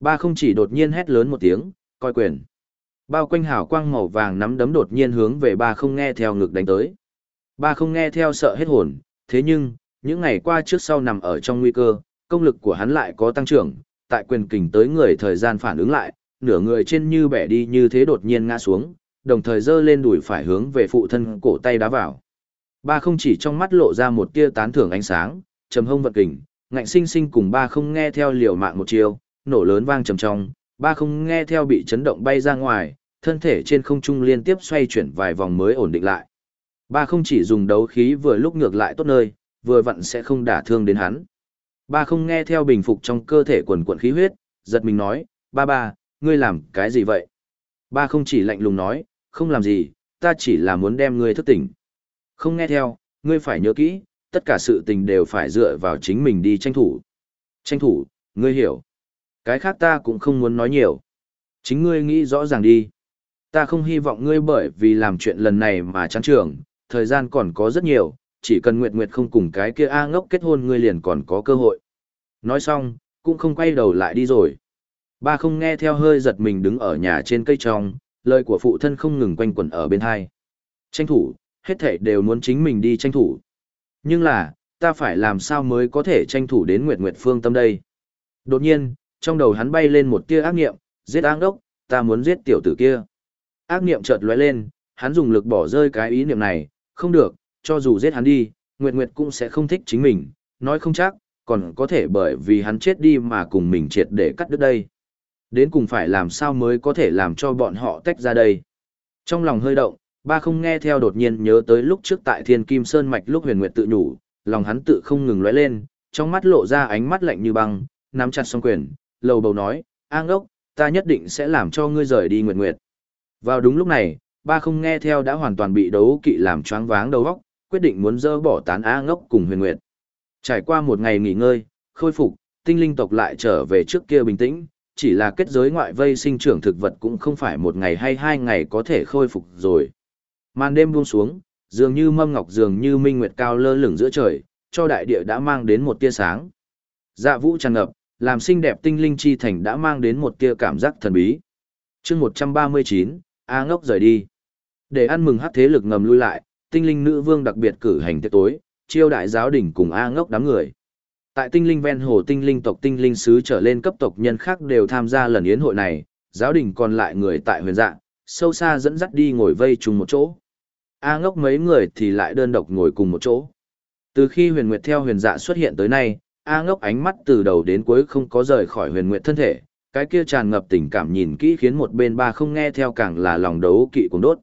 Ba không chỉ đột nhiên hét lớn một tiếng, coi quyền. Bao quanh hào quang màu vàng nắm đấm đột nhiên hướng về ba không nghe theo ngực đánh tới. Ba không nghe theo sợ hết hồn, thế nhưng, những ngày qua trước sau nằm ở trong nguy cơ, công lực của hắn lại có tăng trưởng, tại quyền kình tới người thời gian phản ứng lại, nửa người trên như bẻ đi như thế đột nhiên ngã xuống, đồng thời giơ lên đùi phải hướng về phụ thân cổ tay đá vào. Ba không chỉ trong mắt lộ ra một tia tán thưởng ánh sáng, trầm hông vận kình, ngạnh sinh sinh cùng ba không nghe theo liều mạng một chiều, nổ lớn vang trầm trong, ba không nghe theo bị chấn động bay ra ngoài, thân thể trên không trung liên tiếp xoay chuyển vài vòng mới ổn định lại. Ba không chỉ dùng đấu khí vừa lúc ngược lại tốt nơi, vừa vặn sẽ không đả thương đến hắn. Ba không nghe theo bình phục trong cơ thể quần quận khí huyết, giật mình nói, ba ba, ngươi làm cái gì vậy? Ba không chỉ lạnh lùng nói, không làm gì, ta chỉ là muốn đem ngươi thức tỉnh. Không nghe theo, ngươi phải nhớ kỹ, tất cả sự tình đều phải dựa vào chính mình đi tranh thủ. Tranh thủ, ngươi hiểu. Cái khác ta cũng không muốn nói nhiều. Chính ngươi nghĩ rõ ràng đi. Ta không hy vọng ngươi bởi vì làm chuyện lần này mà chán trường, thời gian còn có rất nhiều, chỉ cần Nguyệt Nguyệt không cùng cái kia A ngốc kết hôn ngươi liền còn có cơ hội. Nói xong, cũng không quay đầu lại đi rồi. Ba không nghe theo hơi giật mình đứng ở nhà trên cây trong, lời của phụ thân không ngừng quanh quẩn ở bên hai. Tranh thủ, hết thảy đều muốn chính mình đi tranh thủ. Nhưng là, ta phải làm sao mới có thể tranh thủ đến Nguyệt Nguyệt Phương tâm đây. Đột nhiên, trong đầu hắn bay lên một tia ác niệm, giết ác đốc, ta muốn giết tiểu tử kia. Ác niệm chợt lóe lên, hắn dùng lực bỏ rơi cái ý niệm này, không được, cho dù giết hắn đi, Nguyệt Nguyệt cũng sẽ không thích chính mình, nói không chắc, còn có thể bởi vì hắn chết đi mà cùng mình triệt để cắt đứt đây. Đến cùng phải làm sao mới có thể làm cho bọn họ tách ra đây. Trong lòng hơi động, ba không nghe theo đột nhiên nhớ tới lúc trước tại Thiên Kim Sơn Mạch lúc huyền nguyệt tự nhủ, lòng hắn tự không ngừng lóe lên, trong mắt lộ ra ánh mắt lạnh như băng, nắm chặt song quyền, lầu bầu nói, an ốc, ta nhất định sẽ làm cho ngươi rời đi nguyệt nguyệt. Vào đúng lúc này, ba không nghe theo đã hoàn toàn bị đấu kỵ làm choáng váng đầu óc, quyết định muốn dỡ bỏ tán A ngốc cùng huyền nguyệt. Trải qua một ngày nghỉ ngơi, khôi phục, tinh linh tộc lại trở về trước kia bình tĩnh, chỉ là kết giới ngoại vây sinh trưởng thực vật cũng không phải một ngày hay hai ngày có thể khôi phục rồi. Màn đêm buông xuống, dường như mâm ngọc dường như minh nguyệt cao lơ lửng giữa trời, cho đại địa đã mang đến một tia sáng. Dạ vũ tràn ngập, làm xinh đẹp tinh linh chi thành đã mang đến một tia cảm giác thần bí. chương 139, A ngốc rời đi. Để ăn mừng hắc thế lực ngầm lui lại, tinh linh nữ vương đặc biệt cử hành tiệc tối, chiêu đại giáo đỉnh cùng A ngốc đám người. Tại tinh linh ven hồ tinh linh tộc tinh linh sứ trở lên cấp tộc nhân khác đều tham gia lần yến hội này, giáo đình còn lại người tại huyền Dạng, sâu xa dẫn dắt đi ngồi vây chung một chỗ. A ngốc mấy người thì lại đơn độc ngồi cùng một chỗ. Từ khi huyền nguyệt theo huyền dạ xuất hiện tới nay, A ngốc ánh mắt từ đầu đến cuối không có rời khỏi huyền nguyệt thân thể, cái kia tràn ngập tình cảm nhìn kỹ khiến một bên ba không nghe theo càng là lòng đấu kỵ cùng đốt.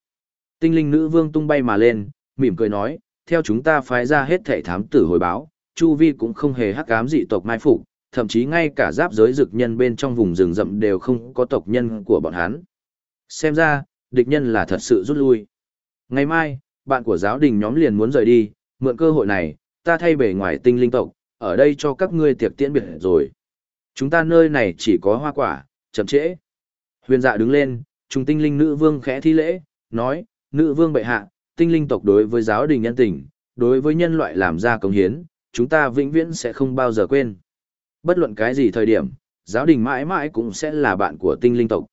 Tinh linh nữ vương tung bay mà lên, mỉm cười nói, theo chúng ta phái ra hết thảy thám tử hồi báo, chu vi cũng không hề hắc ám dị tộc mai phục, thậm chí ngay cả giáp giới dực nhân bên trong vùng rừng rậm đều không có tộc nhân của bọn hắn. Xem ra, địch nhân là thật sự rút lui. Ngày mai, bạn của giáo đình nhóm liền muốn rời đi, mượn cơ hội này, ta thay bề ngoài tinh linh tộc, ở đây cho các ngươi tiệc tiễn biệt rồi. Chúng ta nơi này chỉ có hoa quả, chậm trễ. Huyền dạ đứng lên, trùng tinh linh nữ vương khẽ thi lễ, nói, nữ vương bệ hạ, tinh linh tộc đối với giáo đình nhân tình, đối với nhân loại làm ra công hiến, chúng ta vĩnh viễn sẽ không bao giờ quên. Bất luận cái gì thời điểm, giáo đình mãi mãi cũng sẽ là bạn của tinh linh tộc.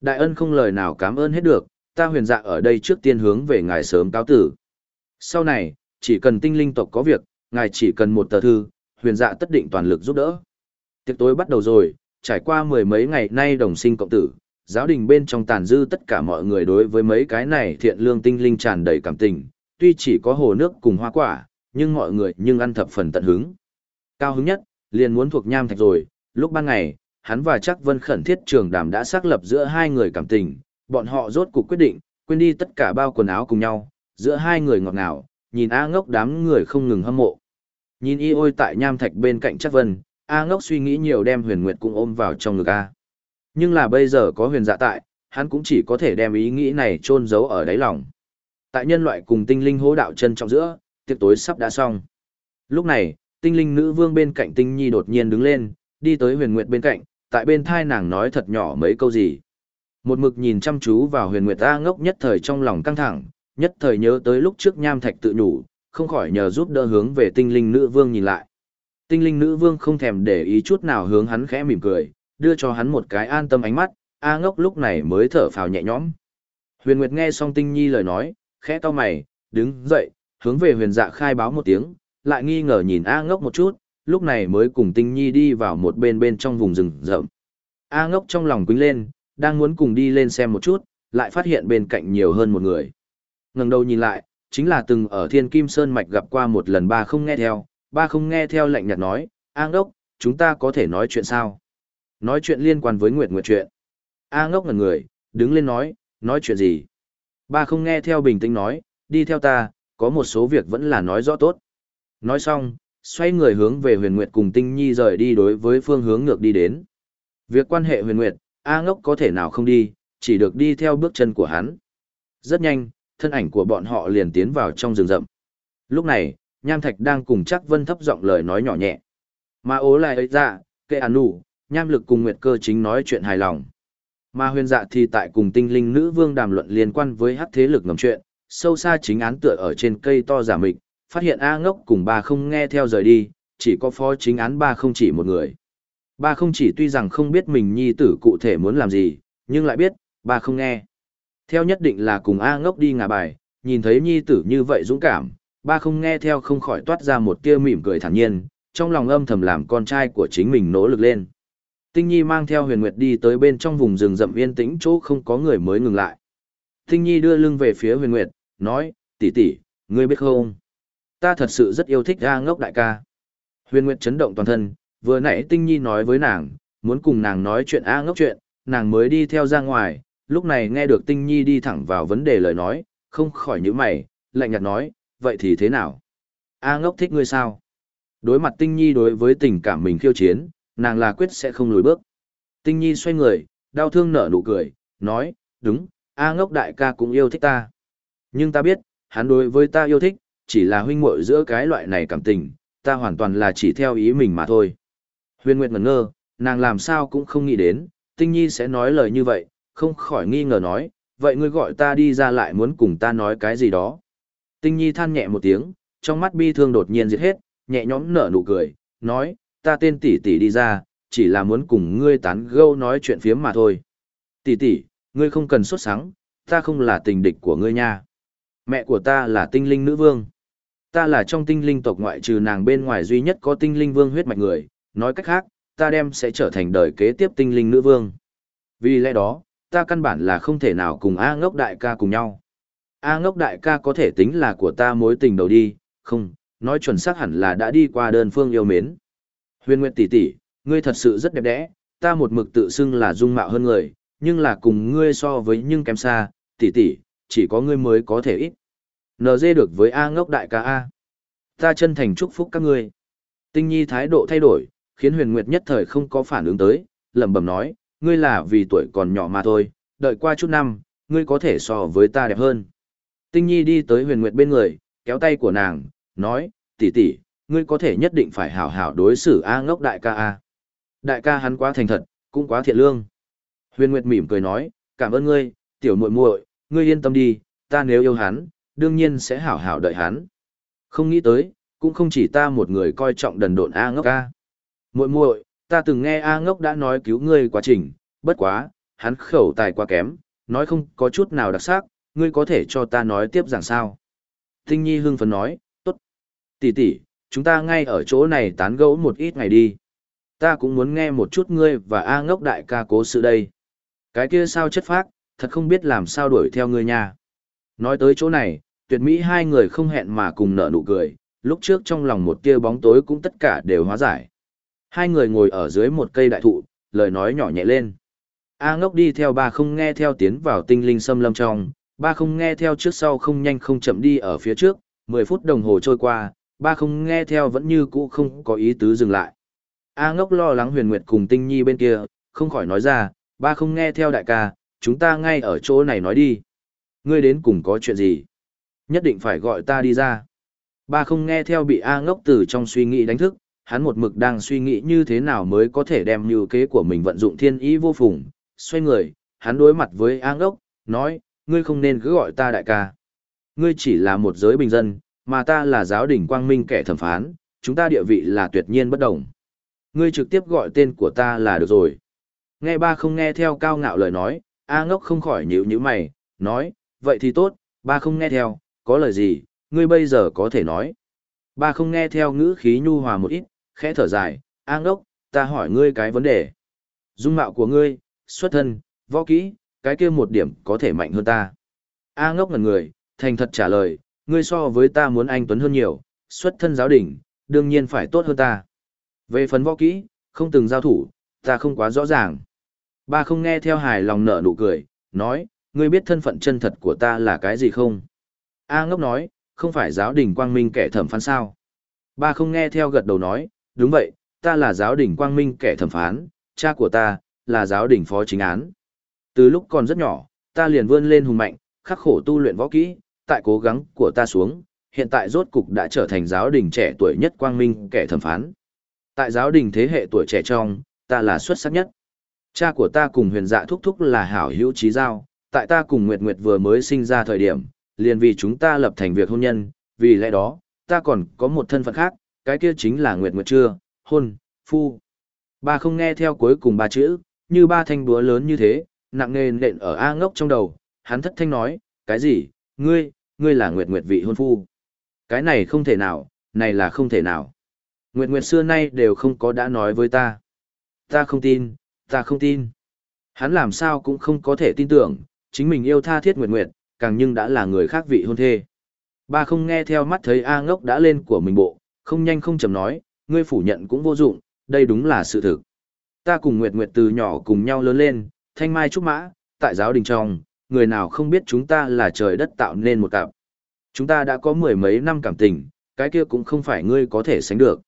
Đại ân không lời nào cảm ơn hết được, ta huyền dạ ở đây trước tiên hướng về ngài sớm cáo tử. Sau này, chỉ cần tinh linh tộc có việc, ngài chỉ cần một tờ thư, huyền dạ tất định toàn lực giúp đỡ. Tiệc tối bắt đầu rồi, trải qua mười mấy ngày nay đồng sinh cộng tử, giáo đình bên trong tàn dư tất cả mọi người đối với mấy cái này thiện lương tinh linh tràn đầy cảm tình, tuy chỉ có hồ nước cùng hoa quả, nhưng mọi người nhưng ăn thập phần tận hứng. Cao hứng nhất, liền muốn thuộc nham thạch rồi, lúc ban ngày, hắn và chắc vân khẩn thiết trường đàm đã xác lập giữa hai người cảm tình, bọn họ rốt cuộc quyết định, quên đi tất cả bao quần áo cùng nhau, giữa hai người ngọt ngào, nhìn A ngốc đám người không ngừng hâm mộ. Nhìn y ôi tại nham thạch bên cạnh chắc vân, A ngốc suy nghĩ nhiều đem huyền nguyệt cũng ôm vào trong ngực A. Nhưng là bây giờ có huyền dạ tại, hắn cũng chỉ có thể đem ý nghĩ này chôn giấu ở đáy lòng. Tại nhân loại cùng tinh linh hố đạo chân trong giữa, tiệc tối sắp đã xong. Lúc này, tinh linh nữ vương bên cạnh tinh nhi đột nhiên đứng lên, đi tới huyền nguyệt bên cạnh, tại bên thai nàng nói thật nhỏ mấy câu gì. Một mực nhìn chăm chú vào huyền nguyệt A ngốc nhất thời trong lòng căng thẳng, nhất thời nhớ tới lúc trước nham thạch tự nhủ, không khỏi nhờ giúp đỡ hướng về tinh linh nữ vương nhìn lại. Tinh linh nữ vương không thèm để ý chút nào hướng hắn khẽ mỉm cười, đưa cho hắn một cái an tâm ánh mắt, A ngốc lúc này mới thở phào nhẹ nhõm. Huyền Nguyệt nghe xong Tinh Nhi lời nói, khẽ to mày, đứng dậy, hướng về huyền dạ khai báo một tiếng, lại nghi ngờ nhìn A ngốc một chút, lúc này mới cùng Tinh Nhi đi vào một bên bên trong vùng rừng rậm. A ngốc trong lòng quính lên, đang muốn cùng đi lên xem một chút, lại phát hiện bên cạnh nhiều hơn một người. ngẩng đầu nhìn lại, chính là từng ở Thiên Kim Sơn Mạch gặp qua một lần ba không nghe theo, ba không nghe theo lệnh nhạt nói, A ngốc, chúng ta có thể nói chuyện sao? Nói chuyện liên quan với Nguyệt Nguyệt chuyện. A ngốc ngần người, đứng lên nói, nói chuyện gì? Ba không nghe theo bình tĩnh nói, đi theo ta, có một số việc vẫn là nói rõ tốt. Nói xong, xoay người hướng về huyền nguyệt cùng tinh nhi rời đi đối với phương hướng ngược đi đến. Việc quan hệ huyền nguyệt, A ngốc có thể nào không đi, chỉ được đi theo bước chân của hắn. Rất nhanh, thân ảnh của bọn họ liền tiến vào trong rừng rậm. Lúc này, Nham Thạch đang cùng chắc vân thấp giọng lời nói nhỏ nhẹ. Mà ố lại ấy ra, kệ à nụ, Nham Lực cùng Nguyệt Cơ chính nói chuyện hài lòng. Mà huyền dạ thì tại cùng tinh linh nữ vương đàm luận liên quan với hắc thế lực ngầm chuyện, sâu xa chính án tựa ở trên cây to giả mịch, phát hiện A ngốc cùng ba không nghe theo rời đi, chỉ có phó chính án ba không chỉ một người. Ba không chỉ tuy rằng không biết mình nhi tử cụ thể muốn làm gì, nhưng lại biết, ba không nghe. Theo nhất định là cùng A ngốc đi ngả bài, nhìn thấy nhi tử như vậy dũng cảm, ba không nghe theo không khỏi toát ra một tia mỉm cười thản nhiên, trong lòng âm thầm làm con trai của chính mình nỗ lực lên. Tinh Nhi mang theo huyền nguyệt đi tới bên trong vùng rừng rậm yên tĩnh chỗ không có người mới ngừng lại. Tinh Nhi đưa lưng về phía huyền nguyệt, nói, tỷ tỷ, ngươi biết không? Ta thật sự rất yêu thích A ngốc đại ca. Huyền nguyệt chấn động toàn thân, vừa nãy Tinh Nhi nói với nàng, muốn cùng nàng nói chuyện A ngốc chuyện, nàng mới đi theo ra ngoài, lúc này nghe được Tinh Nhi đi thẳng vào vấn đề lời nói, không khỏi nhíu mày, lạnh nhạt nói, vậy thì thế nào? A ngốc thích ngươi sao? Đối mặt Tinh Nhi đối với tình cảm mình khiêu chiến, nàng là quyết sẽ không lùi bước. Tinh Nhi xoay người, đau thương nở nụ cười, nói, đúng, A ngốc đại ca cũng yêu thích ta. Nhưng ta biết, hắn đối với ta yêu thích, chỉ là huynh muội giữa cái loại này cảm tình, ta hoàn toàn là chỉ theo ý mình mà thôi. Huyền Nguyệt ngẩn ngơ, nàng làm sao cũng không nghĩ đến, Tinh Nhi sẽ nói lời như vậy, không khỏi nghi ngờ nói, vậy ngươi gọi ta đi ra lại muốn cùng ta nói cái gì đó. Tinh Nhi than nhẹ một tiếng, trong mắt bi thương đột nhiên diệt hết, nhẹ nhõm nở nụ cười, nói, ta tên tỷ tỷ đi ra, chỉ là muốn cùng ngươi tán gẫu nói chuyện phiếm mà thôi. Tỷ tỷ, ngươi không cần sốt sắng, ta không là tình địch của ngươi nha. Mẹ của ta là tinh linh nữ vương. Ta là trong tinh linh tộc ngoại trừ nàng bên ngoài duy nhất có tinh linh vương huyết mạch người, nói cách khác, ta đem sẽ trở thành đời kế tiếp tinh linh nữ vương. Vì lẽ đó, ta căn bản là không thể nào cùng A ngốc đại ca cùng nhau. A ngốc đại ca có thể tính là của ta mối tình đầu đi, không, nói chuẩn xác hẳn là đã đi qua đơn phương yêu mến. Huyền Nguyệt tỷ tỷ, ngươi thật sự rất đẹp đẽ, ta một mực tự xưng là dung mạo hơn người, nhưng là cùng ngươi so với nhưng kém xa, tỷ tỷ, chỉ có ngươi mới có thể ít. NG được với A ngốc đại ca A. Ta chân thành chúc phúc các ngươi. Tinh Nhi thái độ thay đổi, khiến Huyền Nguyệt nhất thời không có phản ứng tới, lẩm bẩm nói, ngươi là vì tuổi còn nhỏ mà thôi, đợi qua chút năm, ngươi có thể so với ta đẹp hơn. Tinh Nhi đi tới Huyền Nguyệt bên người, kéo tay của nàng, nói, tỷ tỷ, ngươi có thể nhất định phải hảo hảo đối xử A ngốc đại ca A. Đại ca hắn quá thành thật, cũng quá thiện lương. Huyền Nguyệt mỉm cười nói, cảm ơn ngươi, tiểu muội muội, ngươi yên tâm đi, ta nếu yêu hắn, đương nhiên sẽ hảo hảo đợi hắn. Không nghĩ tới, cũng không chỉ ta một người coi trọng đần độn A ngốc A. Muội muội, ta từng nghe A ngốc đã nói cứu ngươi quá trình, bất quá, hắn khẩu tài quá kém, nói không có chút nào đặc sắc, ngươi có thể cho ta nói tiếp rằng sao. Tinh Nhi hưng phấn nói, tốt. Tỷ tỷ, chúng ta ngay ở chỗ này tán gẫu một ít ngày đi. Ta cũng muốn nghe một chút ngươi và A ngốc đại ca cố sự đây. Cái kia sao chất phác, thật không biết làm sao đuổi theo ngươi nha. Nói tới chỗ này, tuyệt mỹ hai người không hẹn mà cùng nở nụ cười, lúc trước trong lòng một tia bóng tối cũng tất cả đều hóa giải. Hai người ngồi ở dưới một cây đại thụ, lời nói nhỏ nhẹ lên. A ngốc đi theo ba không nghe theo tiến vào tinh linh xâm lâm trong, ba không nghe theo trước sau không nhanh không chậm đi ở phía trước, 10 phút đồng hồ trôi qua, ba không nghe theo vẫn như cũ không có ý tứ dừng lại. A ngốc lo lắng huyền nguyệt cùng tinh nhi bên kia, không khỏi nói ra, ba không nghe theo đại ca, chúng ta ngay ở chỗ này nói đi. Ngươi đến cùng có chuyện gì? Nhất định phải gọi ta đi ra. Ba không nghe theo bị A ngốc từ trong suy nghĩ đánh thức, hắn một mực đang suy nghĩ như thế nào mới có thể đem như kế của mình vận dụng thiên ý vô phùng. Xoay người, hắn đối mặt với A ngốc, nói, ngươi không nên cứ gọi ta đại ca. Ngươi chỉ là một giới bình dân, mà ta là giáo đình quang minh kẻ thẩm phán, chúng ta địa vị là tuyệt nhiên bất đồng. Ngươi trực tiếp gọi tên của ta là được rồi. Nghe ba không nghe theo cao ngạo lời nói, A ngốc không khỏi nhíu nhíu mày, nói, vậy thì tốt, ba không nghe theo, có lời gì, ngươi bây giờ có thể nói. Ba không nghe theo ngữ khí nhu hòa một ít, khẽ thở dài, an ngốc, ta hỏi ngươi cái vấn đề. Dung mạo của ngươi, xuất thân, võ kỹ, cái kia một điểm có thể mạnh hơn ta. A ngốc ngần người, thành thật trả lời, ngươi so với ta muốn anh tuấn hơn nhiều, xuất thân giáo đình, đương nhiên phải tốt hơn ta. Về phần võ kỹ, không từng giao thủ, ta không quá rõ ràng. Ba không nghe theo hài lòng nở nụ cười, nói, ngươi biết thân phận chân thật của ta là cái gì không? A ngốc nói, không phải giáo đình quang minh kẻ thẩm phán sao? Ba không nghe theo gật đầu nói, đúng vậy, ta là giáo đình quang minh kẻ thẩm phán, cha của ta, là giáo đình phó chính án. Từ lúc còn rất nhỏ, ta liền vươn lên hùng mạnh, khắc khổ tu luyện võ kỹ, tại cố gắng của ta xuống, hiện tại rốt cục đã trở thành giáo đình trẻ tuổi nhất quang minh kẻ thẩm phán. Tại giáo đình thế hệ tuổi trẻ trong, ta là xuất sắc nhất. Cha của ta cùng huyền dạ thúc thúc là hảo hữu trí giao, tại ta cùng Nguyệt Nguyệt vừa mới sinh ra thời điểm, liền vì chúng ta lập thành việc hôn nhân, vì lẽ đó, ta còn có một thân phận khác, cái kia chính là Nguyệt Nguyệt chưa, hôn, phu. Ba không nghe theo cuối cùng ba chữ, như ba thanh búa lớn như thế, nặng nề nện ở A ngốc trong đầu, hắn thất thanh nói, cái gì, ngươi, ngươi là Nguyệt Nguyệt vị hôn phu. Cái này không thể nào, này là không thể nào. Nguyệt Nguyệt xưa nay đều không có đã nói với ta. Ta không tin, ta không tin. Hắn làm sao cũng không có thể tin tưởng, chính mình yêu tha thiết Nguyệt Nguyệt, càng nhưng đã là người khác vị hôn thê. Ba không nghe theo mắt thấy A ngốc đã lên của mình bộ, không nhanh không chậm nói, ngươi phủ nhận cũng vô dụng, đây đúng là sự thực. Ta cùng Nguyệt Nguyệt từ nhỏ cùng nhau lớn lên, thanh mai trúc mã, tại giáo đình trong, người nào không biết chúng ta là trời đất tạo nên một cặp. Chúng ta đã có mười mấy năm cảm tình, cái kia cũng không phải ngươi có thể sánh được.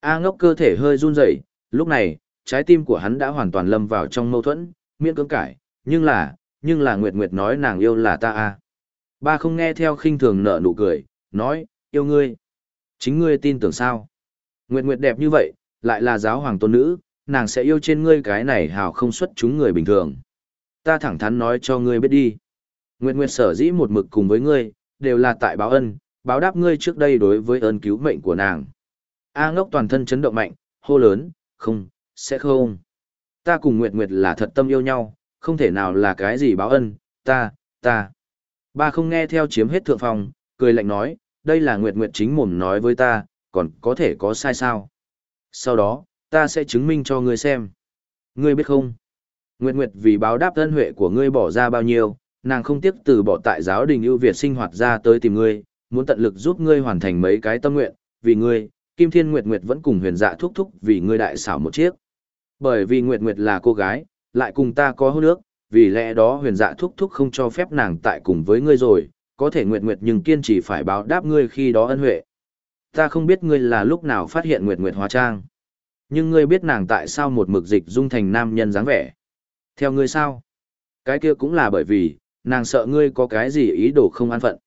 A ngốc cơ thể hơi run rẩy, lúc này, trái tim của hắn đã hoàn toàn lâm vào trong mâu thuẫn, miễn cưỡng cải, nhưng là, nhưng là Nguyệt Nguyệt nói nàng yêu là ta a. Ba không nghe theo khinh thường nở nụ cười, nói, yêu ngươi. Chính ngươi tin tưởng sao? Nguyệt Nguyệt đẹp như vậy, lại là giáo hoàng tôn nữ, nàng sẽ yêu trên ngươi cái này hào không xuất chúng người bình thường. Ta thẳng thắn nói cho ngươi biết đi. Nguyệt Nguyệt sở dĩ một mực cùng với ngươi, đều là tại báo ân, báo đáp ngươi trước đây đối với ơn cứu mệnh của nàng. A ngốc toàn thân chấn động mạnh, hô lớn, không, sẽ không. Ta cùng Nguyệt Nguyệt là thật tâm yêu nhau, không thể nào là cái gì báo ân, ta, ta. Ba không nghe theo chiếm hết thượng phòng, cười lạnh nói, đây là Nguyệt Nguyệt chính mồm nói với ta, còn có thể có sai sao. Sau đó, ta sẽ chứng minh cho ngươi xem. Ngươi biết không? Nguyệt Nguyệt vì báo đáp ân huệ của ngươi bỏ ra bao nhiêu, nàng không tiếc từ bỏ tại giáo đình ưu việt sinh hoạt ra tới tìm ngươi, muốn tận lực giúp ngươi hoàn thành mấy cái tâm nguyện, vì ngươi, Kim Thiên Nguyệt Nguyệt vẫn cùng huyền dạ thúc thúc vì ngươi đại xảo một chiếc. Bởi vì Nguyệt Nguyệt là cô gái, lại cùng ta có hôn nước, vì lẽ đó huyền dạ thúc thúc không cho phép nàng tại cùng với ngươi rồi, có thể Nguyệt Nguyệt nhưng kiên trì phải báo đáp ngươi khi đó ân huệ. Ta không biết ngươi là lúc nào phát hiện Nguyệt Nguyệt hóa trang. Nhưng ngươi biết nàng tại sao một mực dịch dung thành nam nhân dáng vẻ. Theo ngươi sao? Cái kia cũng là bởi vì, nàng sợ ngươi có cái gì ý đồ không an phận.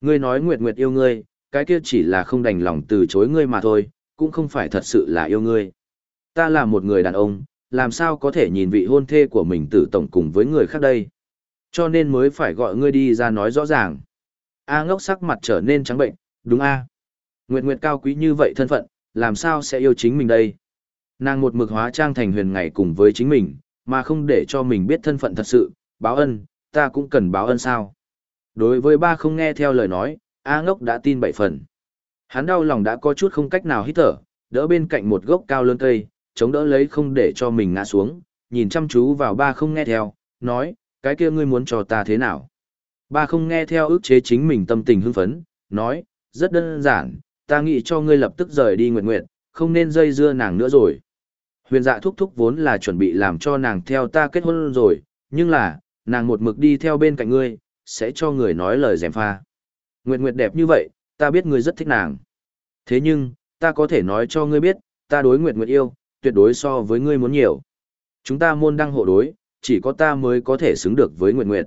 Ngươi nói Nguyệt Nguyệt yêu ngươi, cái kia chỉ là không đành lòng từ chối ngươi mà thôi, cũng không phải thật sự là yêu ngươi. Ta là một người đàn ông, làm sao có thể nhìn vị hôn thê của mình tử tổng cùng với người khác đây. Cho nên mới phải gọi ngươi đi ra nói rõ ràng. A ngốc sắc mặt trở nên trắng bệnh, đúng a. Nguyệt Nguyệt cao quý như vậy thân phận, làm sao sẽ yêu chính mình đây? Nàng một mực hóa trang thành huyền ngày cùng với chính mình, mà không để cho mình biết thân phận thật sự, báo ân, ta cũng cần báo ân sao. Đối với ba không nghe theo lời nói, A ngốc đã tin bảy phần. Hắn đau lòng đã có chút không cách nào hít thở, đỡ bên cạnh một gốc cao lớn cây, chống đỡ lấy không để cho mình ngã xuống, nhìn chăm chú vào ba không nghe theo, nói, cái kia ngươi muốn cho ta thế nào? Ba không nghe theo ước chế chính mình tâm tình hưng phấn, nói, rất đơn giản, ta nghĩ cho ngươi lập tức rời đi nguyện nguyện, không nên dây dưa nàng nữa rồi. Huyền dạ thúc thúc vốn là chuẩn bị làm cho nàng theo ta kết hôn rồi, nhưng là, nàng một mực đi theo bên cạnh ngươi, sẽ cho người nói lời dèm pha. Nguyệt Nguyệt đẹp như vậy, ta biết ngươi rất thích nàng. Thế nhưng, ta có thể nói cho ngươi biết, ta đối Nguyệt Nguyệt yêu, tuyệt đối so với ngươi muốn nhiều. Chúng ta môn đăng hộ đối, chỉ có ta mới có thể xứng được với Nguyệt Nguyệt.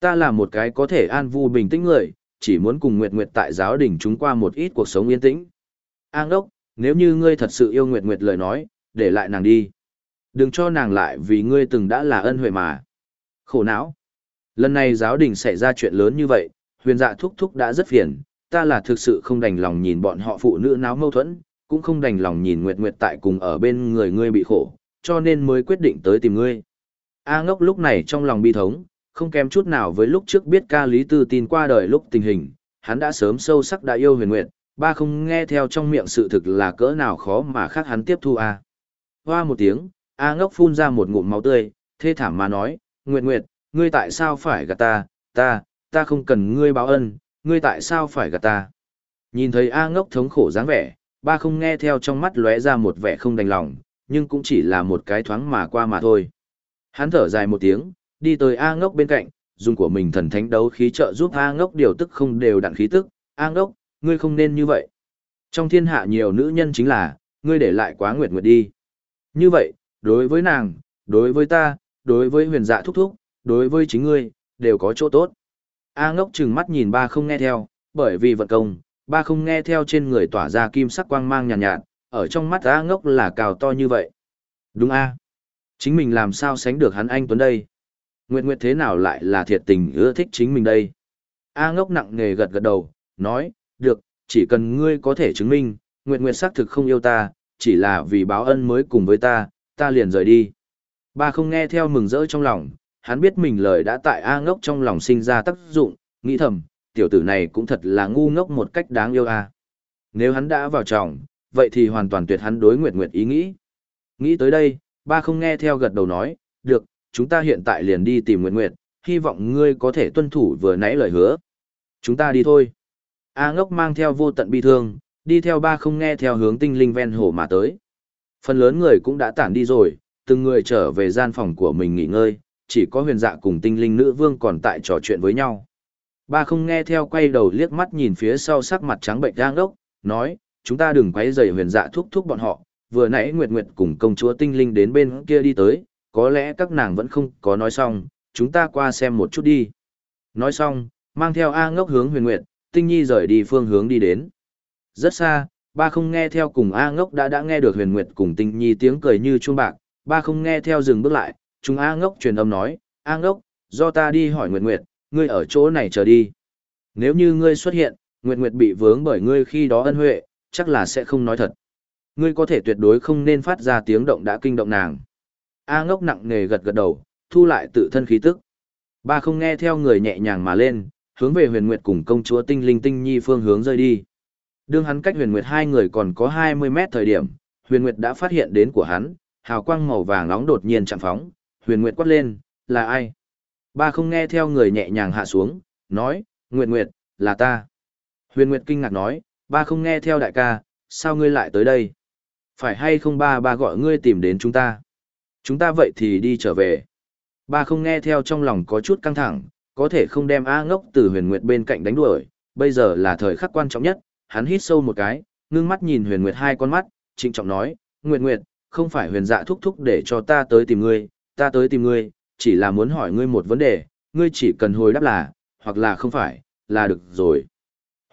Ta là một cái có thể an vui bình tĩnh người, chỉ muốn cùng Nguyệt Nguyệt tại giáo đình chúng qua một ít cuộc sống yên tĩnh. An đốc, nếu như ngươi thật sự yêu Nguyệt Nguyệt lời nói, để lại nàng đi. Đừng cho nàng lại vì ngươi từng đã là ân huệ mà. Khổ não. Lần này giáo đình xảy ra chuyện lớn như vậy, huyền dạ thúc thúc đã rất phiền, ta là thực sự không đành lòng nhìn bọn họ phụ nữ náo mâu thuẫn, cũng không đành lòng nhìn Nguyệt Nguyệt tại cùng ở bên người ngươi bị khổ, cho nên mới quyết định tới tìm ngươi. A ngốc lúc này trong lòng bi thống, không kém chút nào với lúc trước biết ca lý tư tin qua đời lúc tình hình, hắn đã sớm sâu sắc đã yêu huyền nguyệt, ba không nghe theo trong miệng sự thực là cỡ nào khó mà khác hắn tiếp thu a. Hoa một tiếng, A ngốc phun ra một ngụm máu tươi, thê thảm mà nói, Nguyệt Nguyệt, ngươi tại sao phải gạt ta, ta, ta không cần ngươi báo ân, ngươi tại sao phải gạt ta. Nhìn thấy A ngốc thống khổ dáng vẻ, ba không nghe theo trong mắt lóe ra một vẻ không đành lòng, nhưng cũng chỉ là một cái thoáng mà qua mà thôi. Hắn thở dài một tiếng, đi tới A ngốc bên cạnh, dùng của mình thần thánh đấu khí trợ giúp A ngốc điều tức không đều đặn khí tức, A ngốc, ngươi không nên như vậy. Trong thiên hạ nhiều nữ nhân chính là, ngươi để lại quá nguyệt nguyệt đi. Như vậy, đối với nàng, đối với ta, đối với huyền dạ thúc thúc, đối với chính ngươi, đều có chỗ tốt. A ngốc chừng mắt nhìn ba không nghe theo, bởi vì vận công, ba không nghe theo trên người tỏa ra kim sắc quang mang nhàn nhạt, nhạt, ở trong mắt A ngốc là cào to như vậy. Đúng A. Chính mình làm sao sánh được hắn anh Tuấn đây? Nguyệt Nguyệt thế nào lại là thiệt tình ưa thích chính mình đây? A ngốc nặng nề gật gật đầu, nói, được, chỉ cần ngươi có thể chứng minh, Nguyệt Nguyệt xác thực không yêu ta, chỉ là vì báo ân mới cùng với ta, ta liền rời đi. Ba không nghe theo mừng rỡ trong lòng, hắn biết mình lời đã tại A ngốc trong lòng sinh ra tác dụng, nghĩ thầm, tiểu tử này cũng thật là ngu ngốc một cách đáng yêu A. Nếu hắn đã vào trọng, vậy thì hoàn toàn tuyệt hắn đối Nguyệt Nguyệt ý nghĩ. Nghĩ tới đây, ba không nghe theo gật đầu nói, được, chúng ta hiện tại liền đi tìm Nguyệt Nguyệt, hy vọng ngươi có thể tuân thủ vừa nãy lời hứa. Chúng ta đi thôi. A ngốc mang theo vô tận bi thương, đi theo ba không nghe theo hướng tinh linh ven hồ mà tới. Phần lớn người cũng đã tản đi rồi, từng người trở về gian phòng của mình nghỉ ngơi, chỉ có huyền dạ cùng tinh linh nữ vương còn tại trò chuyện với nhau. Ba không nghe theo quay đầu liếc mắt nhìn phía sau sắc mặt trắng bệnh A đốc, nói, chúng ta đừng quấy rầy huyền dạ thúc thúc bọn họ, vừa nãy Nguyệt Nguyệt cùng công chúa tinh linh đến bên kia đi tới, có lẽ các nàng vẫn không có nói xong, chúng ta qua xem một chút đi. Nói xong, mang theo A ngốc hướng huyền Nguyệt, tinh nhi rời đi phương hướng đi đến. Rất xa, ba không nghe theo cùng A ngốc đã đã nghe được huyền Nguyệt cùng tinh nhi tiếng cười như chuông bạc, ba không nghe theo dừng bước lại, chúng A ngốc truyền âm nói, A ngốc, do ta đi hỏi Nguyệt Nguyệt, ngươi ở chỗ này chờ đi. Nếu như ngươi xuất hiện, Nguyệt Nguyệt bị vướng bởi ngươi khi đó ân huệ, chắc là sẽ không nói thật. Ngươi có thể tuyệt đối không nên phát ra tiếng động đã kinh động nàng. A ngốc nặng nề gật gật đầu, thu lại tự thân khí tức. Ba không nghe theo người nhẹ nhàng mà lên, hướng về huyền nguyệt cùng công chúa tinh linh tinh nhi phương hướng rơi đi. Đương hắn cách huyền nguyệt hai người còn có 20 mét thời điểm, huyền nguyệt đã phát hiện đến của hắn, hào quang màu vàng nóng đột nhiên chạm phóng, huyền nguyệt quát lên, là ai? Ba không nghe theo người nhẹ nhàng hạ xuống, nói, Nguyệt Nguyệt, là ta. Huyền Nguyệt kinh ngạc nói, ba không nghe theo đại ca, sao ngươi lại tới đây? Phải hay không ba ba gọi ngươi tìm đến chúng ta? Chúng ta vậy thì đi trở về. Ba không nghe theo trong lòng có chút căng thẳng, có thể không đem A ngốc từ huyền nguyệt bên cạnh đánh đuổi, bây giờ là thời khắc quan trọng nhất, hắn hít sâu một cái, ngưng mắt nhìn huyền nguyệt hai con mắt, trịnh trọng nói, Nguyệt Nguyệt, không phải huyền dạ thúc thúc để cho ta tới tìm ngươi, ta tới tìm ngươi, chỉ là muốn hỏi ngươi một vấn đề, ngươi chỉ cần hồi đáp là, hoặc là không phải, là được rồi.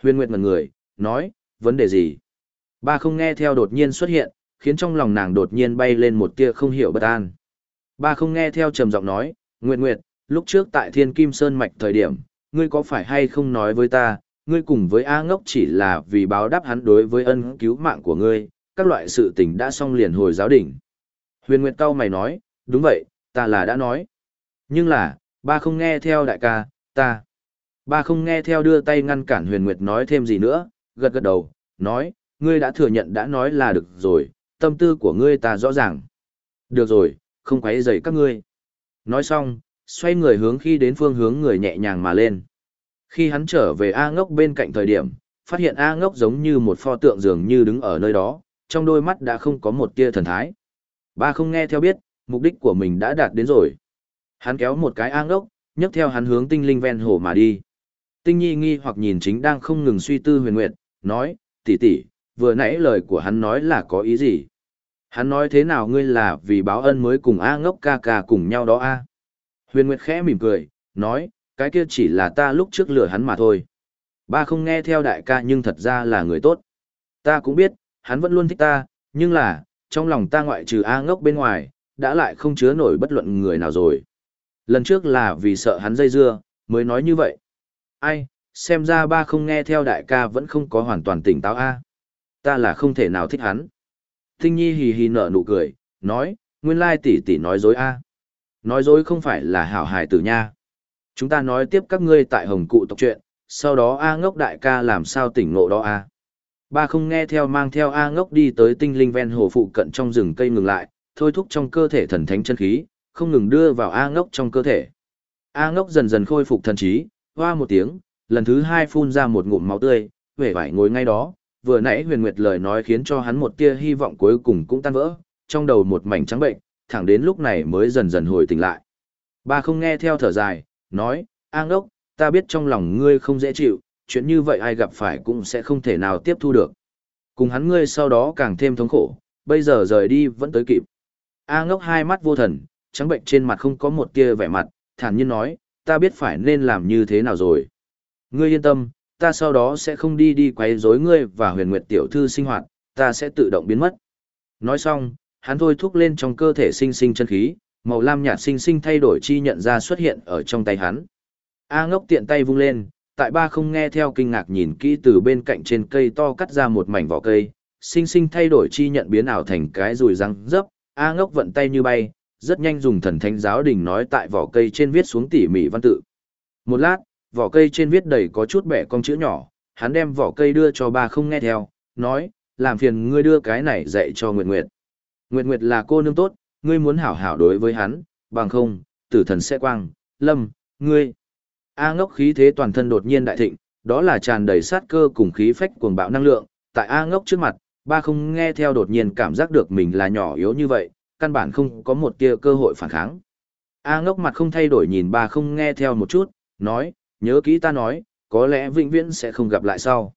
Huyền Nguyệt ngần người, nói, vấn đề gì? Ba không nghe theo đột nhiên xuất hiện, khiến trong lòng nàng đột nhiên bay lên một tia không hiểu bất an. Ba không nghe theo trầm giọng nói, Nguyệt Nguyệt, lúc trước tại Thiên Kim Sơn Mạch thời điểm, ngươi có phải hay không nói với ta, ngươi cùng với A ngốc chỉ là vì báo đáp hắn đối với ân cứu mạng của ngươi, các loại sự tình đã xong liền hồi giáo đỉnh. Huyền Nguyệt cao mày nói, đúng vậy, ta là đã nói. Nhưng là, ba không nghe theo đại ca, ta. Ba không nghe theo đưa tay ngăn cản Huyền Nguyệt nói thêm gì nữa, gật gật đầu, nói, ngươi đã thừa nhận đã nói là được rồi, tâm tư của ngươi ta rõ ràng. Được rồi, không quấy rầy các ngươi. Nói xong, xoay người hướng khi đến phương hướng người nhẹ nhàng mà lên. Khi hắn trở về A ngốc bên cạnh thời điểm, phát hiện A ngốc giống như một pho tượng dường như đứng ở nơi đó, trong đôi mắt đã không có một tia thần thái. Ba không nghe theo biết, mục đích của mình đã đạt đến rồi. Hắn kéo một cái A ngốc, nhấc theo hắn hướng tinh linh ven hồ mà đi. Tinh nhi nghi hoặc nhìn chính đang không ngừng suy tư huyền nguyệt, nói, tỷ tỷ, vừa nãy lời của hắn nói là có ý gì? Hắn nói thế nào ngươi là vì báo ân mới cùng A ngốc ca ca cùng nhau đó A? Huyền Nguyệt khẽ mỉm cười, nói, cái kia chỉ là ta lúc trước lừa hắn mà thôi. Ba không nghe theo đại ca nhưng thật ra là người tốt. Ta cũng biết, hắn vẫn luôn thích ta, nhưng là, trong lòng ta ngoại trừ A ngốc bên ngoài, đã lại không chứa nổi bất luận người nào rồi. Lần trước là vì sợ hắn dây dưa, mới nói như vậy. Ai, xem ra ba không nghe theo đại ca vẫn không có hoàn toàn tỉnh táo A. Ta là không thể nào thích hắn. Tinh Nhi hì hì nở nụ cười, nói, nguyên lai tỷ tỷ nói dối a. Nói dối không phải là hảo hài tử nha. Chúng ta nói tiếp các ngươi tại hồng cụ tộc chuyện, sau đó A ngốc đại ca làm sao tỉnh ngộ đó a. Ba không nghe theo mang theo A ngốc đi tới tinh linh ven hồ phụ cận trong rừng cây ngừng lại, thôi thúc trong cơ thể thần thánh chân khí, không ngừng đưa vào A ngốc trong cơ thể. A ngốc dần dần khôi phục thần trí, hoa một tiếng, lần thứ hai phun ra một ngụm máu tươi, vẻ vải ngồi ngay đó, vừa nãy huyền nguyệt lời nói khiến cho hắn một tia hy vọng cuối cùng cũng tan vỡ, trong đầu một mảnh trắng bệnh, thẳng đến lúc này mới dần dần hồi tỉnh lại. Ba không nghe theo thở dài, nói, an ngốc, ta biết trong lòng ngươi không dễ chịu, chuyện như vậy ai gặp phải cũng sẽ không thể nào tiếp thu được. Cùng hắn ngươi sau đó càng thêm thống khổ, bây giờ rời đi vẫn tới kịp. A ngốc hai mắt vô thần, trắng bệnh trên mặt không có một tia vẻ mặt, thản nhiên nói, ta biết phải nên làm như thế nào rồi. Ngươi yên tâm, ta sau đó sẽ không đi đi quấy rối ngươi và huyền nguyệt tiểu thư sinh hoạt, ta sẽ tự động biến mất. Nói xong, hắn thôi thúc lên trong cơ thể sinh sinh chân khí, màu lam nhạt sinh sinh thay đổi chi nhận ra xuất hiện ở trong tay hắn. A ngốc tiện tay vung lên, tại ba không nghe theo kinh ngạc nhìn kỹ từ bên cạnh trên cây to cắt ra một mảnh vỏ cây, sinh sinh thay đổi chi nhận biến ảo thành cái rùi răng dấp, A ngốc vận tay như bay, rất nhanh dùng thần thánh giáo đình nói tại vỏ cây trên viết xuống tỉ mỉ văn tự. Một lát, vỏ cây trên viết đầy có chút bẻ con chữ nhỏ, hắn đem vỏ cây đưa cho ba không nghe theo, nói, làm phiền ngươi đưa cái này dạy cho Nguyệt Nguyệt. Nguyệt Nguyệt là cô nương tốt, ngươi muốn hảo hảo đối với hắn, bằng không, tử thần sẽ quang, lâm, ngươi. A ngốc khí thế toàn thân đột nhiên đại thịnh, đó là tràn đầy sát cơ cùng khí phách cuồng bạo năng lượng, tại A ngốc trước mặt, ba không nghe theo đột nhiên cảm giác được mình là nhỏ yếu như vậy, căn bản không có một tia cơ hội phản kháng. A ngốc mặt không thay đổi nhìn ba không nghe theo một chút, nói, nhớ kỹ ta nói, có lẽ vĩnh viễn sẽ không gặp lại sau.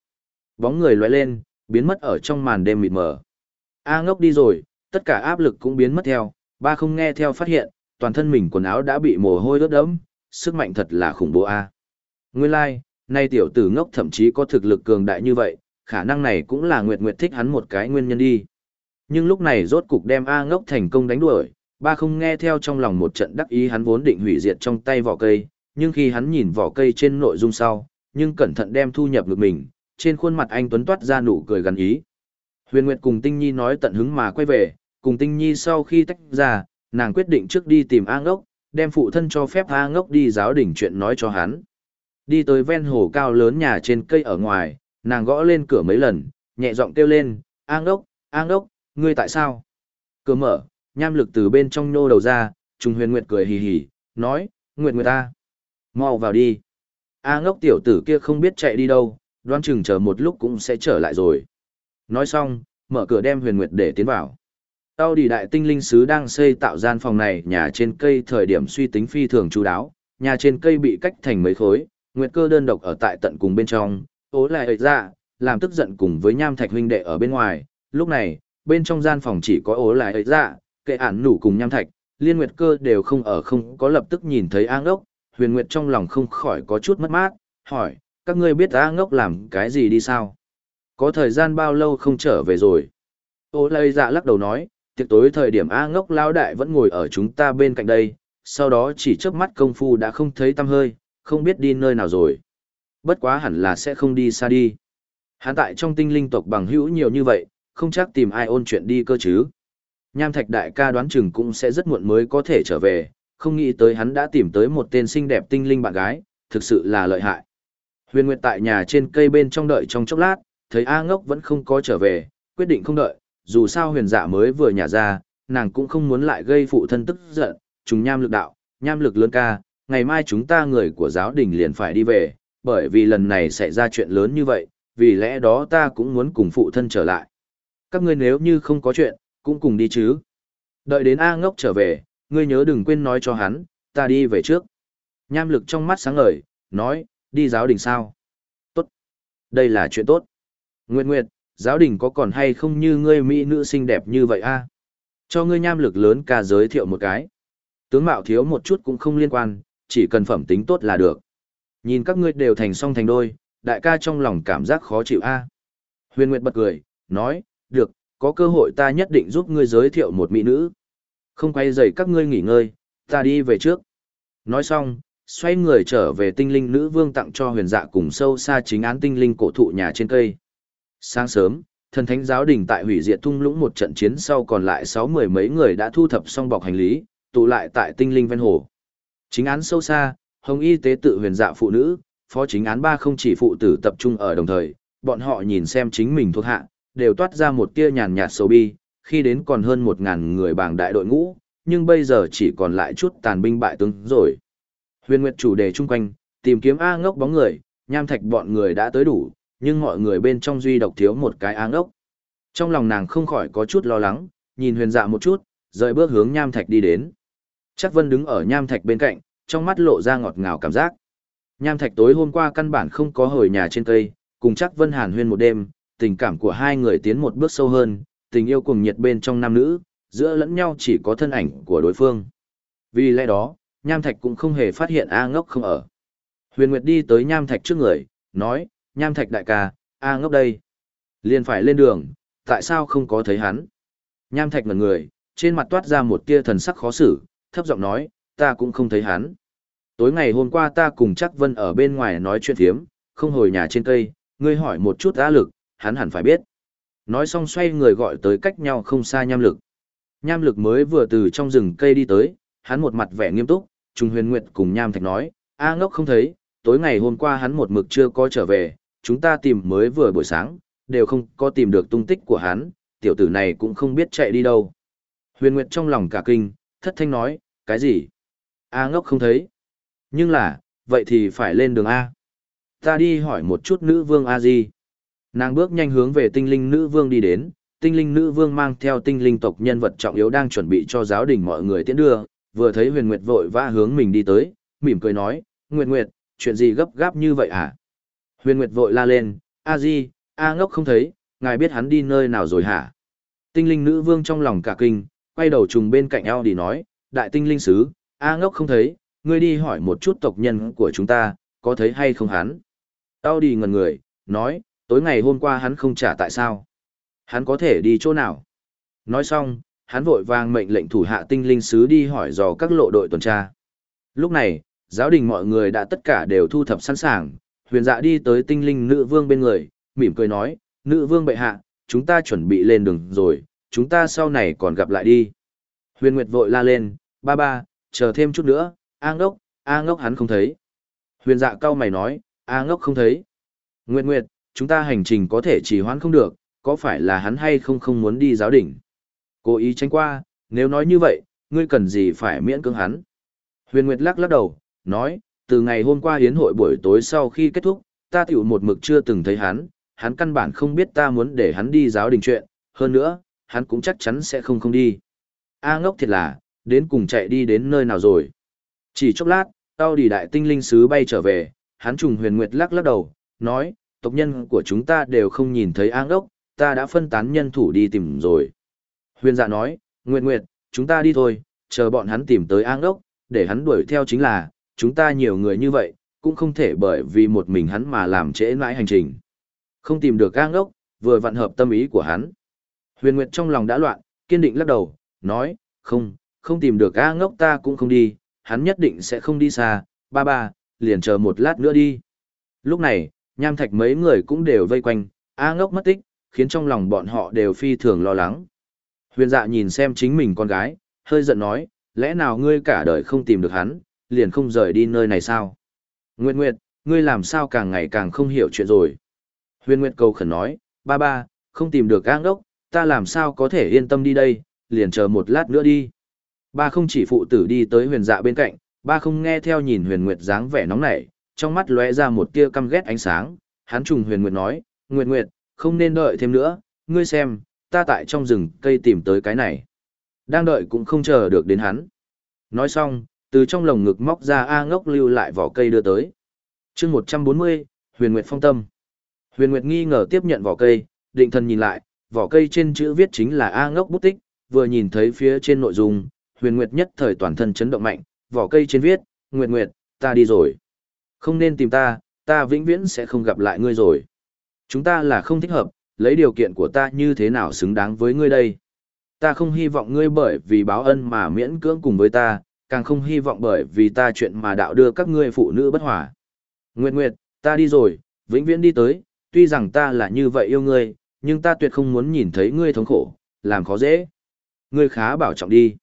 Bóng người lóe lên, biến mất ở trong màn đêm mịt mờ. A ngốc đi rồi, tất cả áp lực cũng biến mất theo, ba không nghe theo phát hiện, toàn thân mình quần áo đã bị mồ hôi ướt đẫm, sức mạnh thật là khủng bố a. Nguyên lai, like, nay tiểu tử ngốc thậm chí có thực lực cường đại như vậy, khả năng này cũng là Nguyệt Nguyệt thích hắn một cái nguyên nhân đi. Nhưng lúc này rốt cục đem A ngốc thành công đánh đuổi, ba không nghe theo trong lòng một trận đắc ý hắn vốn định hủy diệt trong tay vỏ cây, nhưng khi hắn nhìn vỏ cây trên nội dung sau, nhưng cẩn thận đem thu nhập ngược mình, trên khuôn mặt anh tuấn toát ra nụ cười gần ý. Huyền Nguyệt cùng Tinh Nhi nói tận hứng mà quay về, cùng Tinh Nhi sau khi tách ra, nàng quyết định trước đi tìm A ngốc, đem phụ thân cho phép A ngốc đi giáo đỉnh chuyện nói cho hắn. Đi tới ven hồ cao lớn nhà trên cây ở ngoài, nàng gõ lên cửa mấy lần, nhẹ giọng kêu lên, A ngốc, A ngốc, ngươi tại sao? Cửa mở, nham lực từ bên trong nhô đầu ra, Trung huyền nguyệt cười hì hì, nói, nguyệt nguyệt ta mau vào đi. A ngốc tiểu tử kia không biết chạy đi đâu, đoán chừng chờ một lúc cũng sẽ trở lại rồi. Nói xong, mở cửa đem huyền nguyệt để tiến vào. Tao đi đại tinh linh sứ đang xây tạo gian phòng này nhà trên cây thời điểm suy tính phi thường chú đáo, nhà trên cây bị cách thành mấy khối, nguyệt cơ đơn độc ở tại tận cùng bên trong, ố lại ơi ra, làm tức giận cùng với nham thạch huynh đệ ở bên ngoài, lúc này, bên trong gian phòng chỉ có ố lại ấy ra, kệ ản nủ cùng nham thạch, liên nguyệt cơ đều không ở không có lập tức nhìn thấy A ngốc, huyền nguyệt trong lòng không khỏi có chút mất mát, hỏi, các ngươi biết A ngốc làm cái gì đi sao? Có thời gian bao lâu không trở về rồi? Ô lây dạ lắc đầu nói, tiệc tối thời điểm A ngốc lao đại vẫn ngồi ở chúng ta bên cạnh đây, sau đó chỉ chớp mắt công phu đã không thấy tăm hơi, không biết đi nơi nào rồi. Bất quá hẳn là sẽ không đi xa đi. Hắn tại trong tinh linh tộc bằng hữu nhiều như vậy, không chắc tìm ai ôn chuyện đi cơ chứ. Nham Thạch đại ca đoán chừng cũng sẽ rất muộn mới có thể trở về, không nghĩ tới hắn đã tìm tới một tên xinh đẹp tinh linh bạn gái, thực sự là lợi hại. Huyền Nguyệt tại nhà trên cây bên trong đợi trong chốc lát, thấy A ngốc vẫn không có trở về, quyết định không đợi, dù sao huyền dạ mới vừa nhả ra, nàng cũng không muốn lại gây phụ thân tức giận, chúng nham lực đạo, nham lực lớn ca, ngày mai chúng ta người của giáo đình liền phải đi về, bởi vì lần này xảy ra chuyện lớn như vậy, vì lẽ đó ta cũng muốn cùng phụ thân trở lại các ngươi nếu như không có chuyện, cũng cùng đi chứ. Đợi đến A ngốc trở về, ngươi nhớ đừng quên nói cho hắn, ta đi về trước. Nham lực trong mắt sáng ngời, nói, đi giáo đình sao? Tốt. Đây là chuyện tốt. Nguyệt Nguyệt, giáo đình có còn hay không như ngươi mỹ nữ xinh đẹp như vậy a? Cho ngươi nham lực lớn ca giới thiệu một cái. Tướng mạo thiếu một chút cũng không liên quan, chỉ cần phẩm tính tốt là được. Nhìn các ngươi đều thành song thành đôi, đại ca trong lòng cảm giác khó chịu a. Huyền Nguyệt bật cười, nói, được, có cơ hội ta nhất định giúp ngươi giới thiệu một mỹ nữ. Không quay dậy các ngươi nghỉ ngơi, ta đi về trước. Nói xong, xoay người trở về tinh linh nữ vương tặng cho huyền dạ cùng sâu xa chính án tinh linh cổ thụ nhà trên cây. Sáng sớm, thần thánh giáo đình tại hủy diệt thung lũng một trận chiến sau còn lại sáu mười mấy người đã thu thập xong bọc hành lý, tụ lại tại tinh linh ven hồ. Chính án sâu xa, hồng y tế tự huyền dạ phụ nữ, phó chính án ba không chỉ phụ tử tập trung ở đồng thời, bọn họ nhìn xem chính mình thuộc hạ, đều toát ra một tia nhàn nhạt sầu bi, khi đến còn hơn một ngàn người bảng đại đội ngũ, nhưng bây giờ chỉ còn lại chút tàn binh bại tướng rồi. Huyền Nguyệt chủ đề chung quanh, tìm kiếm A ngốc bóng người, nham thạch bọn người đã tới đủ, nhưng mọi người bên trong duy độc thiếu một cái A ngốc. Trong lòng nàng không khỏi có chút lo lắng, nhìn huyền dạ một chút, rời bước hướng nham thạch đi đến. Chắc Vân đứng ở nham thạch bên cạnh, trong mắt lộ ra ngọt ngào cảm giác. Nham thạch tối hôm qua căn bản không có hồi nhà trên cây, cùng chắc Vân hàn huyên một đêm, tình cảm của hai người tiến một bước sâu hơn, tình yêu cùng nhiệt bên trong nam nữ, giữa lẫn nhau chỉ có thân ảnh của đối phương. Vì lẽ đó, Nham Thạch cũng không hề phát hiện A ngốc không ở. Huyền Nguyệt đi tới Nham Thạch trước người, nói, Nham Thạch đại ca, A ngốc đây. liền phải lên đường, tại sao không có thấy hắn? Nham Thạch ngẩn người, trên mặt toát ra một tia thần sắc khó xử, thấp giọng nói, ta cũng không thấy hắn. Tối ngày hôm qua ta cùng chắc Vân ở bên ngoài nói chuyện thiếm, không hồi nhà trên cây, ngươi hỏi một chút á lực, hắn hẳn phải biết. Nói xong xoay người gọi tới cách nhau không xa nham lực. Nham lực mới vừa từ trong rừng cây đi tới, hắn một mặt vẻ nghiêm túc, Trung Huyền Nguyệt cùng Nham Thạch nói, A ngốc không thấy, tối ngày hôm qua hắn một mực chưa có trở về, chúng ta tìm mới vừa buổi sáng, đều không có tìm được tung tích của hắn, tiểu tử này cũng không biết chạy đi đâu. Huyền Nguyệt trong lòng cả kinh, thất thanh nói, cái gì? A ngốc không thấy. Nhưng là, vậy thì phải lên đường A. Ta đi hỏi một chút nữ vương A gì. Nàng bước nhanh hướng về tinh linh nữ vương đi đến, tinh linh nữ vương mang theo tinh linh tộc nhân vật trọng yếu đang chuẩn bị cho giáo đình mọi người tiễn đưa, vừa thấy huyền nguyệt vội vã hướng mình đi tới, mỉm cười nói, Nguyệt Nguyệt, chuyện gì gấp gáp như vậy hả? Huyền Nguyệt vội la lên, A Di, A ngốc không thấy, ngài biết hắn đi nơi nào rồi hả? Tinh linh nữ vương trong lòng cả kinh, quay đầu trùng bên cạnh eo đi nói, đại tinh linh sứ, A ngốc không thấy, ngươi đi hỏi một chút tộc nhân của chúng ta, có thấy hay không hắn? Eo đi ngần người, nói, tối ngày hôm qua hắn không trả tại sao? Hắn có thể đi chỗ nào? Nói xong, hắn vội vàng mệnh lệnh thủ hạ tinh linh sứ đi hỏi dò các lộ đội tuần tra. Lúc này, giáo đình mọi người đã tất cả đều thu thập sẵn sàng, huyền dạ đi tới tinh linh nữ vương bên người, mỉm cười nói, nữ vương bệ hạ, chúng ta chuẩn bị lên đường rồi, chúng ta sau này còn gặp lại đi. Huyền Nguyệt vội la lên, ba ba, chờ thêm chút nữa, A ngốc, A ngốc hắn không thấy. Huyền dạ cao mày nói, A ngốc không thấy. Nguyệt Nguyệt, chúng ta hành trình có thể chỉ hoãn không được, có phải là hắn hay không không muốn đi giáo đỉnh? Cố ý tránh qua, nếu nói như vậy, ngươi cần gì phải miễn cưỡng hắn? Huyền Nguyệt lắc lắc đầu, nói, từ ngày hôm qua hiến hội buổi tối sau khi kết thúc, ta tiểu một mực chưa từng thấy hắn, hắn căn bản không biết ta muốn để hắn đi giáo đình chuyện, hơn nữa, hắn cũng chắc chắn sẽ không không đi. A ngốc thiệt là, đến cùng chạy đi đến nơi nào rồi. Chỉ chốc lát, tao đi đại tinh linh sứ bay trở về, hắn trùng huyền nguyệt lắc lắc đầu, nói, tộc nhân của chúng ta đều không nhìn thấy áng đốc, ta đã phân tán nhân thủ đi tìm rồi. Huyền dạ nói, Nguyệt Nguyệt, chúng ta đi thôi, chờ bọn hắn tìm tới áng đốc, để hắn đuổi theo chính là, chúng ta nhiều người như vậy, cũng không thể bởi vì một mình hắn mà làm trễ mãi hành trình. Không tìm được áng đốc, vừa vặn hợp tâm ý của hắn. Huyền Nguyệt trong lòng đã loạn, kiên định lắc đầu, nói, không, không tìm được A ngốc ta cũng không đi, hắn nhất định sẽ không đi xa, ba ba, liền chờ một lát nữa đi. Lúc này, nham thạch mấy người cũng đều vây quanh, A ngốc mất tích, khiến trong lòng bọn họ đều phi thường lo lắng. Huyền dạ nhìn xem chính mình con gái, hơi giận nói, lẽ nào ngươi cả đời không tìm được hắn, liền không rời đi nơi này sao? Nguyệt Nguyệt, ngươi làm sao càng ngày càng không hiểu chuyện rồi? Huyền Nguyệt cầu khẩn nói, ba ba, không tìm được áng ngốc, ta làm sao có thể yên tâm đi đây, liền chờ một lát nữa đi. Ba không chỉ phụ tử đi tới huyền dạ bên cạnh, ba không nghe theo nhìn huyền Nguyệt dáng vẻ nóng nảy, trong mắt lóe ra một tia căm ghét ánh sáng, hắn trùng huyền Nguyệt nói, Nguyệt Nguyệt, không nên đợi thêm nữa, ngươi xem, ta tại trong rừng cây tìm tới cái này. Đang đợi cũng không chờ được đến hắn. Nói xong, từ trong lồng ngực móc ra A ngốc lưu lại vỏ cây đưa tới. chương 140, Huyền Nguyệt phong tâm. Huyền Nguyệt nghi ngờ tiếp nhận vỏ cây, định thần nhìn lại, vỏ cây trên chữ viết chính là A ngốc bút tích, vừa nhìn thấy phía trên nội dung, Huyền Nguyệt nhất thời toàn thân chấn động mạnh, vỏ cây trên viết, Nguyệt Nguyệt, ta đi rồi. Không nên tìm ta, ta vĩnh viễn sẽ không gặp lại ngươi rồi. Chúng ta là không thích hợp, lấy điều kiện của ta như thế nào xứng đáng với ngươi đây. Ta không hy vọng ngươi bởi vì báo ân mà miễn cưỡng cùng với ta, càng không hy vọng bởi vì ta chuyện mà đạo đưa các ngươi phụ nữ bất hòa. Nguyệt Nguyệt, ta đi rồi, vĩnh viễn đi tới, tuy rằng ta là như vậy yêu ngươi, nhưng ta tuyệt không muốn nhìn thấy ngươi thống khổ, làm khó dễ. Ngươi khá bảo trọng đi.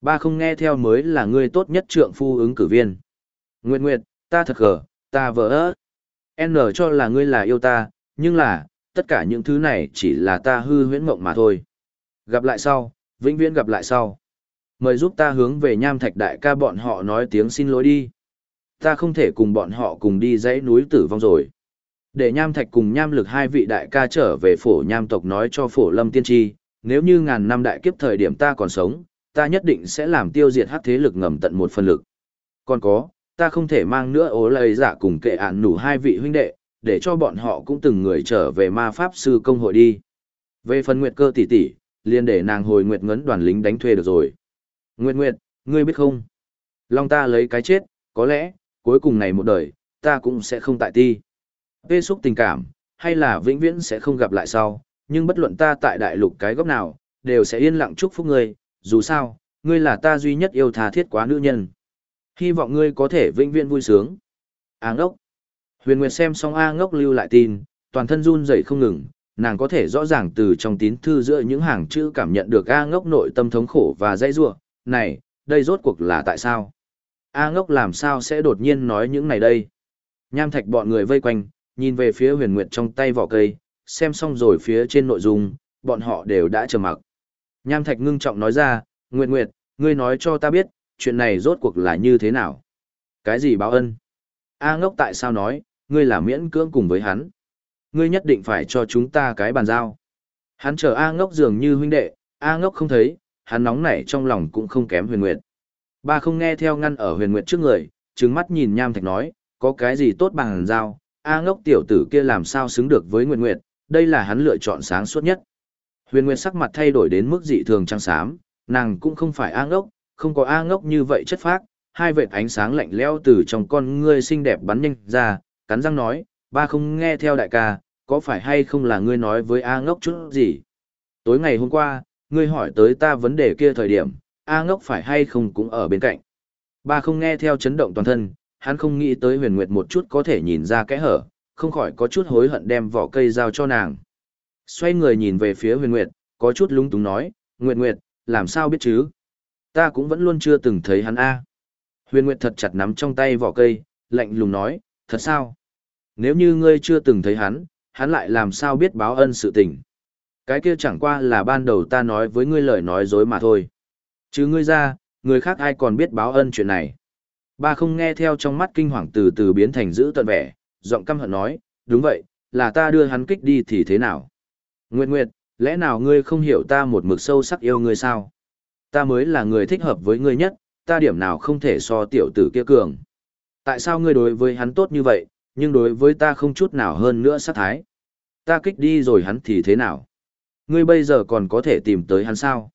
Ba không nghe theo mới là ngươi tốt nhất trượng phu ứng cử viên. Nguyệt Nguyệt, ta thật gờ, ta vỡ ớ. N cho là ngươi là yêu ta, nhưng là, tất cả những thứ này chỉ là ta hư huyễn mộng mà thôi. Gặp lại sau, vĩnh viễn gặp lại sau. Mời giúp ta hướng về nham thạch đại ca bọn họ nói tiếng xin lỗi đi. Ta không thể cùng bọn họ cùng đi dãy núi tử vong rồi. Để nham thạch cùng nham lực hai vị đại ca trở về phổ nham tộc nói cho phổ lâm tiên tri, nếu như ngàn năm đại kiếp thời điểm ta còn sống, ta nhất định sẽ làm tiêu diệt hắc thế lực ngầm tận một phần lực. Còn có, ta không thể mang nữa ố lời giả cùng kệ ản nủ hai vị huynh đệ, để cho bọn họ cũng từng người trở về ma pháp sư công hội đi. Về phần nguyệt cơ tỷ tỷ, liền để nàng hồi nguyệt ngấn đoàn lính đánh thuê được rồi. Nguyệt Nguyệt, ngươi biết không? Long ta lấy cái chết, có lẽ, cuối cùng này một đời, ta cũng sẽ không tại ti. Vê xúc tình cảm, hay là vĩnh viễn sẽ không gặp lại sau, nhưng bất luận ta tại đại lục cái góc nào, đều sẽ yên lặng chúc phúc ngươi, dù sao, ngươi là ta duy nhất yêu tha thiết quá nữ nhân. Hy vọng ngươi có thể vĩnh viễn vui sướng. A ngốc. Huyền Nguyệt xem xong A ngốc lưu lại tin, toàn thân run rẩy không ngừng, nàng có thể rõ ràng từ trong tín thư giữa những hàng chữ cảm nhận được A ngốc nội tâm thống khổ và dãy rủa này, đây rốt cuộc là tại sao? A ngốc làm sao sẽ đột nhiên nói những này đây? Nham thạch bọn người vây quanh, nhìn về phía huyền nguyệt trong tay vỏ cây, xem xong rồi phía trên nội dung, bọn họ đều đã trầm mặc. Nham thạch ngưng trọng nói ra, Nguyệt Nguyệt, ngươi nói cho ta biết, chuyện này rốt cuộc là như thế nào? Cái gì báo ân? A ngốc tại sao nói, ngươi là miễn cưỡng cùng với hắn? Ngươi nhất định phải cho chúng ta cái bàn giao. Hắn chờ A ngốc dường như huynh đệ, A ngốc không thấy, hắn nóng nảy trong lòng cũng không kém huyền nguyệt. Ba không nghe theo ngăn ở huyền nguyệt trước người, trừng mắt nhìn nham thạch nói, có cái gì tốt bằng giao, A ngốc tiểu tử kia làm sao xứng được với nguyệt nguyệt, đây là hắn lựa chọn sáng suốt nhất. Huyền nguyệt sắc mặt thay đổi đến mức dị thường trắng xám, nàng cũng không phải A ngốc, không có A ngốc như vậy chất phác, hai vệt ánh sáng lạnh lẽo từ trong con ngươi xinh đẹp bắn nhanh ra, cắn răng nói, ba không nghe theo đại ca, có phải hay không là ngươi nói với A ngốc chút gì? Tối ngày hôm qua, ngươi hỏi tới ta vấn đề kia thời điểm, A ngốc phải hay không cũng ở bên cạnh. Ba không nghe theo chấn động toàn thân, hắn không nghĩ tới huyền nguyệt một chút có thể nhìn ra kẽ hở, không khỏi có chút hối hận đem vỏ cây giao cho nàng. Xoay người nhìn về phía huyền nguyệt, có chút lúng túng nói, Nguyệt Nguyệt, làm sao biết chứ? Ta cũng vẫn luôn chưa từng thấy hắn A. Huyền Nguyệt thật chặt nắm trong tay vỏ cây, lạnh lùng nói, thật sao? Nếu như ngươi chưa từng thấy hắn, hắn lại làm sao biết báo ân sự tình? Cái kia chẳng qua là ban đầu ta nói với ngươi lời nói dối mà thôi. Chứ ngươi ra, người khác ai còn biết báo ân chuyện này. Ba không nghe theo trong mắt kinh hoàng từ từ biến thành giữ tận vẻ, giọng căm hận nói, đúng vậy, là ta đưa hắn kích đi thì thế nào? Nguyệt Nguyệt, lẽ nào ngươi không hiểu ta một mực sâu sắc yêu ngươi sao? Ta mới là người thích hợp với ngươi nhất, ta điểm nào không thể so tiểu tử kia cường. Tại sao ngươi đối với hắn tốt như vậy, nhưng đối với ta không chút nào hơn nữa sát thái? Ta kích đi rồi hắn thì thế nào? Ngươi bây giờ còn có thể tìm tới hắn sao?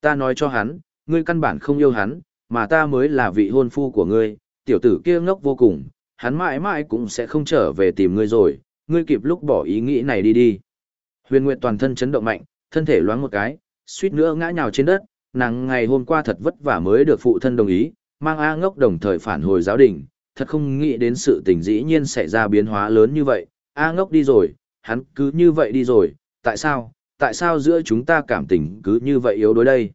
Ta nói cho hắn, ngươi căn bản không yêu hắn, mà ta mới là vị hôn phu của ngươi, tiểu tử kia ngốc vô cùng, hắn mãi mãi cũng sẽ không trở về tìm ngươi rồi, ngươi kịp lúc bỏ ý nghĩ này đi đi. Huyền Nguyệt toàn thân chấn động mạnh, thân thể loáng một cái, suýt nữa ngã nhào trên đất, nàng ngày hôm qua thật vất vả mới được phụ thân đồng ý, mang A ngốc đồng thời phản hồi giáo đình, thật không nghĩ đến sự tình dĩ nhiên xảy ra biến hóa lớn như vậy, A ngốc đi rồi, hắn cứ như vậy đi rồi, tại sao, tại sao giữa chúng ta cảm tình cứ như vậy yếu đối đây?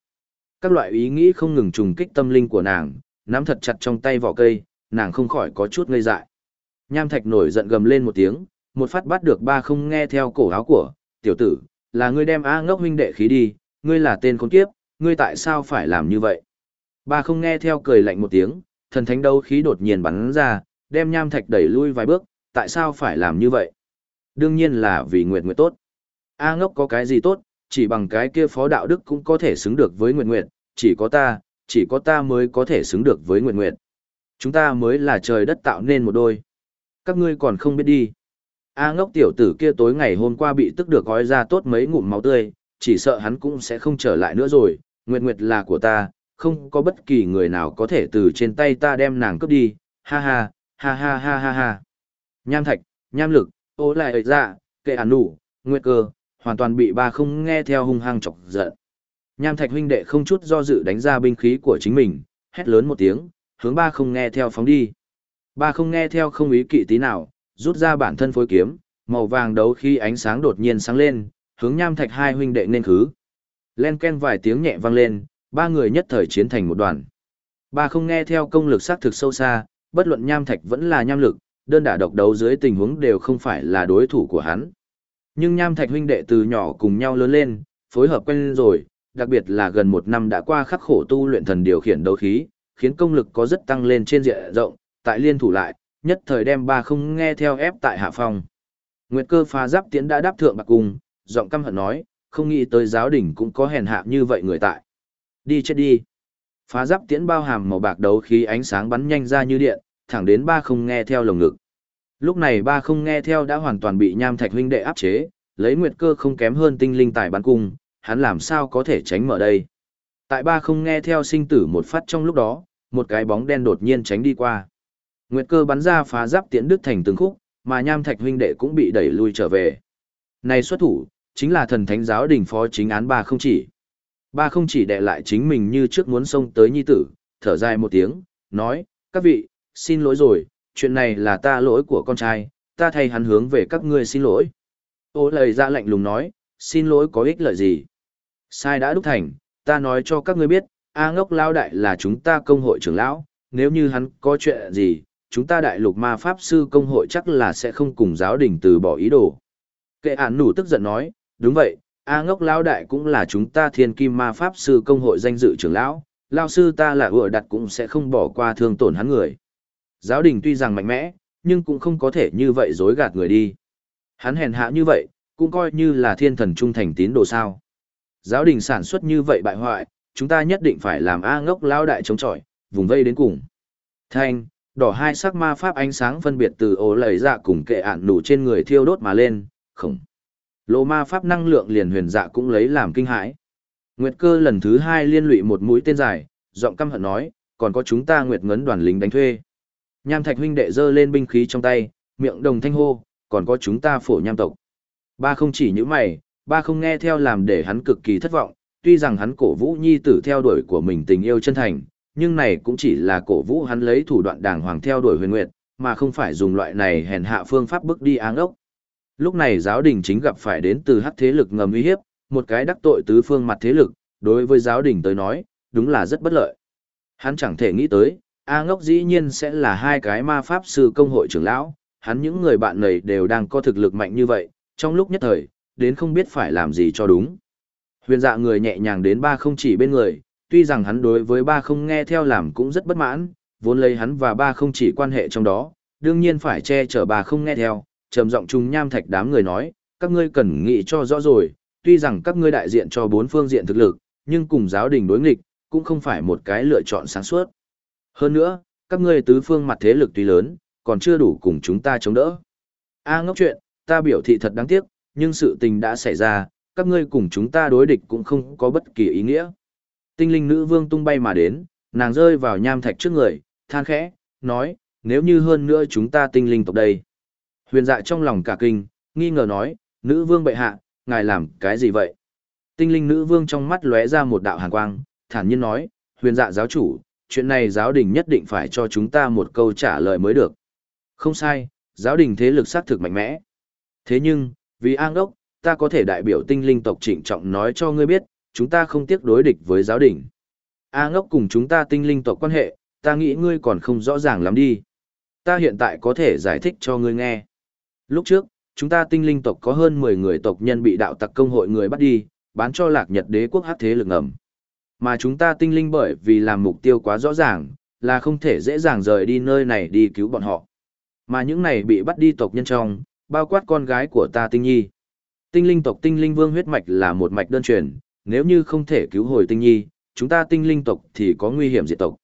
Các loại ý nghĩ không ngừng trùng kích tâm linh của nàng, nắm thật chặt trong tay vỏ cây, nàng không khỏi có chút ngây dại. Nham Thạch nổi giận gầm lên một tiếng, một phát bắt được ba không nghe theo cổ áo của, tiểu tử, là ngươi đem A ngốc huynh đệ khí đi, ngươi là tên con kiếp, ngươi tại sao phải làm như vậy? Ba không nghe theo cười lạnh một tiếng, thần thánh đấu khí đột nhiên bắn ra, đem Nham Thạch đẩy lui vài bước, tại sao phải làm như vậy? Đương nhiên là vì Nguyệt Nguyệt tốt. A ngốc có cái gì tốt, chỉ bằng cái kia phó đạo đức cũng có thể xứng được với Nguyệt Nguyệt, chỉ có ta, chỉ có ta mới có thể xứng được với Nguyệt Nguyệt. Chúng ta mới là trời đất tạo nên một đôi. Các ngươi còn không biết đi. A ngốc tiểu tử kia tối ngày hôm qua bị tức được gói ra tốt mấy ngụm máu tươi, chỉ sợ hắn cũng sẽ không trở lại nữa rồi, Nguyệt Nguyệt là của ta, không có bất kỳ người nào có thể từ trên tay ta đem nàng cướp đi, ha ha, ha ha ha ha ha. Nham thạch, nham lực, ô lại ơi ra, kệ ản nụ, Nguyệt cơ, hoàn toàn bị ba không nghe theo hung hăng chọc giận. Nham Thạch huynh đệ không chút do dự đánh ra binh khí của chính mình, hét lớn một tiếng, hướng ba không nghe theo phóng đi. Ba không nghe theo không ý kỵ tí nào, rút ra bản thân phối kiếm, màu vàng đấu khi ánh sáng đột nhiên sáng lên, Hướng nham thạch hai huynh đệ nên khứ. Len ken vài tiếng nhẹ vang lên, ba người nhất thời chiến thành một đoàn. Ba không nghe theo công lực xác thực sâu xa, bất luận nham thạch vẫn là nham lực, đơn đả độc đấu dưới tình huống đều không phải là đối thủ của hắn. Nhưng nham thạch huynh đệ từ nhỏ cùng nhau lớn lên, phối hợp quen rồi, đặc biệt là gần một năm đã qua khắc khổ tu luyện thần điều khiển đấu khí, khiến công lực có rất tăng lên trên diện rộng, tại liên thủ lại, nhất thời đem ba không nghe theo ép tại hạ phòng. Nguyệt cơ phá giáp tiến đã đáp thượng bạc cung, giọng căm hận nói, không nghĩ tới giáo đỉnh cũng có hèn hạ như vậy người tại. Đi chết đi. Phá giáp tiễn bao hàm màu bạc đấu khí ánh sáng bắn nhanh ra như điện, thẳng đến ba không nghe theo lồng ngực. Lúc này ba không nghe theo đã hoàn toàn bị nham thạch huynh đệ áp chế, lấy nguyệt cơ không kém hơn tinh linh tài bắn cung, hắn làm sao có thể tránh mở đây. Tại ba không nghe theo sinh tử một phát trong lúc đó, một cái bóng đen đột nhiên tránh đi qua. Nguyệt cơ bắn ra phá giáp tiễn đứt thành từng khúc, mà nham thạch huynh đệ cũng bị đẩy lui trở về. Này xuất thủ, chính là thần thánh giáo đình phó chính án ba không chỉ. Ba không chỉ đệ lại chính mình như trước muốn xông tới nhi tử, thở dài một tiếng, nói, các vị, xin lỗi rồi, chuyện này là ta lỗi của con trai, ta thay hắn hướng về các ngươi xin lỗi. Ô lời ra dạ lạnh lùng nói, xin lỗi có ích lợi gì? Sai đã đúc thành, ta nói cho các ngươi biết, A ngốc lao đại là chúng ta công hội trưởng lão, nếu như hắn có chuyện gì, chúng ta đại lục ma pháp sư công hội chắc là sẽ không cùng giáo đình từ bỏ ý đồ. Kệ án nủ tức giận nói, đúng vậy, A ngốc lão đại cũng là chúng ta thiên kim ma pháp sư công hội danh dự trưởng lão, lao sư ta là vừa đặt cũng sẽ không bỏ qua thương tổn hắn người. Giáo đình tuy rằng mạnh mẽ, nhưng cũng không có thể như vậy dối gạt người đi. Hắn hèn hạ như vậy, cũng coi như là thiên thần trung thành tín đồ sao. Giáo đình sản xuất như vậy bại hoại, chúng ta nhất định phải làm A ngốc lão đại chống chọi, vùng vây đến cùng. Thanh, đỏ hai sắc ma pháp ánh sáng phân biệt từ ố lầy dạ cùng kệ ạn đủ trên người thiêu đốt mà lên, khổng. Lô ma pháp năng lượng liền huyền dạ cũng lấy làm kinh hãi. Nguyệt cơ lần thứ hai liên lụy một mũi tên dài, giọng căm hận nói, còn có chúng ta Nguyệt ngấn đoàn lính đánh thuê. Nham thạch huynh đệ giơ lên binh khí trong tay, miệng đồng thanh hô, còn có chúng ta phổ nham tộc. Ba không chỉ những mày, ba không nghe theo làm để hắn cực kỳ thất vọng, tuy rằng hắn cổ vũ nhi tử theo đuổi của mình tình yêu chân thành, nhưng này cũng chỉ là cổ vũ hắn lấy thủ đoạn đàng hoàng theo đuổi huyền nguyệt, mà không phải dùng loại này hèn hạ phương pháp bức đi áng ốc. Lúc này giáo đình chính gặp phải đến từ hắc thế lực ngầm uy hiếp, một cái đắc tội tứ phương mặt thế lực, đối với giáo đình tới nói, đúng là rất bất lợi. Hắn chẳng thể nghĩ tới, A ngốc dĩ nhiên sẽ là hai cái ma pháp sư công hội trưởng lão, hắn những người bạn này đều đang có thực lực mạnh như vậy, trong lúc nhất thời, đến không biết phải làm gì cho đúng. Huyền dạ người nhẹ nhàng đến ba không chỉ bên người, tuy rằng hắn đối với ba không nghe theo làm cũng rất bất mãn, vốn lấy hắn và ba không chỉ quan hệ trong đó, đương nhiên phải che chở ba không nghe theo, trầm giọng trùng nham thạch đám người nói, các ngươi cần nghĩ cho rõ rồi, tuy rằng các ngươi đại diện cho bốn phương diện thực lực, nhưng cùng giáo đình đối nghịch, cũng không phải một cái lựa chọn sáng suốt. Hơn nữa, các ngươi tứ phương mặt thế lực tuy lớn, còn chưa đủ cùng chúng ta chống đỡ. A ngốc chuyện, ta biểu thị thật đáng tiếc, nhưng sự tình đã xảy ra, các ngươi cùng chúng ta đối địch cũng không có bất kỳ ý nghĩa. Tinh linh nữ vương tung bay mà đến, nàng rơi vào nham thạch trước người, than khẽ, nói, nếu như hơn nữa chúng ta tinh linh tộc đây. Huyền dạ trong lòng cả kinh, nghi ngờ nói, nữ vương bệ hạ, ngài làm cái gì vậy? Tinh linh nữ vương trong mắt lóe ra một đạo hàn quang, thản nhiên nói, huyền dạ giáo chủ, chuyện này giáo đình nhất định phải cho chúng ta một câu trả lời mới được. Không sai, giáo đình thế lực xác thực mạnh mẽ. Thế nhưng, vì an đốc, ta có thể đại biểu tinh linh tộc trịnh trọng nói cho ngươi biết, chúng ta không tiếc đối địch với giáo đình. A ngốc cùng chúng ta tinh linh tộc quan hệ, ta nghĩ ngươi còn không rõ ràng lắm đi. Ta hiện tại có thể giải thích cho ngươi nghe. Lúc trước, chúng ta tinh linh tộc có hơn 10 người tộc nhân bị đạo tặc công hội người bắt đi, bán cho lạc nhật đế quốc hát thế lực ngầm. Mà chúng ta tinh linh bởi vì làm mục tiêu quá rõ ràng, là không thể dễ dàng rời đi nơi này đi cứu bọn họ. Mà những này bị bắt đi tộc nhân trong, bao quát con gái của ta tinh nhi. Tinh linh tộc tinh linh vương huyết mạch là một mạch đơn truyền, nếu như không thể cứu hồi tinh nhi, chúng ta tinh linh tộc thì có nguy hiểm diệt tộc.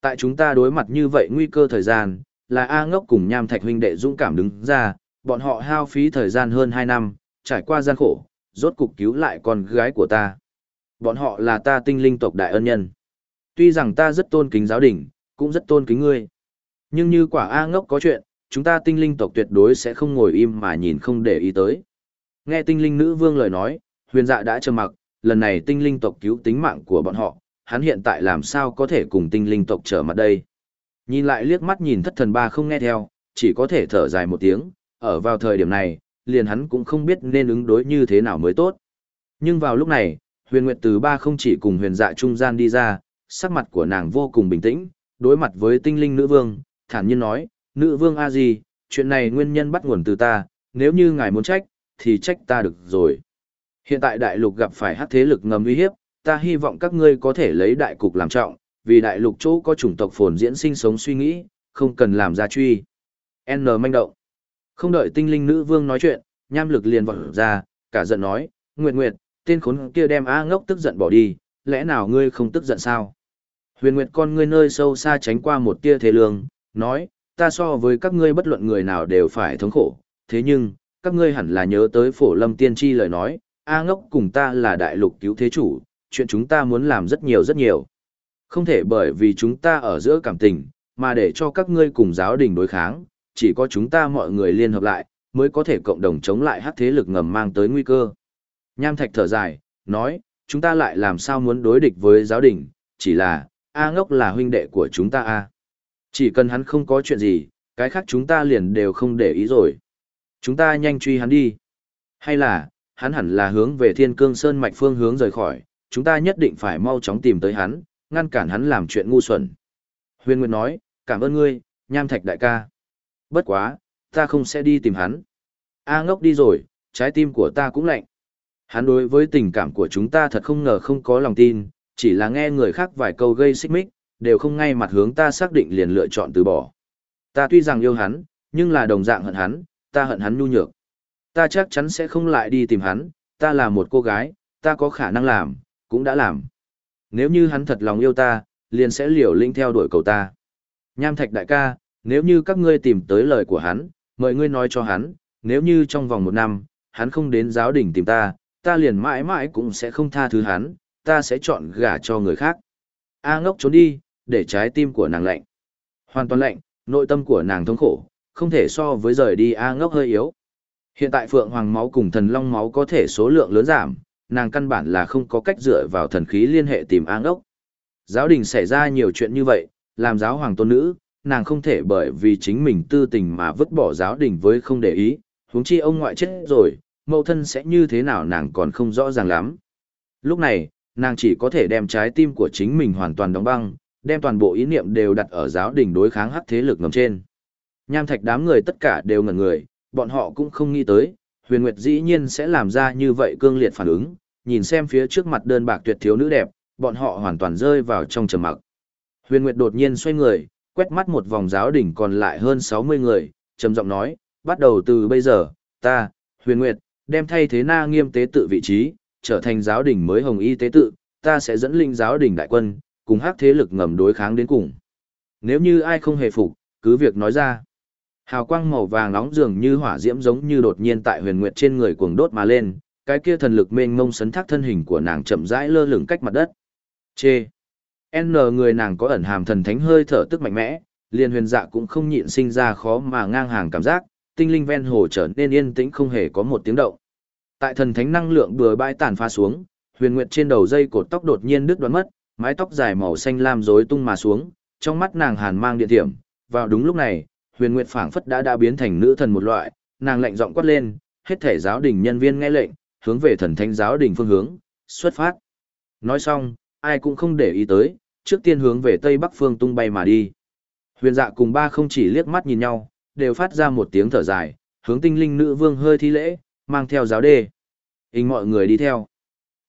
Tại chúng ta đối mặt như vậy nguy cơ thời gian, là A ngốc cùng nham thạch huynh đệ dũng cảm đứng ra, bọn họ hao phí thời gian hơn 2 năm, trải qua gian khổ, rốt cục cứu lại con gái của ta. Bọn họ là ta tinh linh tộc đại ân nhân. Tuy rằng ta rất tôn kính giáo đình, cũng rất tôn kính ngươi. Nhưng như quả A ngốc có chuyện, chúng ta tinh linh tộc tuyệt đối sẽ không ngồi im mà nhìn không để ý tới. Nghe tinh linh nữ vương lời nói, huyền dạ đã trầm mặc, lần này tinh linh tộc cứu tính mạng của bọn họ, hắn hiện tại làm sao có thể cùng tinh linh tộc trở mặt đây. Nhìn lại liếc mắt nhìn thất thần ba không nghe theo, chỉ có thể thở dài một tiếng, ở vào thời điểm này, liền hắn cũng không biết nên ứng đối như thế nào mới tốt. Nhưng vào lúc này, huyền nguyệt từ ba không chỉ cùng huyền dạ trung gian đi ra, sắc mặt của nàng vô cùng bình tĩnh, đối mặt với tinh linh nữ vương, thản nhiên nói, nữ vương a gì, chuyện này nguyên nhân bắt nguồn từ ta, nếu như ngài muốn trách, thì trách ta được rồi. Hiện tại đại lục gặp phải hắc thế lực ngầm uy hiếp, ta hy vọng các ngươi có thể lấy đại cục làm trọng, vì đại lục chỗ có chủng tộc phồn diễn sinh sống suy nghĩ, không cần làm ra truy. N manh động. Không đợi tinh linh nữ vương nói chuyện, nham lực liền vọt ra, cả giận nói, Nguyệt Nguyệt, tên khốn kia đem A ngốc tức giận bỏ đi, lẽ nào ngươi không tức giận sao? Huyền Nguyệt con ngươi nơi sâu xa tránh qua một tia thế lương, nói, ta so với các ngươi bất luận người nào đều phải thống khổ, thế nhưng, các ngươi hẳn là nhớ tới phổ lâm tiên tri lời nói, A ngốc cùng ta là đại lục cứu thế chủ, chuyện chúng ta muốn làm rất nhiều rất nhiều. Không thể bởi vì chúng ta ở giữa cảm tình, mà để cho các ngươi cùng giáo đình đối kháng, chỉ có chúng ta mọi người liên hợp lại, mới có thể cộng đồng chống lại hắc thế lực ngầm mang tới nguy cơ. Nham Thạch thở dài, nói, chúng ta lại làm sao muốn đối địch với giáo đình, chỉ là, A ngốc là huynh đệ của chúng ta A. Chỉ cần hắn không có chuyện gì, cái khác chúng ta liền đều không để ý rồi. Chúng ta nhanh truy hắn đi. Hay là, hắn hẳn là hướng về thiên cương sơn mạch phương hướng rời khỏi, chúng ta nhất định phải mau chóng tìm tới hắn, ngăn cản hắn làm chuyện ngu xuẩn. Huyền Nguyệt nói, cảm ơn ngươi, nham thạch đại ca. Bất quá, ta không sẽ đi tìm hắn. A ngốc đi rồi, trái tim của ta cũng lạnh. Hắn đối với tình cảm của chúng ta thật không ngờ không có lòng tin, chỉ là nghe người khác vài câu gây xích mích, đều không ngay mặt hướng ta xác định liền lựa chọn từ bỏ. Ta tuy rằng yêu hắn, nhưng là đồng dạng hận hắn, ta hận hắn nhu nhược. Ta chắc chắn sẽ không lại đi tìm hắn, ta là một cô gái, ta có khả năng làm, cũng đã làm. Nếu như hắn thật lòng yêu ta, liền sẽ liều linh theo đuổi cầu ta. Nham Thạch đại ca, nếu như các ngươi tìm tới lời của hắn, mời ngươi nói cho hắn, nếu như trong vòng một năm, hắn không đến giáo đình tìm ta, ta liền mãi mãi cũng sẽ không tha thứ hắn, ta sẽ chọn gả cho người khác. A ngốc trốn đi, để trái tim của nàng lạnh. Hoàn toàn lạnh, nội tâm của nàng thống khổ, không thể so với rời đi A ngốc hơi yếu. Hiện tại Phượng Hoàng máu cùng thần long máu có thể số lượng lớn giảm, nàng căn bản là không có cách dựa vào thần khí liên hệ tìm A ngốc. Giáo đình xảy ra nhiều chuyện như vậy, làm giáo hoàng tôn nữ, nàng không thể bởi vì chính mình tư tình mà vứt bỏ giáo đình với không để ý, huống chi ông ngoại chết rồi, mẫu thân sẽ như thế nào nàng còn không rõ ràng lắm. Lúc này, nàng chỉ có thể đem trái tim của chính mình hoàn toàn đóng băng, đem toàn bộ ý niệm đều đặt ở giáo đình đối kháng hắc thế lực ngầm trên. Nham thạch đám người tất cả đều ngẩn người, bọn họ cũng không nghĩ tới, huyền nguyệt dĩ nhiên sẽ làm ra như vậy cương liệt phản ứng, nhìn xem phía trước mặt đơn bạc tuyệt thiếu nữ đẹp, bọn họ hoàn toàn rơi vào trong trầm mặc. Huyền Nguyệt đột nhiên xoay người, quét mắt một vòng giáo đỉnh còn lại hơn 60 người, trầm giọng nói, bắt đầu từ bây giờ, ta, Huyền Nguyệt, đem thay thế na nghiêm tế tự vị trí, trở thành giáo đỉnh mới hồng y tế tự, ta sẽ dẫn linh giáo đỉnh đại quân, cùng hắc thế lực ngầm đối kháng đến cùng. Nếu như ai không hề phục, cứ việc nói ra. Hào quang màu vàng nóng dường như hỏa diễm giống như đột nhiên tại huyền nguyệt trên người cuồng đốt mà lên, cái kia thần lực mênh mông sấn thác thân hình của nàng chậm rãi lơ lửng cách mặt đất. Chê. N người nàng có ẩn hàm thần thánh hơi thở tức mạnh mẽ, liền huyền dạ cũng không nhịn sinh ra khó mà ngang hàng cảm giác, tinh linh ven hồ trở nên yên tĩnh không hề có một tiếng động. Tại thần thánh năng lượng bừa bãi tàn pha xuống, huyền nguyệt trên đầu dây cột tóc đột nhiên đứt đoán mất, mái tóc dài màu xanh lam rối tung mà xuống, trong mắt nàng hàn mang điện thiểm, vào đúng lúc này, huyền nguyệt phảng phất đã đã biến thành nữ thần một loại, nàng lạnh giọng quát lên, hết thể giáo đình nhân viên nghe lệnh, hướng về thần thánh giáo đình phương hướng, xuất phát. Nói xong, ai cũng không để ý tới, trước tiên hướng về tây bắc phương tung bay mà đi. Huyền dạ cùng ba không chỉ liếc mắt nhìn nhau, đều phát ra một tiếng thở dài, hướng tinh linh nữ vương hơi thi lễ, mang theo giáo đề Hình mọi người đi theo.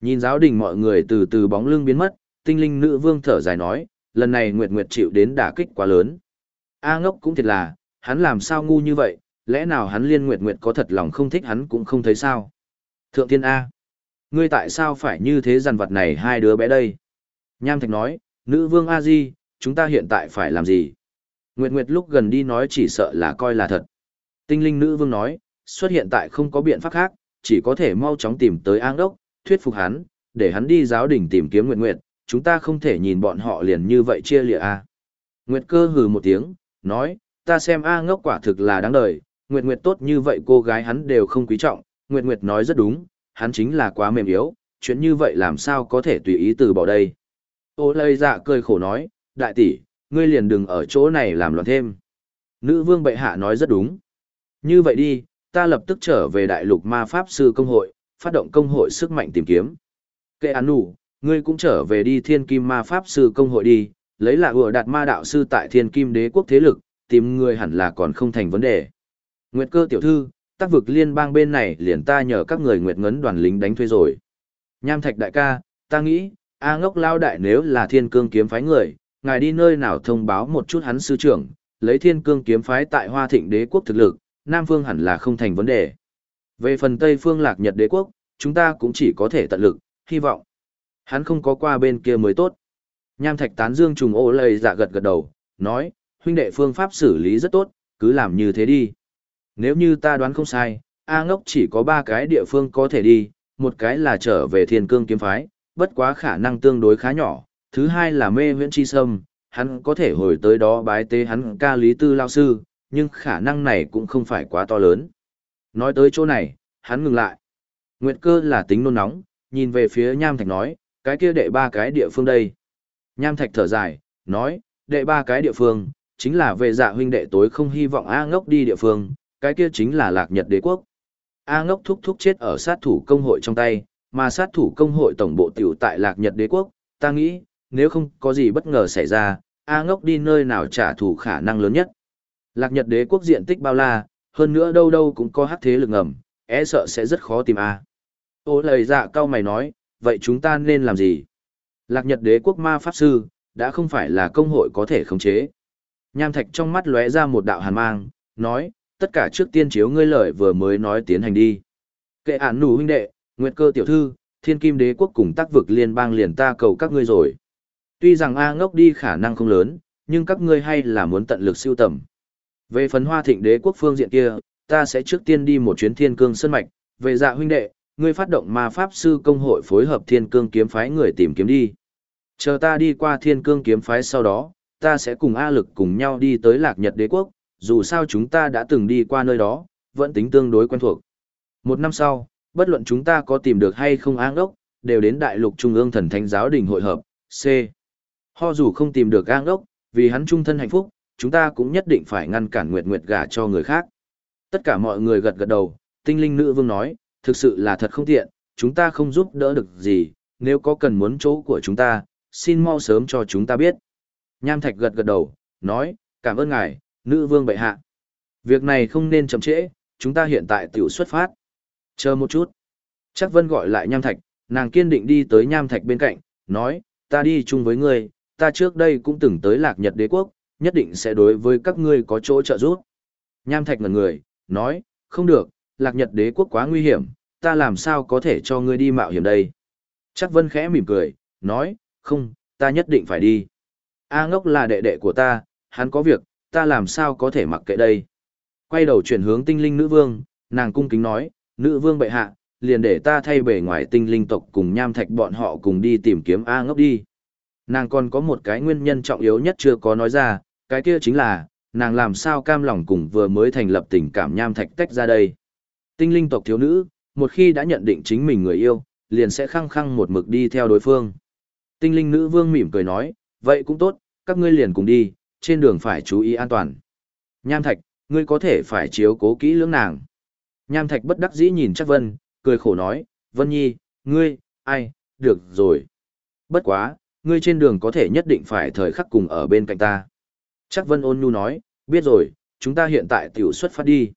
Nhìn giáo đình mọi người từ từ bóng lưng biến mất, tinh linh nữ vương thở dài nói, lần này Nguyệt Nguyệt chịu đến đả kích quá lớn. A ngốc cũng thiệt là, hắn làm sao ngu như vậy, lẽ nào hắn liên Nguyệt Nguyệt có thật lòng không thích hắn cũng không thấy sao. Thượng thiên A. Ngươi tại sao phải như thế dằn vật này hai đứa bé đây? Nham Thạch nói, nữ vương A Di, chúng ta hiện tại phải làm gì? Nguyệt Nguyệt lúc gần đi nói chỉ sợ là coi là thật. Tinh linh nữ vương nói, xuất hiện tại không có biện pháp khác, chỉ có thể mau chóng tìm tới An Đốc, thuyết phục hắn, để hắn đi giáo đình tìm kiếm Nguyệt Nguyệt, chúng ta không thể nhìn bọn họ liền như vậy chia lịa a. Nguyệt cơ hừ một tiếng, nói, ta xem A ngốc quả thực là đáng đời, Nguyệt Nguyệt tốt như vậy cô gái hắn đều không quý trọng, Nguyệt Nguyệt nói rất đúng, hắn chính là quá mềm yếu, chuyện như vậy làm sao có thể tùy ý từ bỏ đây. Ô lây dạ cười khổ nói, đại tỷ, ngươi liền đừng ở chỗ này làm loạn thêm. Nữ vương bệ hạ nói rất đúng. Như vậy đi, ta lập tức trở về đại lục ma pháp sư công hội, phát động công hội sức mạnh tìm kiếm. Kệ án nụ, ngươi cũng trở về đi thiên kim ma pháp sư công hội đi, lấy là ủa đạt ma đạo sư tại thiên kim đế quốc thế lực, tìm ngươi hẳn là còn không thành vấn đề. Nguyệt cơ tiểu thư, tác vực liên bang bên này liền ta nhờ các người nguyệt ngấn đoàn lính đánh thuê rồi. Nham thạch đại ca, ta nghĩ, A ngốc lao đại nếu là thiên cương kiếm phái người, ngài đi nơi nào thông báo một chút hắn sư trưởng, lấy thiên cương kiếm phái tại hoa thịnh đế quốc thực lực, Nam Phương hẳn là không thành vấn đề. Về phần Tây Phương lạc Nhật đế quốc, chúng ta cũng chỉ có thể tận lực, hy vọng. Hắn không có qua bên kia mới tốt. Nham thạch tán dương trùng ô lầy dạ gật gật đầu, nói, huynh đệ phương pháp xử lý rất tốt, cứ làm như thế đi. Nếu như ta đoán không sai, A ngốc chỉ có ba cái địa phương có thể đi, một cái là trở về thiên cương kiếm phái, bất quá khả năng tương đối khá nhỏ, thứ hai là mê huyễn chi sâm, hắn có thể hồi tới đó bái tế hắn ca lý tư lao sư, nhưng khả năng này cũng không phải quá to lớn. Nói tới chỗ này, hắn ngừng lại. Nguyệt cơ là tính nôn nóng, nhìn về phía Nham Thạch nói, cái kia đệ ba cái địa phương đây. Nham Thạch thở dài, nói, đệ ba cái địa phương, chính là về dạ huynh đệ tối không hy vọng A ngốc đi địa phương, cái kia chính là lạc nhật đế quốc. A ngốc thúc thúc chết ở sát thủ công hội trong tay, mà sát thủ công hội tổng bộ tiểu tại lạc nhật đế quốc, ta nghĩ, nếu không có gì bất ngờ xảy ra, A ngốc đi nơi nào trả thù khả năng lớn nhất. Lạc nhật đế quốc diện tích bao la, hơn nữa đâu đâu cũng có hắc thế lực ngầm, e sợ sẽ rất khó tìm A. Ô lời dạ cao mày nói, vậy chúng ta nên làm gì? Lạc nhật đế quốc ma pháp sư, đã không phải là công hội có thể khống chế. Nham thạch trong mắt lóe ra một đạo hàn mang, nói, tất cả trước tiên chiếu ngươi lời vừa mới nói tiến hành đi. Kệ ản nủ huynh đệ, nguyệt cơ tiểu thư, thiên kim đế quốc cùng tác vực liên bang liền ta cầu các ngươi rồi. Tuy rằng A ngốc đi khả năng không lớn, nhưng các ngươi hay là muốn tận lực siêu tầm. Về phần hoa thịnh đế quốc phương diện kia, ta sẽ trước tiên đi một chuyến thiên cương sân mạch, về dạ huynh đệ, ngươi phát động ma pháp sư công hội phối hợp thiên cương kiếm phái người tìm kiếm đi. Chờ ta đi qua thiên cương kiếm phái sau đó, ta sẽ cùng A lực cùng nhau đi tới lạc nhật đế quốc, dù sao chúng ta đã từng đi qua nơi đó, vẫn tính tương đối quen thuộc. Một năm sau, bất luận chúng ta có tìm được hay không áng ốc, đều đến đại lục trung ương thần thánh giáo đình hội hợp, C. Ho dù không tìm được áng ốc, vì hắn trung thân hạnh phúc, chúng ta cũng nhất định phải ngăn cản Nguyệt Nguyệt gả cho người khác. Tất cả mọi người gật gật đầu, tinh linh nữ vương nói, thực sự là thật không tiện, chúng ta không giúp đỡ được gì, nếu có cần muốn chỗ của chúng ta, xin mau sớm cho chúng ta biết. Nham Thạch gật gật đầu, nói, cảm ơn ngài, nữ vương bệ hạ. Việc này không nên chậm trễ, chúng ta hiện tại tiểu xuất phát. Chờ một chút. Chắc Vân gọi lại Nham Thạch, nàng kiên định đi tới Nham Thạch bên cạnh, nói, ta đi chung với ngươi, ta trước đây cũng từng tới Lạc Nhật Đế Quốc, nhất định sẽ đối với các ngươi có chỗ trợ giúp. Nham Thạch ngần người, nói, không được, Lạc Nhật Đế Quốc quá nguy hiểm, ta làm sao có thể cho ngươi đi mạo hiểm đây. Chắc Vân khẽ mỉm cười, nói, không, ta nhất định phải đi. A ngốc là đệ đệ của ta, hắn có việc, ta làm sao có thể mặc kệ đây. Quay đầu chuyển hướng tinh linh nữ vương, nàng cung kính nói, nữ vương bệ hạ, liền để ta thay bề ngoài tinh linh tộc cùng nham thạch bọn họ cùng đi tìm kiếm A ngốc đi. Nàng còn có một cái nguyên nhân trọng yếu nhất chưa có nói ra, cái kia chính là, nàng làm sao cam lòng cùng vừa mới thành lập tình cảm nham thạch tách ra đây. Tinh linh tộc thiếu nữ, một khi đã nhận định chính mình người yêu, liền sẽ khăng khăng một mực đi theo đối phương. Tinh linh nữ vương mỉm cười nói, vậy cũng tốt, các ngươi liền cùng đi, trên đường phải chú ý an toàn. Nham thạch, ngươi có thể phải chiếu cố kỹ lưỡng nàng. Nham thạch bất đắc dĩ nhìn chắc vân, cười khổ nói, vân nhi, ngươi, ai, được rồi. Bất quá, ngươi trên đường có thể nhất định phải thời khắc cùng ở bên cạnh ta. Chắc vân ôn nhu nói, biết rồi, chúng ta hiện tại tiểu xuất phát đi.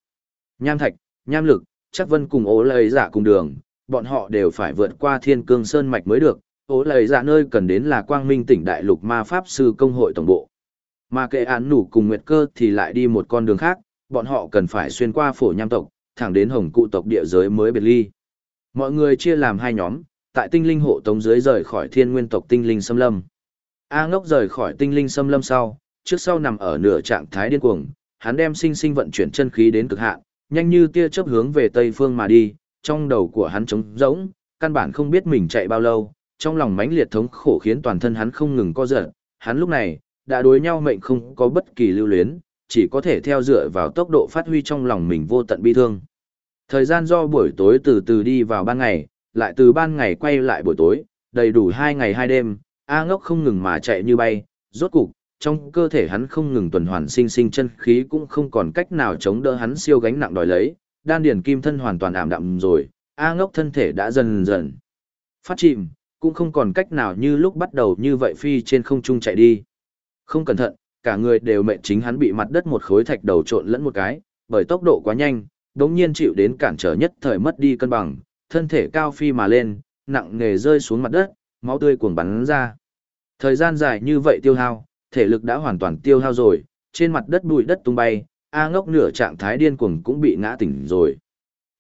Nham thạch, nham lực, chắc vân cùng ố lời giả dạ cùng đường, bọn họ đều phải vượt qua thiên cương sơn mạch mới được. Ố lời giả dạ nơi cần đến là quang minh tỉnh đại lục ma pháp sư công hội tổng bộ. Mà kệ án nủ cùng Nguyệt Cơ thì lại đi một con đường khác, bọn họ cần phải xuyên qua phổ nham tộc, thẳng đến hồng cụ tộc địa giới mới biệt ly. Mọi người chia làm hai nhóm, tại tinh linh hộ tống dưới rời khỏi thiên nguyên tộc tinh linh xâm lâm. A ngốc rời khỏi tinh linh xâm lâm sau, trước sau nằm ở nửa trạng thái điên cuồng, hắn đem sinh sinh vận chuyển chân khí đến cực hạn, nhanh như tia chớp hướng về tây phương mà đi, trong đầu của hắn trống rỗng, căn bản không biết mình chạy bao lâu, trong lòng mãnh liệt thống khổ khiến toàn thân hắn không ngừng co giật, hắn lúc này đã đối nhau mệnh không có bất kỳ lưu luyến, chỉ có thể theo dựa vào tốc độ phát huy trong lòng mình vô tận bi thương. Thời gian do buổi tối từ từ đi vào ban ngày, lại từ ban ngày quay lại buổi tối, đầy đủ hai ngày hai đêm, A ngốc không ngừng mà chạy như bay, rốt cục, trong cơ thể hắn không ngừng tuần hoàn sinh sinh chân khí cũng không còn cách nào chống đỡ hắn siêu gánh nặng đòi lấy, đan điền kim thân hoàn toàn ảm đạm rồi, A ngốc thân thể đã dần dần phát chìm, cũng không còn cách nào như lúc bắt đầu như vậy phi trên không trung chạy đi. Không cẩn thận, cả người đều mệnh chính hắn bị mặt đất một khối thạch đầu trộn lẫn một cái, bởi tốc độ quá nhanh, đống nhiên chịu đến cản trở nhất thời mất đi cân bằng, thân thể cao phi mà lên, nặng nề rơi xuống mặt đất, máu tươi cuồng bắn ra. Thời gian dài như vậy tiêu hao, thể lực đã hoàn toàn tiêu hao rồi, trên mặt đất bụi đất tung bay, A ngốc nửa trạng thái điên cuồng cũng bị ngã tỉnh rồi.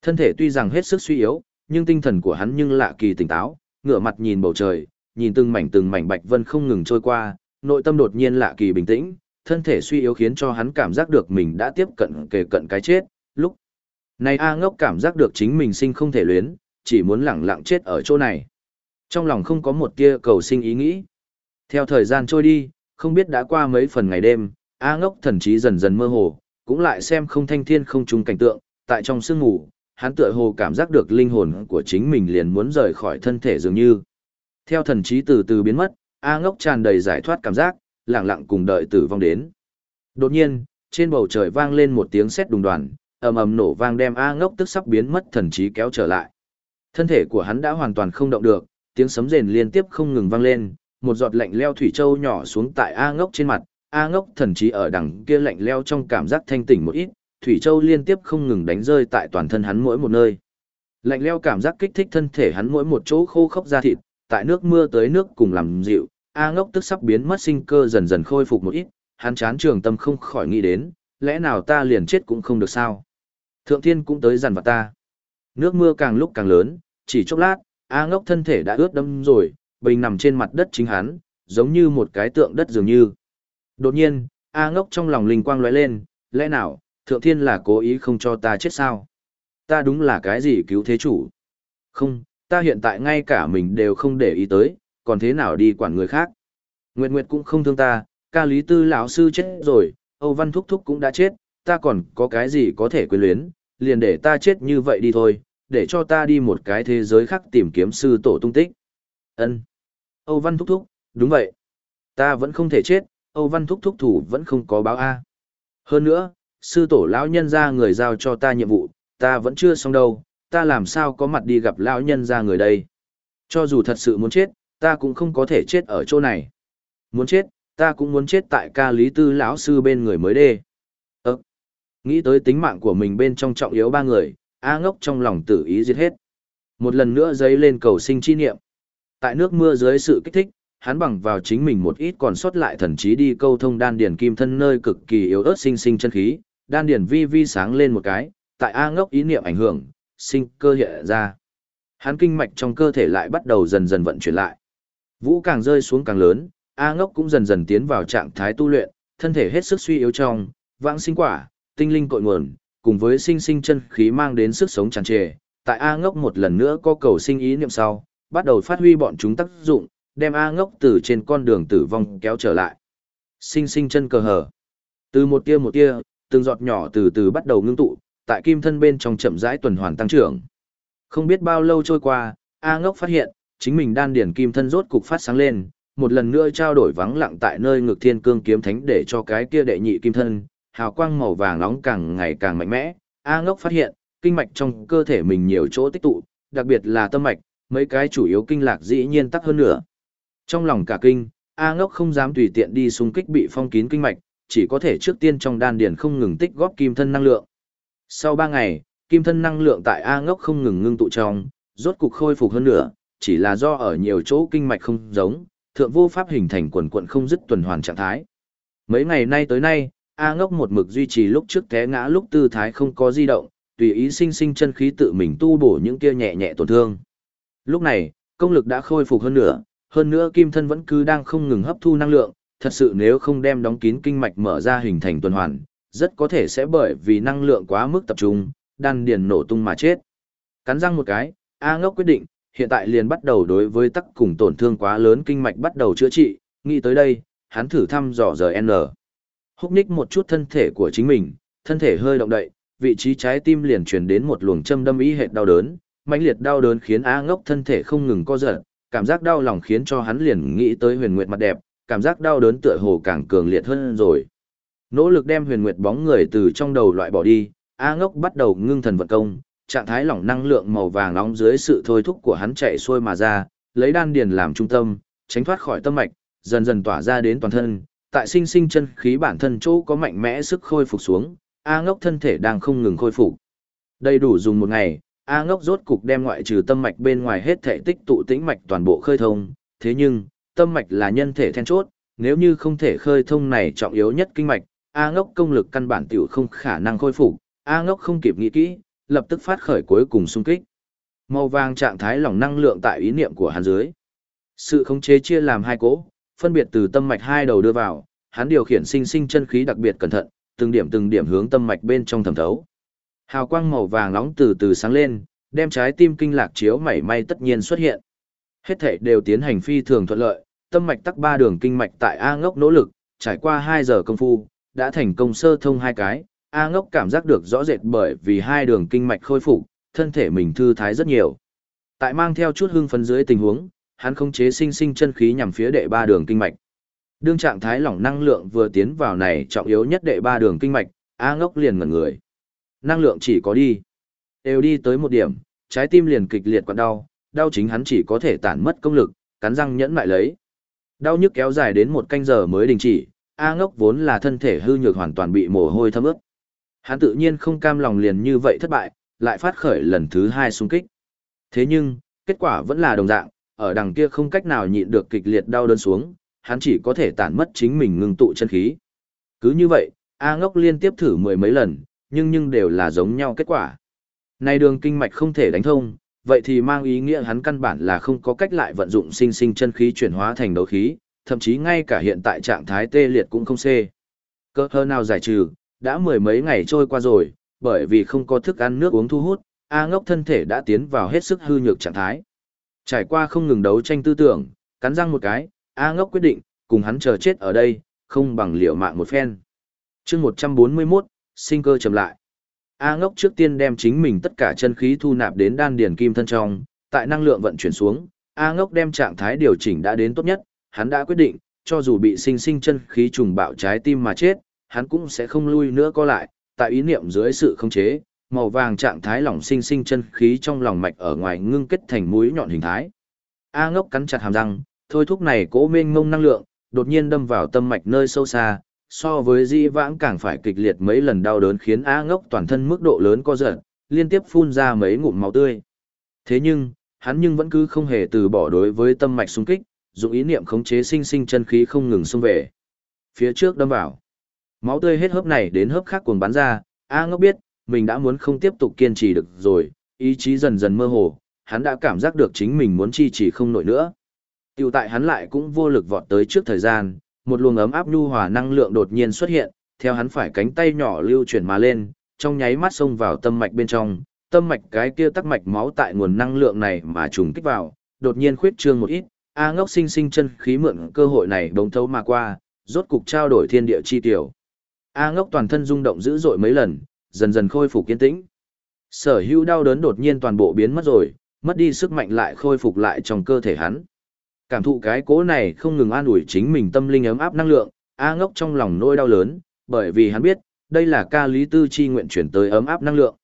Thân thể tuy rằng hết sức suy yếu, nhưng tinh thần của hắn nhưng lạ kỳ tỉnh táo, ngửa mặt nhìn bầu trời, nhìn từng mảnh từng mảnh bạch vân không ngừng trôi qua, nội tâm đột nhiên lạ kỳ bình tĩnh, thân thể suy yếu khiến cho hắn cảm giác được mình đã tiếp cận kề cận cái chết, lúc này A ngốc cảm giác được chính mình sinh không thể luyến, chỉ muốn lẳng lặng chết ở chỗ này. Trong lòng không có một tia cầu sinh ý nghĩ. Theo thời gian trôi đi, không biết đã qua mấy phần ngày đêm, A ngốc thần trí dần dần mơ hồ, cũng lại xem không thanh thiên không trùng cảnh tượng, tại trong sương ngủ, hắn tựa hồ cảm giác được linh hồn của chính mình liền muốn rời khỏi thân thể dường như. Theo thần trí từ từ biến mất, A ngốc tràn đầy giải thoát cảm giác, lặng lặng cùng đợi tử vong đến. Đột nhiên, trên bầu trời vang lên một tiếng sét đùng đoàn, ầm ầm nổ vang đem A ngốc tức sắp biến mất thần trí kéo trở lại. Thân thể của hắn đã hoàn toàn không động được, tiếng sấm rền liên tiếp không ngừng vang lên, một giọt lạnh leo thủy châu nhỏ xuống tại A ngốc trên mặt, A ngốc thần trí ở đằng kia lạnh leo trong cảm giác thanh tỉnh một ít, thủy châu liên tiếp không ngừng đánh rơi tại toàn thân hắn mỗi một nơi. Lạnh leo cảm giác kích thích thân thể hắn mỗi một chỗ khô khốc da thịt, tại nước mưa tới nước cùng làm dịu, A ngốc tức sắp biến mất sinh cơ dần dần khôi phục một ít, hắn chán trường tâm không khỏi nghĩ đến, lẽ nào ta liền chết cũng không được sao. Thượng thiên cũng tới dằn vặt ta. Nước mưa càng lúc càng lớn, chỉ chốc lát, A ngốc thân thể đã ướt đẫm rồi, bình nằm trên mặt đất chính hắn, giống như một cái tượng đất dường như. Đột nhiên, A ngốc trong lòng linh quang lóe lên, lẽ nào, thượng thiên là cố ý không cho ta chết sao? Ta đúng là cái gì cứu thế chủ? Không, ta hiện tại ngay cả mình đều không để ý tới, còn thế nào đi quản người khác? Nguyệt Nguyệt cũng không thương ta, ca lý tư lão sư chết rồi, Âu Văn Thúc Thúc cũng đã chết, ta còn có cái gì có thể quyến luyến, liền để ta chết như vậy đi thôi, để cho ta đi một cái thế giới khác tìm kiếm sư tổ tung tích. Ân. Âu Văn Thúc Thúc, đúng vậy. Ta vẫn không thể chết, Âu Văn Thúc Thúc thủ vẫn không có báo A. Hơn nữa, sư tổ lão nhân ra người giao cho ta nhiệm vụ, ta vẫn chưa xong đâu, ta làm sao có mặt đi gặp lão nhân ra người đây. Cho dù thật sự muốn chết, ta cũng không có thể chết ở chỗ này. Muốn chết, ta cũng muốn chết tại ca lý tư lão sư bên người mới đê. Nghĩ tới tính mạng của mình bên trong trọng yếu ba người, A ngốc trong lòng tử ý giết hết. Một lần nữa dấy lên cầu sinh chi niệm. Tại nước mưa dưới sự kích thích, hắn bằng vào chính mình một ít còn sót lại thần trí đi câu thông đan điền kim thân nơi cực kỳ yếu ớt sinh sinh chân khí, đan điền vi vi sáng lên một cái, tại A ngốc ý niệm ảnh hưởng, sinh cơ hiện ra. Hắn kinh mạch trong cơ thể lại bắt đầu dần dần vận chuyển lại. Vũ càng rơi xuống càng lớn, A ngốc cũng dần dần tiến vào trạng thái tu luyện, thân thể hết sức suy yếu trong, vãng sinh quả, tinh linh cội nguồn, cùng với sinh sinh chân khí mang đến sức sống tràn trề. Tại A ngốc một lần nữa có cầu sinh ý niệm sau, bắt đầu phát huy bọn chúng tác dụng, đem A ngốc từ trên con đường tử vong kéo trở lại. Sinh sinh chân cờ hở. Từ một tia một tia, từng giọt nhỏ từ từ bắt đầu ngưng tụ, tại kim thân bên trong chậm rãi tuần hoàn tăng trưởng. Không biết bao lâu trôi qua, A ngốc phát hiện, chính mình đan điển kim thân rốt cục phát sáng lên, một lần nữa trao đổi vắng lặng tại nơi ngực thiên cương kiếm thánh để cho cái kia đệ nhị kim thân, hào quang màu vàng nóng càng ngày càng mạnh mẽ. A ngốc phát hiện, kinh mạch trong cơ thể mình nhiều chỗ tích tụ, đặc biệt là tâm mạch, mấy cái chủ yếu kinh lạc dĩ nhiên tắc hơn nữa. Trong lòng cả kinh, A ngốc không dám tùy tiện đi xung kích bị phong kín kinh mạch, chỉ có thể trước tiên trong đan điền không ngừng tích góp kim thân năng lượng. Sau 3 ngày, kim thân năng lượng tại A ngốc không ngừng ngưng tụ trong, rốt cục khôi phục hơn nữa, chỉ là do ở nhiều chỗ kinh mạch không giống, thượng vô pháp hình thành quần quận không dứt tuần hoàn trạng thái. Mấy ngày nay tới nay, A ngốc một mực duy trì lúc trước té ngã lúc tư thái không có di động, tùy ý sinh sinh chân khí tự mình tu bổ những kia nhẹ nhẹ tổn thương. Lúc này, công lực đã khôi phục hơn nữa, hơn nữa kim thân vẫn cứ đang không ngừng hấp thu năng lượng, thật sự nếu không đem đóng kín kinh mạch mở ra hình thành tuần hoàn, rất có thể sẽ bởi vì năng lượng quá mức tập trung, đan điền nổ tung mà chết. Cắn răng một cái, A ngốc quyết định, hiện tại liền bắt đầu đối với tắc cùng tổn thương quá lớn kinh mạch bắt đầu chữa trị, nghĩ tới đây, hắn thử thăm dò giờ N. Húc ních một chút thân thể của chính mình, thân thể hơi động đậy, vị trí trái tim liền truyền đến một luồng châm đâm ý hệt đau đớn, mãnh liệt đau đớn khiến A ngốc thân thể không ngừng co giật, cảm giác đau lòng khiến cho hắn liền nghĩ tới huyền nguyệt mặt đẹp, cảm giác đau đớn tựa hồ càng cường liệt hơn rồi. Nỗ lực đem huyền nguyệt bóng người từ trong đầu loại bỏ đi, A ngốc bắt đầu ngưng thần vận công, trạng thái lỏng năng lượng màu vàng nóng dưới sự thôi thúc của hắn chạy xuôi mà ra, lấy đan điền làm trung tâm, tránh thoát khỏi tâm mạch, dần dần tỏa ra đến toàn thân, tại sinh sinh chân khí bản thân chỗ có mạnh mẽ sức khôi phục xuống, A ngốc thân thể đang không ngừng khôi phục. Đầy đủ dùng một ngày, A ngốc rốt cục đem ngoại trừ tâm mạch bên ngoài hết thể tích tụ tĩnh mạch toàn bộ khơi thông, thế nhưng, tâm mạch là nhân thể then chốt, nếu như không thể khơi thông này trọng yếu nhất kinh mạch, A ngốc công lực căn bản tiểu không khả năng khôi phục, A ngốc không kịp nghĩ kỹ, lập tức phát khởi cuối cùng xung kích. Màu vàng trạng thái lỏng năng lượng tại ý niệm của hắn dưới. Sự khống chế chia làm hai cỗ, phân biệt từ tâm mạch hai đầu đưa vào, hắn điều khiển sinh sinh chân khí đặc biệt cẩn thận, từng điểm từng điểm hướng tâm mạch bên trong thẩm thấu. Hào quang màu vàng nóng từ từ sáng lên, đem trái tim kinh lạc chiếu mảy may tất nhiên xuất hiện. Hết thảy đều tiến hành phi thường thuận lợi, tâm mạch tắc ba đường kinh mạch tại A ngốc nỗ lực, trải qua 2 giờ công phu, đã thành công sơ thông hai cái, A ngốc cảm giác được rõ rệt bởi vì hai đường kinh mạch khôi phục, thân thể mình thư thái rất nhiều. Tại mang theo chút hưng phấn dưới tình huống, hắn không chế sinh sinh chân khí nhằm phía đệ ba đường kinh mạch. Đương trạng thái lỏng năng lượng vừa tiến vào này trọng yếu nhất đệ ba đường kinh mạch, A ngốc liền ngẩn người. Năng lượng chỉ có đi. Đều đi tới một điểm, trái tim liền kịch liệt quặn đau, đau chính hắn chỉ có thể tản mất công lực, cắn răng nhẫn lại lấy. Đau nhức kéo dài đến một canh giờ mới đình chỉ, A ngốc vốn là thân thể hư nhược hoàn toàn bị mồ hôi thấm ướt. Hắn tự nhiên không cam lòng liền như vậy thất bại, lại phát khởi lần thứ hai xung kích. Thế nhưng, kết quả vẫn là đồng dạng, ở đằng kia không cách nào nhịn được kịch liệt đau đớn xuống, hắn chỉ có thể tản mất chính mình ngưng tụ chân khí. Cứ như vậy, A ngốc liên tiếp thử mười mấy lần, nhưng nhưng đều là giống nhau kết quả. Này đường kinh mạch không thể đánh thông, vậy thì mang ý nghĩa hắn căn bản là không có cách lại vận dụng sinh sinh chân khí chuyển hóa thành đấu khí, thậm chí ngay cả hiện tại trạng thái tê liệt cũng không xê. Cơ hơ nào giải trừ, đã mười mấy ngày trôi qua rồi, bởi vì không có thức ăn nước uống thu hút, A ngốc thân thể đã tiến vào hết sức hư nhược trạng thái. Trải qua không ngừng đấu tranh tư tưởng, cắn răng một cái, A ngốc quyết định, cùng hắn chờ chết ở đây, không bằng liều mạng một phen. chương 141, sinh cơ chậm lại. A ngốc trước tiên đem chính mình tất cả chân khí thu nạp đến đan điển kim thân trong, tại năng lượng vận chuyển xuống, A ngốc đem trạng thái điều chỉnh đã đến tốt nhất, hắn đã quyết định, cho dù bị sinh sinh chân khí trùng bạo trái tim mà chết, hắn cũng sẽ không lui nữa co lại, tại ý niệm dưới sự khống chế, màu vàng trạng thái lỏng sinh sinh chân khí trong lòng mạch ở ngoài ngưng kết thành mũi nhọn hình thái. A ngốc cắn chặt hàm răng, thôi thúc này cố mênh ngông năng lượng, đột nhiên đâm vào tâm mạch nơi sâu xa, so với di vãng càng phải kịch liệt mấy lần đau đớn khiến A ngốc toàn thân mức độ lớn co giật, liên tiếp phun ra mấy ngụm máu tươi. Thế nhưng, hắn nhưng vẫn cứ không hề từ bỏ đối với tâm mạch xung kích, dùng ý niệm khống chế sinh sinh chân khí không ngừng xung về. Phía trước đâm vào. Máu tươi hết hớp này đến hớp khác cuồng bắn ra, A ngốc biết, mình đã muốn không tiếp tục kiên trì được rồi, ý chí dần dần mơ hồ, hắn đã cảm giác được chính mình muốn chi trì không nổi nữa. Tiểu tại hắn lại cũng vô lực vọt tới trước thời gian, một luồng ấm áp nhu hòa năng lượng đột nhiên xuất hiện, theo hắn phải cánh tay nhỏ lưu chuyển mà lên, trong nháy mắt xông vào tâm mạch bên trong, tâm mạch cái kia tắc mạch máu tại nguồn năng lượng này mà trùng kích vào, đột nhiên khuyết trương một ít, A ngốc sinh sinh chân khí mượn cơ hội này bỗng thấu mà qua, rốt cục trao đổi thiên địa chi tiểu. A ngốc toàn thân rung động dữ dội mấy lần, dần dần khôi phục kiên tĩnh. Sở hữu đau đớn đột nhiên toàn bộ biến mất rồi, mất đi sức mạnh lại khôi phục lại trong cơ thể hắn. Cảm thụ cái cố này không ngừng an ủi chính mình tâm linh ấm áp năng lượng, A ngốc trong lòng nỗi đau lớn, bởi vì hắn biết, đây là ca lý tư chi nguyện chuyển tới ấm áp năng lượng.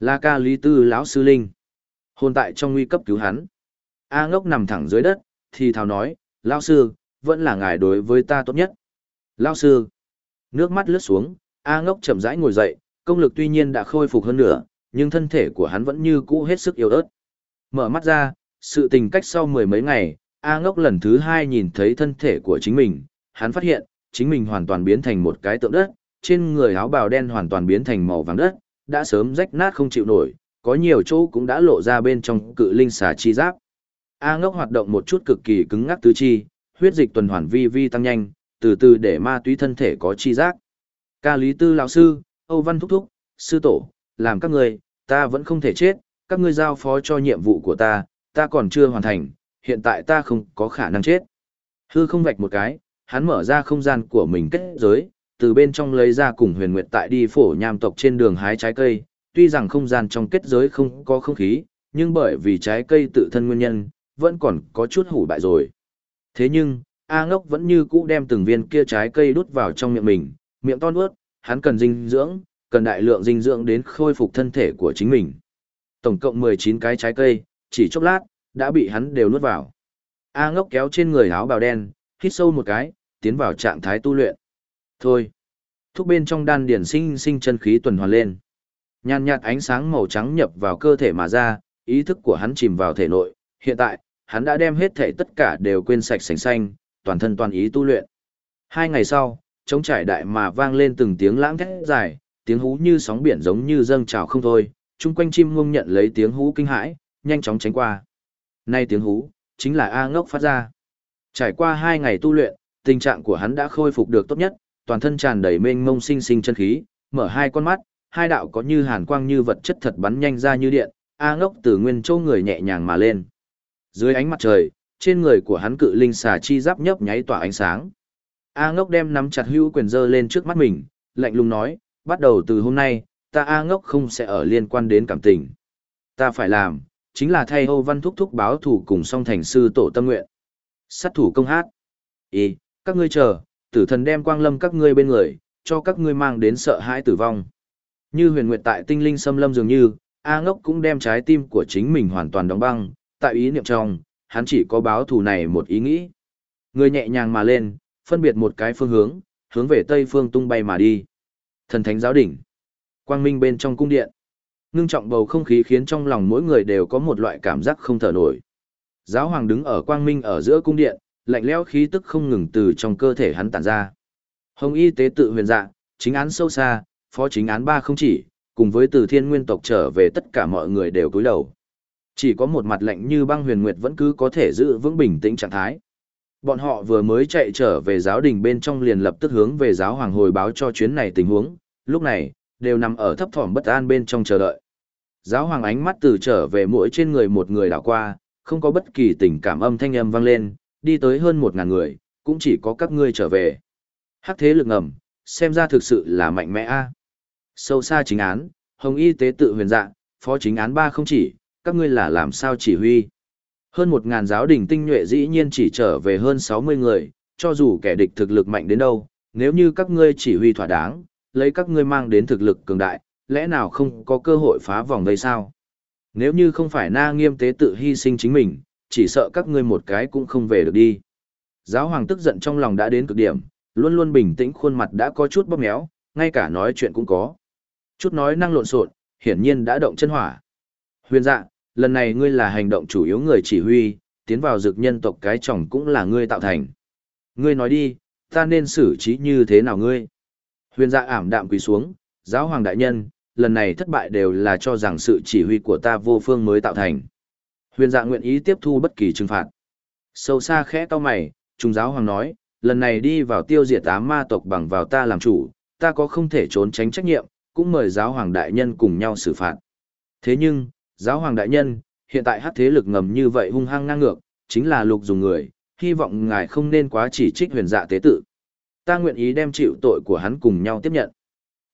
Là ca lý tư lão sư linh. Hồn tại trong nguy cấp cứu hắn. A ngốc nằm thẳng dưới đất, thì thào nói, lão sư, vẫn là ngài đối với ta tốt nhất. Lão sư. Nước mắt lướt xuống, A ngốc chậm rãi ngồi dậy, công lực tuy nhiên đã khôi phục hơn nữa, nhưng thân thể của hắn vẫn như cũ hết sức yếu ớt. Mở mắt ra, sự tình cách sau mười mấy ngày, A ngốc lần thứ hai nhìn thấy thân thể của chính mình, hắn phát hiện, chính mình hoàn toàn biến thành một cái tượng đất, trên người áo bào đen hoàn toàn biến thành màu vàng đất, đã sớm rách nát không chịu nổi, có nhiều chỗ cũng đã lộ ra bên trong cự linh xà chi giáp. A ngốc hoạt động một chút cực kỳ cứng ngắc tứ chi, huyết dịch tuần hoàn vi vi tăng nhanh, từ từ để ma túy thân thể có chi giác. Ca Lý Tư lão sư, Âu Văn thúc thúc, sư tổ, làm các người, ta vẫn không thể chết, các ngươi giao phó cho nhiệm vụ của ta, ta còn chưa hoàn thành, hiện tại ta không có khả năng chết. Hư không vạch một cái, hắn mở ra không gian của mình kết giới, từ bên trong lấy ra cùng huyền nguyệt tại đi phổ nham tộc trên đường hái trái cây, tuy rằng không gian trong kết giới không có không khí, nhưng bởi vì trái cây tự thân nguyên nhân, vẫn còn có chút hủ bại rồi. Thế nhưng, A ngốc vẫn như cũ đem từng viên kia trái cây đút vào trong miệng mình, miệng to nuốt, hắn cần dinh dưỡng, cần đại lượng dinh dưỡng đến khôi phục thân thể của chính mình. Tổng cộng 19 cái trái cây, chỉ chốc lát, đã bị hắn đều nuốt vào. A ngốc kéo trên người áo bào đen, hít sâu một cái, tiến vào trạng thái tu luyện. Thôi. Thúc bên trong đan điển sinh sinh chân khí tuần hoàn lên. Nhàn nhạt ánh sáng màu trắng nhập vào cơ thể mà ra, ý thức của hắn chìm vào thể nội. Hiện tại, hắn đã đem hết thể tất cả đều quên sạch sành xanh, toàn thân toàn ý tu luyện. Hai ngày sau, trống trải đại mà vang lên từng tiếng lãng thét dài, tiếng hú như sóng biển giống như dâng trào không thôi, chung quanh chim ngông nhận lấy tiếng hú kinh hãi, nhanh chóng tránh qua. Nay tiếng hú, chính là A ngốc phát ra. Trải qua hai ngày tu luyện, tình trạng của hắn đã khôi phục được tốt nhất, toàn thân tràn đầy mênh mông sinh sinh chân khí, mở hai con mắt, hai đạo có như hàn quang như vật chất thật bắn nhanh ra như điện, A ngốc từ nguyên châu người nhẹ nhàng mà lên. Dưới ánh mặt trời, trên người của hắn cự linh xà chi giáp nhấp nháy tỏa ánh sáng. A ngốc đem nắm chặt hữu quyền dơ lên trước mắt mình, lạnh lùng nói, bắt đầu từ hôm nay, ta A ngốc không sẽ ở liên quan đến cảm tình. Ta phải làm, chính là thay Âu Văn Thúc Thúc báo thủ cùng song thành sư tổ tâm nguyện. Sát thủ công hát. Ý, các ngươi chờ, tử thần đem quang lâm các ngươi bên người, cho các ngươi mang đến sợ hãi tử vong. Như huyền nguyệt tại tinh linh xâm lâm dường như, A ngốc cũng đem trái tim của chính mình hoàn toàn đóng băng, tại ý niệm trong, hắn chỉ có báo thù này một ý nghĩ. Người nhẹ nhàng mà lên, phân biệt một cái phương hướng, hướng về tây phương tung bay mà đi. Thần thánh giáo đỉnh. Quang minh bên trong cung điện. Ngưng trọng bầu không khí khiến trong lòng mỗi người đều có một loại cảm giác không thở nổi. Giáo hoàng đứng ở quang minh ở giữa cung điện, lạnh lẽo khí tức không ngừng từ trong cơ thể hắn tản ra. Hồng y tế tự huyền dạ, chính án sâu xa, phó chính án ba không chỉ, cùng với từ thiên nguyên tộc trở về tất cả mọi người đều cúi đầu. Chỉ có một mặt lạnh như băng huyền nguyệt vẫn cứ có thể giữ vững bình tĩnh trạng thái. Bọn họ vừa mới chạy trở về giáo đình bên trong liền lập tức hướng về giáo hoàng hồi báo cho chuyến này tình huống, lúc này, đều nằm ở thấp thỏm bất an bên trong chờ đợi. Giáo hoàng ánh mắt từ trở về mỗi trên người một người đảo qua, không có bất kỳ tình cảm âm thanh âm vang lên, đi tới hơn một ngàn người, cũng chỉ có các ngươi trở về. Hắc thế lực ngầm, xem ra thực sự là mạnh mẽ a. Sâu xa chính án, hồng y tế tự huyền dạ, phó chính án ba không chỉ, các ngươi là làm sao chỉ huy. Hơn một ngàn giáo đình tinh nhuệ dĩ nhiên chỉ trở về hơn 60 người, cho dù kẻ địch thực lực mạnh đến đâu, nếu như các ngươi chỉ huy thỏa đáng, lấy các ngươi mang đến thực lực cường đại, lẽ nào không có cơ hội phá vòng vây sao? Nếu như không phải na nghiêm tế tự hy sinh chính mình, chỉ sợ các ngươi một cái cũng không về được đi. Giáo hoàng tức giận trong lòng đã đến cực điểm, luôn luôn bình tĩnh khuôn mặt đã có chút bóp méo, ngay cả nói chuyện cũng có. Chút nói năng lộn xộn, hiển nhiên đã động chân hỏa. Huyền dạ, lần này ngươi là hành động chủ yếu người chỉ huy, tiến vào dược nhân tộc cái chồng cũng là ngươi tạo thành. Ngươi nói đi, ta nên xử trí như thế nào ngươi? Huyền dạ ảm đạm quỳ xuống, giáo hoàng đại nhân, lần này thất bại đều là cho rằng sự chỉ huy của ta vô phương mới tạo thành. Huyền dạ nguyện ý tiếp thu bất kỳ trừng phạt. Sâu xa khẽ to mày, trung giáo hoàng nói, lần này đi vào tiêu diệt ám ma tộc bằng vào ta làm chủ, ta có không thể trốn tránh trách nhiệm, cũng mời giáo hoàng đại nhân cùng nhau xử phạt. Thế nhưng, giáo hoàng đại nhân, hiện tại hát thế lực ngầm như vậy hung hăng ngang ngược, chính là lục dùng người, hy vọng ngài không nên quá chỉ trích huyền dạ tế tự. Ta nguyện ý đem chịu tội của hắn cùng nhau tiếp nhận.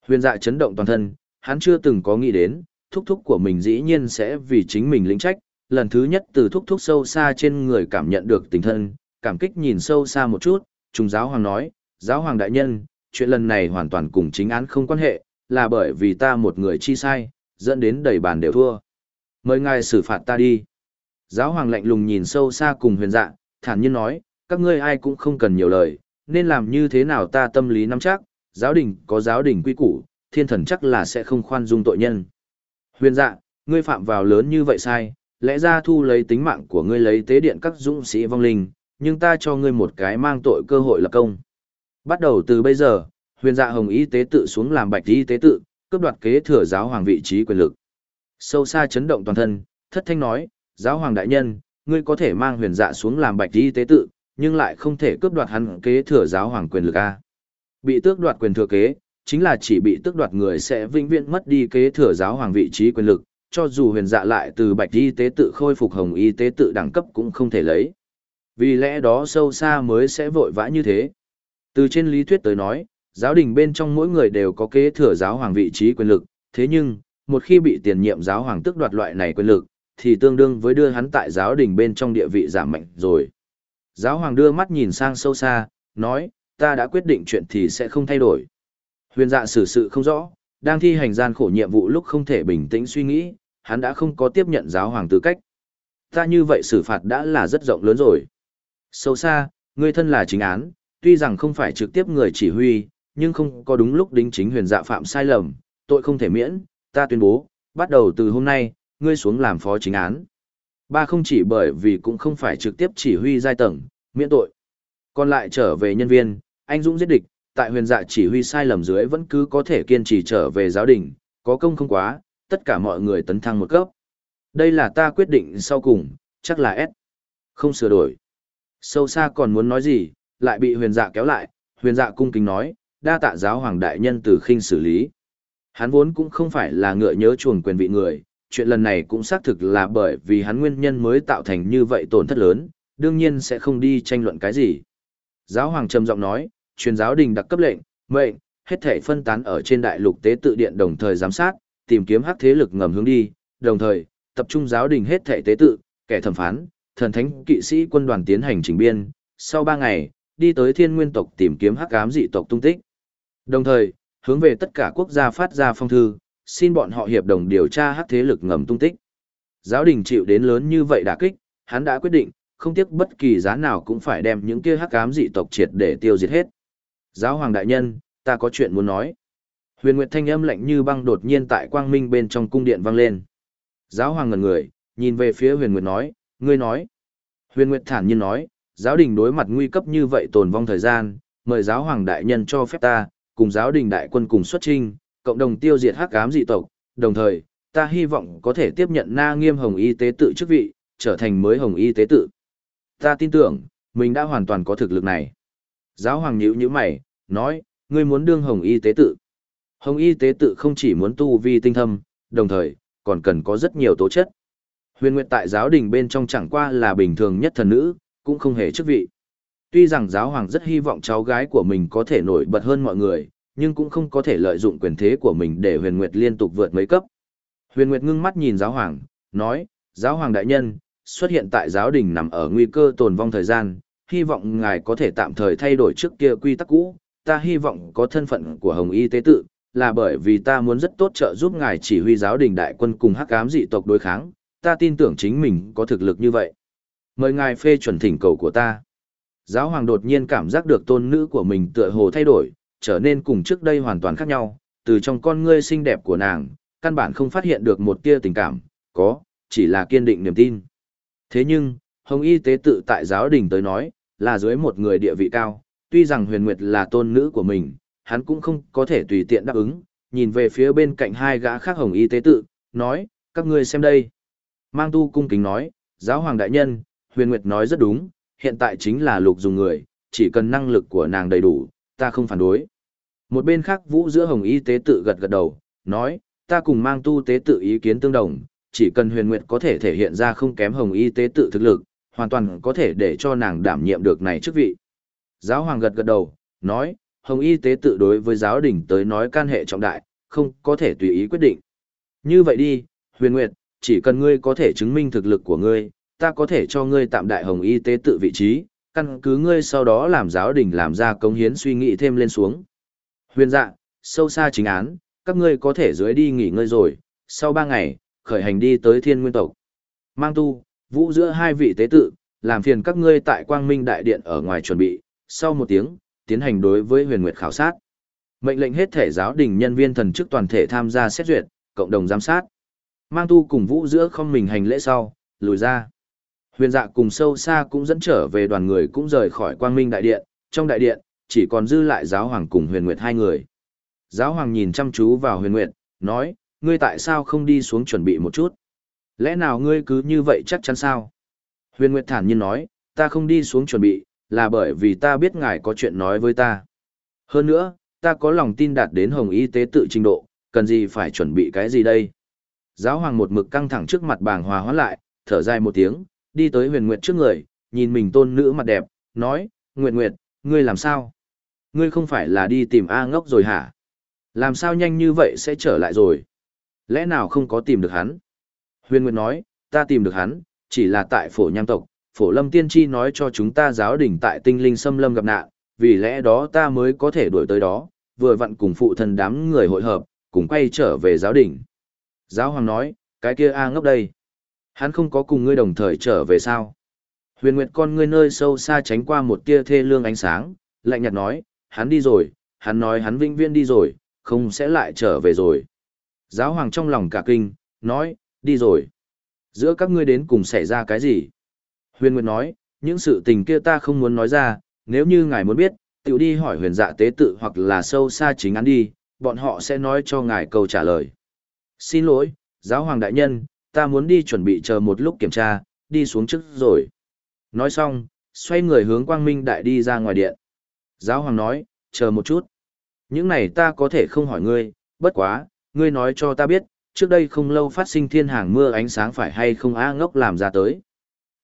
Huyền dạ chấn động toàn thân, hắn chưa từng có nghĩ đến, thúc thúc của mình dĩ nhiên sẽ vì chính mình lĩnh trách, lần thứ nhất từ thúc thúc sâu xa trên người cảm nhận được tình thân, cảm kích nhìn sâu xa một chút, trùng giáo hoàng nói, giáo hoàng đại nhân, chuyện lần này hoàn toàn cùng chính án không quan hệ, là bởi vì ta một người chi sai, dẫn đến đầy bàn đều thua. Mời ngài xử phạt ta đi. Giáo hoàng lạnh lùng nhìn sâu xa cùng huyền dạ, thản nhiên nói, các ngươi ai cũng không cần nhiều lời, nên làm như thế nào ta tâm lý nắm chắc, giáo đình có giáo đình quy củ, thiên thần chắc là sẽ không khoan dung tội nhân. Huyền dạ, ngươi phạm vào lớn như vậy sai, lẽ ra thu lấy tính mạng của ngươi lấy tế điện các dũng sĩ vong linh, nhưng ta cho ngươi một cái mang tội cơ hội lập công. Bắt đầu từ bây giờ, huyền dạ hồng y tế tự xuống làm bạch y tế tự, cướp đoạt kế thừa giáo hoàng vị trí quyền lực. Sâu xa chấn động toàn thân, thất thanh nói, giáo hoàng đại nhân, ngươi có thể mang huyền dạ xuống làm bạch y tế tự, nhưng lại không thể cướp đoạt hắn kế thừa giáo hoàng quyền lực a. Bị tước đoạt quyền thừa kế, chính là chỉ bị tước đoạt người sẽ vĩnh viễn mất đi kế thừa giáo hoàng vị trí quyền lực, cho dù huyền dạ lại từ bạch y tế tự khôi phục hồng y tế tự đẳng cấp cũng không thể lấy. Vì lẽ đó sâu xa mới sẽ vội vã như thế. Từ trên lý thuyết tới nói, giáo đình bên trong mỗi người đều có kế thừa giáo hoàng vị trí quyền lực, thế nhưng, một khi bị tiền nhiệm giáo hoàng tức đoạt loại này quyền lực, thì tương đương với đưa hắn tại giáo đình bên trong địa vị giảm mạnh rồi. Giáo hoàng đưa mắt nhìn sang sâu xa, nói, ta đã quyết định chuyện thì sẽ không thay đổi. Huyền dạ xử sự không rõ, đang thi hành gian khổ nhiệm vụ lúc không thể bình tĩnh suy nghĩ, hắn đã không có tiếp nhận giáo hoàng tư cách. Ta như vậy xử phạt đã là rất rộng lớn rồi. Sâu xa, ngươi thân là chính án, tuy rằng không phải trực tiếp người chỉ huy, nhưng không có đúng lúc đính chính huyền dạ phạm sai lầm, tội không thể miễn, ta tuyên bố, bắt đầu từ hôm nay, ngươi xuống làm phó chính án. Ba không chỉ bởi vì cũng không phải trực tiếp chỉ huy giai tầng, miễn tội. Còn lại trở về nhân viên, anh Dũng giết địch, tại huyền dạ chỉ huy sai lầm dưới vẫn cứ có thể kiên trì trở về giáo đình, có công không quá, tất cả mọi người tấn thăng một cấp. Đây là ta quyết định sau cùng, chắc là S. Không sửa đổi. Sâu xa còn muốn nói gì, lại bị huyền dạ kéo lại, huyền dạ cung kính nói, đa tạ giáo hoàng đại nhân từ khinh xử lý. Hắn vốn cũng không phải là ngựa nhớ chuồng quyền vị người, chuyện lần này cũng xác thực là bởi vì hắn nguyên nhân mới tạo thành như vậy tổn thất lớn, đương nhiên sẽ không đi tranh luận cái gì. Giáo hoàng trầm giọng nói, truyền giáo đình đặc cấp lệnh, mệnh, hết thể phân tán ở trên đại lục tế tự điện đồng thời giám sát, tìm kiếm hắc thế lực ngầm hướng đi, đồng thời, tập trung giáo đình hết thể tế tự, kẻ thẩm phán, thần thánh kỵ sĩ quân đoàn tiến hành chỉnh biên, sau 3 ngày, đi tới thiên nguyên tộc tìm kiếm hắc ám dị tộc tung tích. Đồng thời, hướng về tất cả quốc gia phát ra phong thư, xin bọn họ hiệp đồng điều tra hắc thế lực ngầm tung tích. Giáo đình chịu đến lớn như vậy đả kích, hắn đã quyết định, không tiếc bất kỳ giá nào cũng phải đem những kia hắc ám dị tộc triệt để tiêu diệt hết. Giáo hoàng đại nhân, ta có chuyện muốn nói. Huyền Nguyệt thanh âm lạnh như băng đột nhiên tại quang minh bên trong cung điện vang lên. Giáo hoàng ngẩn người, nhìn về phía Huyền Nguyệt nói, ngươi nói. Huyền Nguyệt thản nhiên nói, giáo đình đối mặt nguy cấp như vậy tồn vong thời gian, mời giáo hoàng đại nhân cho phép ta, cùng giáo đình đại quân cùng xuất trinh, cộng đồng tiêu diệt hắc ám dị tộc, đồng thời, ta hy vọng có thể tiếp nhận na nghiêm hồng y tế tự chức vị, trở thành mới hồng y tế tự. Ta tin tưởng, mình đã hoàn toàn có thực lực này. Giáo hoàng nhíu nhíu mày, nói, ngươi muốn đương hồng y tế tự. Hồng y tế tự không chỉ muốn tu vi tinh thâm, đồng thời, còn cần có rất nhiều tố chất. Huyền Nguyệt tại giáo đình bên trong chẳng qua là bình thường nhất thần nữ, cũng không hề chức vị. Tuy rằng giáo hoàng rất hy vọng cháu gái của mình có thể nổi bật hơn mọi người, nhưng cũng không có thể lợi dụng quyền thế của mình để Huyền Nguyệt liên tục vượt mấy cấp. Huyền Nguyệt ngưng mắt nhìn giáo hoàng, nói, giáo hoàng đại nhân, xuất hiện tại giáo đình nằm ở nguy cơ tồn vong thời gian, hy vọng ngài có thể tạm thời thay đổi trước kia quy tắc cũ, ta hy vọng có thân phận của Hồng Y tế tự, là bởi vì ta muốn rất tốt trợ giúp ngài chỉ huy giáo đình đại quân cùng hắc ám dị tộc đối kháng, ta tin tưởng chính mình có thực lực như vậy. Mời ngài phê chuẩn thỉnh cầu của ta. Giáo hoàng đột nhiên cảm giác được tôn nữ của mình tựa hồ thay đổi, trở nên cùng trước đây hoàn toàn khác nhau, từ trong con ngươi xinh đẹp của nàng, căn bản không phát hiện được một tia tình cảm, có, chỉ là kiên định niềm tin. Thế nhưng, Hồng Y tế tự tại giáo đình tới nói, là dưới một người địa vị cao, tuy rằng huyền nguyệt là tôn nữ của mình, hắn cũng không có thể tùy tiện đáp ứng, nhìn về phía bên cạnh hai gã khác hồng y tế tự, nói, các ngươi xem đây. Mang tu cung kính nói, giáo hoàng đại nhân, huyền nguyệt nói rất đúng, hiện tại chính là lục dùng người, chỉ cần năng lực của nàng đầy đủ, ta không phản đối. Một bên khác vũ giữa hồng y tế tự gật gật đầu, nói, ta cùng mang tu tế tự ý kiến tương đồng, chỉ cần huyền nguyệt có thể thể hiện ra không kém hồng y tế tự thực lực, hoàn toàn có thể để cho nàng đảm nhiệm được này chức vị. Giáo hoàng gật gật đầu, nói, hồng y tế tự đối với giáo đình tới nói can hệ trọng đại, không có thể tùy ý quyết định. Như vậy đi, huyền nguyệt, chỉ cần ngươi có thể chứng minh thực lực của ngươi, ta có thể cho ngươi tạm đại hồng y tế tự vị trí, căn cứ ngươi sau đó làm giáo đình làm ra công hiến suy nghĩ thêm lên xuống. Huyền dạ, sâu xa chính án, các ngươi có thể dưới đi nghỉ ngơi rồi, sau ba ngày, khởi hành đi tới thiên nguyên tộc. Mang tu, vũ giữa hai vị tế tự, làm phiền các ngươi tại quang minh đại điện ở ngoài chuẩn bị, sau một tiếng, tiến hành đối với huyền nguyệt khảo sát. Mệnh lệnh hết thể giáo đình nhân viên thần chức toàn thể tham gia xét duyệt, cộng đồng giám sát. Mang tu cùng vũ giữa không mình hành lễ sau, lùi ra. Huyền dạ cùng sâu xa cũng dẫn trở về đoàn người cũng rời khỏi quang minh đại điện, trong đại điện, chỉ còn dư lại giáo hoàng cùng huyền nguyệt hai người. Giáo hoàng nhìn chăm chú vào huyền nguyệt, nói, ngươi tại sao không đi xuống chuẩn bị một chút? Lẽ nào ngươi cứ như vậy chắc chắn sao? Huyền nguyệt thản nhiên nói, ta không đi xuống chuẩn bị, là bởi vì ta biết ngài có chuyện nói với ta. Hơn nữa, ta có lòng tin đạt đến hồng y tế tự trình độ, cần gì phải chuẩn bị cái gì đây? Giáo hoàng một mực căng thẳng trước mặt bàng hòa hóa lại, thở dài một tiếng, đi tới huyền nguyệt trước người, nhìn mình tôn nữ mặt đẹp, nói, Nguyệt Nguyệt, ngươi làm sao? Ngươi không phải là đi tìm A ngốc rồi hả? Làm sao nhanh như vậy sẽ trở lại rồi? Lẽ nào không có tìm được hắn? Huyền Nguyệt nói, ta tìm được hắn, chỉ là tại phổ nham tộc, phổ lâm tiên tri nói cho chúng ta giáo đình tại tinh linh xâm lâm gặp nạn, vì lẽ đó ta mới có thể đuổi tới đó, vừa vặn cùng phụ thân đám người hội hợp, cùng quay trở về giáo đình. Giáo hoàng nói, cái kia A ngốc đây. Hắn không có cùng ngươi đồng thời trở về sao? Huyền Nguyệt con ngươi nơi sâu xa tránh qua một tia thê lương ánh sáng, lạnh nhạt nói, hắn đi rồi, hắn nói hắn vĩnh viễn đi rồi, không sẽ lại trở về rồi. Giáo hoàng trong lòng cả kinh, nói, đi rồi. Giữa các ngươi đến cùng xảy ra cái gì? Huyền Nguyệt nói, những sự tình kia ta không muốn nói ra, nếu như ngài muốn biết, tiểu đi hỏi huyền dạ tế tự hoặc là sâu xa chính án đi, bọn họ sẽ nói cho ngài câu trả lời. Xin lỗi, giáo hoàng đại nhân, ta muốn đi chuẩn bị chờ một lúc kiểm tra, đi xuống trước rồi. Nói xong, xoay người hướng quang minh đại đi ra ngoài điện. Giáo hoàng nói, chờ một chút. Những này ta có thể không hỏi ngươi, bất quá, ngươi nói cho ta biết, trước đây không lâu phát sinh thiên hàng mưa ánh sáng phải hay không A ngốc làm ra tới.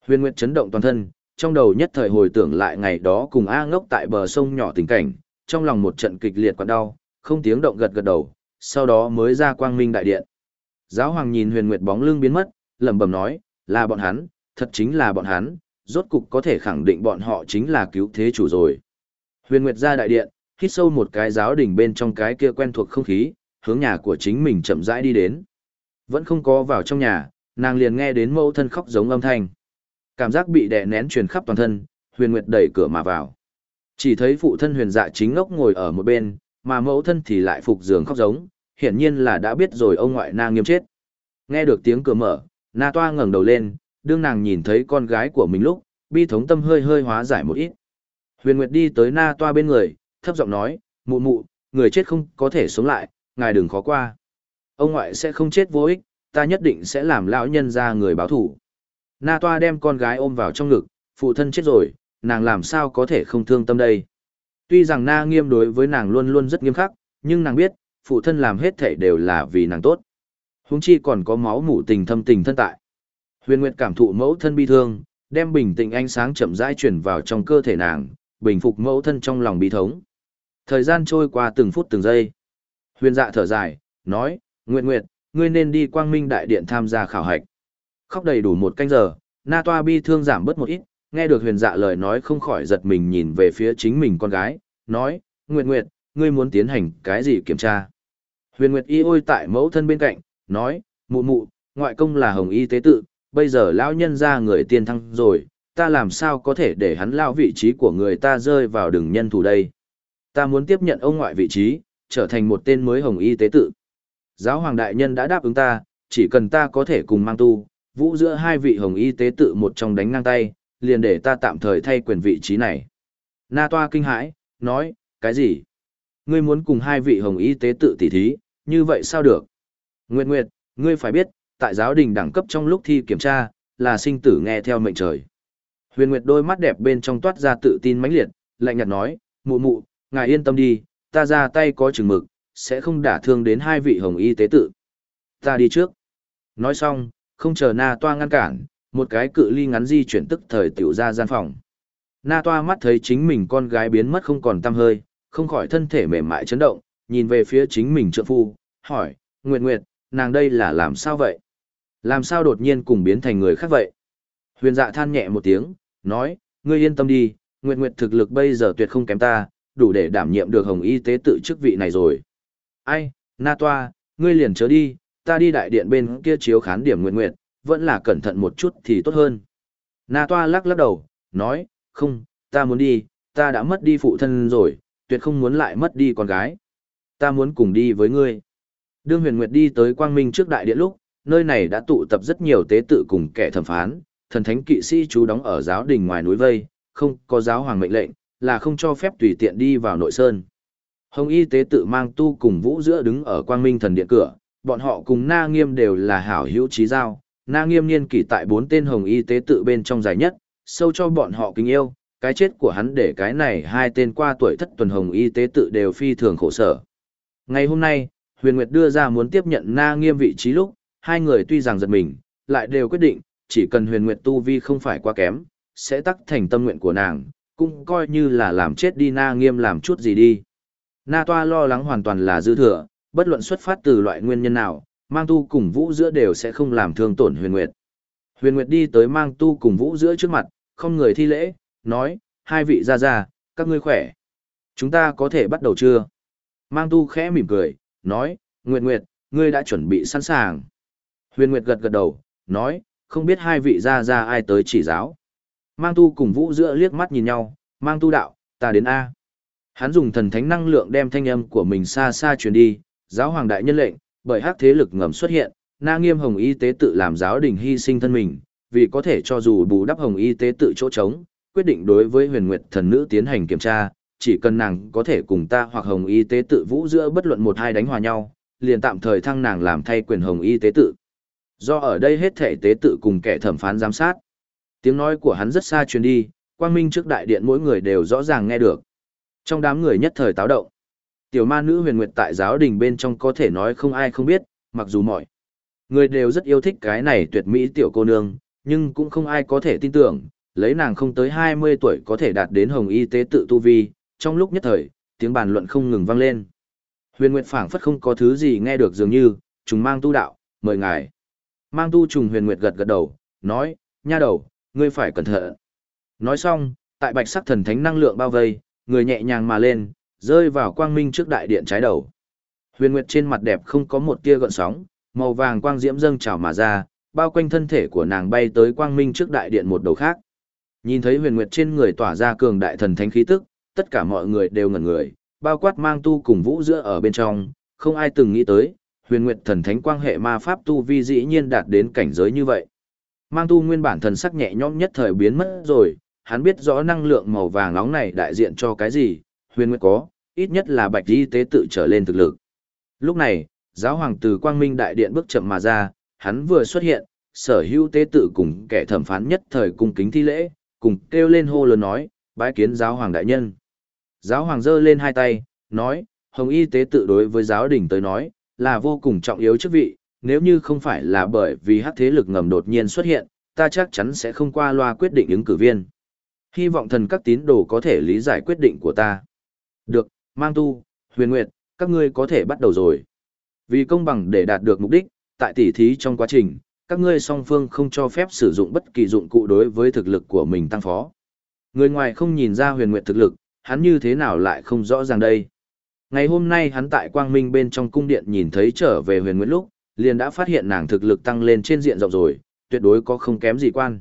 Huyền Nguyệt chấn động toàn thân, trong đầu nhất thời hồi tưởng lại ngày đó cùng A ngốc tại bờ sông nhỏ tình cảnh, trong lòng một trận kịch liệt quặn đau, không tiếng động gật gật đầu, sau đó mới ra quang minh đại điện. Giáo hoàng nhìn huyền nguyệt bóng lưng biến mất, lẩm bẩm nói, là bọn hắn, thật chính là bọn hắn, rốt cục có thể khẳng định bọn họ chính là cứu thế chủ rồi. Huyền nguyệt ra đại điện, hít sâu một cái giáo đỉnh bên trong cái kia quen thuộc không khí, hướng nhà của chính mình chậm rãi đi đến. Vẫn không có vào trong nhà, nàng liền nghe đến mẫu thân khóc giống âm thanh. Cảm giác bị đè nén truyền khắp toàn thân, huyền nguyệt đẩy cửa mà vào. Chỉ thấy phụ thân huyền dạ chính ngốc ngồi ở một bên, mà mẫu thân thì lại phục giường khóc giống, hiển nhiên là đã biết rồi ông ngoại na nghiêm chết. Nghe được tiếng cửa mở, na toa ngẩng đầu lên, đương nàng nhìn thấy con gái của mình lúc, bi thống tâm hơi hơi hóa giải một ít. Huyền Nguyệt đi tới na toa bên người, thấp giọng nói, mụ mụ, người chết không có thể sống lại, ngài đừng khó qua. Ông ngoại sẽ không chết vô ích, ta nhất định sẽ làm lão nhân ra người báo thủ. Na toa đem con gái ôm vào trong ngực, phụ thân chết rồi, nàng làm sao có thể không thương tâm đây. Tuy rằng na nghiêm đối với nàng luôn luôn rất nghiêm khắc, nhưng nàng biết, phụ thân làm hết thể đều là vì nàng tốt. Húng chi còn có máu mủ tình thâm tình thân tại. Huyền Nguyệt cảm thụ mẫu thân bi thương, đem bình tĩnh ánh sáng chậm rãi chuyển vào trong cơ thể nàng, bình phục mẫu thân trong lòng bi thống. Thời gian trôi qua từng phút từng giây. Huyền dạ thở dài, nói, Nguyệt Nguyệt, ngươi nên đi quang minh đại điện tham gia khảo hạch. Khóc đầy đủ một canh giờ, na toa bi thương giảm bớt một ít, nghe được huyền dạ lời nói không khỏi giật mình nhìn về phía chính mình con gái, nói, Nguyệt Nguyệt, ngươi muốn tiến hành cái gì kiểm tra? Huyền Nguyệt y ôi tại mẫu thân bên cạnh, nói, mụ mụ, ngoại công là hồng y tế tự, bây giờ lão nhân ra người tiên thăng rồi, ta làm sao có thể để hắn lao vị trí của người ta rơi vào đường nhân thủ đây. Ta muốn tiếp nhận ông ngoại vị trí, trở thành một tên mới hồng y tế tự. Giáo hoàng đại nhân đã đáp ứng ta, chỉ cần ta có thể cùng mang tu, vũ giữa hai vị hồng y tế tự một trong đánh ngang tay, liền để ta tạm thời thay quyền vị trí này. Na toa kinh hãi, nói, cái gì? Ngươi muốn cùng hai vị hồng y tế tự tỉ thí, như vậy sao được? Nguyệt Nguyệt, ngươi phải biết, tại giáo đình đẳng cấp trong lúc thi kiểm tra, là sinh tử nghe theo mệnh trời. Huyền Nguyệt đôi mắt đẹp bên trong toát ra tự tin mãnh liệt, lạnh nhạt nói, mụ mụ, ngài yên tâm đi, ta ra tay có chừng mực, sẽ không đả thương đến hai vị hồng y tế tự. Ta đi trước. Nói xong, không chờ na toa ngăn cản, một cái cự ly ngắn di chuyển tức thời tiểu ra gian phòng. Na toa mắt thấy chính mình con gái biến mất không còn tăm hơi, không khỏi thân thể mềm mại chấn động, nhìn về phía chính mình trượng phu, hỏi, Nguyệt Nguyệt, nàng đây là làm sao vậy? Làm sao đột nhiên cùng biến thành người khác vậy? Huyền dạ than nhẹ một tiếng, nói, ngươi yên tâm đi, Nguyệt Nguyệt thực lực bây giờ tuyệt không kém ta, đủ để đảm nhiệm được hồng y tế tự chức vị này rồi. Ai, Na Toa, ngươi liền chớ đi, ta đi đại điện bên kia chiếu khán điểm Nguyệt Nguyệt, vẫn là cẩn thận một chút thì tốt hơn. Na Toa lắc lắc đầu, nói, không, ta muốn đi, ta đã mất đi phụ thân rồi, tuyệt không muốn lại mất đi con gái. Ta muốn cùng đi với ngươi. Đương huyền nguyệt đi tới quang minh trước đại điện lúc, nơi này đã tụ tập rất nhiều tế tự cùng kẻ thẩm phán, thần thánh kỵ sĩ chú đóng ở giáo đình ngoài núi vây, không có giáo hoàng mệnh lệnh, là không cho phép tùy tiện đi vào nội sơn. Hồng y tế tự mang tu cùng vũ giữa đứng ở quang minh thần điện cửa, bọn họ cùng na nghiêm đều là hảo hữu trí giao, na nghiêm niên kỷ tại bốn tên hồng y tế tự bên trong dài nhất, sâu cho bọn họ kính yêu, cái chết của hắn để cái này hai tên qua tuổi thất tuần hồng y tế tự đều phi thường khổ sở. Ngày hôm nay, Huyền Nguyệt đưa ra muốn tiếp nhận Na Nghiêm vị trí lúc, hai người tuy rằng giật mình, lại đều quyết định, chỉ cần Huyền Nguyệt tu vi không phải quá kém, sẽ tắc thành tâm nguyện của nàng, cũng coi như là làm chết đi Na Nghiêm làm chút gì đi. Na Toa lo lắng hoàn toàn là dư thừa, bất luận xuất phát từ loại nguyên nhân nào, mang tu cùng vũ giữa đều sẽ không làm thương tổn Huyền Nguyệt. Huyền Nguyệt đi tới mang tu cùng vũ giữa trước mặt, không người thi lễ, nói, hai vị ra ra, các ngươi khỏe. Chúng ta có thể bắt đầu chưa? Mang tu khẽ mỉm cười, nói, Nguyệt Nguyệt, ngươi đã chuẩn bị sẵn sàng. Huyền Nguyệt gật gật đầu, nói, không biết hai vị ra ra ai tới chỉ giáo. Mang tu cùng vũ giữa liếc mắt nhìn nhau, mang tu đạo, ta đến A. Hắn dùng thần thánh năng lượng đem thanh âm của mình xa xa truyền đi, giáo hoàng đại nhân lệnh, bởi hắc thế lực ngầm xuất hiện, na nghiêm hồng y tế tự làm giáo đình hy sinh thân mình, vì có thể cho dù bù đắp hồng y tế tự chỗ trống, quyết định đối với huyền nguyệt thần nữ tiến hành kiểm tra, chỉ cần nàng có thể cùng ta hoặc hồng y tế tự vũ giữa bất luận một hai đánh hòa nhau, liền tạm thời thăng nàng làm thay quyền hồng y tế tự. Do ở đây hết thể tế tự cùng kẻ thẩm phán giám sát. Tiếng nói của hắn rất xa truyền đi, quang minh trước đại điện mỗi người đều rõ ràng nghe được. Trong đám người nhất thời táo động. Tiểu ma nữ huyền nguyệt tại giáo đình bên trong có thể nói không ai không biết, mặc dù mọi người đều rất yêu thích cái này tuyệt mỹ tiểu cô nương, nhưng cũng không ai có thể tin tưởng, lấy nàng không tới 20 tuổi có thể đạt đến hồng y tế tự tu vi, trong lúc nhất thời, tiếng bàn luận không ngừng vang lên. Huyền Nguyệt phảng phất không có thứ gì nghe được dường như, Trùng mang tu đạo, mời ngài. Mang tu trùng Huyền Nguyệt gật gật đầu, nói, nha đầu, ngươi phải cẩn thận. Nói xong, tại bạch sắc thần thánh năng lượng bao vây, người nhẹ nhàng mà lên, rơi vào quang minh trước đại điện trái đầu. Huyền Nguyệt trên mặt đẹp không có một tia gợn sóng, màu vàng quang diễm dâng trào mà ra, bao quanh thân thể của nàng bay tới quang minh trước đại điện một đầu khác. Nhìn thấy Huyền Nguyệt trên người tỏa ra cường đại thần thánh khí tức, tất cả mọi người đều ngẩn người, bao quát mang tu cùng vũ giữa ở bên trong, không ai từng nghĩ tới, Huyền Nguyệt thần thánh quang hệ ma pháp tu vi dĩ nhiên đạt đến cảnh giới như vậy. Mang tu nguyên bản thần sắc nhẹ nhõm nhất thời biến mất rồi, hắn biết rõ năng lượng màu vàng nóng này đại diện cho cái gì, huyền nguyệt có, ít nhất là bạch y tế tự trở lên thực lực. Lúc này, giáo hoàng từ quang minh đại điện bước chậm mà ra, hắn vừa xuất hiện, sở hữu tế tự cùng kẻ thẩm phán nhất thời cung kính thi lễ, cùng kêu lên hô lớn nói, bái kiến giáo hoàng đại nhân. Giáo hoàng giơ lên hai tay, nói, hồng y tế tự đối với giáo đình tới nói, là vô cùng trọng yếu chức vị, nếu như không phải là bởi vì hắc thế lực ngầm đột nhiên xuất hiện, ta chắc chắn sẽ không qua loa quyết định ứng cử viên. Hy vọng thần các tín đồ có thể lý giải quyết định của ta. Được, mang tu, huyền nguyệt, các ngươi có thể bắt đầu rồi. Vì công bằng để đạt được mục đích, tại tỉ thí trong quá trình, các ngươi song phương không cho phép sử dụng bất kỳ dụng cụ đối với thực lực của mình tăng phó. Người ngoài không nhìn ra huyền nguyệt thực lực, hắn như thế nào lại không rõ ràng đây. Ngày hôm nay hắn tại Quang Minh bên trong cung điện nhìn thấy trở về huyền nguyệt lúc, liền đã phát hiện nàng thực lực tăng lên trên diện rộng rồi, tuyệt đối có không kém gì quan.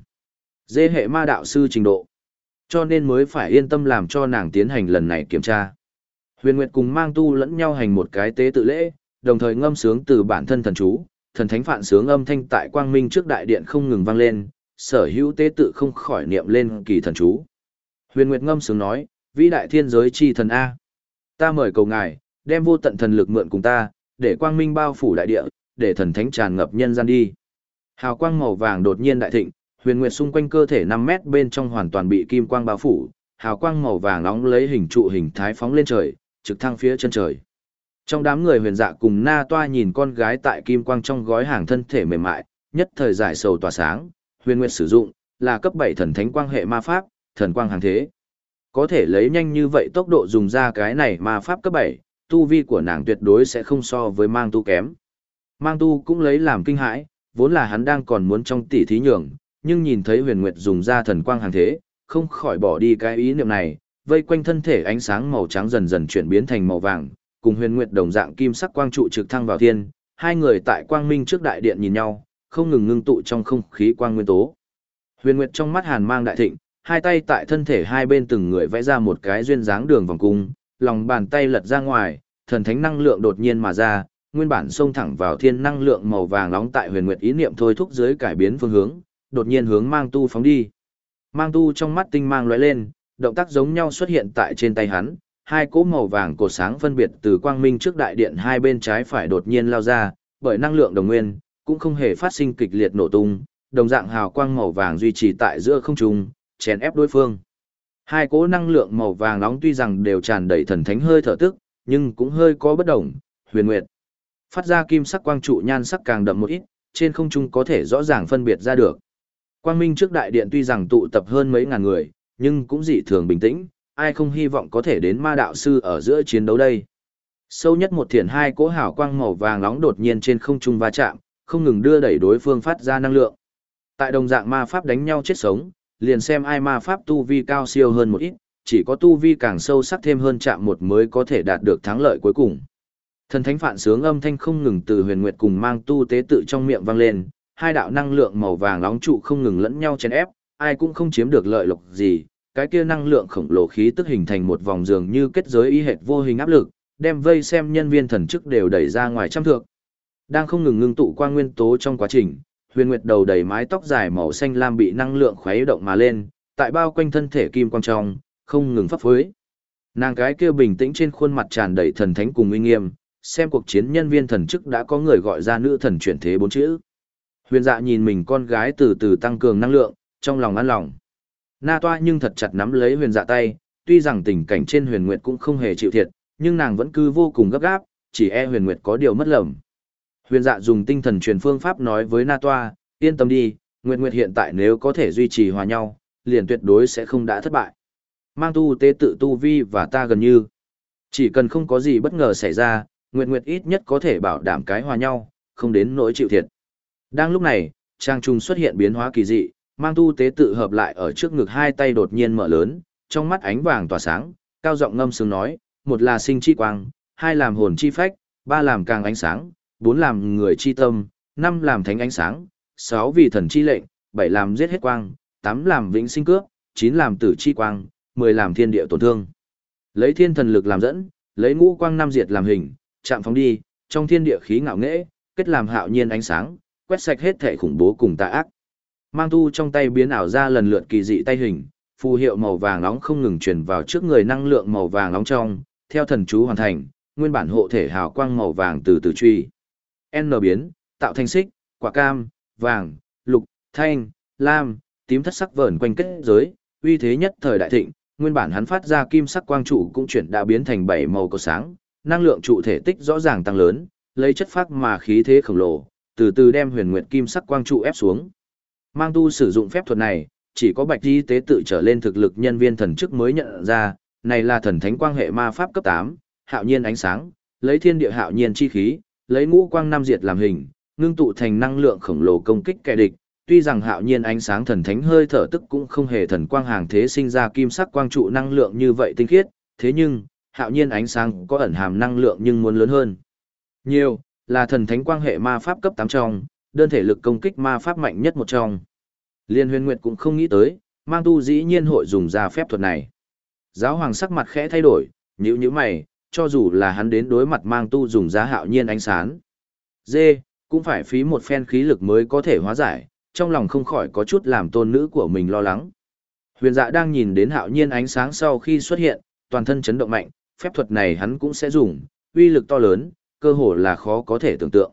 Dê hệ ma đạo sư trình độ. Cho nên mới phải yên tâm làm cho nàng tiến hành lần này kiểm tra. Huyền Nguyệt cùng mang tu lẫn nhau hành một cái tế tự lễ, đồng thời ngâm sướng từ bản thân thần chú, thần thánh phạn sướng âm thanh tại quang minh trước đại điện không ngừng vang lên, sở hữu tế tự không khỏi niệm lên kỳ thần chú. Huyền Nguyệt ngâm sướng nói, vĩ đại thiên giới chi thần A. Ta mời cầu ngài, đem vô tận thần lực mượn cùng ta, để quang minh bao phủ đại địa, để thần thánh tràn ngập nhân gian đi. Hào quang màu vàng đột nhiên đại thịnh, huyền nguyệt xung quanh cơ thể 5 mét bên trong hoàn toàn bị kim quang bao phủ, hào quang màu vàng nóng lấy hình trụ hình thái phóng lên trời, trực thăng phía chân trời. Trong đám người huyền dạ cùng na toa nhìn con gái tại kim quang trong gói hàng thân thể mềm mại, nhất thời giải sầu tỏa sáng, huyền nguyệt sử dụng, là cấp 7 thần thánh quang hệ ma pháp, thần quang hàng thế. Có thể lấy nhanh như vậy tốc độ dùng ra cái này ma pháp cấp 7, tu vi của nàng tuyệt đối sẽ không so với mang tu kém. Mang tu cũng lấy làm kinh hãi, vốn là hắn đang còn muốn trong tỉ thí nhường, nhưng nhìn thấy huyền nguyệt dùng ra thần quang hàng thế, không khỏi bỏ đi cái ý niệm này, vây quanh thân thể ánh sáng màu trắng dần dần chuyển biến thành màu vàng, cùng huyền nguyệt đồng dạng kim sắc quang trụ trực thăng vào thiên, hai người tại quang minh trước đại điện nhìn nhau, không ngừng ngưng tụ trong không khí quang nguyên tố. Huyền nguyệt trong mắt hàn mang đại thịnh, hai tay tại thân thể hai bên từng người vẽ ra một cái duyên dáng đường vòng cung, lòng bàn tay lật ra ngoài, thần thánh năng lượng đột nhiên mà ra, nguyên bản xông thẳng vào thiên năng lượng màu vàng nóng tại huyền nguyệt ý niệm thôi thúc dưới cải biến phương hướng, đột nhiên hướng mang tu phóng đi. Mang tu trong mắt tinh mang lóe lên, động tác giống nhau xuất hiện tại trên tay hắn, hai cỗ màu vàng cột sáng phân biệt từ quang minh trước đại điện hai bên trái phải đột nhiên lao ra, bởi năng lượng đồng nguyên, cũng không hề phát sinh kịch liệt nổ tung, đồng dạng hào quang màu vàng duy trì tại giữa không trung, chèn ép đối phương. Hai cỗ năng lượng màu vàng nóng tuy rằng đều tràn đầy thần thánh hơi thở tức, nhưng cũng hơi có bất đồng, huyền nguyệt. Phát ra kim sắc quang trụ nhan sắc càng đậm một ít, trên không trung có thể rõ ràng phân biệt ra được. Quang Minh trước đại điện tuy rằng tụ tập hơn mấy ngàn người, nhưng cũng dị thường bình tĩnh, ai không hy vọng có thể đến ma đạo sư ở giữa chiến đấu đây. Sâu nhất một thiền hai cỗ hào quang màu vàng nóng đột nhiên trên không trung va chạm, không ngừng đưa đẩy đối phương phát ra năng lượng. Tại đồng dạng ma pháp đánh nhau chết sống, liền xem ai ma pháp tu vi cao siêu hơn một ít, chỉ có tu vi càng sâu sắc thêm hơn chạm một mới có thể đạt được thắng lợi cuối cùng. Thần thánh phản sướng âm thanh không ngừng từ huyền nguyệt cùng mang tu tế tự trong miệng vang lên, hai đạo năng lượng màu vàng nóng trụ không ngừng lẫn nhau chèn ép, ai cũng không chiếm được lợi lộc gì, cái kia năng lượng khổng lồ khí tức hình thành một vòng dường như kết giới y hệt vô hình áp lực, đem vây xem nhân viên thần chức đều đẩy ra ngoài trăm thước. Đang không ngừng ngưng tụ quang nguyên tố trong quá trình, Huyền Nguyệt đầu đầy mái tóc dài màu xanh lam bị năng lượng khuấy động mà lên, tại bao quanh thân thể kim quang trong, không ngừng phấp phới. Nàng cái kia bình tĩnh trên khuôn mặt tràn đầy thần thánh cùng uy nghiêm, xem cuộc chiến nhân viên thần chức đã có người gọi ra nữ thần chuyển thế bốn chữ. Huyền dạ nhìn mình con gái từ từ tăng cường năng lượng, trong lòng an lòng. Na toa nhưng thật chặt nắm lấy huyền dạ tay, tuy rằng tình cảnh trên huyền nguyệt cũng không hề chịu thiệt, nhưng nàng vẫn cứ vô cùng gấp gáp, chỉ e huyền nguyệt có điều mất lầm. Huyền dạ dùng tinh thần truyền phương pháp nói với Na toa, yên tâm đi, nguyệt nguyệt hiện tại nếu có thể duy trì hòa nhau, liền tuyệt đối sẽ không đã thất bại. Mang tu tế tự tu vi và ta gần như. Chỉ cần không có gì bất ngờ xảy ra, Nguyệt Nguyệt ít nhất có thể bảo đảm cái hòa nhau, không đến nỗi chịu thiệt. Đang lúc này, Trang Trung xuất hiện biến hóa kỳ dị, mang tu tế tự hợp lại ở trước ngực hai tay đột nhiên mở lớn, trong mắt ánh vàng tỏa sáng, cao giọng ngâm sướng nói, một là sinh chi quang, hai làm hồn chi phách, ba làm càng ánh sáng, bốn làm người chi tâm, năm làm thánh ánh sáng, sáu vì thần chi lệnh, bảy làm giết hết quang, tám làm vĩnh sinh cước, chín làm tử chi quang, mười làm thiên địa tổn thương. Lấy thiên thần lực làm dẫn, lấy ngũ quang năm diệt làm hình, chạm phóng đi, trong thiên địa khí ngạo nghễ, kết làm hạo nhiên ánh sáng, quét sạch hết thể khủng bố cùng tà ác. Mang tu trong tay biến ảo ra lần lượt kỳ dị tay hình, phù hiệu màu vàng nóng không ngừng truyền vào trước người năng lượng màu vàng nóng trong, theo thần chú hoàn thành, nguyên bản hộ thể hào quang màu vàng từ từ truy. N biến, tạo thành xích, quả cam, vàng, lục, thanh, lam, tím thất sắc vờn quanh kết giới, uy thế nhất thời đại thịnh, nguyên bản hắn phát ra kim sắc quang trụ cũng chuyển đã biến thành bảy màu cầu sáng, năng lượng trụ thể tích rõ ràng tăng lớn, lấy chất phát mà khí thế khổng lồ, từ từ đem huyền nguyệt kim sắc quang trụ ép xuống. Mang tu sử dụng phép thuật này, chỉ có bạch y tế tự trở lên thực lực nhân viên thần chức mới nhận ra, này là thần thánh quang hệ ma pháp cấp 8, hạo nhiên ánh sáng, lấy thiên địa hạo nhiên chi khí, lấy ngũ quang nam diệt làm hình, ngưng tụ thành năng lượng khổng lồ công kích kẻ địch. Tuy rằng hạo nhiên ánh sáng thần thánh hơi thở tức cũng không hề thần quang hàng thế sinh ra kim sắc quang trụ năng lượng như vậy tinh khiết, thế nhưng, hạo nhiên ánh sáng có ẩn hàm năng lượng nhưng muốn lớn hơn. Nhiều, là thần thánh quang hệ ma pháp cấp 8 trong, đơn thể lực công kích ma pháp mạnh nhất một trong. Liên huyền nguyệt cũng không nghĩ tới, mang tu dĩ nhiên hội dùng ra phép thuật này. Giáo hoàng sắc mặt khẽ thay đổi, nhữ như mày, cho dù là hắn đến đối mặt mang tu dùng giá hạo nhiên ánh sáng. Dê, cũng phải phí một phen khí lực mới có thể hóa giải, trong lòng không khỏi có chút làm tôn nữ của mình lo lắng. Huyền dạ đang nhìn đến hạo nhiên ánh sáng sau khi xuất hiện, toàn thân chấn động mạnh, phép thuật này hắn cũng sẽ dùng, uy lực to lớn, cơ hồ là khó có thể tưởng tượng.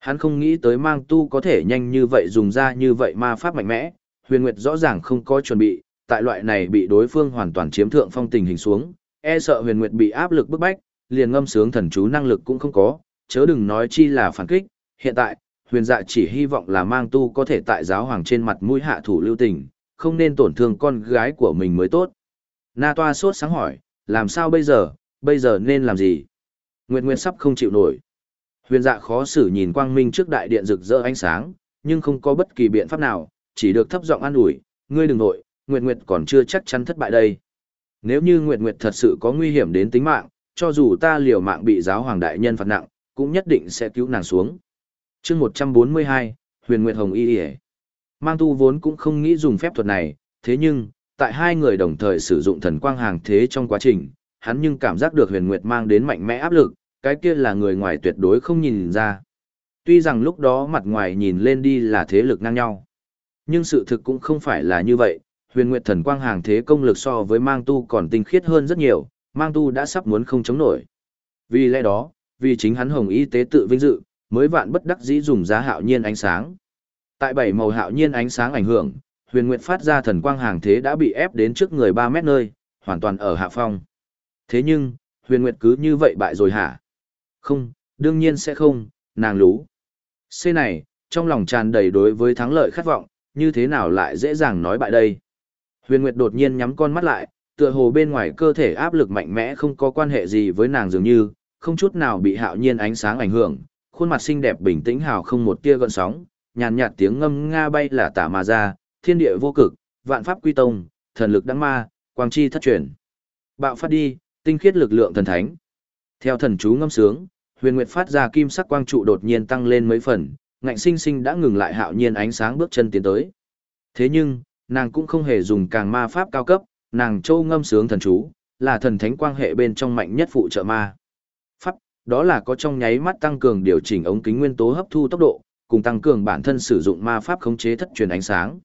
Hắn không nghĩ tới mang tu có thể nhanh như vậy dùng ra như vậy ma pháp mạnh mẽ, huyền nguyệt rõ ràng không có chuẩn bị, tại loại này bị đối phương hoàn toàn chiếm thượng phong tình hình xuống, e sợ huyền nguyệt bị áp lực bức bách, liền ngâm sướng thần chú năng lực cũng không có, chớ đừng nói chi là phản kích, hiện tại, huyền dạ chỉ hy vọng là mang tu có thể tại giáo hoàng trên mặt mũi hạ thủ lưu tình, không nên tổn thương con gái của mình mới tốt. Na toa sốt sáng hỏi, làm sao bây giờ, bây giờ nên làm gì? Nguyệt Nguyệt sắp không chịu nổi. Huyền dạ khó xử nhìn quang minh trước đại điện rực rỡ ánh sáng, nhưng không có bất kỳ biện pháp nào, chỉ được thấp giọng an ủi, ngươi đừng nội, Nguyệt Nguyệt còn chưa chắc chắn thất bại đây. Nếu như Nguyệt Nguyệt thật sự có nguy hiểm đến tính mạng, cho dù ta liều mạng bị giáo hoàng đại nhân phạt nặng, cũng nhất định sẽ cứu nàng xuống. chương 142, Huyền Nguyệt Hồng Y Y Mang tu vốn cũng không nghĩ dùng phép thuật này, thế nhưng, tại hai người đồng thời sử dụng thần quang hàng thế trong quá trình, hắn nhưng cảm giác được huyền nguyệt mang đến mạnh mẽ áp lực, cái kia là người ngoài tuyệt đối không nhìn ra. Tuy rằng lúc đó mặt ngoài nhìn lên đi là thế lực ngang nhau, nhưng sự thực cũng không phải là như vậy, huyền nguyệt thần quang hàng thế công lực so với mang tu còn tinh khiết hơn rất nhiều, mang tu đã sắp muốn không chống nổi. Vì lẽ đó, vì chính hắn hồng y tế tự vinh dự, mới vạn bất đắc dĩ dùng giá hạo nhiên ánh sáng. Tại bảy màu hạo nhiên ánh sáng ảnh hưởng, huyền nguyệt phát ra thần quang hàng thế đã bị ép đến trước người 3 mét nơi, hoàn toàn ở hạ phong. Thế nhưng, huyền nguyệt cứ như vậy bại rồi hả? Không, đương nhiên sẽ không, nàng lú. C này, trong lòng tràn đầy đối với thắng lợi khát vọng, như thế nào lại dễ dàng nói bại đây? Huyền Nguyệt đột nhiên nhắm con mắt lại, tựa hồ bên ngoài cơ thể áp lực mạnh mẽ không có quan hệ gì với nàng dường như, không chút nào bị hạo nhiên ánh sáng ảnh hưởng, khuôn mặt xinh đẹp bình tĩnh hào không một tia gợn sóng, nhàn nhạt tiếng ngâm nga bay là tả mà ra, thiên địa vô cực, vạn pháp quy tông, thần lực đăng ma, quang chi thất truyền. Bạo phát đi, tinh khiết lực lượng thần thánh. Theo thần chú ngâm sướng, Huyền Nguyệt phát ra kim sắc quang trụ đột nhiên tăng lên mấy phần, ngạnh sinh sinh đã ngừng lại hạo nhiên ánh sáng bước chân tiến tới. Thế nhưng, nàng cũng không hề dùng càng ma pháp cao cấp, nàng châu ngâm sướng thần chú, là thần thánh quang hệ bên trong mạnh nhất phụ trợ ma. Pháp, đó là có trong nháy mắt tăng cường điều chỉnh ống kính nguyên tố hấp thu tốc độ, cùng tăng cường bản thân sử dụng ma pháp khống chế thất truyền ánh sáng.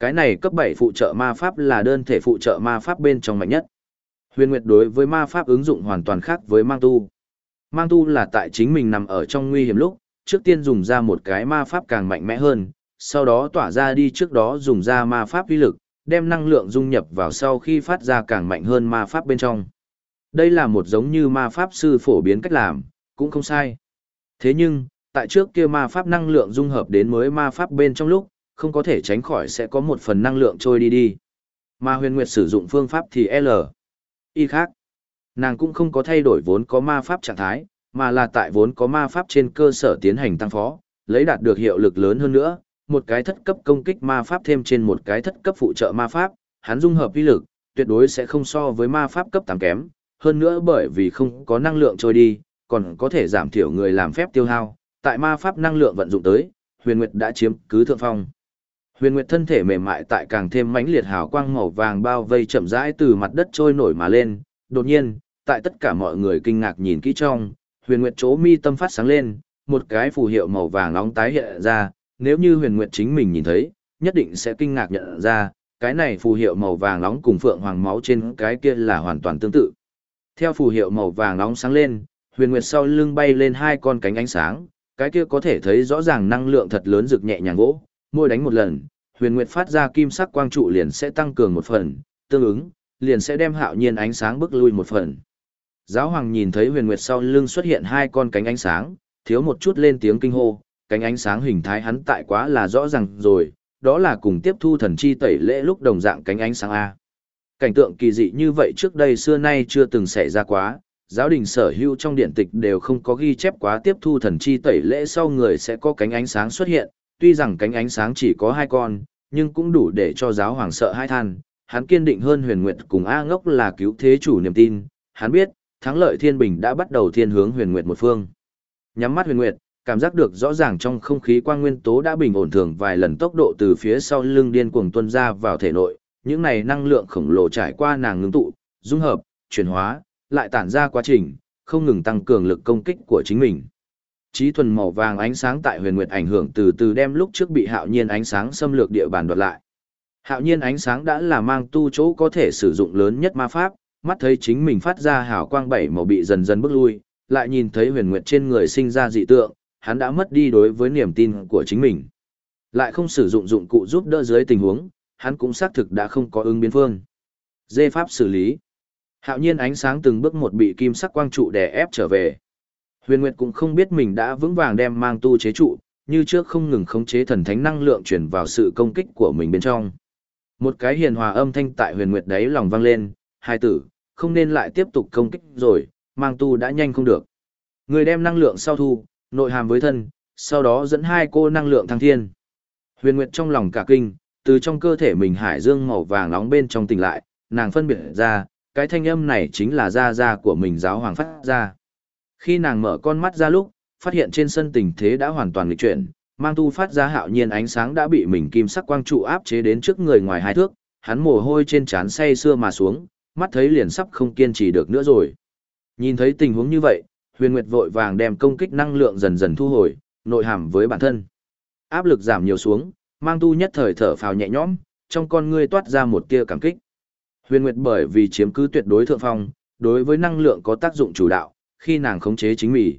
Cái này cấp 7 phụ trợ ma pháp là đơn thể phụ trợ ma pháp bên trong mạnh nhất. Huyền Nguyệt đối với ma pháp ứng dụng hoàn toàn khác với mang tu. Mang tu là tại chính mình nằm ở trong nguy hiểm lúc, trước tiên dùng ra một cái ma pháp càng mạnh mẽ hơn, sau đó tỏa ra đi trước đó dùng ra ma pháp uy lực, đem năng lượng dung nhập vào sau khi phát ra càng mạnh hơn ma pháp bên trong. Đây là một giống như ma pháp sư phổ biến cách làm, cũng không sai. Thế nhưng, tại trước kia ma pháp năng lượng dung hợp đến mới ma pháp bên trong lúc, không có thể tránh khỏi sẽ có một phần năng lượng trôi đi đi. Ma huyền nguyệt sử dụng phương pháp thì L. Y khác. Nàng cũng không có thay đổi vốn có ma pháp trạng thái, mà là tại vốn có ma pháp trên cơ sở tiến hành tăng phó, lấy đạt được hiệu lực lớn hơn nữa, một cái thất cấp công kích ma pháp thêm trên một cái thất cấp phụ trợ ma pháp, hắn dung hợp uy lực, tuyệt đối sẽ không so với ma pháp cấp 8 kém, hơn nữa bởi vì không có năng lượng trôi đi, còn có thể giảm thiểu người làm phép tiêu hao, tại ma pháp năng lượng vận dụng tới, Huyền Nguyệt đã chiếm cứ thượng phong. Huyền Nguyệt thân thể mềm mại tại càng thêm mãnh liệt hào quang màu vàng bao vây chậm rãi từ mặt đất trôi nổi mà lên, đột nhiên, tại tất cả mọi người kinh ngạc nhìn kỹ trong, Huyền Nguyệt chỗ mi tâm phát sáng lên, một cái phù hiệu màu vàng nóng tái hiện ra, nếu như Huyền Nguyệt chính mình nhìn thấy, nhất định sẽ kinh ngạc nhận ra, cái này phù hiệu màu vàng nóng cùng phượng hoàng máu trên cái kia là hoàn toàn tương tự. Theo phù hiệu màu vàng nóng sáng lên, Huyền Nguyệt sau lưng bay lên hai con cánh ánh sáng, cái kia có thể thấy rõ ràng năng lượng thật lớn rực nhẹ nhàng gỗ, môi đánh một lần, huyền nguyệt phát ra kim sắc quang trụ liền sẽ tăng cường một phần, tương ứng, liền sẽ đem hạo nhiên ánh sáng bước lui một phần. Giáo hoàng nhìn thấy huyền nguyệt sau lưng xuất hiện hai con cánh ánh sáng, thiếu một chút lên tiếng kinh hô, cánh ánh sáng hình thái hắn tại quá là rõ ràng rồi, đó là cùng tiếp thu thần chi tẩy lễ lúc đồng dạng cánh ánh sáng A. Cảnh tượng kỳ dị như vậy trước đây xưa nay chưa từng xảy ra quá, giáo đình sở hữu trong điện tịch đều không có ghi chép quá tiếp thu thần chi tẩy lễ sau người sẽ có cánh ánh sáng xuất hiện, tuy rằng cánh ánh sáng chỉ có hai con, nhưng cũng đủ để cho giáo hoàng sợ hai than, hắn kiên định hơn huyền nguyệt cùng A ngốc là cứu thế chủ niềm tin, hắn biết, thắng lợi thiên bình đã bắt đầu thiên hướng huyền nguyệt một phương. Nhắm mắt huyền nguyệt, cảm giác được rõ ràng trong không khí quang nguyên tố đã bình ổn thường vài lần tốc độ từ phía sau lưng điên cuồng tuôn ra vào thể nội, những này năng lượng khổng lồ trải qua nàng ngưng tụ, dung hợp, chuyển hóa, lại tản ra quá trình, không ngừng tăng cường lực công kích của chính mình. Trí thuần màu vàng ánh sáng tại huyền nguyệt ảnh hưởng từ từ đem lúc trước bị hạo nhiên ánh sáng xâm lược địa bàn đoạt lại. Hạo nhiên ánh sáng đã là mang tu chỗ có thể sử dụng lớn nhất ma pháp, mắt thấy chính mình phát ra hào quang bảy màu bị dần dần bước lui, lại nhìn thấy huyền nguyệt trên người sinh ra dị tượng, hắn đã mất đi đối với niềm tin của chính mình. Lại không sử dụng dụng cụ giúp đỡ dưới tình huống, hắn cũng xác thực đã không có ứng biến phương. Dê pháp xử lý. Hạo nhiên ánh sáng từng bước một bị kim sắc quang trụ đè ép trở về. Huyền Nguyệt cũng không biết mình đã vững vàng đem mang tu chế trụ, như trước không ngừng khống chế thần thánh năng lượng chuyển vào sự công kích của mình bên trong. Một cái hiền hòa âm thanh tại Huyền Nguyệt đấy lòng vang lên, hai tử, không nên lại tiếp tục công kích rồi, mang tu đã nhanh không được. Người đem năng lượng sau thu, nội hàm với thân, sau đó dẫn hai cô năng lượng thăng thiên. Huyền Nguyệt trong lòng cả kinh, từ trong cơ thể mình hải dương màu vàng nóng bên trong tỉnh lại, nàng phân biệt ra, cái thanh âm này chính là gia gia của mình giáo hoàng phát ra. Khi nàng mở con mắt ra lúc, phát hiện trên sân tình thế đã hoàn toàn nghịch chuyển, mang tu phát ra hạo nhiên ánh sáng đã bị mình kim sắc quang trụ áp chế đến trước người ngoài hai thước, hắn mồ hôi trên trán say xưa mà xuống, mắt thấy liền sắp không kiên trì được nữa rồi. Nhìn thấy tình huống như vậy, Huyền Nguyệt vội vàng đem công kích năng lượng dần dần thu hồi, nội hàm với bản thân. Áp lực giảm nhiều xuống, mang tu nhất thời thở phào nhẹ nhõm, trong con ngươi toát ra một tia cảm kích. Huyền Nguyệt bởi vì chiếm cứ tuyệt đối thượng phong, đối với năng lượng có tác dụng chủ đạo, khi nàng khống chế chính mình.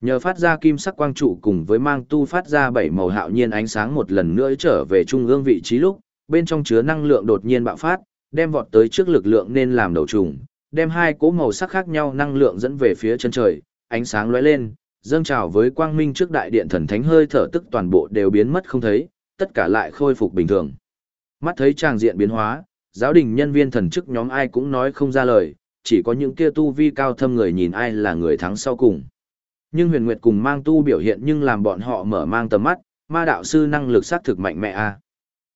Nhờ phát ra kim sắc quang trụ cùng với mang tu phát ra bảy màu hạo nhiên ánh sáng một lần nữa trở về trung ương vị trí lúc, bên trong chứa năng lượng đột nhiên bạo phát, đem vọt tới trước lực lượng nên làm đầu trùng, đem hai cỗ màu sắc khác nhau năng lượng dẫn về phía chân trời, ánh sáng lóe lên, dâng trào với quang minh trước đại điện thần thánh hơi thở tức toàn bộ đều biến mất không thấy, tất cả lại khôi phục bình thường. Mắt thấy tràng diện biến hóa, giáo đình nhân viên thần chức nhóm ai cũng nói không ra lời, chỉ có những kia tu vi cao thâm người nhìn ai là người thắng sau cùng. Nhưng huyền nguyệt cùng mang tu biểu hiện nhưng làm bọn họ mở mang tầm mắt, ma đạo sư năng lực sát thực mạnh mẽ a.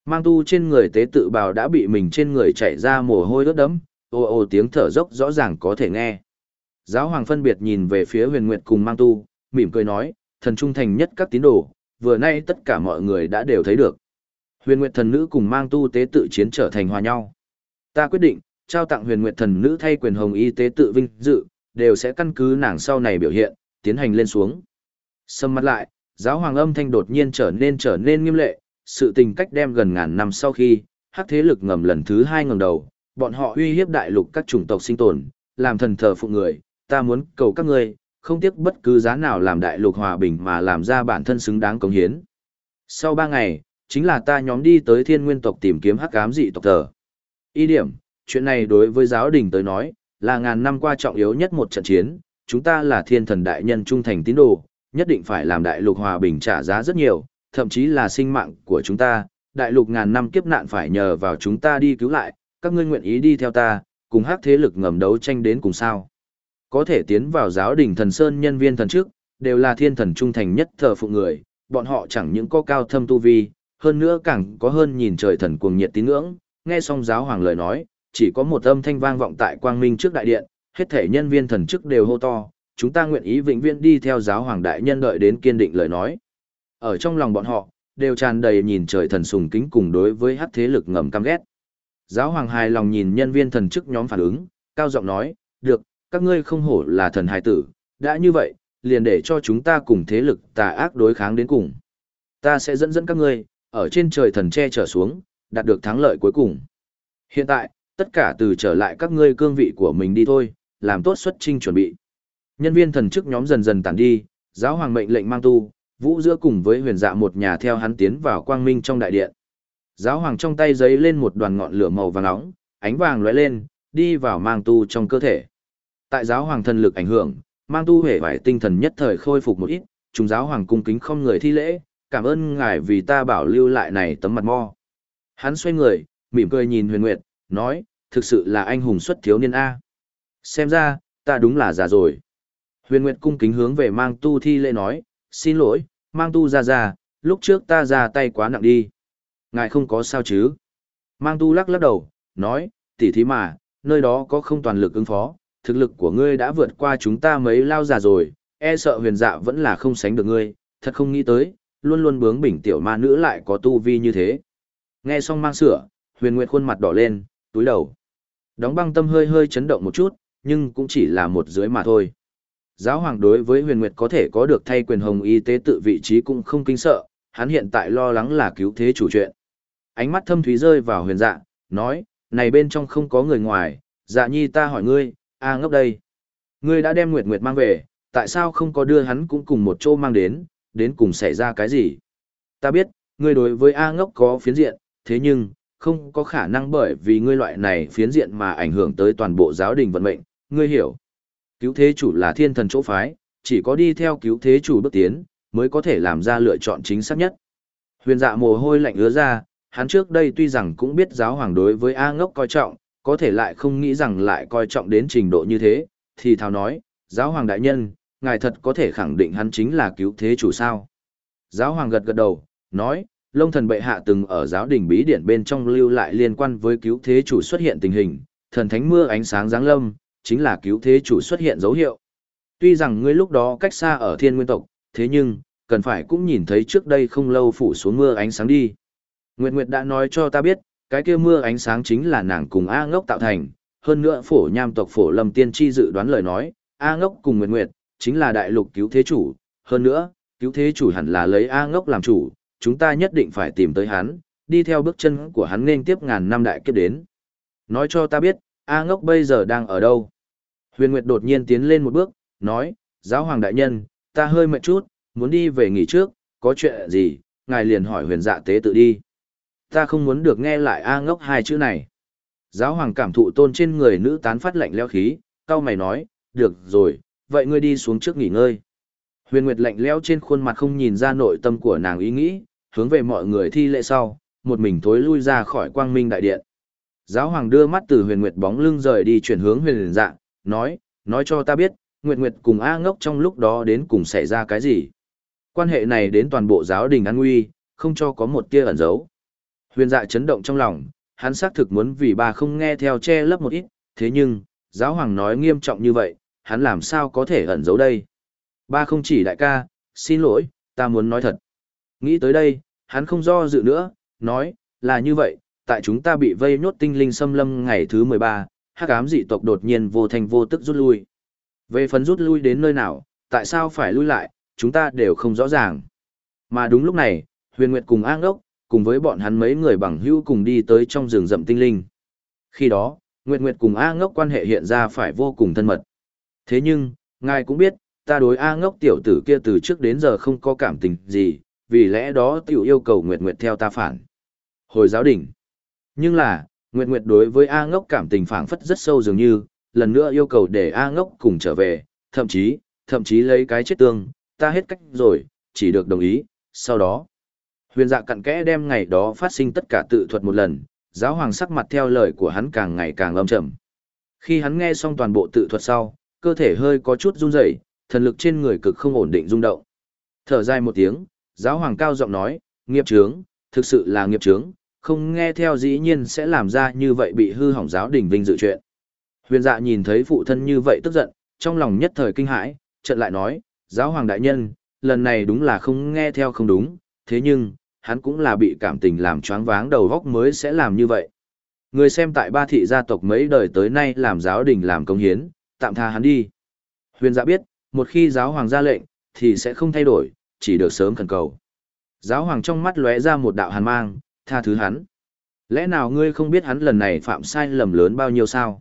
Mang tu trên người tế tự bào đã bị mình trên người chảy ra mồ hôi ướt đẫm, ô ô tiếng thở dốc rõ ràng có thể nghe. Giáo hoàng phân biệt nhìn về phía huyền nguyệt cùng mang tu, mỉm cười nói, thần trung thành nhất các tín đồ, vừa nay tất cả mọi người đã đều thấy được. Huyền nguyệt thần nữ cùng mang tu tế tự chiến trở thành hòa nhau. Ta quyết định, trao tặng huyền nguyệt thần nữ thay quyền hồng y tế tự vinh dự, đều sẽ căn cứ nàng sau này biểu hiện, tiến hành lên xuống. Sầm mắt lại, giáo hoàng âm thanh đột nhiên trở nên trở nên nghiêm lệ, sự tình cách đem gần ngàn năm sau khi, hắc thế lực ngầm lần thứ hai ngầm đầu, bọn họ uy hiếp đại lục các chủng tộc sinh tồn, làm thần thờ phụ người, ta muốn cầu các ngươi, không tiếc bất cứ giá nào làm đại lục hòa bình mà làm ra bản thân xứng đáng cống hiến. Sau ba ngày, chính là ta nhóm đi tới thiên nguyên tộc tìm kiếm hắc ám dị tộc thờ. Y điểm, chuyện này đối với giáo đình tới nói, là ngàn năm qua trọng yếu nhất một trận chiến, chúng ta là thiên thần đại nhân trung thành tín đồ, nhất định phải làm đại lục hòa bình trả giá rất nhiều, thậm chí là sinh mạng của chúng ta, đại lục ngàn năm kiếp nạn phải nhờ vào chúng ta đi cứu lại, các ngươi nguyện ý đi theo ta, cùng hắc thế lực ngầm đấu tranh đến cùng sao. Có thể tiến vào giáo đình thần sơn nhân viên thần trước, đều là thiên thần trung thành nhất thờ phụ người, bọn họ chẳng những có cao thâm tu vi, hơn nữa càng có hơn nhìn trời thần cuồng nhiệt tín ngưỡng, nghe xong giáo hoàng lời nói, chỉ có một âm thanh vang vọng tại quang minh trước đại điện, hết thể nhân viên thần chức đều hô to, chúng ta nguyện ý vĩnh viễn đi theo giáo hoàng đại nhân đợi đến kiên định lời nói. Ở trong lòng bọn họ, đều tràn đầy nhìn trời thần sùng kính cùng đối với hắc thế lực ngầm căm ghét. Giáo hoàng hài lòng nhìn nhân viên thần chức nhóm phản ứng, cao giọng nói, được, các ngươi không hổ là thần hài tử, đã như vậy, liền để cho chúng ta cùng thế lực tà ác đối kháng đến cùng. Ta sẽ dẫn dẫn các ngươi, ở trên trời thần che trở xuống, đạt được thắng lợi cuối cùng. Hiện tại, tất cả từ trở lại các ngươi cương vị của mình đi thôi, làm tốt xuất trinh chuẩn bị. Nhân viên thần chức nhóm dần dần tản đi, giáo hoàng mệnh lệnh mang tu, vũ giữa cùng với huyền dạ một nhà theo hắn tiến vào quang minh trong đại điện. Giáo hoàng trong tay giấy lên một đoàn ngọn lửa màu vàng nóng, ánh vàng lóe lên, đi vào mang tu trong cơ thể. Tại giáo hoàng thần lực ảnh hưởng, mang tu hề vải tinh thần nhất thời khôi phục một ít, chúng giáo hoàng cung kính không người thi lễ, cảm ơn ngài vì ta bảo lưu lại này tấm mặt mo. Hắn xoay người, mỉm cười nhìn huyền nguyệt, nói, thực sự là anh hùng xuất thiếu niên A. Xem ra, ta đúng là già rồi. Huyền Nguyệt cung kính hướng về mang tu thi lễ nói, xin lỗi, mang tu ra ra, lúc trước ta ra tay quá nặng đi. Ngài không có sao chứ. Mang tu lắc lắc đầu, nói, tỉ thí mà, nơi đó có không toàn lực ứng phó, thực lực của ngươi đã vượt qua chúng ta mấy lao già rồi, e sợ huyền dạ vẫn là không sánh được ngươi, thật không nghĩ tới, luôn luôn bướng bỉnh tiểu ma nữ lại có tu vi như thế. Nghe xong mang sửa, huyền nguyệt khuôn mặt đỏ lên, túi đầu. Đóng băng tâm hơi hơi chấn động một chút, nhưng cũng chỉ là một dưới mà thôi. Giáo hoàng đối với huyền nguyệt có thể có được thay quyền hồng y tế tự vị trí cũng không kinh sợ, hắn hiện tại lo lắng là cứu thế chủ chuyện. Ánh mắt thâm thúy rơi vào huyền dạ, nói, này bên trong không có người ngoài, dạ nhi ta hỏi ngươi, a ngốc đây. Ngươi đã đem nguyệt nguyệt mang về, tại sao không có đưa hắn cũng cùng một chỗ mang đến, đến cùng xảy ra cái gì? Ta biết, ngươi đối với A ngốc có phiến diện, thế nhưng, không có khả năng bởi vì ngươi loại này phiến diện mà ảnh hưởng tới toàn bộ giáo đình vận mệnh, ngươi hiểu. Cứu thế chủ là thiên thần chỗ phái, chỉ có đi theo cứu thế chủ bước tiến, mới có thể làm ra lựa chọn chính xác nhất. Huyền dạ mồ hôi lạnh ứa ra, hắn trước đây tuy rằng cũng biết giáo hoàng đối với A ngốc coi trọng, có thể lại không nghĩ rằng lại coi trọng đến trình độ như thế, thì thào nói, giáo hoàng đại nhân, ngài thật có thể khẳng định hắn chính là cứu thế chủ sao. Giáo hoàng gật gật đầu, nói, Lông thần bệ hạ từng ở giáo đình bí điển bên trong lưu lại liên quan với cứu thế chủ xuất hiện tình hình, thần thánh mưa ánh sáng giáng lâm, chính là cứu thế chủ xuất hiện dấu hiệu. Tuy rằng ngươi lúc đó cách xa ở thiên nguyên tộc, thế nhưng, cần phải cũng nhìn thấy trước đây không lâu phủ xuống mưa ánh sáng đi. Nguyệt Nguyệt đã nói cho ta biết, cái kia mưa ánh sáng chính là nàng cùng A ngốc tạo thành, hơn nữa phổ nham tộc phổ lâm tiên tri dự đoán lời nói, A ngốc cùng Nguyệt Nguyệt, chính là đại lục cứu thế chủ, hơn nữa, cứu thế chủ hẳn là lấy A ngốc làm chủ, chúng ta nhất định phải tìm tới hắn, đi theo bước chân của hắn nên tiếp ngàn năm đại kiếp đến. Nói cho ta biết, A ngốc bây giờ đang ở đâu? Huyền Nguyệt đột nhiên tiến lên một bước, nói, giáo hoàng đại nhân, ta hơi mệt chút, muốn đi về nghỉ trước, có chuyện gì, ngài liền hỏi huyền dạ tế tự đi. Ta không muốn được nghe lại A ngốc hai chữ này. Giáo hoàng cảm thụ tôn trên người nữ tán phát lạnh leo khí, cao mày nói, được rồi, vậy ngươi đi xuống trước nghỉ ngơi. Huyền Nguyệt lạnh lẽo trên khuôn mặt không nhìn ra nội tâm của nàng ý nghĩ, hướng về mọi người thi lễ sau, một mình thối lui ra khỏi quang minh đại điện. Giáo hoàng đưa mắt từ huyền nguyệt bóng lưng rời đi chuyển hướng huyền dạng, nói, nói cho ta biết, Nguyệt Nguyệt cùng A ngốc trong lúc đó đến cùng xảy ra cái gì. Quan hệ này đến toàn bộ giáo đình an nguy, không cho có một tia ẩn giấu. Huyền dạ chấn động trong lòng, hắn xác thực muốn vì bà không nghe theo che lấp một ít, thế nhưng, giáo hoàng nói nghiêm trọng như vậy, hắn làm sao có thể ẩn giấu đây. Ba không chỉ đại ca, xin lỗi, ta muốn nói thật. Nghĩ tới đây, hắn không do dự nữa, nói, là như vậy, tại chúng ta bị vây nhốt tinh linh xâm lâm ngày thứ 13, hắc ám dị tộc đột nhiên vô thành vô tức rút lui. Về phần rút lui đến nơi nào, tại sao phải lui lại, chúng ta đều không rõ ràng. Mà đúng lúc này, Huyền Nguyệt cùng An Đốc, cùng với bọn hắn mấy người bằng hữu cùng đi tới trong rừng rậm tinh linh. Khi đó, Nguyệt Nguyệt cùng A Ngốc quan hệ hiện ra phải vô cùng thân mật. Thế nhưng, ngài cũng biết, ta đối A Ngốc tiểu tử kia từ trước đến giờ không có cảm tình gì, vì lẽ đó tiểu yêu cầu Nguyệt Nguyệt theo ta phản. Hồi giáo đỉnh. Nhưng là, Nguyệt Nguyệt đối với A Ngốc cảm tình phảng phất rất sâu dường như, lần nữa yêu cầu để A Ngốc cùng trở về, thậm chí, thậm chí lấy cái chết tương, ta hết cách rồi, chỉ được đồng ý, sau đó. Huyền dạ cặn kẽ đem ngày đó phát sinh tất cả tự thuật một lần, giáo hoàng sắc mặt theo lời của hắn càng ngày càng âm trầm. Khi hắn nghe xong toàn bộ tự thuật sau, cơ thể hơi có chút run rẩy, thần lực trên người cực không ổn định rung động. Thở dài một tiếng, giáo hoàng cao giọng nói, nghiệp trướng, thực sự là nghiệp trướng, không nghe theo dĩ nhiên sẽ làm ra như vậy bị hư hỏng giáo đình vinh dự chuyện. Huyền dạ nhìn thấy phụ thân như vậy tức giận, trong lòng nhất thời kinh hãi, trận lại nói, giáo hoàng đại nhân, lần này đúng là không nghe theo không đúng, thế nhưng, hắn cũng là bị cảm tình làm choáng váng đầu góc mới sẽ làm như vậy. Người xem tại ba thị gia tộc mấy đời tới nay làm giáo đình làm công hiến, tạm tha hắn đi. Huyền dạ biết, một khi giáo hoàng ra lệnh, thì sẽ không thay đổi, chỉ được sớm khẩn cầu. Giáo hoàng trong mắt lóe ra một đạo hàn mang, tha thứ hắn. Lẽ nào ngươi không biết hắn lần này phạm sai lầm lớn bao nhiêu sao?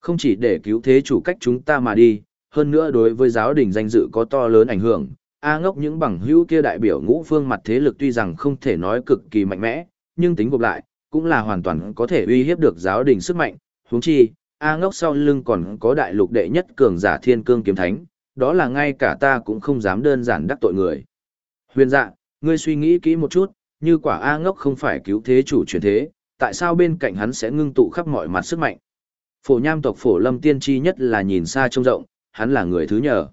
Không chỉ để cứu thế chủ cách chúng ta mà đi, hơn nữa đối với giáo đình danh dự có to lớn ảnh hưởng, A ngốc những bằng hữu kia đại biểu ngũ phương mặt thế lực tuy rằng không thể nói cực kỳ mạnh mẽ, nhưng tính gộp lại, cũng là hoàn toàn có thể uy hiếp được giáo đình sức mạnh. huống chi, A ngốc sau lưng còn có đại lục đệ nhất cường giả thiên cương kiếm thánh, đó là ngay cả ta cũng không dám đơn giản đắc tội người. Huyền dạ, ngươi suy nghĩ kỹ một chút, như quả A ngốc không phải cứu thế chủ truyền thế, tại sao bên cạnh hắn sẽ ngưng tụ khắp mọi mặt sức mạnh? Phổ nham tộc phổ lâm tiên tri nhất là nhìn xa trông rộng, hắn là người thứ nhờ.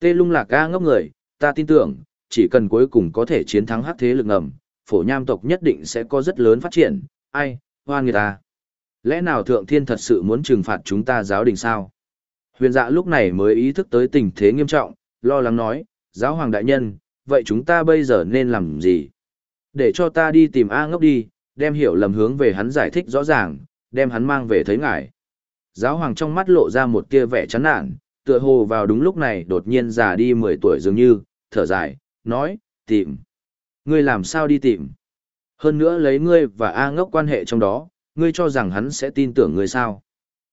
Tê lung lạc A ngốc người, ta tin tưởng, chỉ cần cuối cùng có thể chiến thắng hắc thế lực ngầm, phổ nham tộc nhất định sẽ có rất lớn phát triển, ai, hoan người ta. Lẽ nào thượng thiên thật sự muốn trừng phạt chúng ta giáo đình sao? Huyền dạ lúc này mới ý thức tới tình thế nghiêm trọng, lo lắng nói, giáo hoàng đại nhân, vậy chúng ta bây giờ nên làm gì? Để cho ta đi tìm A ngốc đi, đem hiểu lầm hướng về hắn giải thích rõ ràng, đem hắn mang về thấy ngài. Giáo hoàng trong mắt lộ ra một tia vẻ chán nản, tựa hồ vào đúng lúc này đột nhiên già đi 10 tuổi dường như, thở dài, nói, tìm. Ngươi làm sao đi tìm? Hơn nữa lấy ngươi và A ngốc quan hệ trong đó, ngươi cho rằng hắn sẽ tin tưởng ngươi sao?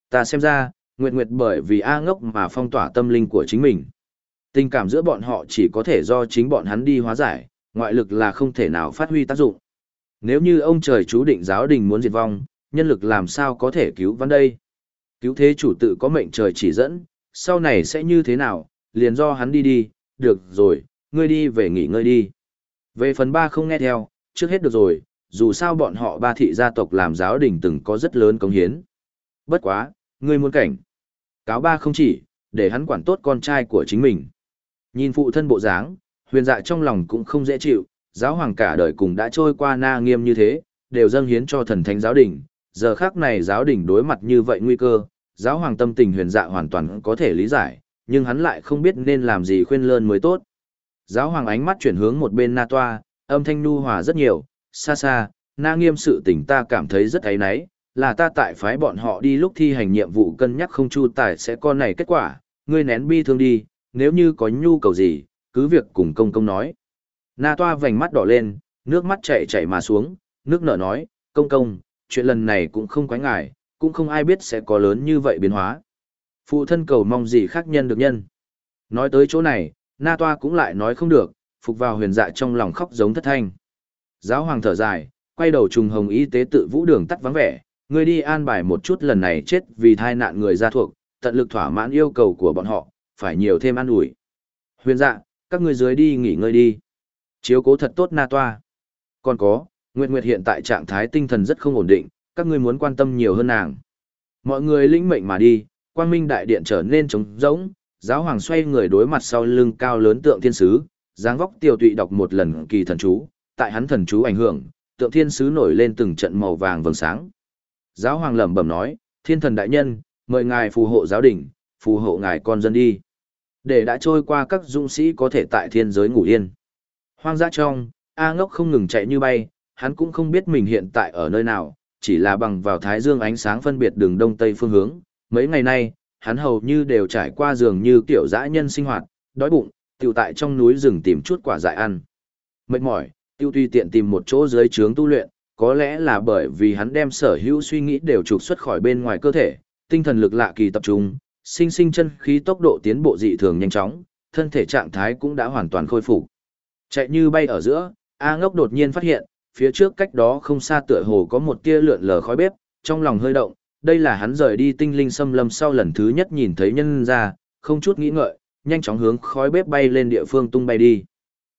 Ta xem ra, Nguyệt Nguyệt bởi vì A ngốc mà phong tỏa tâm linh của chính mình. Tình cảm giữa bọn họ chỉ có thể do chính bọn hắn đi hóa giải, ngoại lực là không thể nào phát huy tác dụng. Nếu như ông trời chú định giáo đình muốn diệt vong, nhân lực làm sao có thể cứu văn đây? Cứu thế chủ tự có mệnh trời chỉ dẫn, sau này sẽ như thế nào, liền do hắn đi đi, được rồi, ngươi đi về nghỉ ngơi đi. Về phần ba không nghe theo, trước hết được rồi, dù sao bọn họ ba thị gia tộc làm giáo đình từng có rất lớn công hiến. Bất quá, ngươi muốn cảnh. Cáo ba không chỉ, để hắn quản tốt con trai của chính mình. Nhìn phụ thân bộ dáng, huyền dạ trong lòng cũng không dễ chịu, giáo hoàng cả đời cùng đã trôi qua na nghiêm như thế, đều dâng hiến cho thần thánh giáo đình. Giờ khác này giáo đình đối mặt như vậy nguy cơ, giáo hoàng tâm tình huyền dạ hoàn toàn có thể lý giải, nhưng hắn lại không biết nên làm gì khuyên lơn mới tốt. Giáo hoàng ánh mắt chuyển hướng một bên na toa, âm thanh nu hòa rất nhiều, xa xa, na nghiêm sự tình ta cảm thấy rất ấy náy, là ta tại phái bọn họ đi lúc thi hành nhiệm vụ cân nhắc không chu tài sẽ con này kết quả, ngươi nén bi thương đi, nếu như có nhu cầu gì, cứ việc cùng công công nói. Na toa vành mắt đỏ lên, nước mắt chảy chảy mà xuống, nước nở nói, công công, chuyện lần này cũng không quái ngại, cũng không ai biết sẽ có lớn như vậy biến hóa. Phụ thân cầu mong gì khác nhân được nhân. Nói tới chỗ này, Na Toa cũng lại nói không được, phục vào huyền dạ trong lòng khóc giống thất thanh. Giáo hoàng thở dài, quay đầu trùng hồng y tế tự vũ đường tắt vắng vẻ, người đi an bài một chút lần này chết vì thai nạn người gia thuộc, tận lực thỏa mãn yêu cầu của bọn họ, phải nhiều thêm ăn ủi. Huyền dạ, các người dưới đi nghỉ ngơi đi. Chiếu cố thật tốt Na Toa. Còn có, Nguyệt Nguyệt hiện tại trạng thái tinh thần rất không ổn định, các ngươi muốn quan tâm nhiều hơn nàng. Mọi người lĩnh mệnh mà đi, quang minh đại điện trở nên trống rỗng, giáo hoàng xoay người đối mặt sau lưng cao lớn tượng thiên sứ, dáng vóc tiêu tụy đọc một lần kỳ thần chú, tại hắn thần chú ảnh hưởng, tượng thiên sứ nổi lên từng trận màu vàng vầng sáng. Giáo hoàng lẩm bẩm nói, thiên thần đại nhân, mời ngài phù hộ giáo đình, phù hộ ngài con dân đi. Để đã trôi qua các dũng sĩ có thể tại thiên giới ngủ yên. Hoang dã trong, A ngốc không ngừng chạy như bay, hắn cũng không biết mình hiện tại ở nơi nào, chỉ là bằng vào thái dương ánh sáng phân biệt đường đông tây phương hướng. Mấy ngày nay, hắn hầu như đều trải qua giường như kiểu dã nhân sinh hoạt, đói bụng, tiểu tại trong núi rừng tìm chút quả dại ăn. Mệt mỏi, tiêu tùy tiện tìm một chỗ dưới trướng tu luyện, có lẽ là bởi vì hắn đem sở hữu suy nghĩ đều trục xuất khỏi bên ngoài cơ thể, tinh thần lực lạ kỳ tập trung, sinh sinh chân khí tốc độ tiến bộ dị thường nhanh chóng, thân thể trạng thái cũng đã hoàn toàn khôi phục. Chạy như bay ở giữa, A Ngốc đột nhiên phát hiện, phía trước cách đó không xa tựa hồ có một tia lượn lờ khói bếp, trong lòng hơi động, đây là hắn rời đi tinh linh xâm lâm sau lần thứ nhất nhìn thấy nhân ra, không chút nghĩ ngợi, nhanh chóng hướng khói bếp bay lên địa phương tung bay đi.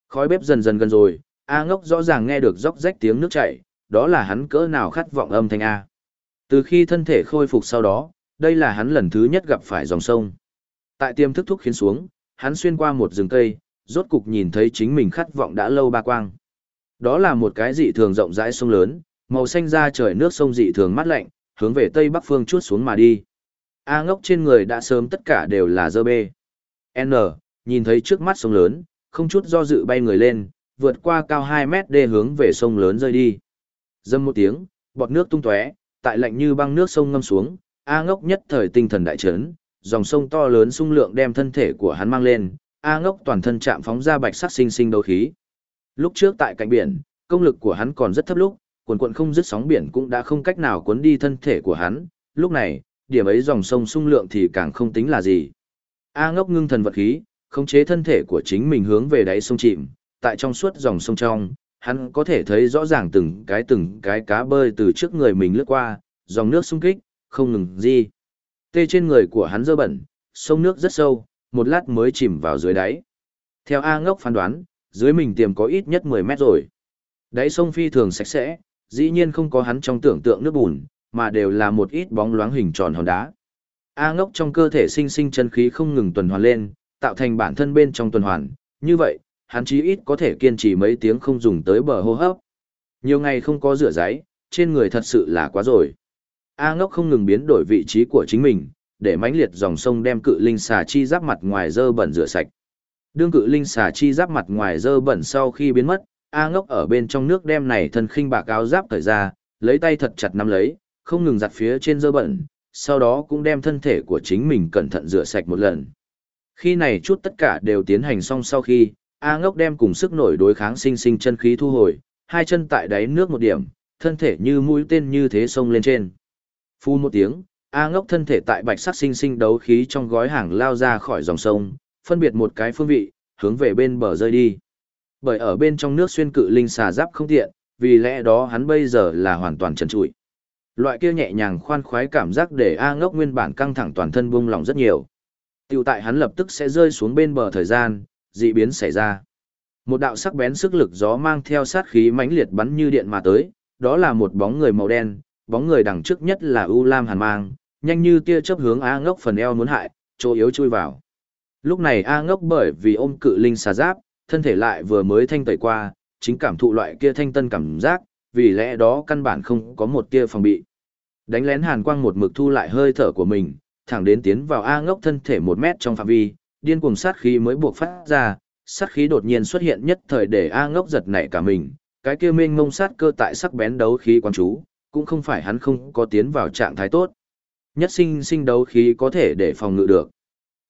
Khói bếp dần dần gần rồi, A ngốc rõ ràng nghe được róc rách tiếng nước chảy, đó là hắn cỡ nào khát vọng âm thanh A. Từ khi thân thể khôi phục sau đó, đây là hắn lần thứ nhất gặp phải dòng sông. Tại tiêm thức thúc khiến xuống, hắn xuyên qua một rừng cây, rốt cục nhìn thấy chính mình khát vọng đã lâu ba quang. Đó là một cái dị thường rộng rãi sông lớn, màu xanh da trời nước sông dị thường mát lạnh, hướng về tây bắc phương chuốt xuống mà đi. A ngốc trên người đã sớm tất cả đều là dơ bê. N, nhìn thấy trước mắt sông lớn, không chút do dự bay người lên, vượt qua cao 2 mét đê hướng về sông lớn rơi đi. Dâm một tiếng, bọt nước tung tóe, tại lạnh như băng nước sông ngâm xuống, A ngốc nhất thời tinh thần đại chấn, dòng sông to lớn sung lượng đem thân thể của hắn mang lên, A ngốc toàn thân chạm phóng ra bạch sắc sinh sinh đấu khí. Lúc trước tại cạnh biển, công lực của hắn còn rất thấp lúc, quần cuộn không dứt sóng biển cũng đã không cách nào cuốn đi thân thể của hắn, lúc này, điểm ấy dòng sông sung lượng thì càng không tính là gì. A ngốc ngưng thần vật khí, khống chế thân thể của chính mình hướng về đáy sông chìm, tại trong suốt dòng sông trong, hắn có thể thấy rõ ràng từng cái từng cái cá bơi từ trước người mình lướt qua, dòng nước sung kích, không ngừng gì. Tê trên người của hắn dơ bẩn, sông nước rất sâu, một lát mới chìm vào dưới đáy. Theo A ngốc phán đoán, dưới mình tiềm có ít nhất 10 mét rồi. Đáy sông phi thường sạch sẽ, dĩ nhiên không có hắn trong tưởng tượng nước bùn, mà đều là một ít bóng loáng hình tròn hòn đá. A ngốc trong cơ thể sinh sinh chân khí không ngừng tuần hoàn lên, tạo thành bản thân bên trong tuần hoàn, như vậy, hắn chí ít có thể kiên trì mấy tiếng không dùng tới bờ hô hấp. Nhiều ngày không có rửa giấy, trên người thật sự là quá rồi. A ngốc không ngừng biến đổi vị trí của chính mình, để mãnh liệt dòng sông đem cự linh xà chi giáp mặt ngoài dơ bẩn rửa sạch. Đương cự linh xà chi giáp mặt ngoài dơ bẩn sau khi biến mất, A ngốc ở bên trong nước đem này thân khinh bạc áo giáp cởi ra, lấy tay thật chặt nắm lấy, không ngừng giặt phía trên dơ bẩn, sau đó cũng đem thân thể của chính mình cẩn thận rửa sạch một lần. Khi này chút tất cả đều tiến hành xong sau khi, A ngốc đem cùng sức nổi đối kháng sinh sinh chân khí thu hồi, hai chân tại đáy nước một điểm, thân thể như mũi tên như thế sông lên trên. Phu một tiếng, A ngốc thân thể tại bạch sắc sinh sinh đấu khí trong gói hàng lao ra khỏi dòng sông, phân biệt một cái phương vị, hướng về bên bờ rơi đi. Bởi ở bên trong nước xuyên cự linh xà giáp không tiện, vì lẽ đó hắn bây giờ là hoàn toàn trần trụi. Loại kia nhẹ nhàng khoan khoái cảm giác để A ngốc nguyên bản căng thẳng toàn thân buông lỏng rất nhiều. Tiểu tại hắn lập tức sẽ rơi xuống bên bờ thời gian, dị biến xảy ra. Một đạo sắc bén sức lực gió mang theo sát khí mãnh liệt bắn như điện mà tới, đó là một bóng người màu đen, bóng người đằng trước nhất là U Lam Hàn Mang, nhanh như tia chớp hướng A Ngốc phần eo muốn hại, chỗ yếu chui vào. Lúc này A Ngốc bởi vì ôm cự linh xà giáp, thân thể lại vừa mới thanh tẩy qua, chính cảm thụ loại kia thanh tân cảm giác, vì lẽ đó căn bản không có một tia phòng bị. Đánh lén Hàn Quang một mực thu lại hơi thở của mình, thẳng đến tiến vào A ngốc thân thể một mét trong phạm vi, điên cuồng sát khí mới buộc phát ra, sát khí đột nhiên xuất hiện nhất thời để A ngốc giật nảy cả mình, cái kia mênh mông sát cơ tại sắc bén đấu khí quan chú, cũng không phải hắn không có tiến vào trạng thái tốt. Nhất sinh sinh đấu khí có thể để phòng ngự được.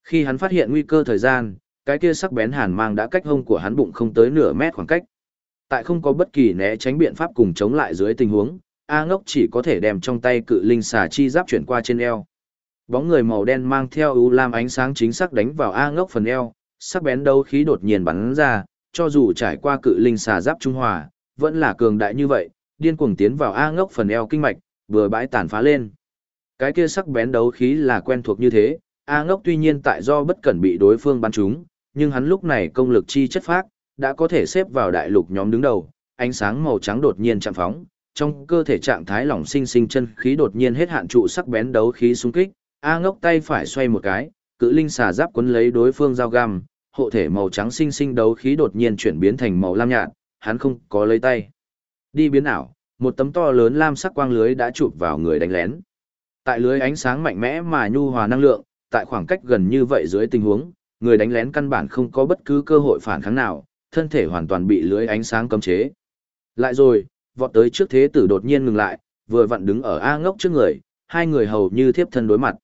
Khi hắn phát hiện nguy cơ thời gian, cái kia sắc bén hàn mang đã cách hông của hắn bụng không tới nửa mét khoảng cách. Tại không có bất kỳ né tránh biện pháp cùng chống lại dưới tình huống, A ngốc chỉ có thể đem trong tay cự linh xà chi giáp chuyển qua trên eo. Bóng người màu đen mang theo u lam ánh sáng chính xác đánh vào A ngốc phần eo, sắc bén đấu khí đột nhiên bắn ra, cho dù trải qua cự linh xà giáp trung hòa, vẫn là cường đại như vậy, điên cuồng tiến vào A ngốc phần eo kinh mạch, vừa bãi tàn phá lên. Cái kia sắc bén đấu khí là quen thuộc như thế, A ngốc tuy nhiên tại do bất cẩn bị đối phương bắn trúng, nhưng hắn lúc này công lực chi chất phác, đã có thể xếp vào đại lục nhóm đứng đầu, ánh sáng màu trắng đột nhiên chạm phóng, trong cơ thể trạng thái lỏng sinh sinh chân khí đột nhiên hết hạn trụ sắc bén đấu khí xung kích, A ngốc tay phải xoay một cái, cự linh xà giáp quấn lấy đối phương dao găm, hộ thể màu trắng sinh sinh đấu khí đột nhiên chuyển biến thành màu lam nhạt, hắn không có lấy tay. Đi biến ảo, một tấm to lớn lam sắc quang lưới đã chụp vào người đánh lén. Tại lưới ánh sáng mạnh mẽ mà nhu hòa năng lượng, tại khoảng cách gần như vậy dưới tình huống, người đánh lén căn bản không có bất cứ cơ hội phản kháng nào, thân thể hoàn toàn bị lưới ánh sáng cấm chế. Lại rồi, vọt tới trước thế tử đột nhiên ngừng lại, vừa vặn đứng ở A ngốc trước người, hai người hầu như thiếp thân đối mặt.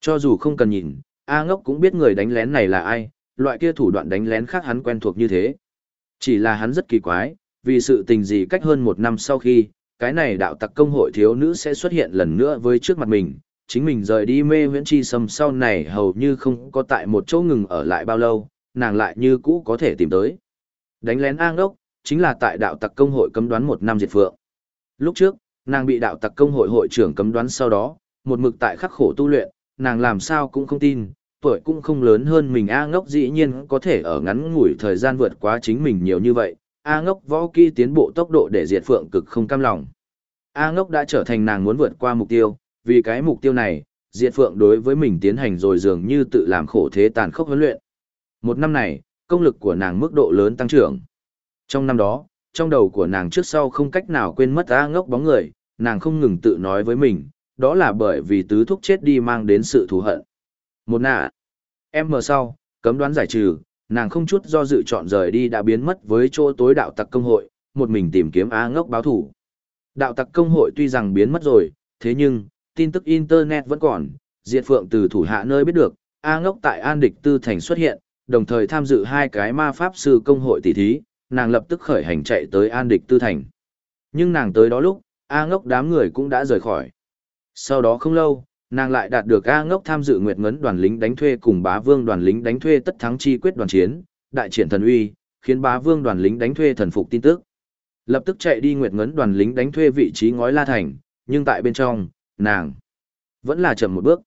Cho dù không cần nhìn, A ngốc cũng biết người đánh lén này là ai, loại kia thủ đoạn đánh lén khác hắn quen thuộc như thế. Chỉ là hắn rất kỳ quái, vì sự tình gì cách hơn một năm sau khi, cái này đạo tặc công hội thiếu nữ sẽ xuất hiện lần nữa với trước mặt mình, chính mình rời đi mê huyễn chi sâm sau này hầu như không có tại một chỗ ngừng ở lại bao lâu, nàng lại như cũ có thể tìm tới. Đánh lén A ngốc, chính là tại đạo tặc công hội cấm đoán một năm diệt phượng. Lúc trước, nàng bị đạo tặc công hội hội trưởng cấm đoán sau đó, một mực tại khắc khổ tu luyện, nàng làm sao cũng không tin, tuổi cũng không lớn hơn mình A ngốc dĩ nhiên có thể ở ngắn ngủi thời gian vượt quá chính mình nhiều như vậy. A ngốc võ kỹ tiến bộ tốc độ để diệt phượng cực không cam lòng. A ngốc đã trở thành nàng muốn vượt qua mục tiêu, vì cái mục tiêu này, diệt phượng đối với mình tiến hành rồi dường như tự làm khổ thế tàn khốc huấn luyện. Một năm này, công lực của nàng mức độ lớn tăng trưởng. Trong năm đó, trong đầu của nàng trước sau không cách nào quên mất A ngốc bóng người, nàng không ngừng tự nói với mình, đó là bởi vì tứ thúc chết đi mang đến sự thù hận. Một nạ, em mờ sau, cấm đoán giải trừ, nàng không chút do dự chọn rời đi đã biến mất với chỗ tối đạo tặc công hội, một mình tìm kiếm A ngốc báo thủ. Đạo tặc công hội tuy rằng biến mất rồi, thế nhưng, tin tức Internet vẫn còn, Diệt Phượng từ thủ hạ nơi biết được, A ngốc tại An Địch Tư Thành xuất hiện, đồng thời tham dự hai cái ma pháp sư công hội tỷ thí, nàng lập tức khởi hành chạy tới An Địch Tư Thành. Nhưng nàng tới đó lúc, A ngốc đám người cũng đã rời khỏi. Sau đó không lâu, nàng lại đạt được A ngốc tham dự Nguyệt Ngấn đoàn lính đánh thuê cùng bá vương đoàn lính đánh thuê tất thắng chi quyết đoàn chiến, đại triển thần uy, khiến bá vương đoàn lính đánh thuê thần phục tin tức. Lập tức chạy đi Nguyệt Ngấn đoàn lính đánh thuê vị trí ngói La Thành, nhưng tại bên trong, nàng vẫn là chậm một bước.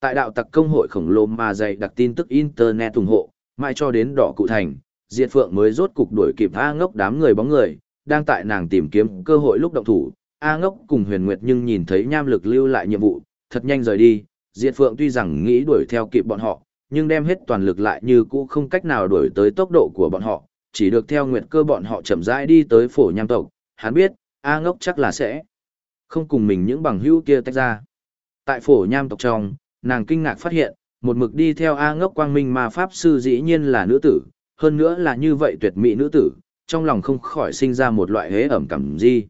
Tại đạo tặc công hội khổng lồ mà dày đặc tin tức Internet ủng hộ, mai cho đến đỏ cụ thành, Diệt Phượng mới rốt cục đuổi kịp A ngốc đám người bóng người, đang tại nàng tìm kiếm cơ hội lúc động thủ. A ngốc cùng huyền nguyệt nhưng nhìn thấy nham lực lưu lại nhiệm vụ, thật nhanh rời đi. Diệt Phượng tuy rằng nghĩ đuổi theo kịp bọn họ, nhưng đem hết toàn lực lại như cũ không cách nào đuổi tới tốc độ của bọn họ, chỉ được theo nguyệt cơ bọn họ chậm rãi đi tới phổ nham tộc. Hắn biết, A ngốc chắc là sẽ không cùng mình những bằng hữu kia tách ra. Tại phổ nham tộc trong, nàng kinh ngạc phát hiện, một mực đi theo A ngốc quang minh mà pháp sư dĩ nhiên là nữ tử, hơn nữa là như vậy tuyệt mỹ nữ tử, trong lòng không khỏi sinh ra một loại hế ẩm cảm gì.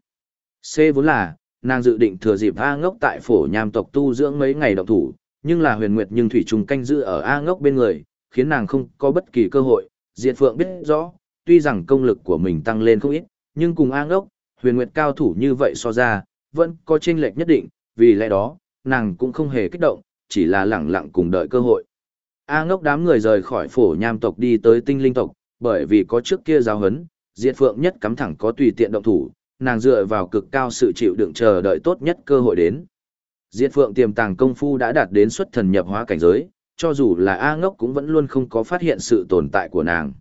C vốn là, nàng dự định thừa dịp A ngốc tại phổ nham tộc tu dưỡng mấy ngày động thủ, nhưng là huyền nguyệt nhưng thủy trùng canh giữ ở A ngốc bên người, khiến nàng không có bất kỳ cơ hội. Diệt Phượng biết rõ, tuy rằng công lực của mình tăng lên không ít, nhưng cùng A ngốc, huyền nguyệt cao thủ như vậy so ra, vẫn có chênh lệch nhất định, vì lẽ đó, nàng cũng không hề kích động, chỉ là lẳng lặng cùng đợi cơ hội. A ngốc đám người rời khỏi phổ nham tộc đi tới tinh linh tộc, bởi vì có trước kia giáo hấn, diệt phượng nhất cắm thẳng có tùy tiện động thủ, nàng dựa vào cực cao sự chịu đựng chờ đợi tốt nhất cơ hội đến. Diệt phượng tiềm tàng công phu đã đạt đến xuất thần nhập hóa cảnh giới, cho dù là A ngốc cũng vẫn luôn không có phát hiện sự tồn tại của nàng.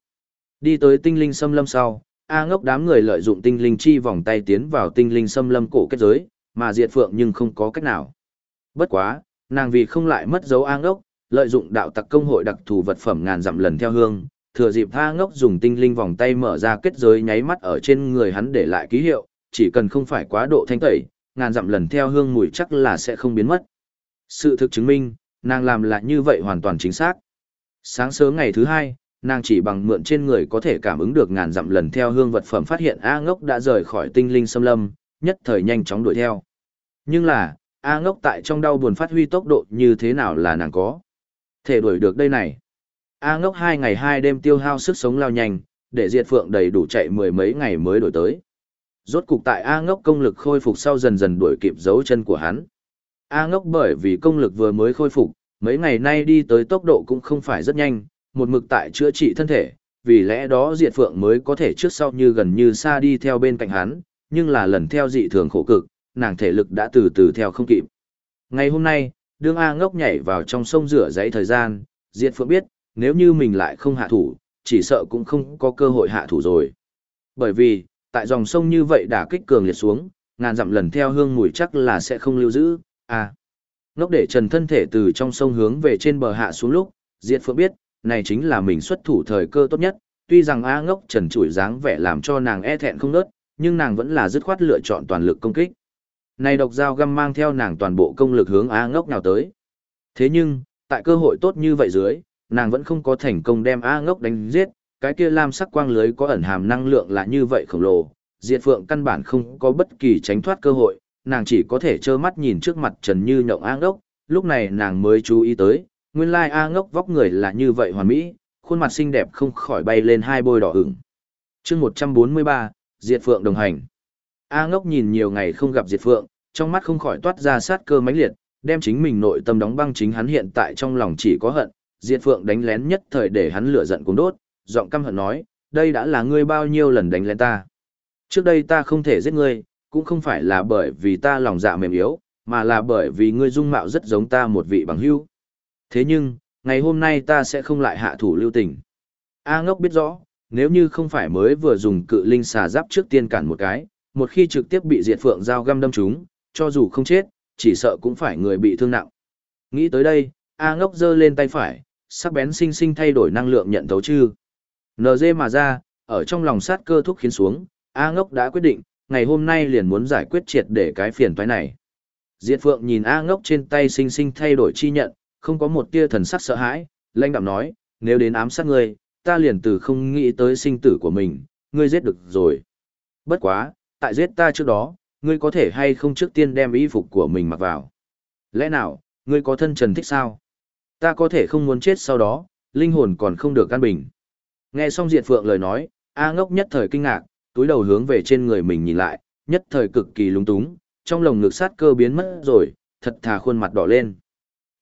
Đi tới tinh linh xâm lâm sau, A ngốc đám người lợi dụng tinh linh chi vòng tay tiến vào tinh linh xâm lâm cổ kết giới, mà diệt phượng nhưng không có cách nào. Bất quá, nàng vì không lại mất dấu A ngốc, lợi dụng đạo tặc công hội đặc thù vật phẩm ngàn dặm lần theo hương, thừa dịp A ngốc dùng tinh linh vòng tay mở ra kết giới nháy mắt ở trên người hắn để lại ký hiệu, chỉ cần không phải quá độ thanh tẩy, ngàn dặm lần theo hương mùi chắc là sẽ không biến mất. Sự thực chứng minh, nàng làm là như vậy hoàn toàn chính xác. Sáng sớm ngày thứ hai, nàng chỉ bằng mượn trên người có thể cảm ứng được ngàn dặm lần theo hương vật phẩm phát hiện A ngốc đã rời khỏi tinh linh xâm lâm, nhất thời nhanh chóng đuổi theo. Nhưng là, A ngốc tại trong đau buồn phát huy tốc độ như thế nào là nàng có. Thể đuổi được đây này. A ngốc hai ngày hai đêm tiêu hao sức sống lao nhanh, để diệt phượng đầy đủ chạy mười mấy ngày mới đổi tới. Rốt cục tại A ngốc công lực khôi phục sau dần dần đuổi kịp dấu chân của hắn. A ngốc bởi vì công lực vừa mới khôi phục, mấy ngày nay đi tới tốc độ cũng không phải rất nhanh, một mực tại chữa trị thân thể, vì lẽ đó diệt phượng mới có thể trước sau như gần như xa đi theo bên cạnh hắn, nhưng là lần theo dị thường khổ cực, nàng thể lực đã từ từ theo không kịp. Ngày hôm nay, đương A ngốc nhảy vào trong sông rửa giấy thời gian, Diệt Phượng biết, nếu như mình lại không hạ thủ, chỉ sợ cũng không có cơ hội hạ thủ rồi. Bởi vì, tại dòng sông như vậy đã kích cường liệt xuống, ngàn dặm lần theo hương mùi chắc là sẽ không lưu giữ. À, ngốc để trần thân thể từ trong sông hướng về trên bờ hạ xuống lúc, Diệt Phượng biết, này chính là mình xuất thủ thời cơ tốt nhất, tuy rằng A ngốc trần trụi dáng vẻ làm cho nàng e thẹn không nớt, nhưng nàng vẫn là dứt khoát lựa chọn toàn lực công kích. Này độc dao găm mang theo nàng toàn bộ công lực hướng A ngốc nào tới. Thế nhưng, tại cơ hội tốt như vậy dưới, nàng vẫn không có thành công đem A ngốc đánh giết, cái kia lam sắc quang lưới có ẩn hàm năng lượng là như vậy khổng lồ, Diệt Phượng căn bản không có bất kỳ tránh thoát cơ hội, nàng chỉ có thể trơ mắt nhìn trước mặt Trần Như nhộng A ngốc, lúc này nàng mới chú ý tới, nguyên lai A ngốc vóc người là như vậy hoàn mỹ, khuôn mặt xinh đẹp không khỏi bay lên hai bôi đỏ ửng. chương 143, Diệt Phượng đồng hành. A ngốc nhìn nhiều ngày không gặp Diệt Phượng, trong mắt không khỏi toát ra sát cơ mãnh liệt, đem chính mình nội tâm đóng băng chính hắn hiện tại trong lòng chỉ có hận, Diệt Phượng đánh lén nhất thời để hắn lửa giận cuốn đốt, giọng căm hận nói, đây đã là ngươi bao nhiêu lần đánh lén ta. Trước đây ta không thể giết ngươi, cũng không phải là bởi vì ta lòng dạ mềm yếu, mà là bởi vì ngươi dung mạo rất giống ta một vị bằng hữu. Thế nhưng, ngày hôm nay ta sẽ không lại hạ thủ lưu tình. A ngốc biết rõ, nếu như không phải mới vừa dùng cự linh xà giáp trước tiên cản một cái, một khi trực tiếp bị diệt phượng dao găm đâm chúng, cho dù không chết, chỉ sợ cũng phải người bị thương nặng. Nghĩ tới đây, A ngốc giơ lên tay phải, sắc bén sinh sinh thay đổi năng lượng nhận thấu chư. NG mà ra, ở trong lòng sát cơ thúc khiến xuống, A ngốc đã quyết định, ngày hôm nay liền muốn giải quyết triệt để cái phiền toái này. Diệt Phượng nhìn A ngốc trên tay sinh sinh thay đổi chi nhận, không có một tia thần sắc sợ hãi, lãnh đạm nói, nếu đến ám sát ngươi, ta liền từ không nghĩ tới sinh tử của mình, ngươi giết được rồi. Bất quá, tại giết ta trước đó, ngươi có thể hay không trước tiên đem y phục của mình mặc vào. Lẽ nào, ngươi có thân trần thích sao? Ta có thể không muốn chết sau đó, linh hồn còn không được căn bình. Nghe xong Diệt Phượng lời nói, A ngốc nhất thời kinh ngạc, túi đầu hướng về trên người mình nhìn lại, nhất thời cực kỳ lung túng, trong lồng ngực sát cơ biến mất rồi, thật thà khuôn mặt đỏ lên.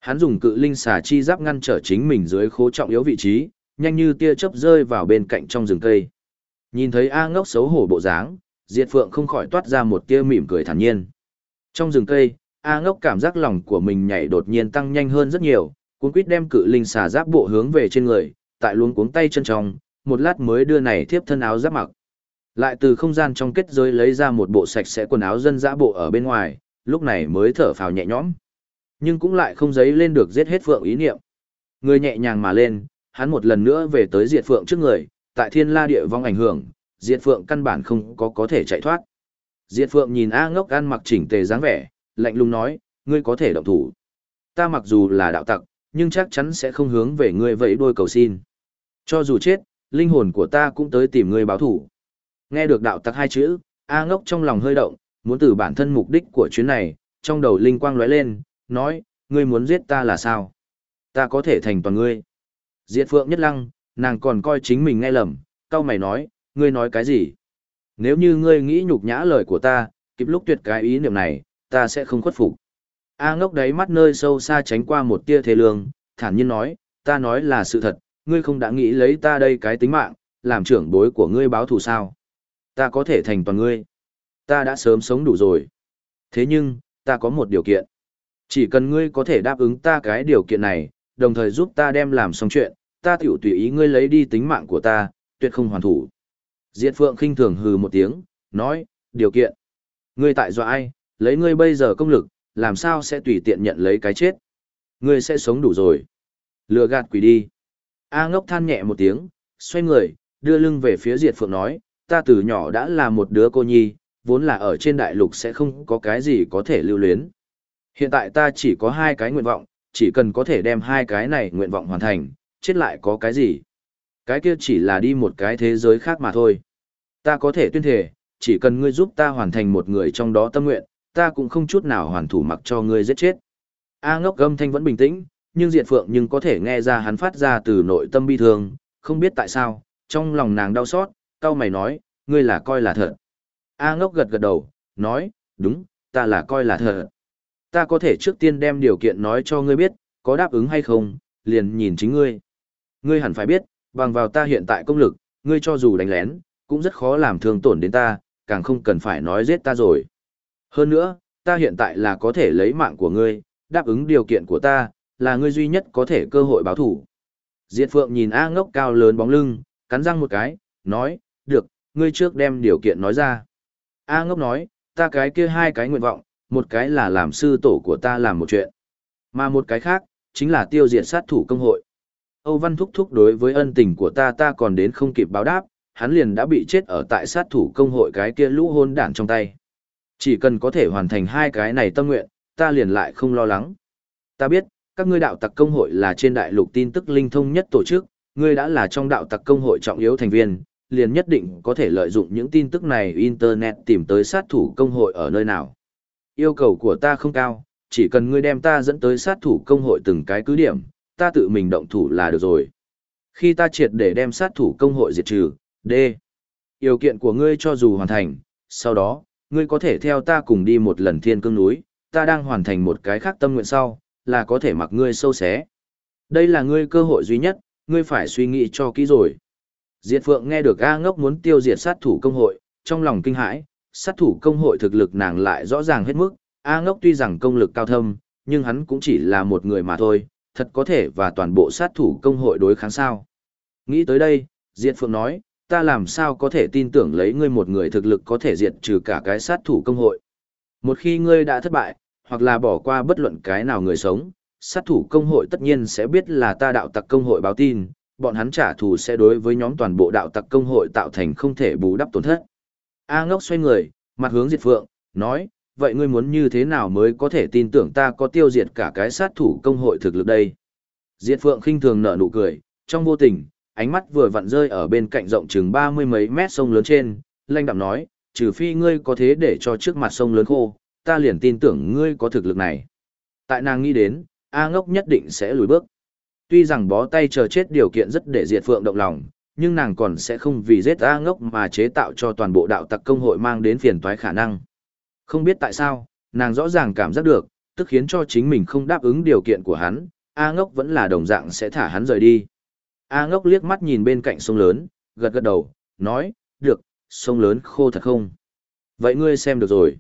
Hắn dùng cự linh xà chi giáp ngăn trở chính mình dưới khố trọng yếu vị trí, nhanh như tia chớp rơi vào bên cạnh trong rừng cây. Nhìn thấy A ngốc xấu hổ bộ dáng, Diệt Phượng không khỏi toát ra một tia mỉm cười thản nhiên. Trong rừng cây, A ngốc cảm giác lòng của mình nhảy đột nhiên tăng nhanh hơn rất nhiều, cuốn quýt đem cự linh xà giáp bộ hướng về trên người, tại luống cuống tay chân trong, một lát mới đưa này thiếp thân áo giáp mặc. Lại từ không gian trong kết giới lấy ra một bộ sạch sẽ quần áo dân dã bộ ở bên ngoài, lúc này mới thở phào nhẹ nhõm. Nhưng cũng lại không giấy lên được giết hết phượng ý niệm. Người nhẹ nhàng mà lên, hắn một lần nữa về tới diệt phượng trước người, tại thiên la địa vong ảnh hưởng, diệt phượng căn bản không có có thể chạy thoát. Diệt phượng nhìn A ngốc ăn mặc chỉnh tề dáng vẻ, lạnh lùng nói, ngươi có thể động thủ. Ta mặc dù là đạo tặc, nhưng chắc chắn sẽ không hướng về ngươi vẫy đôi cầu xin. Cho dù chết, linh hồn của ta cũng tới tìm ngươi báo thủ. Nghe được đạo tặc hai chữ, A ngốc trong lòng hơi động, muốn từ bản thân mục đích của chuyến này, trong đầu linh quang lóe lên, nói, ngươi muốn giết ta là sao? Ta có thể thành toàn ngươi. Diệt phượng nhất lăng, nàng còn coi chính mình nghe lầm, cao mày nói, ngươi nói cái gì? Nếu như ngươi nghĩ nhục nhã lời của ta, kịp lúc tuyệt cái ý niệm này, ta sẽ không khuất phục. A ngốc đáy mắt nơi sâu xa tránh qua một tia thế lương, thản nhiên nói, ta nói là sự thật, ngươi không đã nghĩ lấy ta đây cái tính mạng, làm trưởng bối của ngươi báo thù sao? Ta có thể thành toàn ngươi. Ta đã sớm sống đủ rồi. Thế nhưng, ta có một điều kiện. Chỉ cần ngươi có thể đáp ứng ta cái điều kiện này, đồng thời giúp ta đem làm xong chuyện, ta tiểu tùy ý ngươi lấy đi tính mạng của ta, tuyệt không hoàn thủ. Diệt Phượng khinh thường hừ một tiếng, nói, điều kiện. Ngươi tại dọa ai, lấy ngươi bây giờ công lực, làm sao sẽ tùy tiện nhận lấy cái chết. Ngươi sẽ sống đủ rồi. Lừa gạt quỷ đi. A ngốc than nhẹ một tiếng, xoay người, đưa lưng về phía Diệt Phượng nói, ta từ nhỏ đã là một đứa cô nhi, vốn là ở trên đại lục sẽ không có cái gì có thể lưu luyến. Hiện tại ta chỉ có hai cái nguyện vọng, chỉ cần có thể đem hai cái này nguyện vọng hoàn thành, chết lại có cái gì. Cái kia chỉ là đi một cái thế giới khác mà thôi. Ta có thể tuyên thể, chỉ cần ngươi giúp ta hoàn thành một người trong đó tâm nguyện, ta cũng không chút nào hoàn thủ mặc cho ngươi giết chết. A ngốc gâm thanh vẫn bình tĩnh, nhưng Diệt Phượng nhưng có thể nghe ra hắn phát ra từ nội tâm bi thương, không biết tại sao, trong lòng nàng đau xót, cao mày nói, ngươi là coi là thật. A ngốc gật gật đầu, nói, đúng, ta là coi là thật. Ta có thể trước tiên đem điều kiện nói cho ngươi biết, có đáp ứng hay không, liền nhìn chính ngươi. Ngươi hẳn phải biết, bằng vào ta hiện tại công lực, ngươi cho dù đánh lén, cũng rất khó làm thương tổn đến ta, càng không cần phải nói giết ta rồi. Hơn nữa, ta hiện tại là có thể lấy mạng của ngươi, đáp ứng điều kiện của ta, là ngươi duy nhất có thể cơ hội báo thủ. Diệt Phượng nhìn A ngốc cao lớn bóng lưng, cắn răng một cái, nói, được, ngươi trước đem điều kiện nói ra. A ngốc nói, ta cái kia hai cái nguyện vọng, một cái là làm sư tổ của ta làm một chuyện, mà một cái khác, chính là tiêu diệt sát thủ công hội. Âu Văn Thúc Thúc đối với ân tình của ta ta còn đến không kịp báo đáp, hắn liền đã bị chết ở tại sát thủ công hội cái kia lũ hôn đảng trong tay. Chỉ cần có thể hoàn thành hai cái này tâm nguyện, ta liền lại không lo lắng. Ta biết, Các ngươi đạo tặc công hội là trên đại lục tin tức linh thông nhất tổ chức, ngươi đã là trong đạo tặc công hội trọng yếu thành viên, liền nhất định có thể lợi dụng những tin tức này internet tìm tới sát thủ công hội ở nơi nào. Yêu cầu của ta không cao, chỉ cần ngươi đem ta dẫn tới sát thủ công hội từng cái cứ điểm, ta tự mình động thủ là được rồi. Khi ta triệt để đem sát thủ công hội diệt trừ, D. Yêu kiện của ngươi cho dù hoàn thành, sau đó, ngươi có thể theo ta cùng đi một lần thiên cương núi, ta đang hoàn thành một cái khác tâm nguyện sau, là có thể mặc ngươi sâu xé. Đây là ngươi cơ hội duy nhất, ngươi phải suy nghĩ cho kỹ rồi. Diệt Phượng nghe được A ngốc muốn tiêu diệt sát thủ công hội, trong lòng kinh hãi, sát thủ công hội thực lực nàng lại rõ ràng hết mức, A ngốc tuy rằng công lực cao thâm, nhưng hắn cũng chỉ là một người mà thôi, thật có thể và toàn bộ sát thủ công hội đối kháng sao. Nghĩ tới đây, Diệt Phượng nói, ta làm sao có thể tin tưởng lấy ngươi một người thực lực có thể diệt trừ cả cái sát thủ công hội. Một khi ngươi đã thất bại, hoặc là bỏ qua bất luận cái nào người sống, sát thủ công hội tất nhiên sẽ biết là ta đạo tặc công hội báo tin, bọn hắn trả thù sẽ đối với nhóm toàn bộ đạo tặc công hội tạo thành không thể bù đắp tổn thất. A ngốc xoay người, mặt hướng diệt phượng, nói, vậy ngươi muốn như thế nào mới có thể tin tưởng ta có tiêu diệt cả cái sát thủ công hội thực lực đây? Diệt phượng khinh thường nở nụ cười, trong vô tình, ánh mắt vừa vặn rơi ở bên cạnh rộng chừng ba mươi mấy mét sông lớn trên, lanh đạm nói, trừ phi ngươi có thế để cho trước mặt sông lớn khô, ta liền tin tưởng ngươi có thực lực này. Tại nàng nghĩ đến, A ngốc nhất định sẽ lùi bước. Tuy rằng bó tay chờ chết điều kiện rất để diệt phượng động lòng, nhưng nàng còn sẽ không vì giết A ngốc mà chế tạo cho toàn bộ đạo tặc công hội mang đến phiền toái khả năng. Không biết tại sao, nàng rõ ràng cảm giác được, tức khiến cho chính mình không đáp ứng điều kiện của hắn, A ngốc vẫn là đồng dạng sẽ thả hắn rời đi. A ngốc liếc mắt nhìn bên cạnh sông lớn, gật gật đầu, nói, được, sông lớn khô thật không? Vậy ngươi xem được rồi.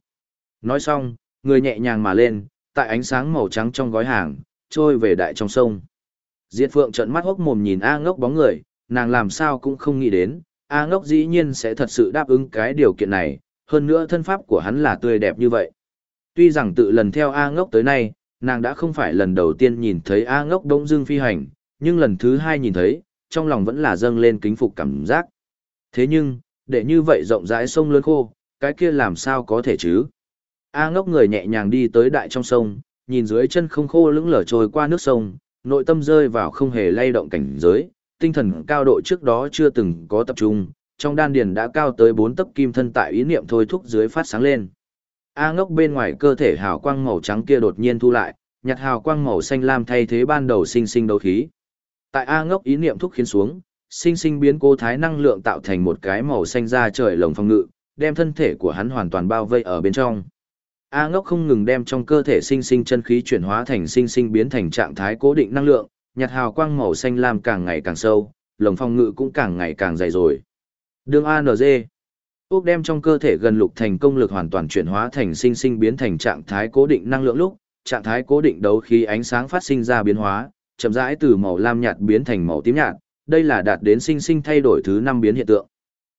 Nói xong, người nhẹ nhàng mà lên, tại ánh sáng màu trắng trong gói hàng, trôi về đại trong sông. Diệt Phượng trợn mắt hốc mồm nhìn A ngốc bóng người, nàng làm sao cũng không nghĩ đến, A ngốc dĩ nhiên sẽ thật sự đáp ứng cái điều kiện này, hơn nữa thân pháp của hắn là tươi đẹp như vậy. Tuy rằng tự lần theo A ngốc tới nay, nàng đã không phải lần đầu tiên nhìn thấy A ngốc đông dương phi hành, nhưng lần thứ hai nhìn thấy, trong lòng vẫn là dâng lên kính phục cảm giác. Thế nhưng, để như vậy rộng rãi sông lớn khô, cái kia làm sao có thể chứ? A ngốc người nhẹ nhàng đi tới đại trong sông, nhìn dưới chân không khô lững lở trôi qua nước sông, nội tâm rơi vào không hề lay động cảnh giới, tinh thần cao độ trước đó chưa từng có tập trung, trong đan điền đã cao tới 4 tấc kim thân tại ý niệm thôi thúc dưới phát sáng lên. A ngốc bên ngoài cơ thể hào quang màu trắng kia đột nhiên thu lại, nhặt hào quang màu xanh lam thay thế ban đầu sinh sinh đấu khí. Tại A ngốc ý niệm thúc khiến xuống, sinh sinh biến cố thái năng lượng tạo thành một cái màu xanh ra trời lồng phong ngự, đem thân thể của hắn hoàn toàn bao vây ở bên trong. A ngốc không ngừng đem trong cơ thể sinh sinh chân khí chuyển hóa thành sinh sinh biến thành trạng thái cố định năng lượng, nhạt hào quang màu xanh lam càng ngày càng sâu, lồng phong ngự cũng càng ngày càng dày rồi. Đường ANZ Úc đem trong cơ thể gần lục thành công lực hoàn toàn chuyển hóa thành sinh sinh biến thành trạng thái cố định năng lượng lúc, trạng thái cố định đấu khí ánh sáng phát sinh ra biến hóa, chậm rãi từ màu lam nhạt biến thành màu tím nhạt, đây là đạt đến sinh sinh thay đổi thứ năm biến hiện tượng.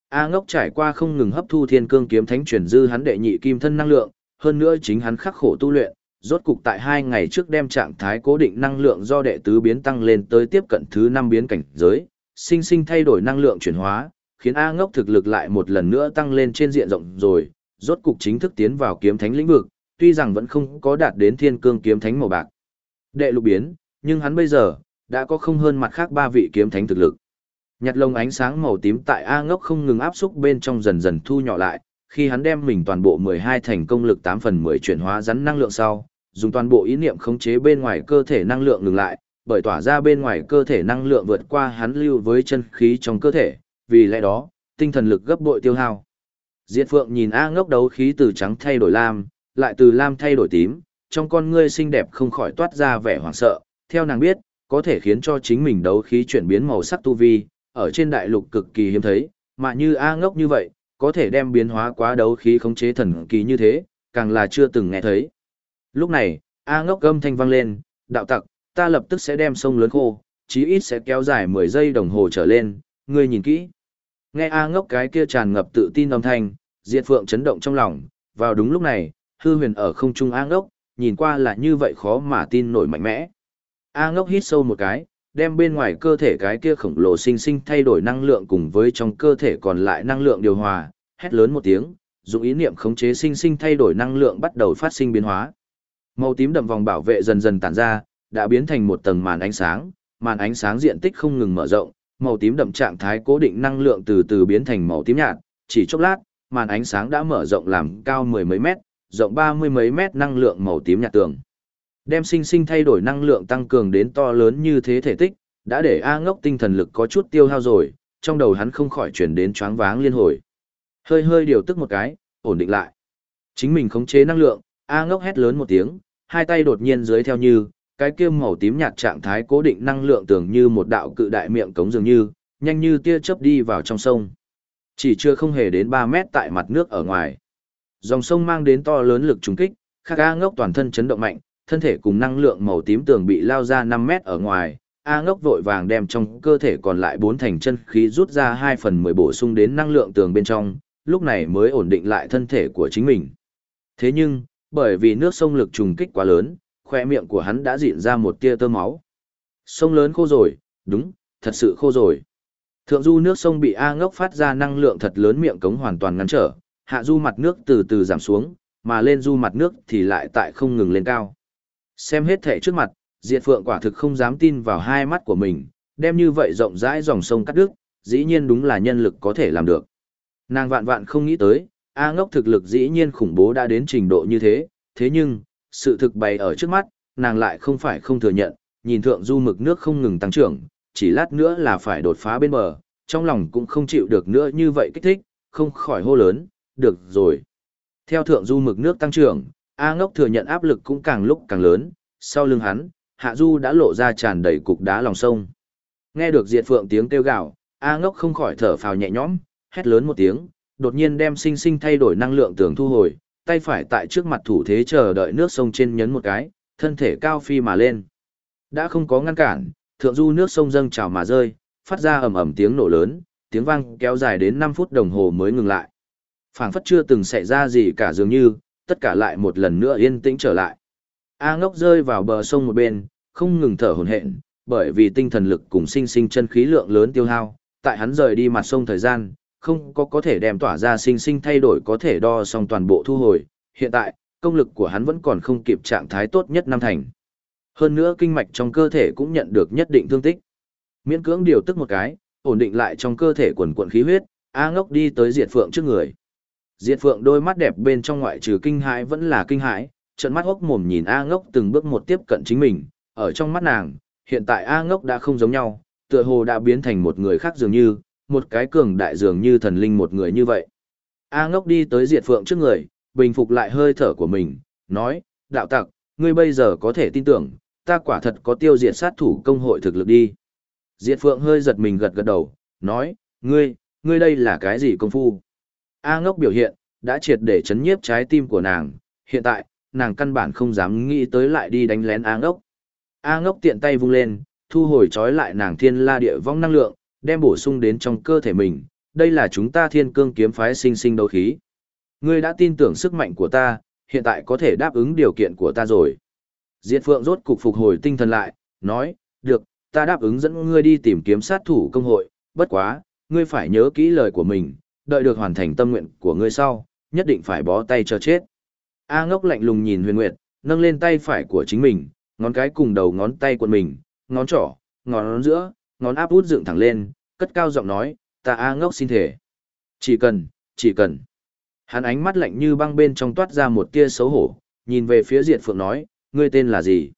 A ngốc trải qua không ngừng hấp thu thiên cương kiếm thánh chuyển dư hắn đệ nhị kim thân năng lượng, hơn nữa chính hắn khắc khổ tu luyện, rốt cục tại hai ngày trước đem trạng thái cố định năng lượng do đệ tứ biến tăng lên tới tiếp cận thứ năm biến cảnh giới, sinh sinh thay đổi năng lượng chuyển hóa, khiến A ngốc thực lực lại một lần nữa tăng lên trên diện rộng rồi, rốt cục chính thức tiến vào kiếm thánh lĩnh vực, tuy rằng vẫn không có đạt đến thiên cương kiếm thánh màu bạc. Đệ lục biến, nhưng hắn bây giờ, đã có không hơn mặt khác ba vị kiếm thánh thực lực. Nhặt lông ánh sáng màu tím tại A ngốc không ngừng áp xúc bên trong dần dần thu nhỏ lại, khi hắn đem mình toàn bộ 12 thành công lực 8 phần 10 chuyển hóa rắn năng lượng sau, dùng toàn bộ ý niệm khống chế bên ngoài cơ thể năng lượng ngừng lại, bởi tỏa ra bên ngoài cơ thể năng lượng vượt qua hắn lưu với chân khí trong cơ thể, vì lẽ đó, tinh thần lực gấp bội tiêu hao. Diệt Phượng nhìn A ngốc đấu khí từ trắng thay đổi lam, lại từ lam thay đổi tím, trong con ngươi xinh đẹp không khỏi toát ra vẻ hoảng sợ, theo nàng biết, có thể khiến cho chính mình đấu khí chuyển biến màu sắc tu vi, ở trên đại lục cực kỳ hiếm thấy, mà như A ngốc như vậy, có thể đem biến hóa quá đấu khí khống chế thần kỳ như thế, càng là chưa từng nghe thấy. Lúc này, A ngốc gâm thanh vang lên, đạo tặc, ta lập tức sẽ đem sông lớn khô, chí ít sẽ kéo dài 10 giây đồng hồ trở lên, ngươi nhìn kỹ. Nghe A ngốc cái kia tràn ngập tự tin âm thanh, Diệt Phượng chấn động trong lòng, vào đúng lúc này, hư huyền ở không trung A ngốc, nhìn qua là như vậy khó mà tin nổi mạnh mẽ. A ngốc hít sâu một cái, đem bên ngoài cơ thể cái kia khổng lồ sinh sinh thay đổi năng lượng cùng với trong cơ thể còn lại năng lượng điều hòa, hét lớn một tiếng, dùng ý niệm khống chế sinh sinh thay đổi năng lượng bắt đầu phát sinh biến hóa. Màu tím đậm vòng bảo vệ dần dần tản ra, đã biến thành một tầng màn ánh sáng, màn ánh sáng diện tích không ngừng mở rộng, màu tím đậm trạng thái cố định năng lượng từ từ biến thành màu tím nhạt, chỉ chốc lát, màn ánh sáng đã mở rộng làm cao mười mấy mét, rộng ba mươi mấy mét năng lượng màu tím nhạt tường. Đem sinh sinh thay đổi năng lượng tăng cường đến to lớn như thế thể tích, đã để A ngốc tinh thần lực có chút tiêu hao rồi, trong đầu hắn không khỏi chuyển đến choáng váng liên hồi. Hơi hơi điều tức một cái, ổn định lại. Chính mình khống chế năng lượng, A ngốc hét lớn một tiếng, hai tay đột nhiên dưới theo như, cái kia màu tím nhạt trạng thái cố định năng lượng tưởng như một đạo cự đại miệng cống dường như, nhanh như tia chớp đi vào trong sông. Chỉ chưa không hề đến 3 mét tại mặt nước ở ngoài. Dòng sông mang đến to lớn lực trùng kích, khắc A ngốc toàn thân chấn động mạnh, thân thể cùng năng lượng màu tím tường bị lao ra 5 mét ở ngoài. A ngốc vội vàng đem trong cơ thể còn lại bốn thành chân khí rút ra 2 phần 10 bổ sung đến năng lượng tường bên trong, lúc này mới ổn định lại thân thể của chính mình. Thế nhưng, bởi vì nước sông lực trùng kích quá lớn, khoe miệng của hắn đã dịn ra một tia tơ máu. Sông lớn khô rồi, đúng, thật sự khô rồi. Thượng du nước sông bị A ngốc phát ra năng lượng thật lớn miệng cống hoàn toàn ngăn trở, hạ du mặt nước từ từ giảm xuống, mà lên du mặt nước thì lại tại không ngừng lên cao. Xem hết thể trước mặt, Diệt Phượng quả thực không dám tin vào hai mắt của mình, đem như vậy rộng rãi dòng sông cắt đứt, dĩ nhiên đúng là nhân lực có thể làm được. Nàng vạn vạn không nghĩ tới, A ngốc thực lực dĩ nhiên khủng bố đã đến trình độ như thế, thế nhưng, sự thực bày ở trước mắt, nàng lại không phải không thừa nhận, nhìn thượng du mực nước không ngừng tăng trưởng, chỉ lát nữa là phải đột phá bên bờ, trong lòng cũng không chịu được nữa như vậy kích thích, không khỏi hô lớn, được rồi. Theo thượng du mực nước tăng trưởng, A ngốc thừa nhận áp lực cũng càng lúc càng lớn, sau lưng hắn, hạ du đã lộ ra tràn đầy cục đá lòng sông. Nghe được diệt phượng tiếng kêu gào, A ngốc không khỏi thở phào nhẹ nhõm, hét lớn một tiếng, đột nhiên đem sinh sinh thay đổi năng lượng tường thu hồi, tay phải tại trước mặt thủ thế chờ đợi nước sông trên nhấn một cái, thân thể cao phi mà lên. Đã không có ngăn cản, thượng du nước sông dâng trào mà rơi, phát ra ầm ầm tiếng nổ lớn, tiếng vang kéo dài đến 5 phút đồng hồ mới ngừng lại. Phảng phất chưa từng xảy ra gì cả dường như, tất cả lại một lần nữa yên tĩnh trở lại. A ngốc rơi vào bờ sông một bên, không ngừng thở hổn hển, bởi vì tinh thần lực cùng sinh sinh chân khí lượng lớn tiêu hao, tại hắn rời đi mặt sông thời gian, không có có thể đem tỏa ra sinh sinh thay đổi có thể đo xong toàn bộ thu hồi, hiện tại, công lực của hắn vẫn còn không kịp trạng thái tốt nhất năm thành. Hơn nữa kinh mạch trong cơ thể cũng nhận được nhất định thương tích. Miễn cưỡng điều tức một cái, ổn định lại trong cơ thể quần quần khí huyết, A Ngốc đi tới Diệt Phượng trước người. Diệt Phượng đôi mắt đẹp bên trong ngoại trừ kinh hãi vẫn là kinh hãi, trận mắt hốc mồm nhìn A Ngốc từng bước một tiếp cận chính mình, ở trong mắt nàng, hiện tại A Ngốc đã không giống nhau, tựa hồ đã biến thành một người khác dường như, một cái cường đại dường như thần linh một người như vậy. A ngốc đi tới diệt phượng trước người, bình phục lại hơi thở của mình, nói, đạo tặc, ngươi bây giờ có thể tin tưởng, ta quả thật có tiêu diệt sát thủ công hội thực lực đi. Diệt phượng hơi giật mình gật gật đầu, nói, ngươi, ngươi đây là cái gì công phu? A ngốc biểu hiện, đã triệt để chấn nhiếp trái tim của nàng, hiện tại, nàng căn bản không dám nghĩ tới lại đi đánh lén A ngốc. A ngốc tiện tay vung lên, thu hồi trói lại nàng thiên la địa vong năng lượng, đem bổ sung đến trong cơ thể mình, đây là chúng ta thiên cương kiếm phái sinh sinh đấu khí. Ngươi đã tin tưởng sức mạnh của ta, hiện tại có thể đáp ứng điều kiện của ta rồi. Diệt Phượng rốt cục phục hồi tinh thần lại, nói, được, ta đáp ứng dẫn ngươi đi tìm kiếm sát thủ công hội, bất quá, ngươi phải nhớ kỹ lời của mình, đợi được hoàn thành tâm nguyện của ngươi sau, nhất định phải bó tay cho chết. A ngốc lạnh lùng nhìn huyền nguyệt, nâng lên tay phải của chính mình, ngón cái cùng đầu ngón tay của mình, ngón trỏ, ngón giữa, ngón áp út dựng thẳng lên, cất cao giọng nói, ta A ngốc xin thể. Chỉ cần, chỉ cần. Hắn ánh mắt lạnh như băng bên trong toát ra một tia xấu hổ, nhìn về phía Diệt Phượng nói, ngươi tên là gì?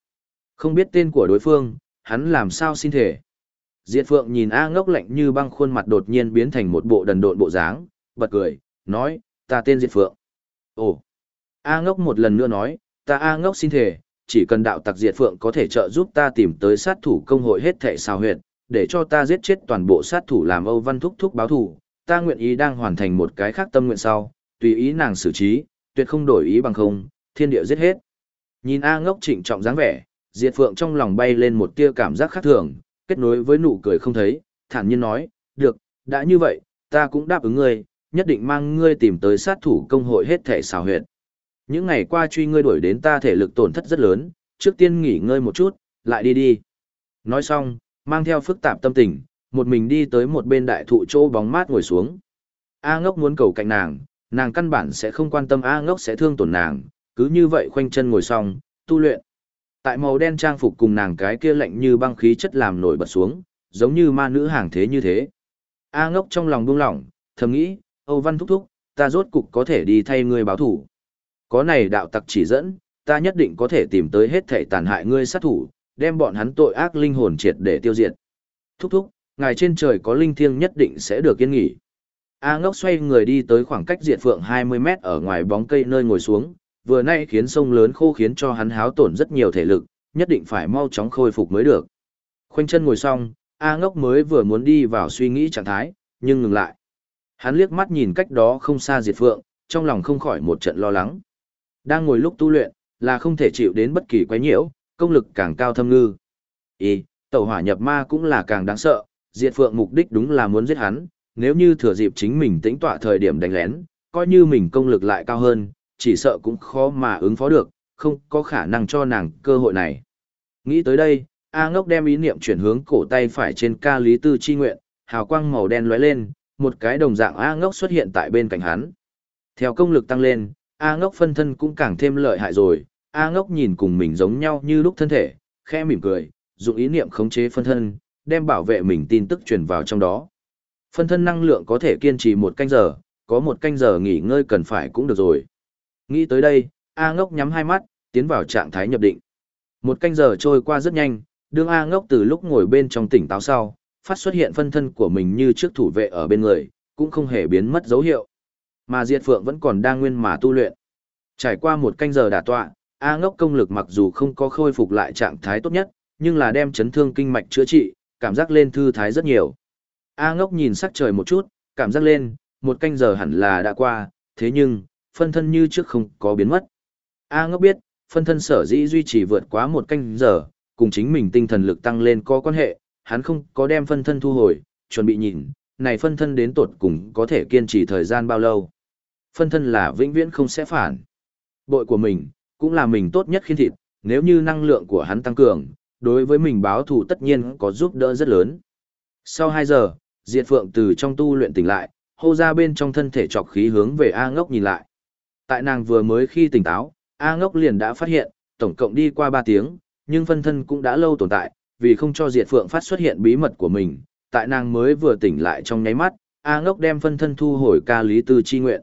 Không biết tên của đối phương, hắn làm sao xin thể. Diệt Phượng nhìn A ngốc lạnh như băng khuôn mặt đột nhiên biến thành một bộ đần độn bộ dáng, bật cười, nói, ta tên Diệt Phượng. Ồ! A ngốc một lần nữa nói, ta A ngốc xin thể, chỉ cần đạo tặc Diệt Phượng có thể trợ giúp ta tìm tới sát thủ công hội hết thệ sao huyệt, để cho ta giết chết toàn bộ sát thủ làm Âu Văn Thúc Thúc báo thù, ta nguyện ý đang hoàn thành một cái khác tâm nguyện sau, tùy ý nàng xử trí, tuyệt không đổi ý bằng không, thiên địa giết hết. Nhìn A ngốc trịnh trọng dáng vẻ, Diệt Phượng trong lòng bay lên một tia cảm giác khác thường, kết nối với nụ cười không thấy, thản nhiên nói, được, đã như vậy, ta cũng đáp ứng ngươi, nhất định mang ngươi tìm tới sát thủ công hội hết thể xào huyệt. Những ngày qua truy ngươi đuổi đến ta thể lực tổn thất rất lớn, trước tiên nghỉ ngơi một chút, lại đi đi. Nói xong, mang theo phức tạp tâm tình, một mình đi tới một bên đại thụ chỗ bóng mát ngồi xuống. A ngốc muốn cầu cạnh nàng, nàng căn bản sẽ không quan tâm A ngốc sẽ thương tổn nàng, cứ như vậy khoanh chân ngồi xong, tu luyện. Tại màu đen trang phục cùng nàng cái kia lạnh như băng khí chất làm nổi bật xuống, giống như ma nữ hàng thế như thế. A ngốc trong lòng buông lỏng, thầm nghĩ, Âu Văn thúc thúc, ta rốt cục có thể đi thay ngươi báo thủ. Có này đạo tặc chỉ dẫn, ta nhất định có thể tìm tới hết thể tàn hại ngươi sát thủ, đem bọn hắn tội ác linh hồn triệt để tiêu diệt. Thúc thúc, ngài trên trời có linh thiêng nhất định sẽ được yên nghỉ. A ngốc xoay người đi tới khoảng cách diệt phượng 20 mét ở ngoài bóng cây nơi ngồi xuống, vừa nay khiến sông lớn khô khiến cho hắn háo tổn rất nhiều thể lực, nhất định phải mau chóng khôi phục mới được. Khoanh chân ngồi xong, A ngốc mới vừa muốn đi vào suy nghĩ trạng thái, nhưng ngừng lại. Hắn liếc mắt nhìn cách đó không xa diệt phượng, trong lòng không khỏi một trận lo lắng. Đang ngồi lúc tu luyện, là không thể chịu đến bất kỳ quái nhiễu, công lực càng cao thâm ngư. Ý, tẩu hỏa nhập ma cũng là càng đáng sợ, diệt phượng mục đích đúng là muốn giết hắn, nếu như thừa dịp chính mình tĩnh tọa thời điểm đánh lén, coi như mình công lực lại cao hơn, chỉ sợ cũng khó mà ứng phó được, không có khả năng cho nàng cơ hội này. Nghĩ tới đây, A ngốc đem ý niệm chuyển hướng cổ tay phải trên ca lý tư chi nguyện, hào quang màu đen lóe lên, một cái đồng dạng A ngốc xuất hiện tại bên cạnh hắn. Theo công lực tăng lên, A ngốc phân thân cũng càng thêm lợi hại rồi, A ngốc nhìn cùng mình giống nhau như lúc thân thể, khẽ mỉm cười, dùng ý niệm khống chế phân thân, đem bảo vệ mình tin tức truyền vào trong đó. Phân thân năng lượng có thể kiên trì một canh giờ, có một canh giờ nghỉ ngơi cần phải cũng được rồi. Nghĩ tới đây, A ngốc nhắm hai mắt, tiến vào trạng thái nhập định. Một canh giờ trôi qua rất nhanh, đương A ngốc từ lúc ngồi bên trong tỉnh táo sau, phát xuất hiện phân thân của mình như trước thủ vệ ở bên người, cũng không hề biến mất dấu hiệu. Mà Diệt Phượng vẫn còn đang nguyên mà tu luyện. Trải qua một canh giờ đả tọa, A ngốc công lực mặc dù không có khôi phục lại trạng thái tốt nhất, nhưng là đem chấn thương kinh mạch chữa trị, cảm giác lên thư thái rất nhiều. A ngốc nhìn sắc trời một chút, cảm giác lên, một canh giờ hẳn là đã qua, thế nhưng, phân thân như trước không có biến mất. A ngốc biết, phân thân sở dĩ duy trì vượt quá một canh giờ, cùng chính mình tinh thần lực tăng lên có quan hệ, hắn không có đem phân thân thu hồi, chuẩn bị nhìn, này phân thân đến tột cùng có thể kiên trì thời gian bao lâu. Phân thân là vĩnh viễn không sẽ phản. Bội của mình, cũng là mình tốt nhất khiến thịt, nếu như năng lượng của hắn tăng cường, đối với mình báo thù tất nhiên có giúp đỡ rất lớn. Sau 2 giờ, Diệt Phượng từ trong tu luyện tỉnh lại, hô ra bên trong thân thể trọc khí hướng về A ngốc nhìn lại. Tại nàng vừa mới khi tỉnh táo, A ngốc liền đã phát hiện, tổng cộng đi qua 3 tiếng, nhưng phân thân cũng đã lâu tồn tại, vì không cho Diệt Phượng phát xuất hiện bí mật của mình, tại nàng mới vừa tỉnh lại trong nháy mắt, A ngốc đem phân thân thu hồi ca lý tư chi nguyện.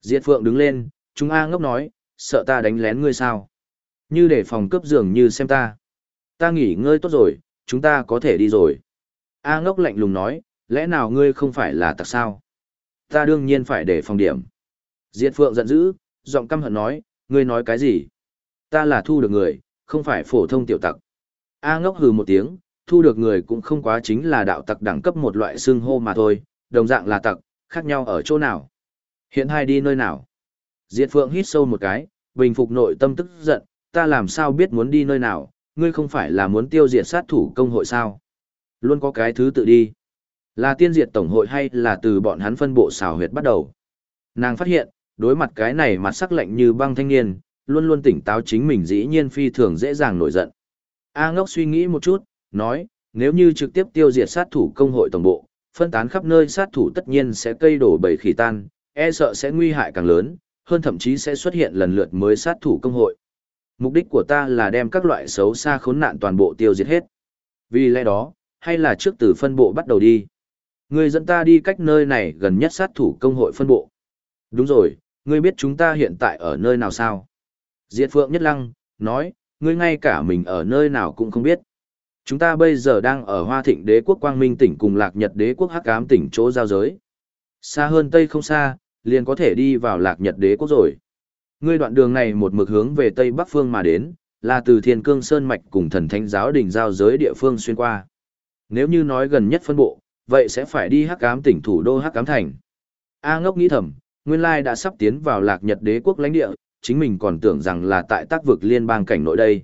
Diệt Phượng đứng lên, chúng A ngốc nói, sợ ta đánh lén ngươi sao? Như để phòng cướp giường như xem ta. Ta nghỉ ngơi tốt rồi, chúng ta có thể đi rồi. A ngốc lạnh lùng nói, lẽ nào ngươi không phải là tặc sao? Ta đương nhiên phải để phòng điểm. Diệt Phượng giận dữ, giọng căm hận nói, ngươi nói cái gì? Ta là thu được người, không phải phổ thông tiểu tặc. A ngốc hừ một tiếng, thu được người cũng không quá chính là đạo tặc đẳng cấp một loại xương hô mà thôi, đồng dạng là tặc, khác nhau ở chỗ nào? Hiện hai đi nơi nào? Diệt Phượng hít sâu một cái, bình phục nội tâm tức giận, ta làm sao biết muốn đi nơi nào, ngươi không phải là muốn tiêu diệt sát thủ công hội sao? Luôn có cái thứ tự đi. Là tiên diệt tổng hội hay là từ bọn hắn phân bộ xào huyệt bắt đầu? Nàng phát hiện, đối mặt cái này mặt sắc lạnh như băng thanh niên, luôn luôn tỉnh táo chính mình dĩ nhiên phi thường dễ dàng nổi giận. A ngốc suy nghĩ một chút, nói, nếu như trực tiếp tiêu diệt sát thủ công hội tổng bộ, phân tán khắp nơi sát thủ tất nhiên sẽ cây đổ bầy khỉ tan, e sợ sẽ nguy hại càng lớn, hơn thậm chí sẽ xuất hiện lần lượt mới sát thủ công hội. Mục đích của ta là đem các loại xấu xa khốn nạn toàn bộ tiêu diệt hết. Vì lẽ đó, hay là trước từ phân bộ bắt đầu đi. ngươi dẫn ta đi cách nơi này gần nhất sát thủ công hội phân bộ. Đúng rồi, ngươi biết chúng ta hiện tại ở nơi nào sao? Diệt Phượng Nhất Lăng, nói, ngươi ngay cả mình ở nơi nào cũng không biết. Chúng ta bây giờ đang ở Hoa Thịnh Đế quốc Quang Minh tỉnh cùng Lạc Nhật Đế quốc Hắc Ám tỉnh chỗ giao giới. Xa hơn Tây không xa, liền có thể đi vào Lạc Nhật Đế quốc rồi. Ngươi đoạn đường này một mực hướng về Tây Bắc phương mà đến, là từ Thiên Cương Sơn Mạch cùng thần thánh giáo đỉnh giao giới địa phương xuyên qua. Nếu như nói gần nhất phân bộ, vậy sẽ phải đi Hắc Ám tỉnh thủ đô Hắc Ám thành. A ngốc nghĩ thầm, nguyên lai đã sắp tiến vào Lạc Nhật Đế quốc lãnh địa, chính mình còn tưởng rằng là tại tác vực liên bang cảnh nội đây.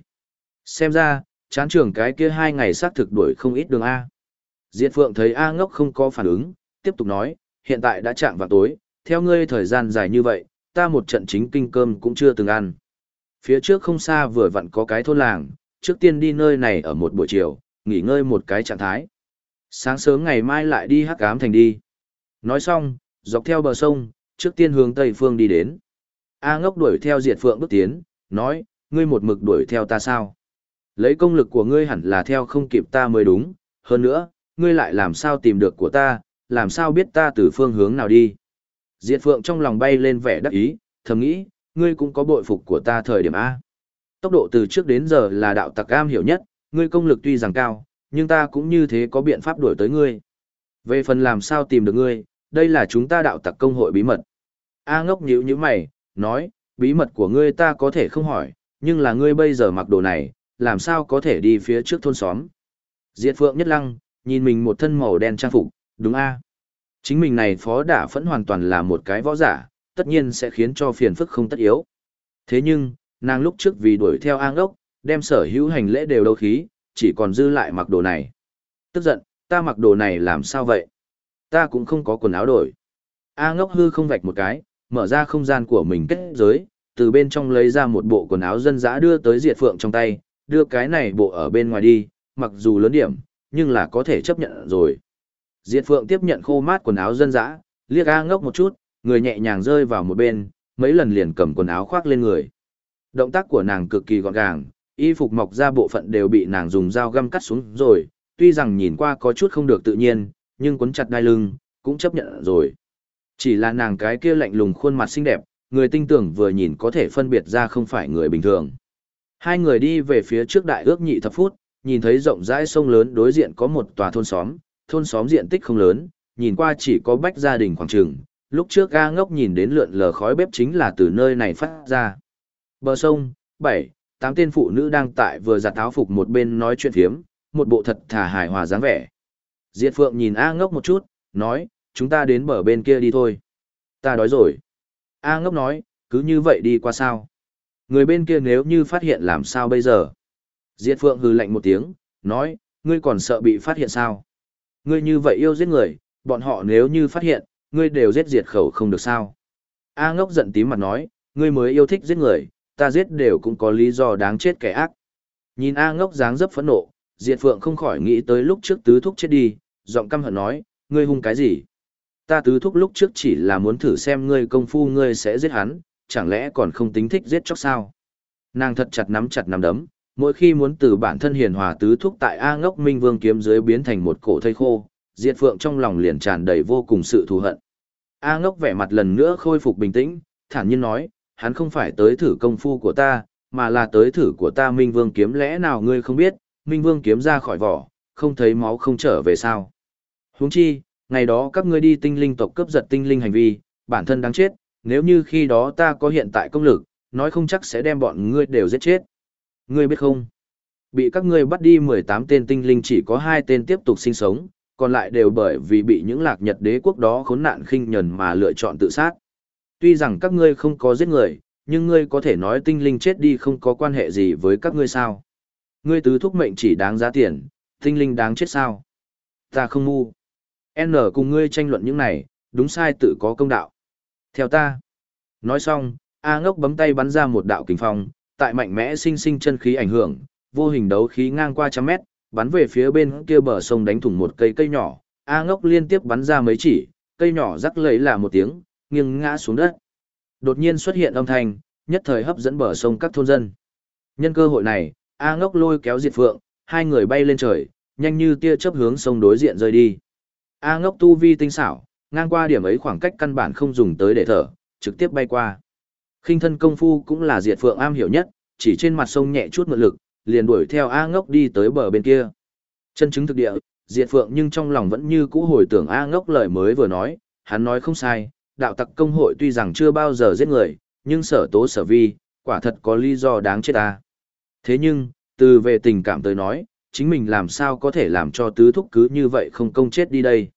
Xem ra, chán trường cái kia hai ngày xác thực đuổi không ít đường A. Diệt Phượng thấy A ngốc không có phản ứng, tiếp tục nói, hiện tại đã chạm vào tối, theo ngươi thời gian dài như vậy, ta một trận chính kinh cơm cũng chưa từng ăn. Phía trước không xa vừa vặn có cái thôn làng, trước tiên đi nơi này ở một buổi chiều, nghỉ ngơi một cái trạng thái. Sáng sớm ngày mai lại đi hắc ám thành đi. Nói xong, dọc theo bờ sông, trước tiên hướng tây phương đi đến. A ngốc đuổi theo diệt phượng bước tiến, nói, ngươi một mực đuổi theo ta sao? Lấy công lực của ngươi hẳn là theo không kịp ta mới đúng, hơn nữa, ngươi lại làm sao tìm được của ta, làm sao biết ta từ phương hướng nào đi. Diệt Phượng trong lòng bay lên vẻ đắc ý, thầm nghĩ, ngươi cũng có bội phục của ta thời điểm A. Tốc độ từ trước đến giờ là đạo tặc am hiểu nhất, ngươi công lực tuy rằng cao, nhưng ta cũng như thế có biện pháp đuổi tới ngươi. Về phần làm sao tìm được ngươi, đây là chúng ta đạo tặc công hội bí mật. A ngốc nhíu như mày, nói, bí mật của ngươi ta có thể không hỏi, nhưng là ngươi bây giờ mặc đồ này, làm sao có thể đi phía trước thôn xóm. Diệt Phượng Nhất Lăng, nhìn mình một thân màu đen trang phục, đúng a Chính mình này phó đả phẫn hoàn toàn là một cái võ giả, tất nhiên sẽ khiến cho phiền phức không tất yếu. Thế nhưng, nàng lúc trước vì đuổi theo an ốc, đem sở hữu hành lễ đều đâu khí, chỉ còn dư lại mặc đồ này. Tức giận, ta mặc đồ này làm sao vậy? Ta cũng không có quần áo đổi. A ngốc hư không vạch một cái, mở ra không gian của mình kết giới, từ bên trong lấy ra một bộ quần áo dân dã đưa tới diệt phượng trong tay, đưa cái này bộ ở bên ngoài đi, mặc dù lớn điểm, nhưng là có thể chấp nhận rồi. Diệt phượng tiếp nhận khô mát quần áo dân dã, liếc A ngốc một chút, người nhẹ nhàng rơi vào một bên, mấy lần liền cầm quần áo khoác lên người. Động tác của nàng cực kỳ gọn gàng, y phục mọc ra bộ phận đều bị nàng dùng dao găm cắt xuống rồi, tuy rằng nhìn qua có chút không được tự nhiên, nhưng quấn chặt đai lưng, cũng chấp nhận rồi. Chỉ là nàng cái kia lạnh lùng khuôn mặt xinh đẹp, người tinh tưởng vừa nhìn có thể phân biệt ra không phải người bình thường. Hai người đi về phía trước đại ước nhị thập phút, nhìn thấy rộng rãi sông lớn đối diện có một tòa thôn xóm, thôn xóm diện tích không lớn, nhìn qua chỉ có bách gia đình khoảng trường. Lúc trước ga ngốc nhìn đến lượn lờ khói bếp chính là từ nơi này phát ra. Bờ sông, bảy, tám tên phụ nữ đang tại vừa giặt áo phục một bên nói chuyện thiếm, một bộ thật thả hài hòa dáng vẻ. Diệt Phượng nhìn A ngốc một chút, nói, chúng ta đến bờ bên kia đi thôi. Ta đói rồi. A ngốc nói, cứ như vậy đi qua sao. Người bên kia nếu như phát hiện làm sao bây giờ? Diệt Phượng hừ lạnh một tiếng, nói, ngươi còn sợ bị phát hiện sao? Ngươi như vậy yêu giết người, bọn họ nếu như phát hiện, ngươi đều giết diệt khẩu không được sao? A ngốc giận tím mặt nói, ngươi mới yêu thích giết người, ta giết đều cũng có lý do đáng chết kẻ ác. Nhìn A ngốc dáng dấp phẫn nộ, Diệt Phượng không khỏi nghĩ tới lúc trước tứ thúc chết đi, giọng căm hận nói, ngươi hung cái gì? Ta tứ thúc lúc trước chỉ là muốn thử xem ngươi công phu ngươi sẽ giết hắn, chẳng lẽ còn không tính thích giết chóc sao? Nàng thật chặt nắm chặt nắm đấm, mỗi khi muốn từ bản thân hiền hòa tứ thúc tại A ngốc minh vương kiếm dưới biến thành một cổ thây khô, Diệt Phượng trong lòng liền tràn đầy vô cùng sự thù hận. A ngốc vẻ mặt lần nữa khôi phục bình tĩnh, thản nhiên nói, hắn không phải tới thử công phu của ta, mà là tới thử của ta Minh Vương kiếm lẽ nào ngươi không biết, Minh Vương kiếm ra khỏi vỏ, không thấy máu không trở về sao. Huống chi, ngày đó các ngươi đi tinh linh tộc cướp giật tinh linh hành vi, bản thân đáng chết, nếu như khi đó ta có hiện tại công lực, nói không chắc sẽ đem bọn ngươi đều giết chết. Ngươi biết không? Bị các ngươi bắt đi 18 tên tinh linh chỉ có 2 tên tiếp tục sinh sống, còn lại đều bởi vì bị những lạc nhật đế quốc đó khốn nạn khinh nhẫn mà lựa chọn tự sát. Tuy rằng các ngươi không có giết người, nhưng ngươi có thể nói tinh linh chết đi không có quan hệ gì với các ngươi sao. Ngươi tứ thúc mệnh chỉ đáng giá tiền, tinh linh đáng chết sao. Ta không ngu. N cùng ngươi tranh luận những này, đúng sai tự có công đạo. Theo ta. Nói xong, A ngốc bấm tay bắn ra một đạo kình phong, tại mạnh mẽ sinh sinh chân khí ảnh hưởng, vô hình đấu khí ngang qua trăm mét, bắn về phía bên kia bờ sông đánh thủng một cây cây nhỏ. A ngốc liên tiếp bắn ra mấy chỉ, cây nhỏ rắc lấy là một tiếng, nghiêng ngã xuống đất. Đột nhiên xuất hiện âm thanh, nhất thời hấp dẫn bờ sông các thôn dân. Nhân cơ hội này, A ngốc lôi kéo diệt phượng, hai người bay lên trời, nhanh như tia chớp hướng sông đối diện rơi đi. A ngốc tu vi tinh xảo, ngang qua điểm ấy khoảng cách căn bản không dùng tới để thở, trực tiếp bay qua. Khinh thân công phu cũng là diệt phượng am hiểu nhất, chỉ trên mặt sông nhẹ chút mượn lực, liền đuổi theo A ngốc đi tới bờ bên kia. Chân chứng thực địa, diệt phượng nhưng trong lòng vẫn như cũ hồi tưởng A ngốc lời mới vừa nói, hắn nói không sai, đạo tặc công hội tuy rằng chưa bao giờ giết người, nhưng sở tố sở vi, quả thật có lý do đáng chết ta. Thế nhưng, từ về tình cảm tới nói, chính mình làm sao có thể làm cho tứ thúc cứ như vậy không công chết đi đây.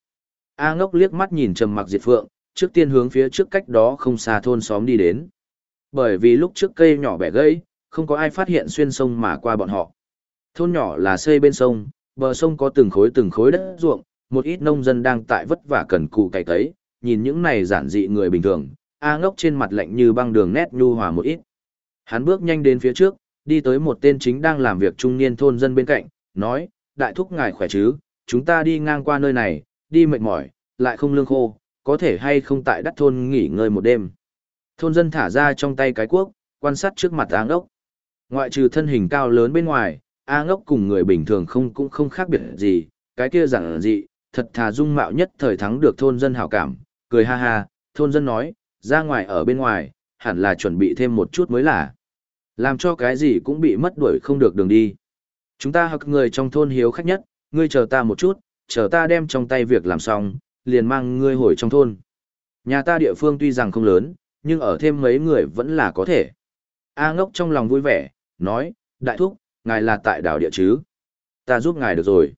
A ngốc liếc mắt nhìn trầm mặc diệt phượng, trước tiên hướng phía trước cách đó không xa thôn xóm đi đến. Bởi vì lúc trước cây nhỏ bẻ gãy, không có ai phát hiện xuyên sông mà qua bọn họ. Thôn nhỏ là xây bên sông, bờ sông có từng khối từng khối đất ruộng, một ít nông dân đang tại vất vả cần cù cày cấy, nhìn những này giản dị người bình thường, A ngốc trên mặt lạnh như băng đường nét nhu hòa một ít. Hắn bước nhanh đến phía trước, đi tới một tên chính đang làm việc trung niên thôn dân bên cạnh, nói, đại thúc ngài khỏe chứ, chúng ta đi ngang qua nơi này, đi mệt mỏi, lại không lương khô, có thể hay không tại đắt thôn nghỉ ngơi một đêm. Thôn dân thả ra trong tay cái cuốc, quan sát trước mặt A ngốc. Ngoại trừ thân hình cao lớn bên ngoài, A ngốc cùng người bình thường không cũng không khác biệt gì, cái kia rằng gì, thật thà dung mạo nhất thời thắng được thôn dân hảo cảm, cười ha ha, thôn dân nói, ra ngoài ở bên ngoài, hẳn là chuẩn bị thêm một chút mới là. Làm cho cái gì cũng bị mất đuổi không được đường đi. Chúng ta hoặc người trong thôn hiếu khách nhất, ngươi chờ ta một chút, chờ ta đem trong tay việc làm xong, liền mang ngươi hồi trong thôn. Nhà ta địa phương tuy rằng không lớn, nhưng ở thêm mấy người vẫn là có thể. A ngốc trong lòng vui vẻ, nói, đại thúc, ngài là tại đảo địa chứ. Ta giúp ngài được rồi.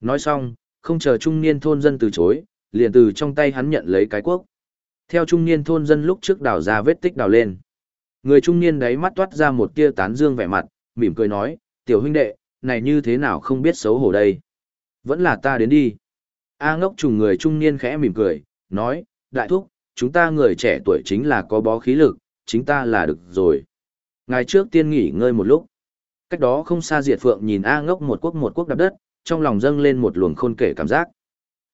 Nói xong, không chờ trung niên thôn dân từ chối, liền từ trong tay hắn nhận lấy cái quốc. Theo trung niên thôn dân lúc trước đào ra vết tích đào lên. Người trung niên đấy mắt toát ra một tia tán dương vẻ mặt, mỉm cười nói, tiểu huynh đệ, này như thế nào không biết xấu hổ đây. Vẫn là ta đến đi. A ngốc trùng người trung niên khẽ mỉm cười, nói, đại thúc, chúng ta người trẻ tuổi chính là có bó khí lực, chính ta là được rồi. Ngày trước tiên nghỉ ngơi một lúc. Cách đó không xa diệt phượng nhìn A ngốc một quốc một quốc đạp đất, trong lòng dâng lên một luồng khôn kể cảm giác.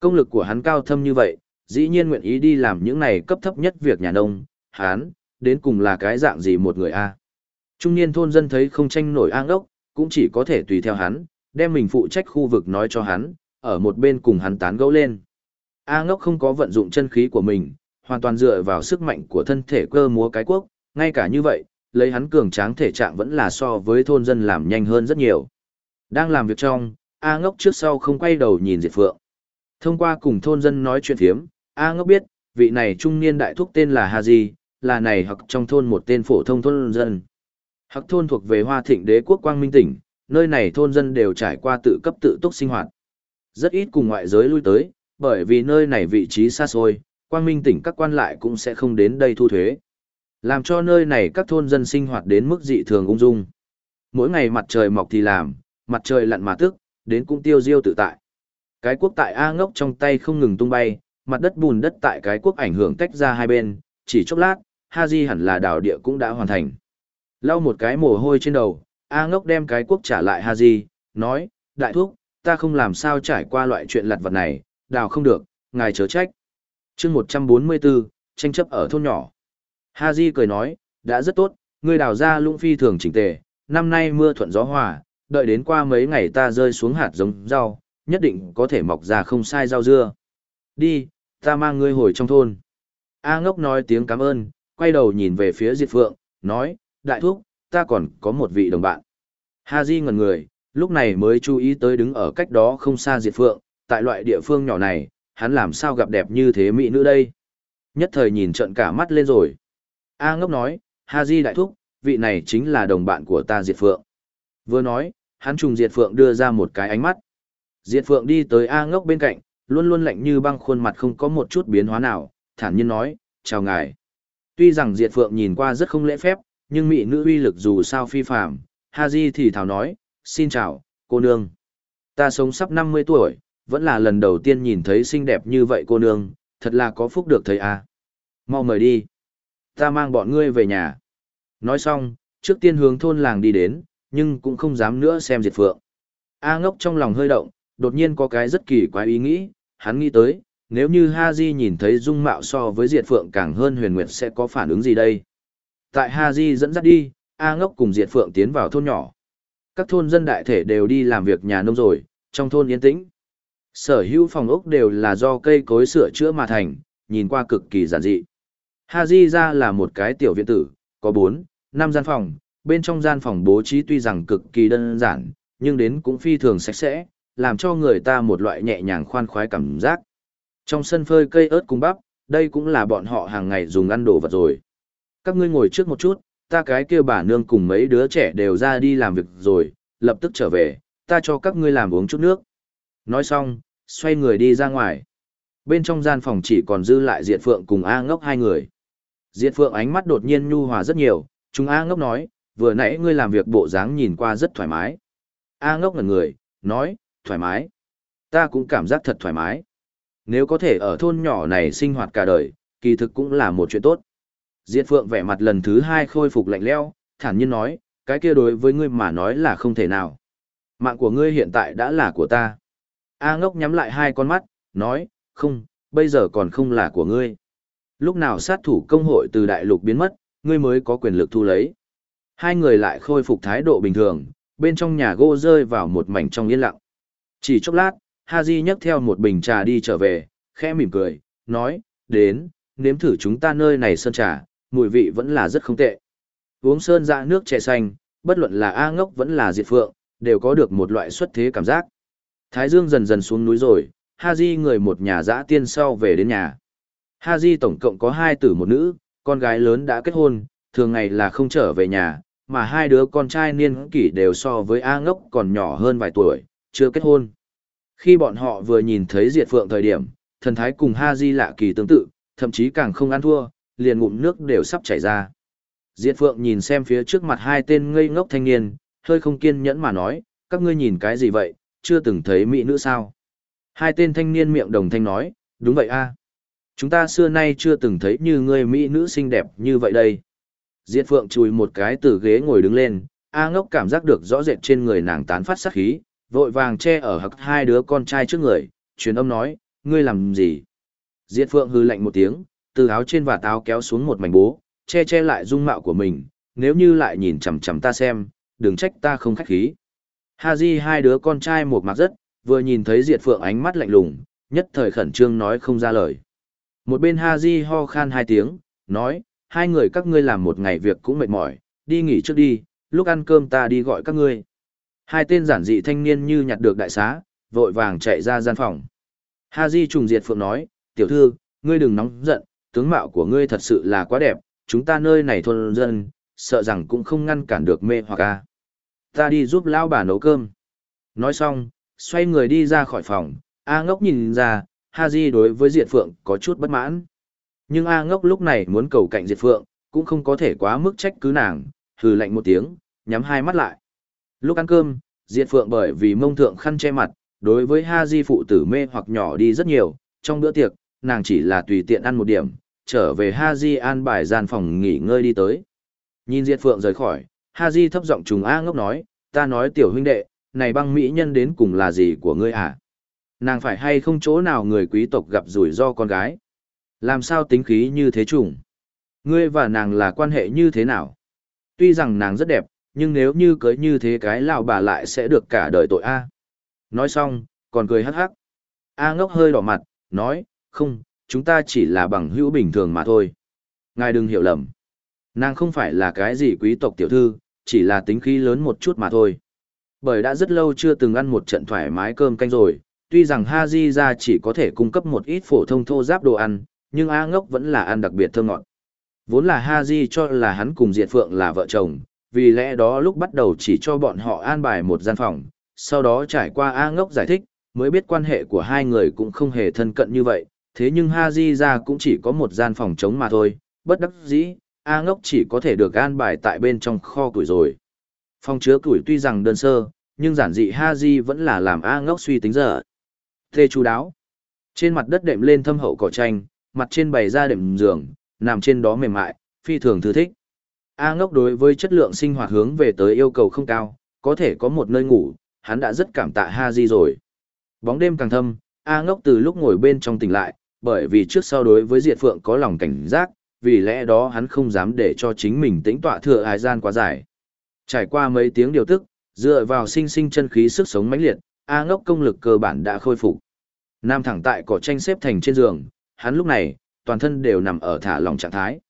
Công lực của hắn cao thâm như vậy, dĩ nhiên nguyện ý đi làm những này cấp thấp nhất việc nhà nông, hắn, đến cùng là cái dạng gì một người A. Trung niên thôn dân thấy không tranh nổi A ngốc, cũng chỉ có thể tùy theo hắn, đem mình phụ trách khu vực nói cho hắn, ở một bên cùng hắn tán gẫu lên. A ngốc không có vận dụng chân khí của mình, hoàn toàn dựa vào sức mạnh của thân thể cơ múa cái quốc, ngay cả như vậy, lấy hắn cường tráng thể trạng vẫn là so với thôn dân làm nhanh hơn rất nhiều. Đang làm việc trong, A ngốc trước sau không quay đầu nhìn Diệp Phượng. Thông qua cùng thôn dân nói chuyện thiếm, A ngốc biết, vị này trung niên đại thúc tên là Hà Di, là này hoặc trong thôn một tên phổ thông thôn dân. Hắc thôn thuộc về Hoa Thịnh Đế quốc Quang Minh tỉnh, nơi này thôn dân đều trải qua tự cấp tự túc sinh hoạt. Rất ít cùng ngoại giới lui tới, bởi vì nơi này vị trí xa xôi, Quang Minh tỉnh các quan lại cũng sẽ không đến đây thu thuế. Làm cho nơi này các thôn dân sinh hoạt đến mức dị thường ung dung. Mỗi ngày mặt trời mọc thì làm, mặt trời lặn mà tức, đến cũng tiêu diêu tự tại. Cái quốc tại A ngốc trong tay không ngừng tung bay, mặt đất bùn đất tại cái quốc ảnh hưởng tách ra hai bên, chỉ chốc lát, Haji hẳn là đảo địa cũng đã hoàn thành. Lau một cái mồ hôi trên đầu, A ngốc đem cái quốc trả lại Haji, nói, đại thúc, ta không làm sao trải qua loại chuyện lặt vật này, đào không được, ngài chớ trách chương 144, tranh chấp ở thôn nhỏ. Haji cười nói, đã rất tốt, ngươi đào ra lũng phi thường chỉnh tề, năm nay mưa thuận gió hòa, đợi đến qua mấy ngày ta rơi xuống hạt giống rau, nhất định có thể mọc ra không sai rau dưa. Đi, ta mang ngươi hồi trong thôn. A ngốc nói tiếng cảm ơn, quay đầu nhìn về phía Diệp Phượng, nói, đại thúc, ta còn có một vị đồng bạn. Ha Di ngẩn người, lúc này mới chú ý tới đứng ở cách đó không xa Diệp Phượng, tại loại địa phương nhỏ này, hắn làm sao gặp đẹp như thế mỹ nữ đây. Nhất thời nhìn trận cả mắt lên rồi. A ngốc nói, Ha Di đại thúc, vị này chính là đồng bạn của ta Diệt Phượng. Vừa nói, hắn trùng Diệt Phượng đưa ra một cái ánh mắt. Diệt Phượng đi tới A ngốc bên cạnh, luôn luôn lạnh như băng khuôn mặt không có một chút biến hóa nào, thản nhiên nói, chào ngài. Tuy rằng Diệt Phượng nhìn qua rất không lễ phép, nhưng mỹ nữ uy lực dù sao phi phàm, Di thì thảo nói, xin chào, cô nương. Ta sống sắp 50 tuổi, vẫn là lần đầu tiên nhìn thấy xinh đẹp như vậy cô nương, thật là có phúc được thấy à. Mau mời đi. Ta mang bọn ngươi về nhà. Nói xong, trước tiên hướng thôn làng đi đến, nhưng cũng không dám nữa xem Diệt Phượng. A ngốc trong lòng hơi động, đột nhiên có cái rất kỳ quái ý nghĩ, hắn nghĩ tới, nếu như Ha Di nhìn thấy dung mạo so với Diệt Phượng càng hơn huyền nguyệt sẽ có phản ứng gì đây? Tại Ha Di dẫn dắt đi, A ngốc cùng Diệt Phượng tiến vào thôn nhỏ. Các thôn dân đại thể đều đi làm việc nhà nông rồi, trong thôn yên tĩnh. Sở hữu phòng ốc đều là do cây cối sửa chữa mà thành, nhìn qua cực kỳ giản dị. Haji Di ra là một cái tiểu viện tử, có 4, 5 gian phòng, bên trong gian phòng bố trí tuy rằng cực kỳ đơn giản, nhưng đến cũng phi thường sạch sẽ, làm cho người ta một loại nhẹ nhàng khoan khoái cảm giác. Trong sân phơi cây ớt cung bắp, đây cũng là bọn họ hàng ngày dùng ăn đồ vật rồi. Các ngươi ngồi trước một chút, ta cái kia bà nương cùng mấy đứa trẻ đều ra đi làm việc rồi, lập tức trở về, ta cho các ngươi làm uống chút nước. Nói xong, xoay người đi ra ngoài. Bên trong gian phòng chỉ còn dư lại Diệt Phượng cùng A ngốc hai người. Diệt Phượng ánh mắt đột nhiên nhu hòa rất nhiều, chúng A ngốc nói, vừa nãy ngươi làm việc bộ dáng nhìn qua rất thoải mái. A ngốc ngẩn người, nói, thoải mái. Ta cũng cảm giác thật thoải mái. Nếu có thể ở thôn nhỏ này sinh hoạt cả đời, kỳ thực cũng là một chuyện tốt. Diệt Phượng vẻ mặt lần thứ hai khôi phục lạnh lẽo, thản nhiên nói, cái kia đối với ngươi mà nói là không thể nào. Mạng của ngươi hiện tại đã là của ta. A ngốc nhắm lại hai con mắt, nói, không, bây giờ còn không là của ngươi. Lúc nào sát thủ công hội từ đại lục biến mất, ngươi mới có quyền lực thu lấy. Hai người lại khôi phục thái độ bình thường, bên trong nhà gỗ rơi vào một mảnh trong yên lặng. Chỉ chốc lát, Haji nhấc theo một bình trà đi trở về, khẽ mỉm cười, nói, đến, nếm thử chúng ta nơi này sơn trà, mùi vị vẫn là rất không tệ. Uống sơn dạ nước chè xanh, bất luận là A ngốc vẫn là diệt phượng, đều có được một loại xuất thế cảm giác. Thái dương dần dần xuống núi rồi, Haji người một nhà dã tiên sau về đến nhà. Haji tổng cộng có hai tử một nữ, con gái lớn đã kết hôn, thường ngày là không trở về nhà, mà hai đứa con trai niên kỷ đều so với A ngốc còn nhỏ hơn vài tuổi, chưa kết hôn. Khi bọn họ vừa nhìn thấy Diệt Phượng thời điểm, thần thái cùng Haji lạ kỳ tương tự, thậm chí càng không ăn thua, liền ngụm nước đều sắp chảy ra. Diệt Phượng nhìn xem phía trước mặt hai tên ngây ngốc thanh niên, hơi không kiên nhẫn mà nói, các ngươi nhìn cái gì vậy, chưa từng thấy mỹ nữ sao? Hai tên thanh niên miệng đồng thanh nói, đúng vậy a, Chúng ta xưa nay chưa từng thấy như ngươi mỹ nữ xinh đẹp như vậy đây. Diệt Phượng chùi một cái từ ghế ngồi đứng lên, A ngốc cảm giác được rõ rệt trên người nàng tán phát sát khí, vội vàng che ở hặc hai đứa con trai trước người, truyền âm nói, ngươi làm gì? Diệt Phượng hư lạnh một tiếng, từ áo trên và táo kéo xuống một mảnh bố, che che lại dung mạo của mình, nếu như lại nhìn chằm chằm ta xem, đừng trách ta không khách khí. Ha Di hai đứa con trai một mặt rất, vừa nhìn thấy Diệt Phượng ánh mắt lạnh lùng, nhất thời khẩn trương nói không ra lời. Một bên Ha Di ho khan hai tiếng, nói, hai người các ngươi làm một ngày việc cũng mệt mỏi, đi nghỉ trước đi, lúc ăn cơm ta đi gọi các ngươi. Hai tên giản dị thanh niên như nhặt được đại xá, vội vàng chạy ra gian phòng. Ha Di trùng diệt phượng nói, tiểu thư, ngươi đừng nóng giận, tướng mạo của ngươi thật sự là quá đẹp, chúng ta nơi này thôn dân, sợ rằng cũng không ngăn cản được mê hoặc a. Ta đi giúp lão bà nấu cơm. Nói xong, xoay người đi ra khỏi phòng, A ngốc nhìn ra, Ha Di đối với Diệt Phượng có chút bất mãn. Nhưng A ngốc lúc này muốn cầu cạnh Diệt Phượng, cũng không có thể quá mức trách cứ nàng, hừ lạnh một tiếng, nhắm hai mắt lại. Lúc ăn cơm, Diệt Phượng bởi vì mông thượng khăn che mặt, đối với Ha Di phụ tử mê hoặc nhỏ đi rất nhiều, trong bữa tiệc, nàng chỉ là tùy tiện ăn một điểm, trở về Ha Di an bài gian phòng nghỉ ngơi đi tới. Nhìn Diệt Phượng rời khỏi, Ha Di thấp giọng trùng A ngốc nói, ta nói tiểu huynh đệ, này băng mỹ nhân đến cùng là gì của ngươi à? Nàng phải hay không chỗ nào người quý tộc gặp rủi ro con gái? Làm sao tính khí như thế trùng? Ngươi và nàng là quan hệ như thế nào? Tuy rằng nàng rất đẹp, nhưng nếu như cưới như thế cái lão bà lại sẽ được cả đời tội A. Nói xong, còn cười hắc hắc. A ngốc hơi đỏ mặt, nói, không, chúng ta chỉ là bằng hữu bình thường mà thôi. Ngài đừng hiểu lầm. Nàng không phải là cái gì quý tộc tiểu thư, chỉ là tính khí lớn một chút mà thôi. Bởi đã rất lâu chưa từng ăn một trận thoải mái cơm canh rồi, tuy rằng Haji ra chỉ có thể cung cấp một ít phổ thông thô giáp đồ ăn, nhưng A ngốc vẫn là ăn đặc biệt thơm ngọt. Vốn là Haji cho là hắn cùng Diệt Phượng là vợ chồng, vì lẽ đó lúc bắt đầu chỉ cho bọn họ an bài một gian phòng, sau đó trải qua A ngốc giải thích, mới biết quan hệ của hai người cũng không hề thân cận như vậy, thế nhưng Haji ra cũng chỉ có một gian phòng trống mà thôi, bất đắc dĩ, A ngốc chỉ có thể được an bài tại bên trong kho củi rồi. Phòng chứa củi tuy rằng đơn sơ, nhưng giản dị Haji vẫn là làm A ngốc suy tính giờ. Thê chú đáo. Trên mặt đất đệm lên thâm hậu cỏ tranh, mặt trên bày ra đệm giường, nằm trên đó mềm mại, phi thường thư thích. A ngốc đối với chất lượng sinh hoạt hướng về tới yêu cầu không cao, có thể có một nơi ngủ, hắn đã rất cảm tạ Ha Di rồi. Bóng đêm càng thâm, A ngốc từ lúc ngồi bên trong tỉnh lại, bởi vì trước sau đối với Diệt Phượng có lòng cảnh giác, vì lẽ đó hắn không dám để cho chính mình tĩnh tọa thừa hài gian quá dài. Trải qua mấy tiếng điều tức, dựa vào sinh sinh chân khí sức sống mãnh liệt, A ngốc công lực cơ bản đã khôi phục. Nam thẳng tại cỏ tranh xếp thành trên giường, hắn lúc này, toàn thân đều nằm ở thả lòng trạng thái.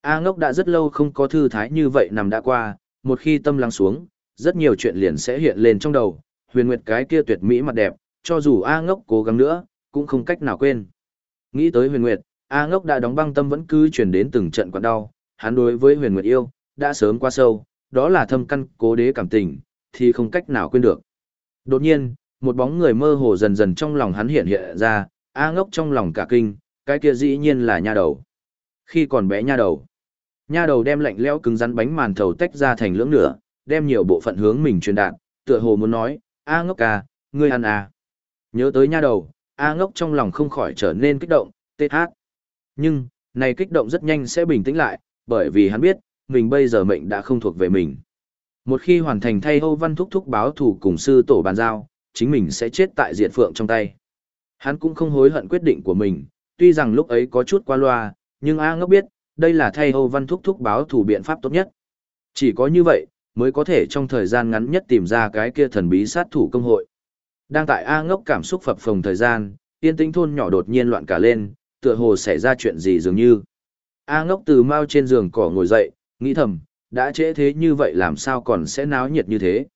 A ngốc đã rất lâu không có thư thái như vậy nằm đã qua, một khi tâm lắng xuống, rất nhiều chuyện liền sẽ hiện lên trong đầu, huyền nguyệt cái kia tuyệt mỹ mặt đẹp, cho dù A ngốc cố gắng nữa, cũng không cách nào quên. Nghĩ tới huyền nguyệt, A ngốc đã đóng băng tâm vẫn cứ truyền đến từng trận quặn đau, hắn đối với huyền nguyệt yêu, đã sớm qua sâu, đó là thâm căn cố đế cảm tình, thì không cách nào quên được. Đột nhiên, một bóng người mơ hồ dần dần trong lòng hắn hiện hiện ra, A ngốc trong lòng cả kinh, cái kia dĩ nhiên là nha đầu. Khi còn bé nha đầu, nha đầu đem lạnh lẽo cứng rắn bánh màn thầu tách ra thành lưỡng nửa, đem nhiều bộ phận hướng mình truyền đạt, tựa hồ muốn nói, A ngốc ca, ngươi ăn à. Nhớ tới nha đầu, A ngốc trong lòng không khỏi trở nên kích động, tê hát. Nhưng, này kích động rất nhanh sẽ bình tĩnh lại, bởi vì hắn biết, mình bây giờ mệnh đã không thuộc về mình. Một khi hoàn thành thay Âu Văn Thúc Thúc báo thủ cùng sư tổ bàn giao, chính mình sẽ chết tại diệt phượng trong tay. Hắn cũng không hối hận quyết định của mình, tuy rằng lúc ấy có chút qua loa, nhưng A ngốc biết, đây là thay Âu Văn Thúc Thúc báo thủ biện pháp tốt nhất. Chỉ có như vậy, mới có thể trong thời gian ngắn nhất tìm ra cái kia thần bí sát thủ công hội. Đang tại A ngốc cảm xúc phập phồng thời gian, yên tĩnh thôn nhỏ đột nhiên loạn cả lên, tựa hồ xảy ra chuyện gì dường như. A ngốc từ mau trên giường cỏ ngồi dậy, nghĩ thầm, đã trễ thế như vậy làm sao còn sẽ náo nhiệt như thế.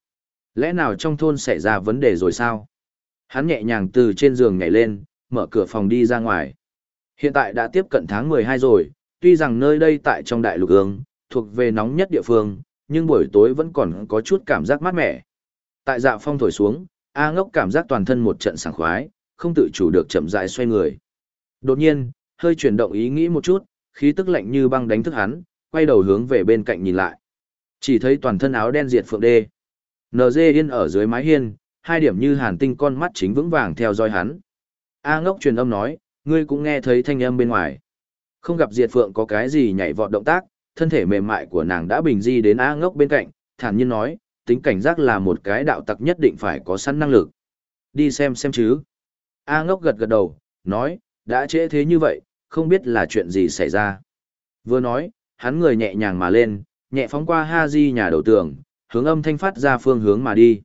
Lẽ nào trong thôn xảy ra vấn đề rồi sao? Hắn nhẹ nhàng từ trên giường nhảy lên, mở cửa phòng đi ra ngoài. Hiện tại đã tiếp cận tháng 12 rồi, tuy rằng nơi đây tại trong đại lục ương, thuộc về nóng nhất địa phương, nhưng buổi tối vẫn còn có chút cảm giác mát mẻ. Tại dạ phong thổi xuống, A ngốc cảm giác toàn thân một trận sảng khoái, không tự chủ được chậm rãi xoay người. Đột nhiên, hơi chuyển động ý nghĩ một chút, khí tức lạnh như băng đánh thức hắn, quay đầu hướng về bên cạnh nhìn lại. Chỉ thấy toàn thân áo đen diệt phượng đê. NG yên ở dưới mái hiên, hai điểm như hàn tinh con mắt chính vững vàng theo dõi hắn. A ngốc truyền âm nói, ngươi cũng nghe thấy thanh âm bên ngoài. Không gặp diệt phượng có cái gì nhảy vọt động tác, thân thể mềm mại của nàng đã bình di đến A ngốc bên cạnh, thản nhiên nói, tính cảnh giác là một cái đạo tặc nhất định phải có sẵn năng lực. Đi xem xem chứ. A ngốc gật gật đầu, nói, đã trễ thế như vậy, không biết là chuyện gì xảy ra. Vừa nói, hắn người nhẹ nhàng mà lên, nhẹ phóng qua Ha Di nhà đầu tường, hướng âm thanh phát ra phương hướng mà đi.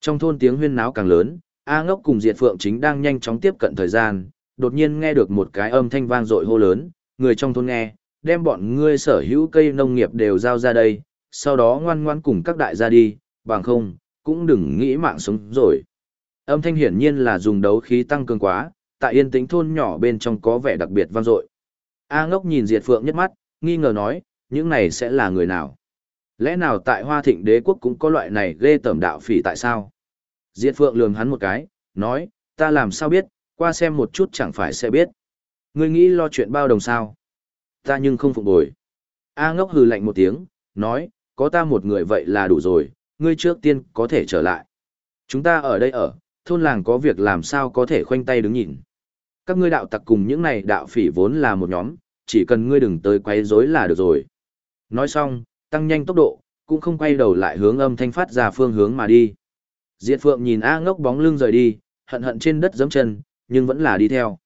Trong thôn tiếng huyên náo càng lớn, A ngốc cùng Diệt Phượng chính đang nhanh chóng tiếp cận thời gian, đột nhiên nghe được một cái âm thanh vang dội hô lớn, người trong thôn nghe, đem bọn ngươi sở hữu cây nông nghiệp đều giao ra đây, sau đó ngoan ngoan cùng các đại gia đi, bằng không, cũng đừng nghĩ mạng sống rồi. Âm thanh hiển nhiên là dùng đấu khí tăng cường quá, tại yên tĩnh thôn nhỏ bên trong có vẻ đặc biệt vang dội. A ngốc nhìn Diệt Phượng nhất mắt, nghi ngờ nói, những này sẽ là người nào? Lẽ nào tại Hoa Thịnh đế quốc cũng có loại này ghê tẩm đạo phỉ tại sao? Diệt Phượng lườm hắn một cái, nói, ta làm sao biết, qua xem một chút chẳng phải sẽ biết. Ngươi nghĩ lo chuyện bao đồng sao? Ta nhưng không phục bồi. A ngốc hừ lạnh một tiếng, nói, có ta một người vậy là đủ rồi, ngươi trước tiên có thể trở lại. Chúng ta ở đây ở, thôn làng có việc làm sao có thể khoanh tay đứng nhìn. Các ngươi đạo tặc cùng những này đạo phỉ vốn là một nhóm, chỉ cần ngươi đừng tới quấy rối là được rồi. Nói xong, tăng nhanh tốc độ, cũng không quay đầu lại hướng âm thanh phát ra phương hướng mà đi. Diệt Phượng nhìn A ngốc bóng lưng rời đi, hận hận trên đất giẫm chân, nhưng vẫn là đi theo.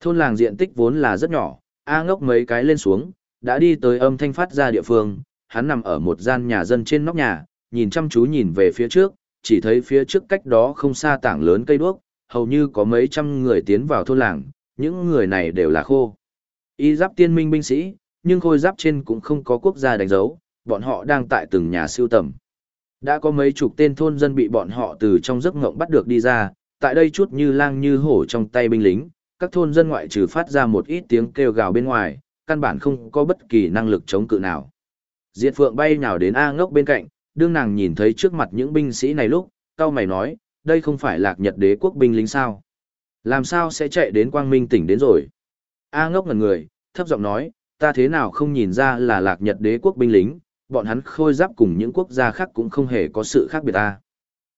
Thôn làng diện tích vốn là rất nhỏ, A ngốc mấy cái lên xuống, đã đi tới âm thanh phát ra địa phương, hắn nằm ở một gian nhà dân trên nóc nhà, nhìn chăm chú nhìn về phía trước, chỉ thấy phía trước cách đó không xa tảng lớn cây đuốc, hầu như có mấy trăm người tiến vào thôn làng, những người này đều là khô. Y giáp tiên minh binh sĩ, nhưng khôi giáp trên cũng không có quốc gia đánh dấu, bọn họ đang tại từng nhà siêu tầm. Đã có mấy chục tên thôn dân bị bọn họ từ trong giấc ngộng bắt được đi ra, tại đây chút như lang như hổ trong tay binh lính, các thôn dân ngoại trừ phát ra một ít tiếng kêu gào bên ngoài, căn bản không có bất kỳ năng lực chống cự nào. Diệt Phượng bay nhào đến A ngốc bên cạnh, đương nàng nhìn thấy trước mặt những binh sĩ này lúc, cao mày nói, đây không phải lạc nhật đế quốc binh lính sao? Làm sao sẽ chạy đến quang minh tỉnh đến rồi? A ngốc ngần người, thấp giọng nói, ta thế nào không nhìn ra là lạc nhật đế quốc binh lính, bọn hắn khôi giáp cùng những quốc gia khác cũng không hề có sự khác biệt ta.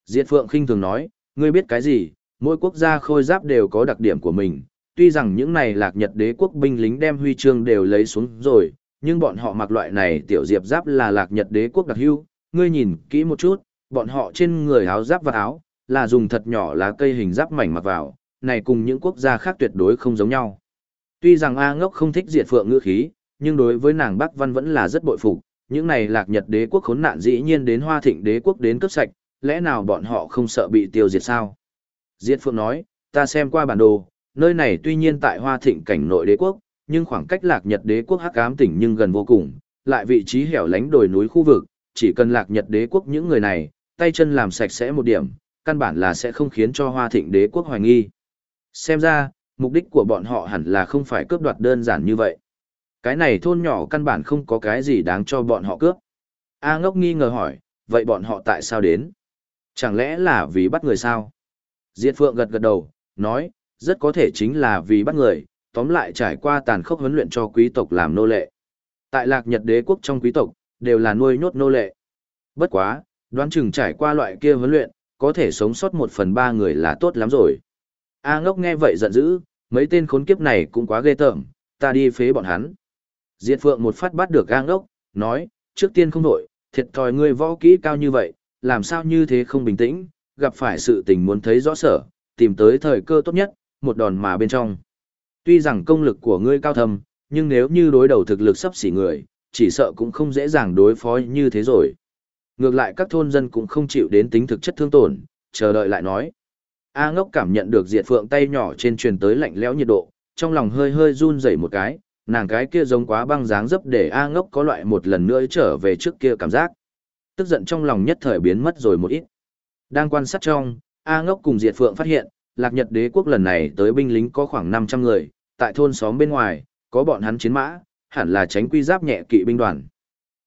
Diệt Phượng khinh thường nói, ngươi biết cái gì, mỗi quốc gia khôi giáp đều có đặc điểm của mình, tuy rằng những này lạc nhật đế quốc binh lính đem huy chương đều lấy xuống rồi, nhưng bọn họ mặc loại này tiểu diệp giáp là lạc nhật đế quốc đặc hưu, ngươi nhìn kỹ một chút, bọn họ trên người áo giáp và áo, là dùng thật nhỏ lá cây hình giáp mảnh mặc vào, này cùng những quốc gia khác tuyệt đối không giống nhau. Tuy rằng A ngốc không thích diệt phượng ngữ khí, nhưng đối với nàng Bắc Văn vẫn là rất bội phục, những này lạc nhật đế quốc khốn nạn dĩ nhiên đến hoa thịnh đế quốc đến cấp sạch, lẽ nào bọn họ không sợ bị tiêu diệt sao? Diệt Phượng nói, ta xem qua bản đồ, nơi này tuy nhiên tại hoa thịnh cảnh nội đế quốc, nhưng khoảng cách lạc nhật đế quốc hắc ám tỉnh nhưng gần vô cùng, lại vị trí hẻo lánh đồi núi khu vực, chỉ cần lạc nhật đế quốc những người này, tay chân làm sạch sẽ một điểm, căn bản là sẽ không khiến cho hoa thịnh đế quốc hoài nghi. Xem ra, mục đích của bọn họ hẳn là không phải cướp đoạt đơn giản như vậy. Cái này thôn nhỏ căn bản không có cái gì đáng cho bọn họ cướp. A ngốc nghi ngờ hỏi, vậy bọn họ tại sao đến? Chẳng lẽ là vì bắt người sao? Diệt Phượng gật gật đầu, nói, rất có thể chính là vì bắt người, tóm lại trải qua tàn khốc huấn luyện cho quý tộc làm nô lệ. Tại lạc nhật đế quốc trong quý tộc, đều là nuôi nhốt nô lệ. Bất quá, đoán chừng trải qua loại kia huấn luyện, có thể sống sót một phần ba người là tốt lắm rồi. A ngốc nghe vậy giận dữ, mấy tên khốn kiếp này cũng quá ghê tởm, ta đi phế bọn hắn. Diệt Phượng một phát bắt được A ngốc, nói, trước tiên không nổi, thiệt thòi ngươi võ kỹ cao như vậy, làm sao như thế không bình tĩnh, gặp phải sự tình muốn thấy rõ sở, tìm tới thời cơ tốt nhất, một đòn mà bên trong. Tuy rằng công lực của ngươi cao thâm, nhưng nếu như đối đầu thực lực sắp xỉ người, chỉ sợ cũng không dễ dàng đối phó như thế rồi. Ngược lại các thôn dân cũng không chịu đến tính thực chất thương tổn, chờ đợi lại nói. A ngốc cảm nhận được diệt phượng tay nhỏ trên truyền tới lạnh lẽo nhiệt độ, trong lòng hơi hơi run rẩy một cái, nàng cái kia giống quá băng dáng dấp để A ngốc có loại một lần nữa trở về trước kia cảm giác. Tức giận trong lòng nhất thời biến mất rồi một ít. Đang quan sát trong, A ngốc cùng diệt phượng phát hiện, lạc nhật đế quốc lần này tới binh lính có khoảng 500 người, tại thôn xóm bên ngoài, có bọn hắn chiến mã, hẳn là tránh quy giáp nhẹ kỵ binh đoàn.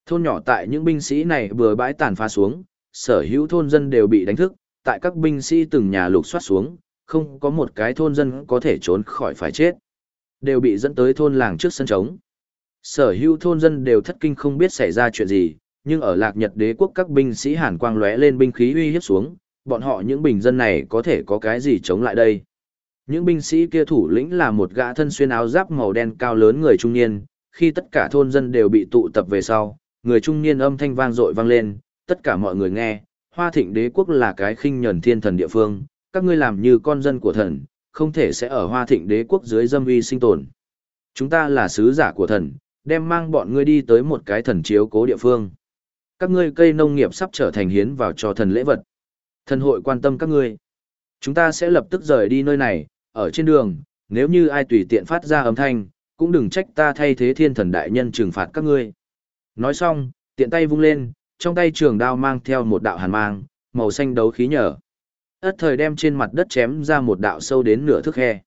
Thôn nhỏ tại những binh sĩ này vừa bãi tàn phá xuống, sở hữu thôn dân đều bị đánh thức, tại các binh sĩ từng nhà lục soát xuống, không có một cái thôn dân có thể trốn khỏi phải chết. Đều bị dẫn tới thôn làng trước sân trống. Sở hữu thôn dân đều thất kinh không biết xảy ra chuyện gì, nhưng ở lạc nhật đế quốc các binh sĩ hàn quang lóe lên binh khí uy hiếp xuống, bọn họ những bình dân này có thể có cái gì chống lại đây. Những binh sĩ kia thủ lĩnh là một gã thân xuyên áo giáp màu đen cao lớn người trung niên, khi tất cả thôn dân đều bị tụ tập về sau, người trung niên âm thanh vang dội vang lên, tất cả mọi người nghe, Hoa Thịnh Đế quốc là cái khinh nhẫn thiên thần địa phương, các ngươi làm như con dân của thần, không thể sẽ ở Hoa Thịnh Đế quốc dưới dâm uy sinh tồn. Chúng ta là sứ giả của thần, đem mang bọn ngươi đi tới một cái thần chiếu cố địa phương. Các ngươi cây nông nghiệp sắp trở thành hiến vào cho thần lễ vật. Thần hội quan tâm các ngươi. Chúng ta sẽ lập tức rời đi nơi này, ở trên đường, nếu như ai tùy tiện phát ra âm thanh, cũng đừng trách ta thay thế thiên thần đại nhân trừng phạt các ngươi. Nói xong, tiện tay vung lên, trong tay trường đao mang theo một đạo hàn mang, màu xanh đấu khí nhở. Ất thời đem trên mặt đất chém ra một đạo sâu đến nửa thước khe.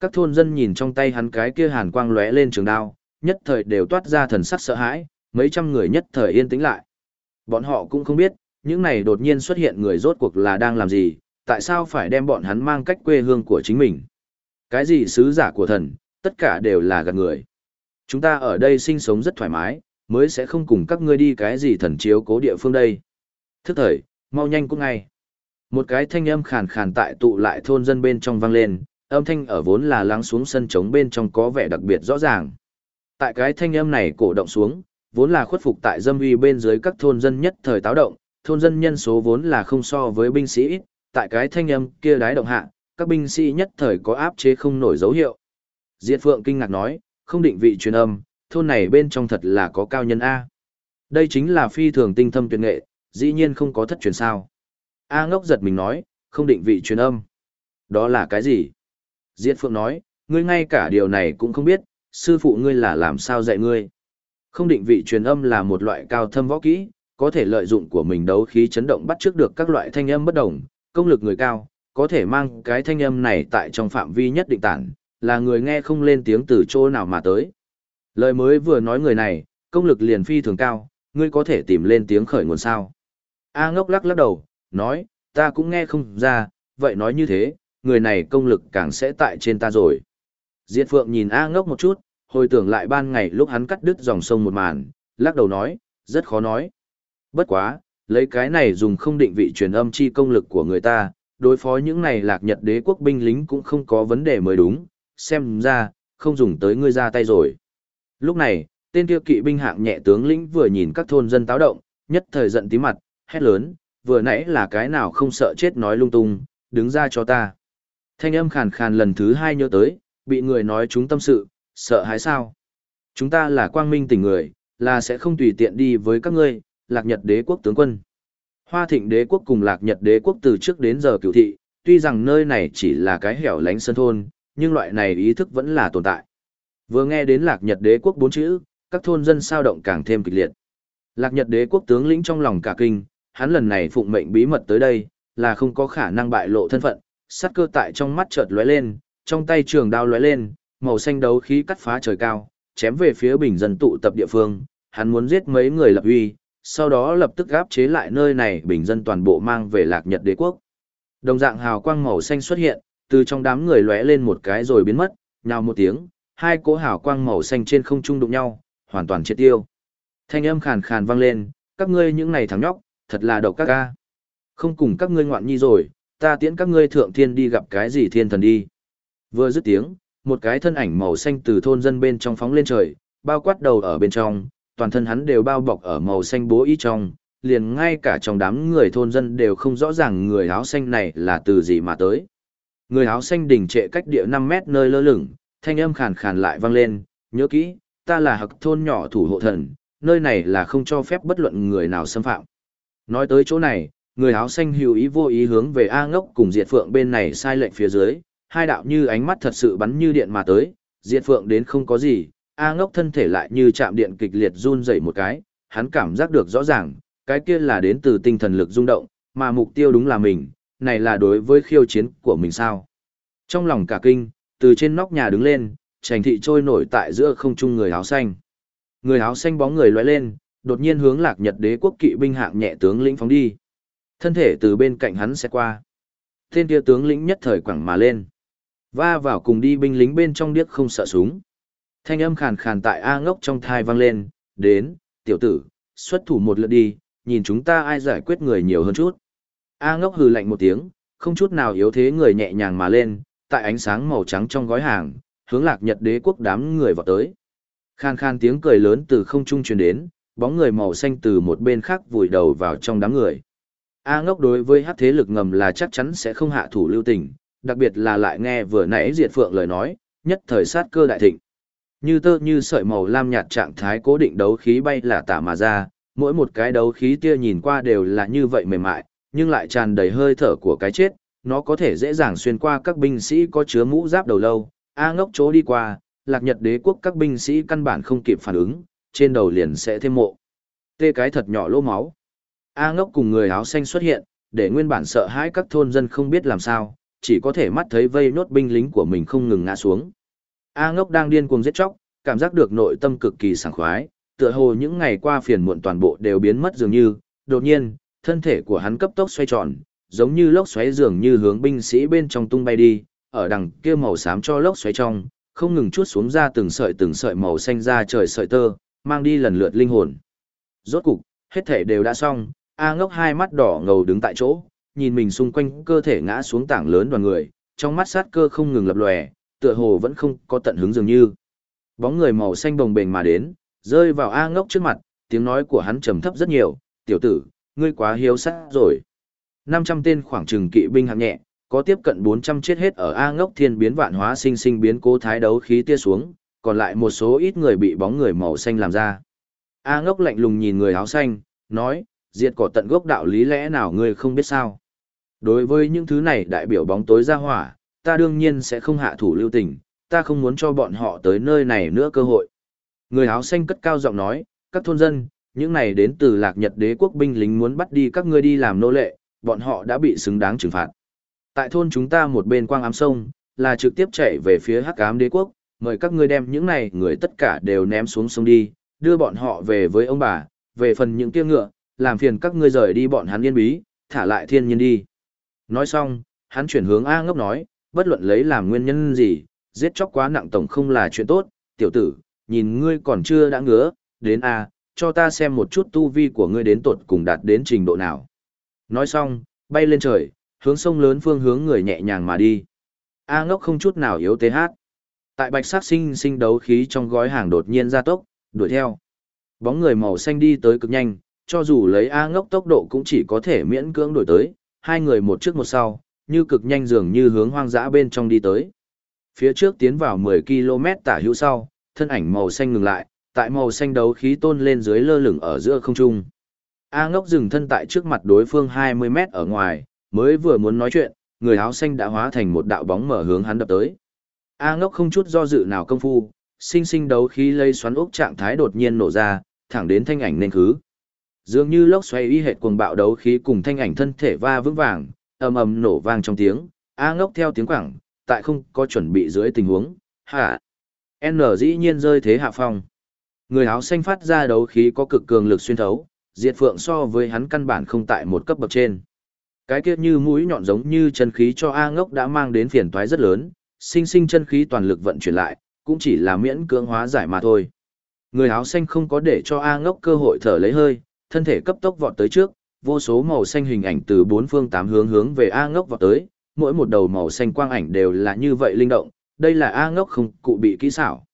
Các thôn dân nhìn trong tay hắn cái kia hàn quang lóe lên trường đao, nhất thời đều toát ra thần sắc sợ hãi, mấy trăm người nhất thời yên tĩnh lại. Bọn họ cũng không biết, những này đột nhiên xuất hiện người rốt cuộc là đang làm gì, tại sao phải đem bọn hắn mang cách quê hương của chính mình. Cái gì sứ giả của thần, tất cả đều là gạt người. Chúng ta ở đây sinh sống rất thoải mái, mới sẽ không cùng các ngươi đi cái gì thần chiếu cố địa phương đây. Thức thời, mau nhanh cũng ngay. Một cái thanh âm khàn khàn tại tụ lại thôn dân bên trong vang lên, âm thanh ở vốn là lắng xuống sân trống bên trong có vẻ đặc biệt rõ ràng. Tại cái thanh âm này cổ động xuống, vốn là khuất phục tại dâm uy bên dưới các thôn dân nhất thời táo động, thôn dân nhân số vốn là không so với binh sĩ, tại cái thanh âm kia đái động hạ, các binh sĩ nhất thời có áp chế không nổi dấu hiệu. Diệt Phượng kinh ngạc nói, không định vị truyền âm, thôn này bên trong thật là có cao nhân A. Đây chính là phi thường tinh thâm tuyệt nghệ, dĩ nhiên không có thất truyền sao. A ngốc giật mình nói, không định vị truyền âm. Đó là cái gì? Diệt Phượng nói, ngươi ngay cả điều này cũng không biết, sư phụ ngươi là làm sao dạy ngươi. Không định vị truyền âm là một loại cao thâm võ kỹ, có thể lợi dụng của mình đấu khí chấn động bắt trước được các loại thanh âm bất đồng, công lực người cao, có thể mang cái thanh âm này tại trong phạm vi nhất định tản, là người nghe không lên tiếng từ chỗ nào mà tới. Lời mới vừa nói người này, công lực liền phi thường cao, ngươi có thể tìm lên tiếng khởi nguồn sao. A ngốc lắc lắc đầu, nói, ta cũng nghe không ra, vậy nói như thế, người này công lực càng sẽ tại trên ta rồi. Diệt Phượng nhìn A ngốc một chút, hồi tưởng lại ban ngày lúc hắn cắt đứt dòng sông một màn, lắc đầu nói, rất khó nói. Bất quá, lấy cái này dùng không định vị truyền âm chi công lực của người ta, đối phó những này lạc nhật đế quốc binh lính cũng không có vấn đề mới đúng, xem ra, không dùng tới ngươi ra tay rồi. Lúc này, tên kia kỵ binh hạng nhẹ tướng lĩnh vừa nhìn các thôn dân táo động, nhất thời giận tí mặt, hét lớn, vừa nãy là cái nào không sợ chết nói lung tung, đứng ra cho ta. Thanh âm khàn khàn lần thứ hai nhớ tới, bị người nói chúng tâm sự, sợ hãi sao? Chúng ta là quang minh tỉnh người, là sẽ không tùy tiện đi với các ngươi, lạc nhật đế quốc tướng quân. Hoa thịnh đế quốc cùng lạc nhật đế quốc từ trước đến giờ cựu thị, tuy rằng nơi này chỉ là cái hẻo lánh sân thôn, nhưng loại này ý thức vẫn là tồn tại. Vừa nghe đến lạc nhật đế quốc bốn chữ, các thôn dân sao động càng thêm kịch liệt. Lạc nhật đế quốc tướng lĩnh trong lòng cả kinh, hắn lần này phụng mệnh bí mật tới đây, là không có khả năng bại lộ thân phận, sát cơ tại trong mắt chợt lóe lên, trong tay trường đao lóe lên, màu xanh đấu khí cắt phá trời cao, chém về phía bình dân tụ tập địa phương, hắn muốn giết mấy người lập uy, sau đó lập tức gáp chế lại nơi này bình dân toàn bộ mang về lạc nhật đế quốc. Đồng dạng hào quang màu xanh xuất hiện, từ trong đám người lóe lên một cái rồi biến mất, nhào một tiếng, hai cỗ hào quang màu xanh trên không trung đụng nhau, hoàn toàn triệt tiêu. Thanh âm khàn khàn vang lên, các ngươi những này thằng nhóc, thật là độc các ca. Không cùng các ngươi ngoạn nhi rồi, ta tiễn các ngươi thượng thiên đi gặp cái gì thiên thần đi. Vừa dứt tiếng, một cái thân ảnh màu xanh từ thôn dân bên trong phóng lên trời, bao quát đầu ở bên trong, toàn thân hắn đều bao bọc ở màu xanh bố y trong, liền ngay cả trong đám người thôn dân đều không rõ ràng người áo xanh này là từ gì mà tới. Người áo xanh đỉnh trệ cách địa 5 mét nơi lơ lửng, thanh âm khàn khàn lại vang lên, nhớ kỹ, ta là hặc thôn nhỏ thủ hộ thần, nơi này là không cho phép bất luận người nào xâm phạm. Nói tới chỗ này, người áo xanh hữu ý vô ý hướng về A ngốc cùng Diệt Phượng bên này sai lệnh phía dưới, hai đạo như ánh mắt thật sự bắn như điện mà tới, Diệt Phượng đến không có gì, A ngốc thân thể lại như chạm điện kịch liệt run dậy một cái, hắn cảm giác được rõ ràng, cái kia là đến từ tinh thần lực rung động, mà mục tiêu đúng là mình, này là đối với khiêu chiến của mình sao. Trong lòng cả kinh, từ trên nóc nhà đứng lên, trành thị trôi nổi tại giữa không trung người áo xanh. Người áo xanh bóng người lóe lên, đột nhiên hướng lạc nhật đế quốc kỵ binh hạng nhẹ tướng lĩnh phóng đi. Thân thể từ bên cạnh hắn sẽ qua. Tên kia tướng lĩnh nhất thời quẳng mà lên. Va vào cùng đi binh lính bên trong điếc không sợ súng. Thanh âm khàn khàn tại A ngốc trong thai vang lên, đến, tiểu tử, xuất thủ một lượt đi, nhìn chúng ta ai giải quyết người nhiều hơn chút. A ngốc hừ lạnh một tiếng, không chút nào yếu thế người nhẹ nhàng mà lên, tại ánh sáng màu trắng trong gói hàng, hướng lạc nhật đế quốc đám người vào tới. Khan khan tiếng cười lớn từ không trung truyền đến, bóng người màu xanh từ một bên khác vùi đầu vào trong đám người. A ngốc đối với hát thế lực ngầm là chắc chắn sẽ không hạ thủ lưu tình, đặc biệt là lại nghe vừa nãy Diệt Phượng lời nói, nhất thời sát cơ đại thịnh. Như tơ như sợi màu lam nhạt trạng thái cố định đấu khí bay là tả mà ra, mỗi một cái đấu khí tia nhìn qua đều là như vậy mềm mại, nhưng lại tràn đầy hơi thở của cái chết, nó có thể dễ dàng xuyên qua các binh sĩ có chứa mũ giáp đầu lâu, A ngốc chỗ đi qua, lạc nhật đế quốc các binh sĩ căn bản không kịp phản ứng, trên đầu liền sẽ thêm mộ. Tê cái thật nhỏ lỗ máu. A ngốc cùng người áo xanh xuất hiện, để nguyên bản sợ hãi các thôn dân không biết làm sao, chỉ có thể mắt thấy vây nốt binh lính của mình không ngừng ngã xuống. A ngốc đang điên cuồng giết chóc, cảm giác được nội tâm cực kỳ sảng khoái, tựa hồ những ngày qua phiền muộn toàn bộ đều biến mất dường như, đột nhiên, thân thể của hắn cấp tốc xoay tròn, giống như lốc xoáy dường như hướng binh sĩ bên trong tung bay đi, ở đằng kia màu xám cho lốc xoáy trong, không ngừng chuốt xuống ra từng sợi từng sợi màu xanh ra trời sợi tơ, mang đi lần lượt linh hồn. Rốt cục, hết thể đều đã xong, A ngốc hai mắt đỏ ngầu đứng tại chỗ, nhìn mình xung quanh cơ thể ngã xuống tảng lớn đoàn người, trong mắt sát cơ không ngừng lập lòe, tựa hồ vẫn không có tận hứng dường như. Bóng người màu xanh bồng bềnh mà đến, rơi vào A ngốc trước mặt, tiếng nói của hắn trầm thấp rất nhiều, tiểu tử, ngươi quá hiếu sát rồi. 500 tên khoảng trừng kỵ binh hạng nhẹ, có tiếp cận 400 chết hết ở A ngốc thiên biến vạn hóa sinh sinh biến cố thái đấu khí tia xuống, còn lại một số ít người bị bóng người màu xanh làm ra. A ngốc lạnh lùng nhìn người áo xanh, nói, diệt cỏ tận gốc đạo lý lẽ nào ngươi không biết sao. Đối với những thứ này đại biểu bóng tối ra hỏa, ta đương nhiên sẽ không hạ thủ lưu tình, ta không muốn cho bọn họ tới nơi này nữa cơ hội. Người áo xanh cất cao giọng nói, các thôn dân, những này đến từ lạc nhật đế quốc binh lính muốn bắt đi các ngươi đi làm nô lệ, bọn họ đã bị xứng đáng trừng phạt. Tại thôn chúng ta một bên quang ám sông, là trực tiếp chạy về phía hắc ám đế quốc, mời các ngươi đem những này người tất cả đều ném xuống sông đi, đưa bọn họ về với ông bà, về phần những kia ngựa, làm phiền các ngươi rời đi bọn hắn yên bí, thả lại thiên nhiên đi. Nói xong, hắn chuyển hướng A ngốc nói, bất luận lấy làm nguyên nhân gì, giết chóc quá nặng tổng không là chuyện tốt, tiểu tử, nhìn ngươi còn chưa đã ngứa, đến A, cho ta xem một chút tu vi của ngươi đến tột cùng đạt đến trình độ nào. Nói xong, bay lên trời, hướng sông lớn phương hướng người nhẹ nhàng mà đi. A ngốc không chút nào yếu tế hát. Tại bạch sắc sinh sinh đấu khí trong gói hàng đột nhiên ra tốc, đuổi theo. Bóng người màu xanh đi tới cực nhanh, cho dù lấy A ngốc tốc độ cũng chỉ có thể miễn cưỡng đuổi tới, hai người một trước một sau, như cực nhanh dường như hướng hoang dã bên trong đi tới. Phía trước tiến vào 10 km tả hữu sau, thân ảnh màu xanh ngừng lại, tại màu xanh đấu khí tôn lên dưới lơ lửng ở giữa không trung. A ngốc dừng thân tại trước mặt đối phương 20 mét ở ngoài, mới vừa muốn nói chuyện, người áo xanh đã hóa thành một đạo bóng mở hướng hắn đập tới. A ngốc không chút do dự nào công phu, sinh sinh đấu khí lây xoắn ốc trạng thái đột nhiên nổ ra, thẳng đến thanh ảnh nên khứ. Dường như lốc xoay y hệt cuồng bạo đấu khí cùng thanh ảnh thân thể va vững vàng, ầm ầm nổ vang trong tiếng, A ngốc theo tiếng quảng, tại không có chuẩn bị dưới tình huống, hả? N dĩ nhiên rơi thế hạ phong. Người áo xanh phát ra đấu khí có cực cường lực xuyên thấu, diệt phượng so với hắn căn bản không tại một cấp bậc trên. Cái kia như mũi nhọn giống như chân khí cho A ngốc đã mang đến phiền toái rất lớn, sinh sinh chân khí toàn lực vận chuyển lại, cũng chỉ là miễn cưỡng hóa giải mà thôi. Người áo xanh không có để cho A ngốc cơ hội thở lấy hơi, thân thể cấp tốc vọt tới trước, vô số màu xanh hình ảnh từ bốn phương tám hướng hướng về A ngốc vọt tới, mỗi một đầu màu xanh quang ảnh đều là như vậy linh động, đây là A ngốc không cụ bị kỹ xảo.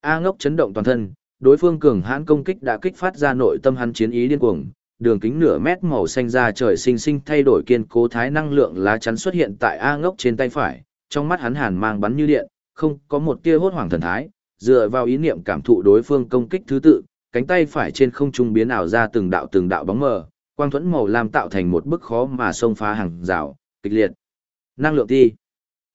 A ngốc chấn động toàn thân, đối phương cường hãn công kích đã kích phát ra nội tâm hắn chiến ý điên cuồng, đường kính nửa mét màu xanh ra trời sinh sinh thay đổi kiên cố thái năng lượng lá chắn xuất hiện tại A ngốc trên tay phải, trong mắt hắn hàn mang bắn như điện, không có một tia hốt hoảng thần thái, dựa vào ý niệm cảm thụ đối phương công kích thứ tự, cánh tay phải trên không trung biến ảo ra từng đạo từng đạo bóng mờ, Quang thuẫn màu lam tạo thành một bức khó mà xông phá hàng rào, kịch liệt. Năng lượng ti.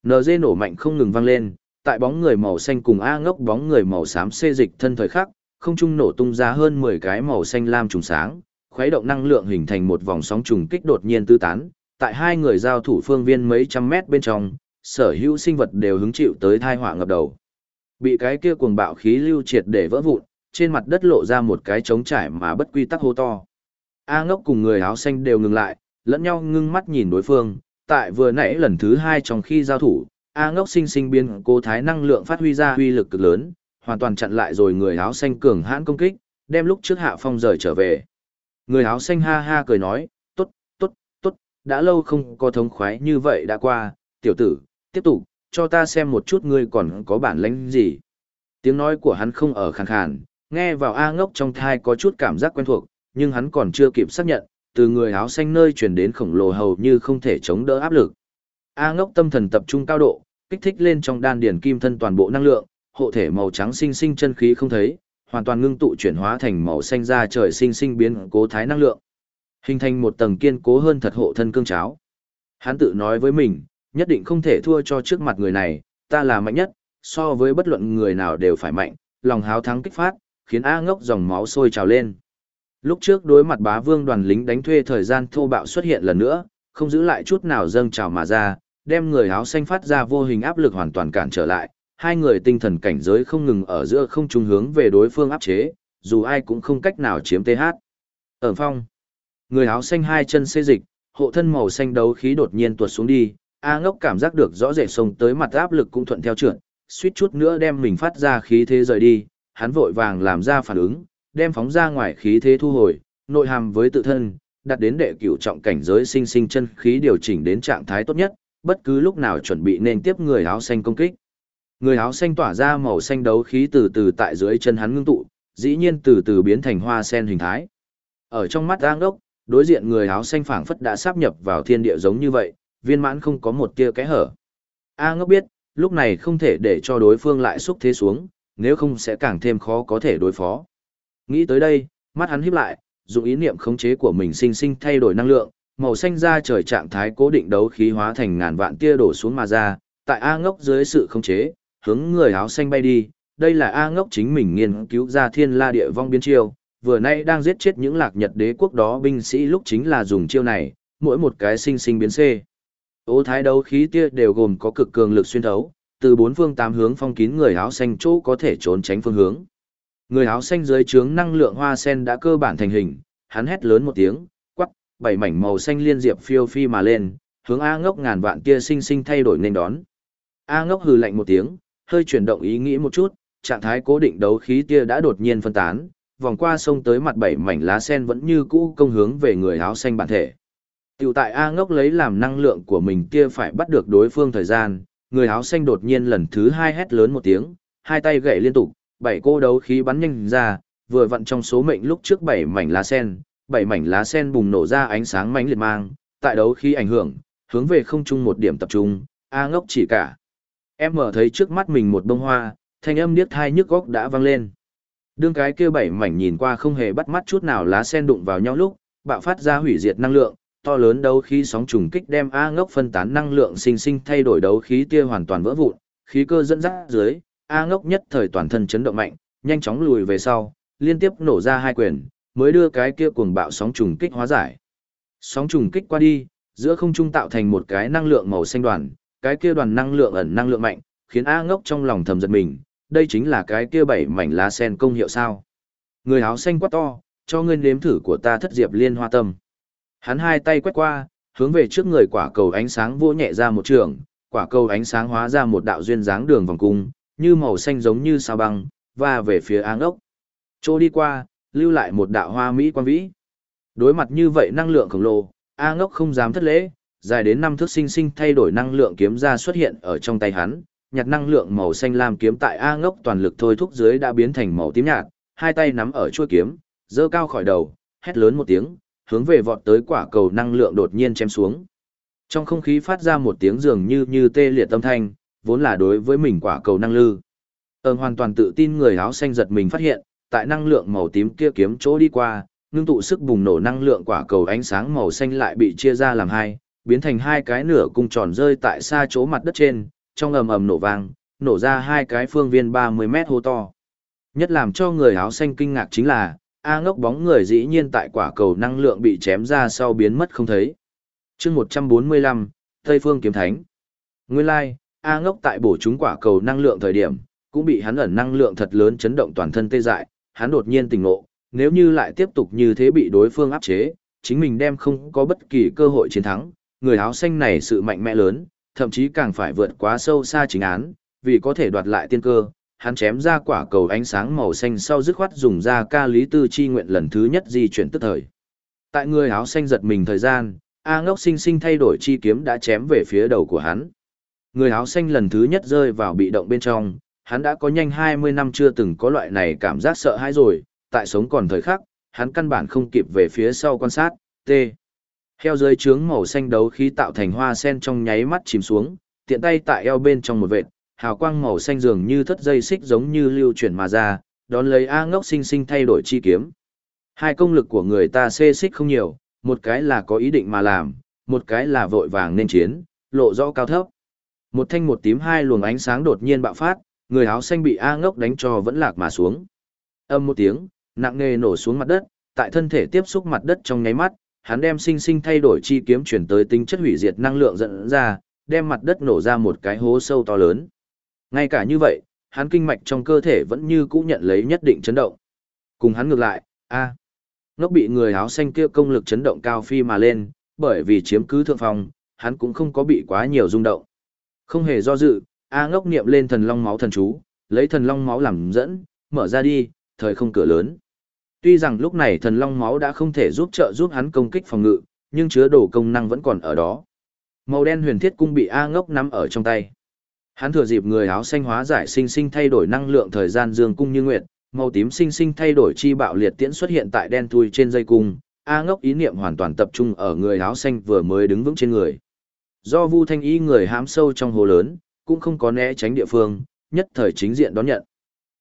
nz nổ mạnh không ngừng vang lên, tại bóng người màu xanh cùng A ngốc bóng người màu xám xê dịch thân thời khắc, không trung nổ tung ra hơn 10 cái màu xanh lam trùng sáng, khuấy động năng lượng hình thành một vòng sóng trùng kích đột nhiên tứ tán, tại hai người giao thủ phương viên mấy trăm mét bên trong, sở hữu sinh vật đều hứng chịu tới thai họa ngập đầu. Bị cái kia cuồng bạo khí lưu triệt để vỡ vụn, trên mặt đất lộ ra một cái trống trải mà bất quy tắc hô to. A ngốc cùng người áo xanh đều ngừng lại, lẫn nhau ngưng mắt nhìn đối phương, tại vừa nãy lần thứ hai trong khi giao thủ, A ngốc sinh sinh biến cố thái năng lượng phát huy ra huy lực cực lớn, hoàn toàn chặn lại rồi người áo xanh cường hãn công kích, đem lúc trước hạ phong rời trở về. Người áo xanh ha ha cười nói, tốt, tốt, tốt, đã lâu không có thống khoái như vậy đã qua, tiểu tử, tiếp tục, cho ta xem một chút ngươi còn có bản lĩnh gì. Tiếng nói của hắn không ở khàn khàn, nghe vào A ngốc trong thai có chút cảm giác quen thuộc, nhưng hắn còn chưa kịp xác nhận, từ người áo xanh nơi truyền đến khổng lồ hầu như không thể chống đỡ áp lực. A ngốc tâm thần tập trung cao độ, kích thích lên trong đan điển kim thân toàn bộ năng lượng, hộ thể màu trắng sinh sinh chân khí không thấy, hoàn toàn ngưng tụ chuyển hóa thành màu xanh da trời sinh sinh biến cố thái năng lượng. Hình thành một tầng kiên cố hơn thật hộ thân cương cháo. Hắn tự nói với mình, nhất định không thể thua cho trước mặt người này, ta là mạnh nhất, so với bất luận người nào đều phải mạnh, lòng háo thắng kích phát, khiến A ngốc dòng máu sôi trào lên. Lúc trước đối mặt bá vương đoàn lính đánh thuê thời gian thô bạo xuất hiện lần nữa, không giữ lại chút nào dâng trào mà ra, đem người áo xanh phát ra vô hình áp lực hoàn toàn cản trở lại, hai người tinh thần cảnh giới không ngừng ở giữa không trung hướng về đối phương áp chế, dù ai cũng không cách nào chiếm TH. Ở phong, người áo xanh hai chân xê dịch, hộ thân màu xanh đấu khí đột nhiên tuột xuống đi, A ngốc cảm giác được rõ rệt sông tới mặt áp lực cũng thuận theo trượt, suýt chút nữa đem mình phát ra khí thế rời đi, hắn vội vàng làm ra phản ứng, đem phóng ra ngoài khí thế thu hồi, nội hàm với tự thân, đặt đến đệ cửu trọng cảnh giới sinh sinh chân khí điều chỉnh đến trạng thái tốt nhất, bất cứ lúc nào chuẩn bị nên tiếp người áo xanh công kích. Người áo xanh tỏa ra màu xanh đấu khí từ từ tại dưới chân hắn ngưng tụ, dĩ nhiên từ từ biến thành hoa sen hình thái. Ở trong mắt Giang Đốc, đối diện người áo xanh phảng phất đã sáp nhập vào thiên địa giống như vậy, viên mãn không có một tia kẽ hở. A ngốc biết, lúc này không thể để cho đối phương lại xúc thế xuống, nếu không sẽ càng thêm khó có thể đối phó. Nghĩ tới đây, mắt hắn híp lại, dùng ý niệm khống chế của mình sinh sinh thay đổi năng lượng, màu xanh ra trời trạng thái cố định đấu khí hóa thành ngàn vạn tia đổ xuống mà ra, tại A ngốc dưới sự khống chế, hướng người áo xanh bay đi, đây là A ngốc chính mình nghiên cứu ra thiên la địa vong biến chiêu, vừa nay đang giết chết những lạc nhật đế quốc đó binh sĩ lúc chính là dùng chiêu này, mỗi một cái sinh sinh biến C. Ô thái đấu khí tia đều gồm có cực cường lực xuyên thấu, từ bốn phương tám hướng phong kín người áo xanh chỗ có thể trốn tránh phương hướng. Người áo xanh dưới trướng năng lượng hoa sen đã cơ bản thành hình, hắn hét lớn một tiếng, quắc, bảy mảnh màu xanh liên diệp phiêu phi mà lên, hướng A ngốc ngàn vạn tia sinh sinh thay đổi nên đón. A ngốc hừ lạnh một tiếng, hơi chuyển động ý nghĩ một chút, trạng thái cố định đấu khí tia đã đột nhiên phân tán, vòng qua sông tới mặt bảy mảnh lá sen vẫn như cũ công hướng về người áo xanh bản thể. Tiểu tại A ngốc lấy làm năng lượng của mình tia phải bắt được đối phương thời gian, người áo xanh đột nhiên lần thứ hai hét lớn một tiếng, hai tay gậy liên tục, bảy cô đấu khí bắn nhanh ra, vừa vặn trong số mệnh lúc trước bảy mảnh lá sen, bảy mảnh lá sen bùng nổ ra ánh sáng mãnh liệt mang, tại đấu khí ảnh hưởng, hướng về không trung một điểm tập trung, A ngốc chỉ cả. Em mở thấy trước mắt mình một bông hoa, thanh âm điếc thai nhức góc đã vang lên. Đương cái kia bảy mảnh nhìn qua không hề bắt mắt chút nào lá sen đụng vào nhau lúc, bạo phát ra hủy diệt năng lượng, to lớn đấu khí sóng trùng kích đem A ngốc phân tán năng lượng sinh sinh thay đổi đấu khí tia hoàn toàn vỡ vụn, khí cơ dẫn dắt dưới, A ngốc nhất thời toàn thân chấn động mạnh, nhanh chóng lùi về sau, liên tiếp nổ ra hai quyền, mới đưa cái kia cuồng bạo sóng trùng kích hóa giải. Sóng trùng kích qua đi, giữa không trung tạo thành một cái năng lượng màu xanh đoàn, cái kia đoàn năng lượng ẩn năng lượng mạnh, khiến A ngốc trong lòng thầm giật mình, đây chính là cái kia bảy mảnh lá sen công hiệu sao. Người áo xanh quá to, cho ngươi nếm thử của ta thất diệp liên hoa tâm. Hắn hai tay quét qua, hướng về trước người quả cầu ánh sáng vỗ nhẹ ra một trường, quả cầu ánh sáng hóa ra một đạo duyên dáng đường vòng cung, như màu xanh giống như sao băng, và về phía áng ốc. Chỗ đi qua, lưu lại một đạo hoa mỹ quan vĩ. Đối mặt như vậy năng lượng khổng lồ, A ngốc không dám thất lễ, dài đến năm thước sinh sinh thay đổi năng lượng kiếm ra xuất hiện ở trong tay hắn, nhặt năng lượng màu xanh lam kiếm tại A ngốc toàn lực thôi thúc dưới đã biến thành màu tím nhạt, hai tay nắm ở chuôi kiếm, giơ cao khỏi đầu, hét lớn một tiếng, hướng về vọt tới quả cầu năng lượng đột nhiên chém xuống. Trong không khí phát ra một tiếng dường như như tê liệt âm thanh, vốn là đối với mình quả cầu năng lư. Ơn hoàn toàn tự tin người áo xanh giật mình phát hiện, tại năng lượng màu tím kia kiếm chỗ đi qua, ngưng tụ sức bùng nổ năng lượng quả cầu ánh sáng màu xanh lại bị chia ra làm hai, biến thành hai cái nửa cung tròn rơi tại xa chỗ mặt đất trên, trong ầm ầm nổ vang, nổ ra hai cái phương viên 30 mét hô to. Nhất làm cho người áo xanh kinh ngạc chính là, A ngốc bóng người dĩ nhiên tại quả cầu năng lượng bị chém ra sau biến mất không thấy. chương 145, Tây Phương Kiếm Thánh. Nguyên lai, like, A ngốc tại bổ chúng quả cầu năng lượng thời điểm, cũng bị hắn ẩn năng lượng thật lớn chấn động toàn thân tê dại, hắn đột nhiên tỉnh ngộ, nếu như lại tiếp tục như thế bị đối phương áp chế, chính mình đem không có bất kỳ cơ hội chiến thắng, người áo xanh này sự mạnh mẽ lớn, thậm chí càng phải vượt quá sâu xa chính án, vì có thể đoạt lại tiên cơ, hắn chém ra quả cầu ánh sáng màu xanh sau dứt khoát dùng ra ca lý tư chi nguyện lần thứ nhất di chuyển tức thời. Tại người áo xanh giật mình thời gian, A ngốc sinh sinh thay đổi chi kiếm đã chém về phía đầu của hắn. Người áo xanh lần thứ nhất rơi vào bị động bên trong, hắn đã có nhanh 20 năm chưa từng có loại này cảm giác sợ hãi rồi, tại sống còn thời khắc, hắn căn bản không kịp về phía sau quan sát, t. Heo dưới trướng màu xanh đấu khí tạo thành hoa sen trong nháy mắt chìm xuống, tiện tay tại eo bên trong một vệt, hào quang màu xanh dường như thất dây xích giống như lưu chuyển mà ra, đón lấy A ngốc sinh sinh thay đổi chi kiếm. Hai công lực của người ta xê xích không nhiều, một cái là có ý định mà làm, một cái là vội vàng nên chiến, lộ rõ cao thấp. Một thanh một tím hai luồng ánh sáng đột nhiên bạo phát, người áo xanh bị A ngốc đánh cho vẫn lạc mà xuống. Âm một tiếng, nặng nề nổ xuống mặt đất, tại thân thể tiếp xúc mặt đất trong nháy mắt, hắn đem sinh sinh thay đổi chi kiếm chuyển tới tính chất hủy diệt năng lượng dẫn ra, đem mặt đất nổ ra một cái hố sâu to lớn. Ngay cả như vậy, hắn kinh mạch trong cơ thể vẫn như cũ nhận lấy nhất định chấn động. Cùng hắn ngược lại, a, ngốc bị người áo xanh kia công lực chấn động cao phi mà lên, bởi vì chiếm cứ thượng phòng, hắn cũng không có bị quá nhiều rung động. Không hề do dự, a ngốc niệm lên thần long máu thần chú, lấy thần long máu làm dẫn, mở ra đi, thời không cửa lớn. Tuy rằng lúc này thần long máu đã không thể giúp trợ giúp hắn công kích phòng ngự, nhưng chứa đồ công năng vẫn còn ở đó. Màu đen huyền thiết cung bị A ngốc nắm ở trong tay. Hắn thừa dịp người áo xanh hóa giải sinh sinh thay đổi năng lượng thời gian dương cung như nguyệt, màu tím sinh sinh thay đổi chi bạo liệt tiễn xuất hiện tại đen thui trên dây cung. A ngốc ý niệm hoàn toàn tập trung ở người áo xanh vừa mới đứng vững trên người. Do Vu Thanh Y người hám sâu trong hồ lớn, cũng không có né tránh địa phương, nhất thời chính diện đón nhận.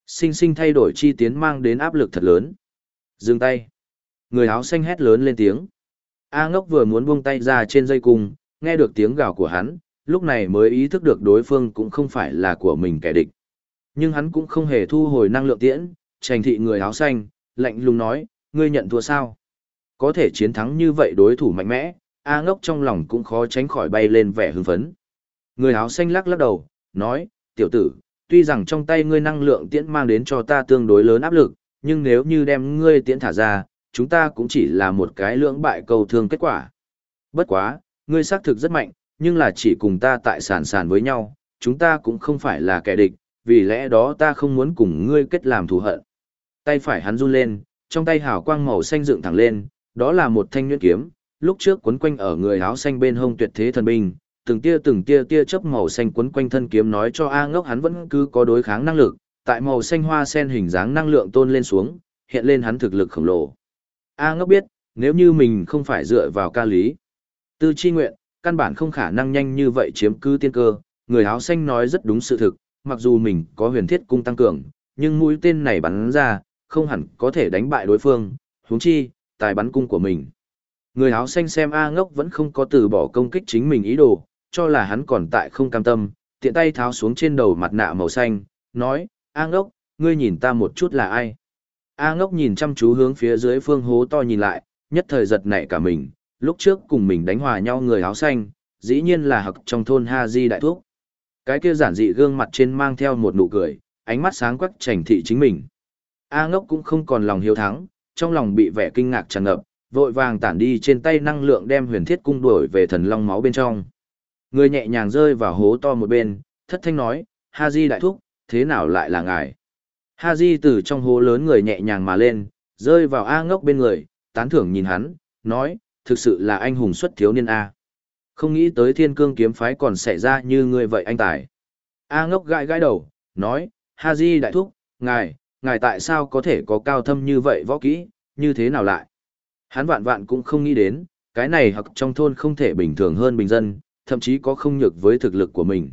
Sinh sinh thay đổi chi tiến mang đến áp lực thật lớn. Dừng tay. Người áo xanh hét lớn lên tiếng. A ngốc vừa muốn buông tay ra trên dây cung, nghe được tiếng gào của hắn, lúc này mới ý thức được đối phương cũng không phải là của mình kẻ địch. Nhưng hắn cũng không hề thu hồi năng lượng tiễn, trành thị người áo xanh, lạnh lùng nói, ngươi nhận thua sao? Có thể chiến thắng như vậy đối thủ mạnh mẽ, A ngốc trong lòng cũng khó tránh khỏi bay lên vẻ hưng phấn. Người áo xanh lắc lắc đầu, nói, tiểu tử, tuy rằng trong tay ngươi năng lượng tiễn mang đến cho ta tương đối lớn áp lực, nhưng nếu như đem ngươi tiễn thả ra, chúng ta cũng chỉ là một cái lưỡng bại cầu thương kết quả. Bất quá, ngươi xác thực rất mạnh, nhưng là chỉ cùng ta tại sàn sàn với nhau, chúng ta cũng không phải là kẻ địch, vì lẽ đó ta không muốn cùng ngươi kết làm thù hận. Tay phải hắn run lên, trong tay hào quang màu xanh dựng thẳng lên, đó là một thanh nhuyễn kiếm, lúc trước quấn quanh ở người áo xanh bên hông tuyệt thế thần binh, từng tia từng tia tia chớp màu xanh quấn quanh thân kiếm nói cho A Ngốc hắn vẫn cứ có đối kháng năng lực, tại màu xanh hoa sen hình dáng năng lượng tôn lên xuống, hiện lên hắn thực lực khổng lồ. A Ngốc biết, nếu như mình không phải dựa vào ca lý, tư chi nguyện, căn bản không khả năng nhanh như vậy chiếm cứ tiên cơ, người áo xanh nói rất đúng sự thực, mặc dù mình có huyền thiết cung tăng cường, nhưng mũi tên này bắn ra, không hẳn có thể đánh bại đối phương, huống chi, tài bắn cung của mình. Người áo xanh xem A ngốc vẫn không có từ bỏ công kích chính mình ý đồ, cho là hắn còn tại không cam tâm, tiện tay tháo xuống trên đầu mặt nạ màu xanh, nói, A ngốc, ngươi nhìn ta một chút là ai? A ngốc nhìn chăm chú hướng phía dưới phương hố to nhìn lại, nhất thời giật nảy cả mình, lúc trước cùng mình đánh hòa nhau người áo xanh, dĩ nhiên là học trong thôn Ha Di đại thúc. Cái kia giản dị gương mặt trên mang theo một nụ cười, ánh mắt sáng quắc trành thị chính mình. A ngốc cũng không còn lòng hiếu thắng, trong lòng bị vẻ kinh ngạc tràn ngập, vội vàng tản đi trên tay năng lượng đem huyền thiết cung đuổi về thần long máu bên trong. Người nhẹ nhàng rơi vào hố to một bên, thất thanh nói, Ha Di đại thúc, thế nào lại là ngài? Ha Di từ trong hố lớn người nhẹ nhàng mà lên, rơi vào A ngốc bên người, tán thưởng nhìn hắn, nói, thực sự là anh hùng xuất thiếu niên A. Không nghĩ tới thiên cương kiếm phái còn xảy ra như ngươi vậy anh tài. A ngốc gãi gãi đầu, nói, Ha Di đại thúc, ngài, ngài tại sao có thể có cao thâm như vậy võ kỹ, như thế nào lại? Hắn vạn vạn cũng không nghĩ đến, cái này hoặc trong thôn không thể bình thường hơn bình dân, thậm chí có không nhược với thực lực của mình.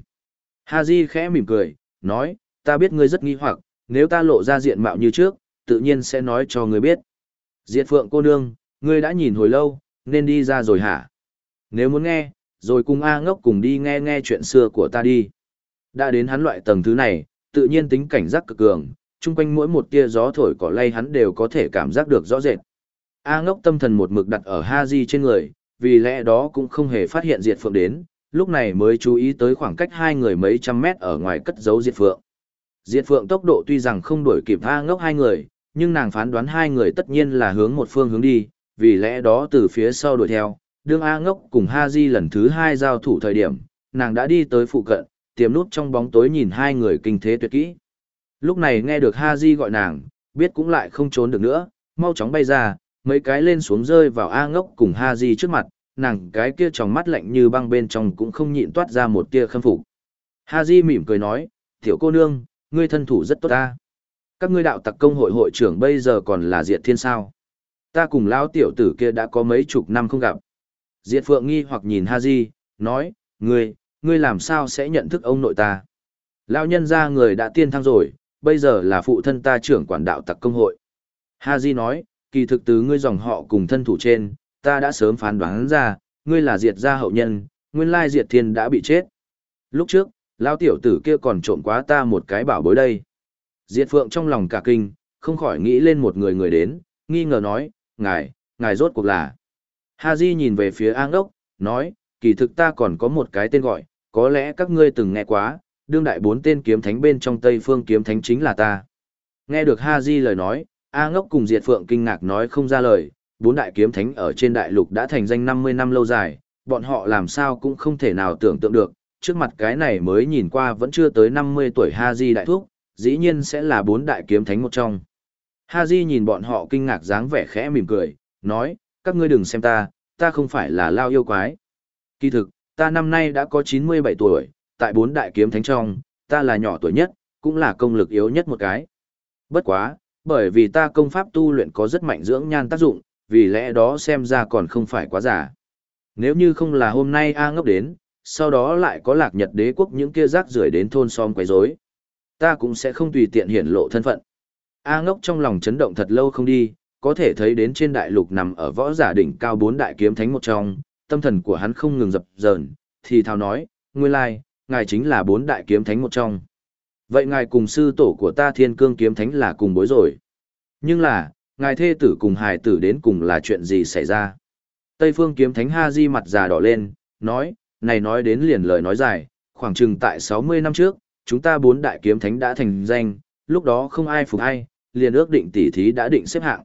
Ha Di khẽ mỉm cười, nói, ta biết ngươi rất nghi hoặc, nếu ta lộ ra diện mạo như trước, tự nhiên sẽ nói cho ngươi biết. Diệt Phượng cô nương, ngươi đã nhìn hồi lâu, nên đi ra rồi hả? Nếu muốn nghe, rồi cùng A ngốc cùng đi nghe nghe chuyện xưa của ta đi. Đã đến hắn loại tầng thứ này, tự nhiên tính cảnh giác cực cường, chung quanh mỗi một tia gió thổi cỏ lay hắn đều có thể cảm giác được rõ rệt. A ngốc tâm thần một mực đặt ở Ha Di trên người, vì lẽ đó cũng không hề phát hiện Diệt Phượng đến, lúc này mới chú ý tới khoảng cách hai người mấy trăm mét ở ngoài cất giấu Diệt Phượng. Diệt Phượng tốc độ tuy rằng không đuổi kịp A ngốc hai người, nhưng nàng phán đoán hai người tất nhiên là hướng một phương hướng đi, vì lẽ đó từ phía sau đuổi theo, đương A ngốc cùng Ha Di lần thứ hai giao thủ thời điểm, nàng đã đi tới phụ cận, tiềm nút trong bóng tối nhìn hai người kinh thế tuyệt kỹ. Lúc này nghe được Ha Di gọi nàng, biết cũng lại không trốn được nữa, mau chóng bay ra, mấy cái lên xuống rơi vào A ngốc cùng Ha Di trước mặt, nàng cái kia tròng mắt lạnh như băng bên trong cũng không nhịn toát ra một tia khâm phục. Ha Di mỉm cười nói, tiểu cô nương, ngươi thân thủ rất tốt ta. Các ngươi đạo tặc công hội hội trưởng bây giờ còn là diệt thiên sao. Ta cùng lão tiểu tử kia đã có mấy chục năm không gặp. Diệt phượng nghi hoặc nhìn Ha Di, nói, ngươi, ngươi làm sao sẽ nhận thức ông nội ta? Lão nhân gia người đã tiên thăng rồi, bây giờ là phụ thân ta trưởng quản đạo tặc công hội. Ha Di nói, kỳ thực từ ngươi dòng họ cùng thân thủ trên, ta đã sớm phán đoán ra, ngươi là diệt gia hậu nhân, nguyên lai diệt thiên đã bị chết. Lúc trước, lão tiểu tử kia còn trộm quá ta một cái bảo bối đây. Diệt phượng trong lòng cả kinh, không khỏi nghĩ lên một người người đến, nghi ngờ nói, ngài, ngài rốt cuộc là. Ha Di nhìn về phía An Đốc, nói, kỳ thực ta còn có một cái tên gọi, có lẽ các ngươi từng nghe quá, đương đại bốn tên kiếm thánh bên trong Tây Phương kiếm thánh chính là ta. Nghe được Ha Di lời nói, A ngốc cùng Diệt Phượng kinh ngạc nói không ra lời, bốn đại kiếm thánh ở trên đại lục đã thành danh 50 năm lâu dài, bọn họ làm sao cũng không thể nào tưởng tượng được, trước mặt cái này mới nhìn qua vẫn chưa tới 50 tuổi Ha Di đại thúc, dĩ nhiên sẽ là bốn đại kiếm thánh một trong. Ha Di nhìn bọn họ kinh ngạc dáng vẻ khẽ mỉm cười, nói, các ngươi đừng xem ta, ta không phải là lao yêu quái. Kỳ thực, ta năm nay đã có 97 tuổi, tại bốn đại kiếm thánh trong, ta là nhỏ tuổi nhất, cũng là công lực yếu nhất một cái. Bất quá, bởi vì ta công pháp tu luyện có rất mạnh dưỡng nhan tác dụng, vì lẽ đó xem ra còn không phải quá giả. Nếu như không là hôm nay A ngốc đến, sau đó lại có lạc nhật đế quốc những kia rác rưởi đến thôn xóm quấy rối, ta cũng sẽ không tùy tiện hiển lộ thân phận. A ngốc trong lòng chấn động thật lâu không đi, có thể thấy đến trên đại lục nằm ở võ giả đỉnh cao bốn đại kiếm thánh một trong, tâm thần của hắn không ngừng dập dờn, thì thào nói, nguyên lai, ngài chính là bốn đại kiếm thánh một trong. Vậy ngài cùng sư tổ của ta thiên cương kiếm thánh là cùng bối rồi. Nhưng là, ngài thê tử cùng hài tử đến cùng là chuyện gì xảy ra? Tây phương kiếm thánh Ha Di mặt già đỏ lên, nói, này nói đến liền lời nói dài, khoảng chừng tại 60 năm trước, chúng ta bốn đại kiếm thánh đã thành danh, lúc đó không ai phục ai, liền ước định tỉ thí đã định xếp hạng.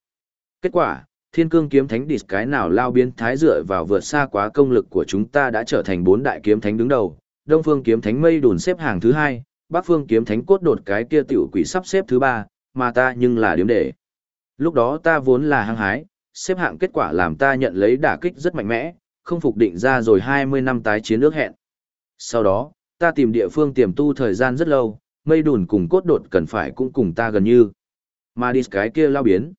Kết quả, thiên cương kiếm thánh địch cái nào lao biến thái dựa vào vượt xa quá công lực của chúng ta đã trở thành bốn đại kiếm thánh đứng đầu, đông phương kiếm thánh mây đùn xếp hàng thứ hai, bắc phương kiếm thánh cốt đột cái kia tiểu quỷ sắp xếp thứ ba, mà ta nhưng là điểm để. Lúc đó ta vốn là hăng hái, xếp hạng kết quả làm ta nhận lấy đả kích rất mạnh mẽ, không phục định ra rồi 20 năm tái chiến ước hẹn. Sau đó, ta tìm địa phương tiềm tu thời gian rất lâu, mây đùn cùng cốt đột cần phải cũng cùng ta gần như. Mà đi cái kia lao biến.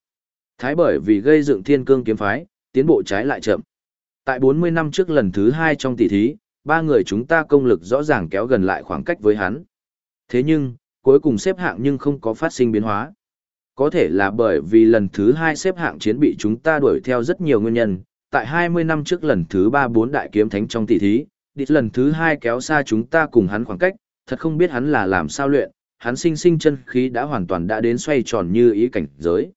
Thái bởi vì gây dựng thiên cương kiếm phái, tiến bộ trái lại chậm. Tại 40 năm trước lần thứ hai trong tỷ thí, ba người chúng ta công lực rõ ràng kéo gần lại khoảng cách với hắn. Thế nhưng, cuối cùng xếp hạng nhưng không có phát sinh biến hóa. Có thể là bởi vì lần thứ hai xếp hạng chiến bị chúng ta đuổi theo rất nhiều nguyên nhân, tại 20 năm trước lần thứ ba bốn đại kiếm thánh trong tỷ thí, địch lần thứ hai kéo xa chúng ta cùng hắn khoảng cách, thật không biết hắn là làm sao luyện, hắn sinh sinh chân khí đã hoàn toàn đã đến xoay tròn như ý cảnh giới.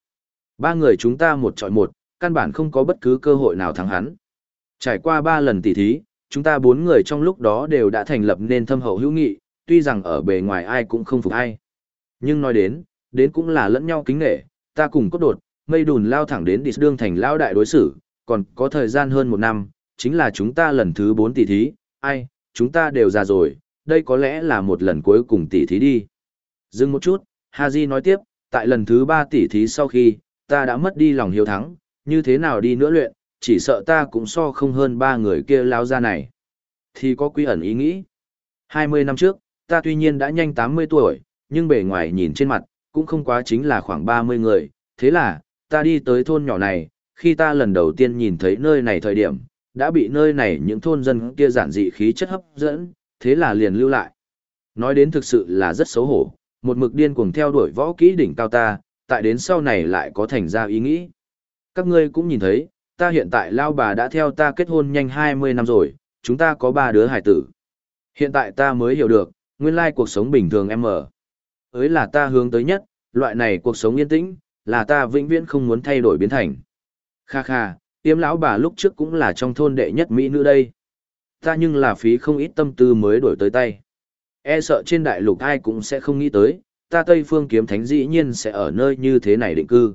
Ba người chúng ta một chọi một, căn bản không có bất cứ cơ hội nào thắng hắn. Trải qua ba lần tỷ thí, chúng ta bốn người trong lúc đó đều đã thành lập nên thâm hậu hữu nghị, tuy rằng ở bề ngoài ai cũng không phục ai. Nhưng nói đến, đến cũng là lẫn nhau kính nghệ, ta cùng cốt đột, mây đùn lao thẳng đến địch đương thành lao đại đối xử, còn có thời gian hơn một năm, chính là chúng ta lần thứ bốn tỷ thí, ai, chúng ta đều già rồi, đây có lẽ là một lần cuối cùng tỷ thí đi. Dừng một chút, Haji nói tiếp, tại lần thứ ba tỷ thí sau khi, ta đã mất đi lòng hiếu thắng, như thế nào đi nữa luyện, chỉ sợ ta cũng so không hơn ba người kia lao ra này. Thì có quy ẩn ý nghĩ. 20 năm trước, ta tuy nhiên đã nhanh 80 tuổi, nhưng bề ngoài nhìn trên mặt, cũng không quá chính là khoảng 30 người. Thế là, ta đi tới thôn nhỏ này, khi ta lần đầu tiên nhìn thấy nơi này thời điểm, đã bị nơi này những thôn dân kia giản dị khí chất hấp dẫn, thế là liền lưu lại. Nói đến thực sự là rất xấu hổ, một mực điên cuồng theo đuổi võ kỹ đỉnh cao ta, tại đến sau này lại có thành ra ý nghĩ. Các ngươi cũng nhìn thấy, ta hiện tại lao bà đã theo ta kết hôn nhanh 20 năm rồi, chúng ta có ba đứa hải tử. Hiện tại ta mới hiểu được, nguyên lai cuộc sống bình thường em ở. Ấy là ta hướng tới nhất, loại này cuộc sống yên tĩnh, là ta vĩnh viễn không muốn thay đổi biến thành. Kha kha, tiêm lão bà lúc trước cũng là trong thôn đệ nhất Mỹ nữ đây. Ta nhưng là phí không ít tâm tư mới đổi tới tay. E sợ trên đại lục ai cũng sẽ không nghĩ tới, ta Tây Phương kiếm thánh dĩ nhiên sẽ ở nơi như thế này định cư.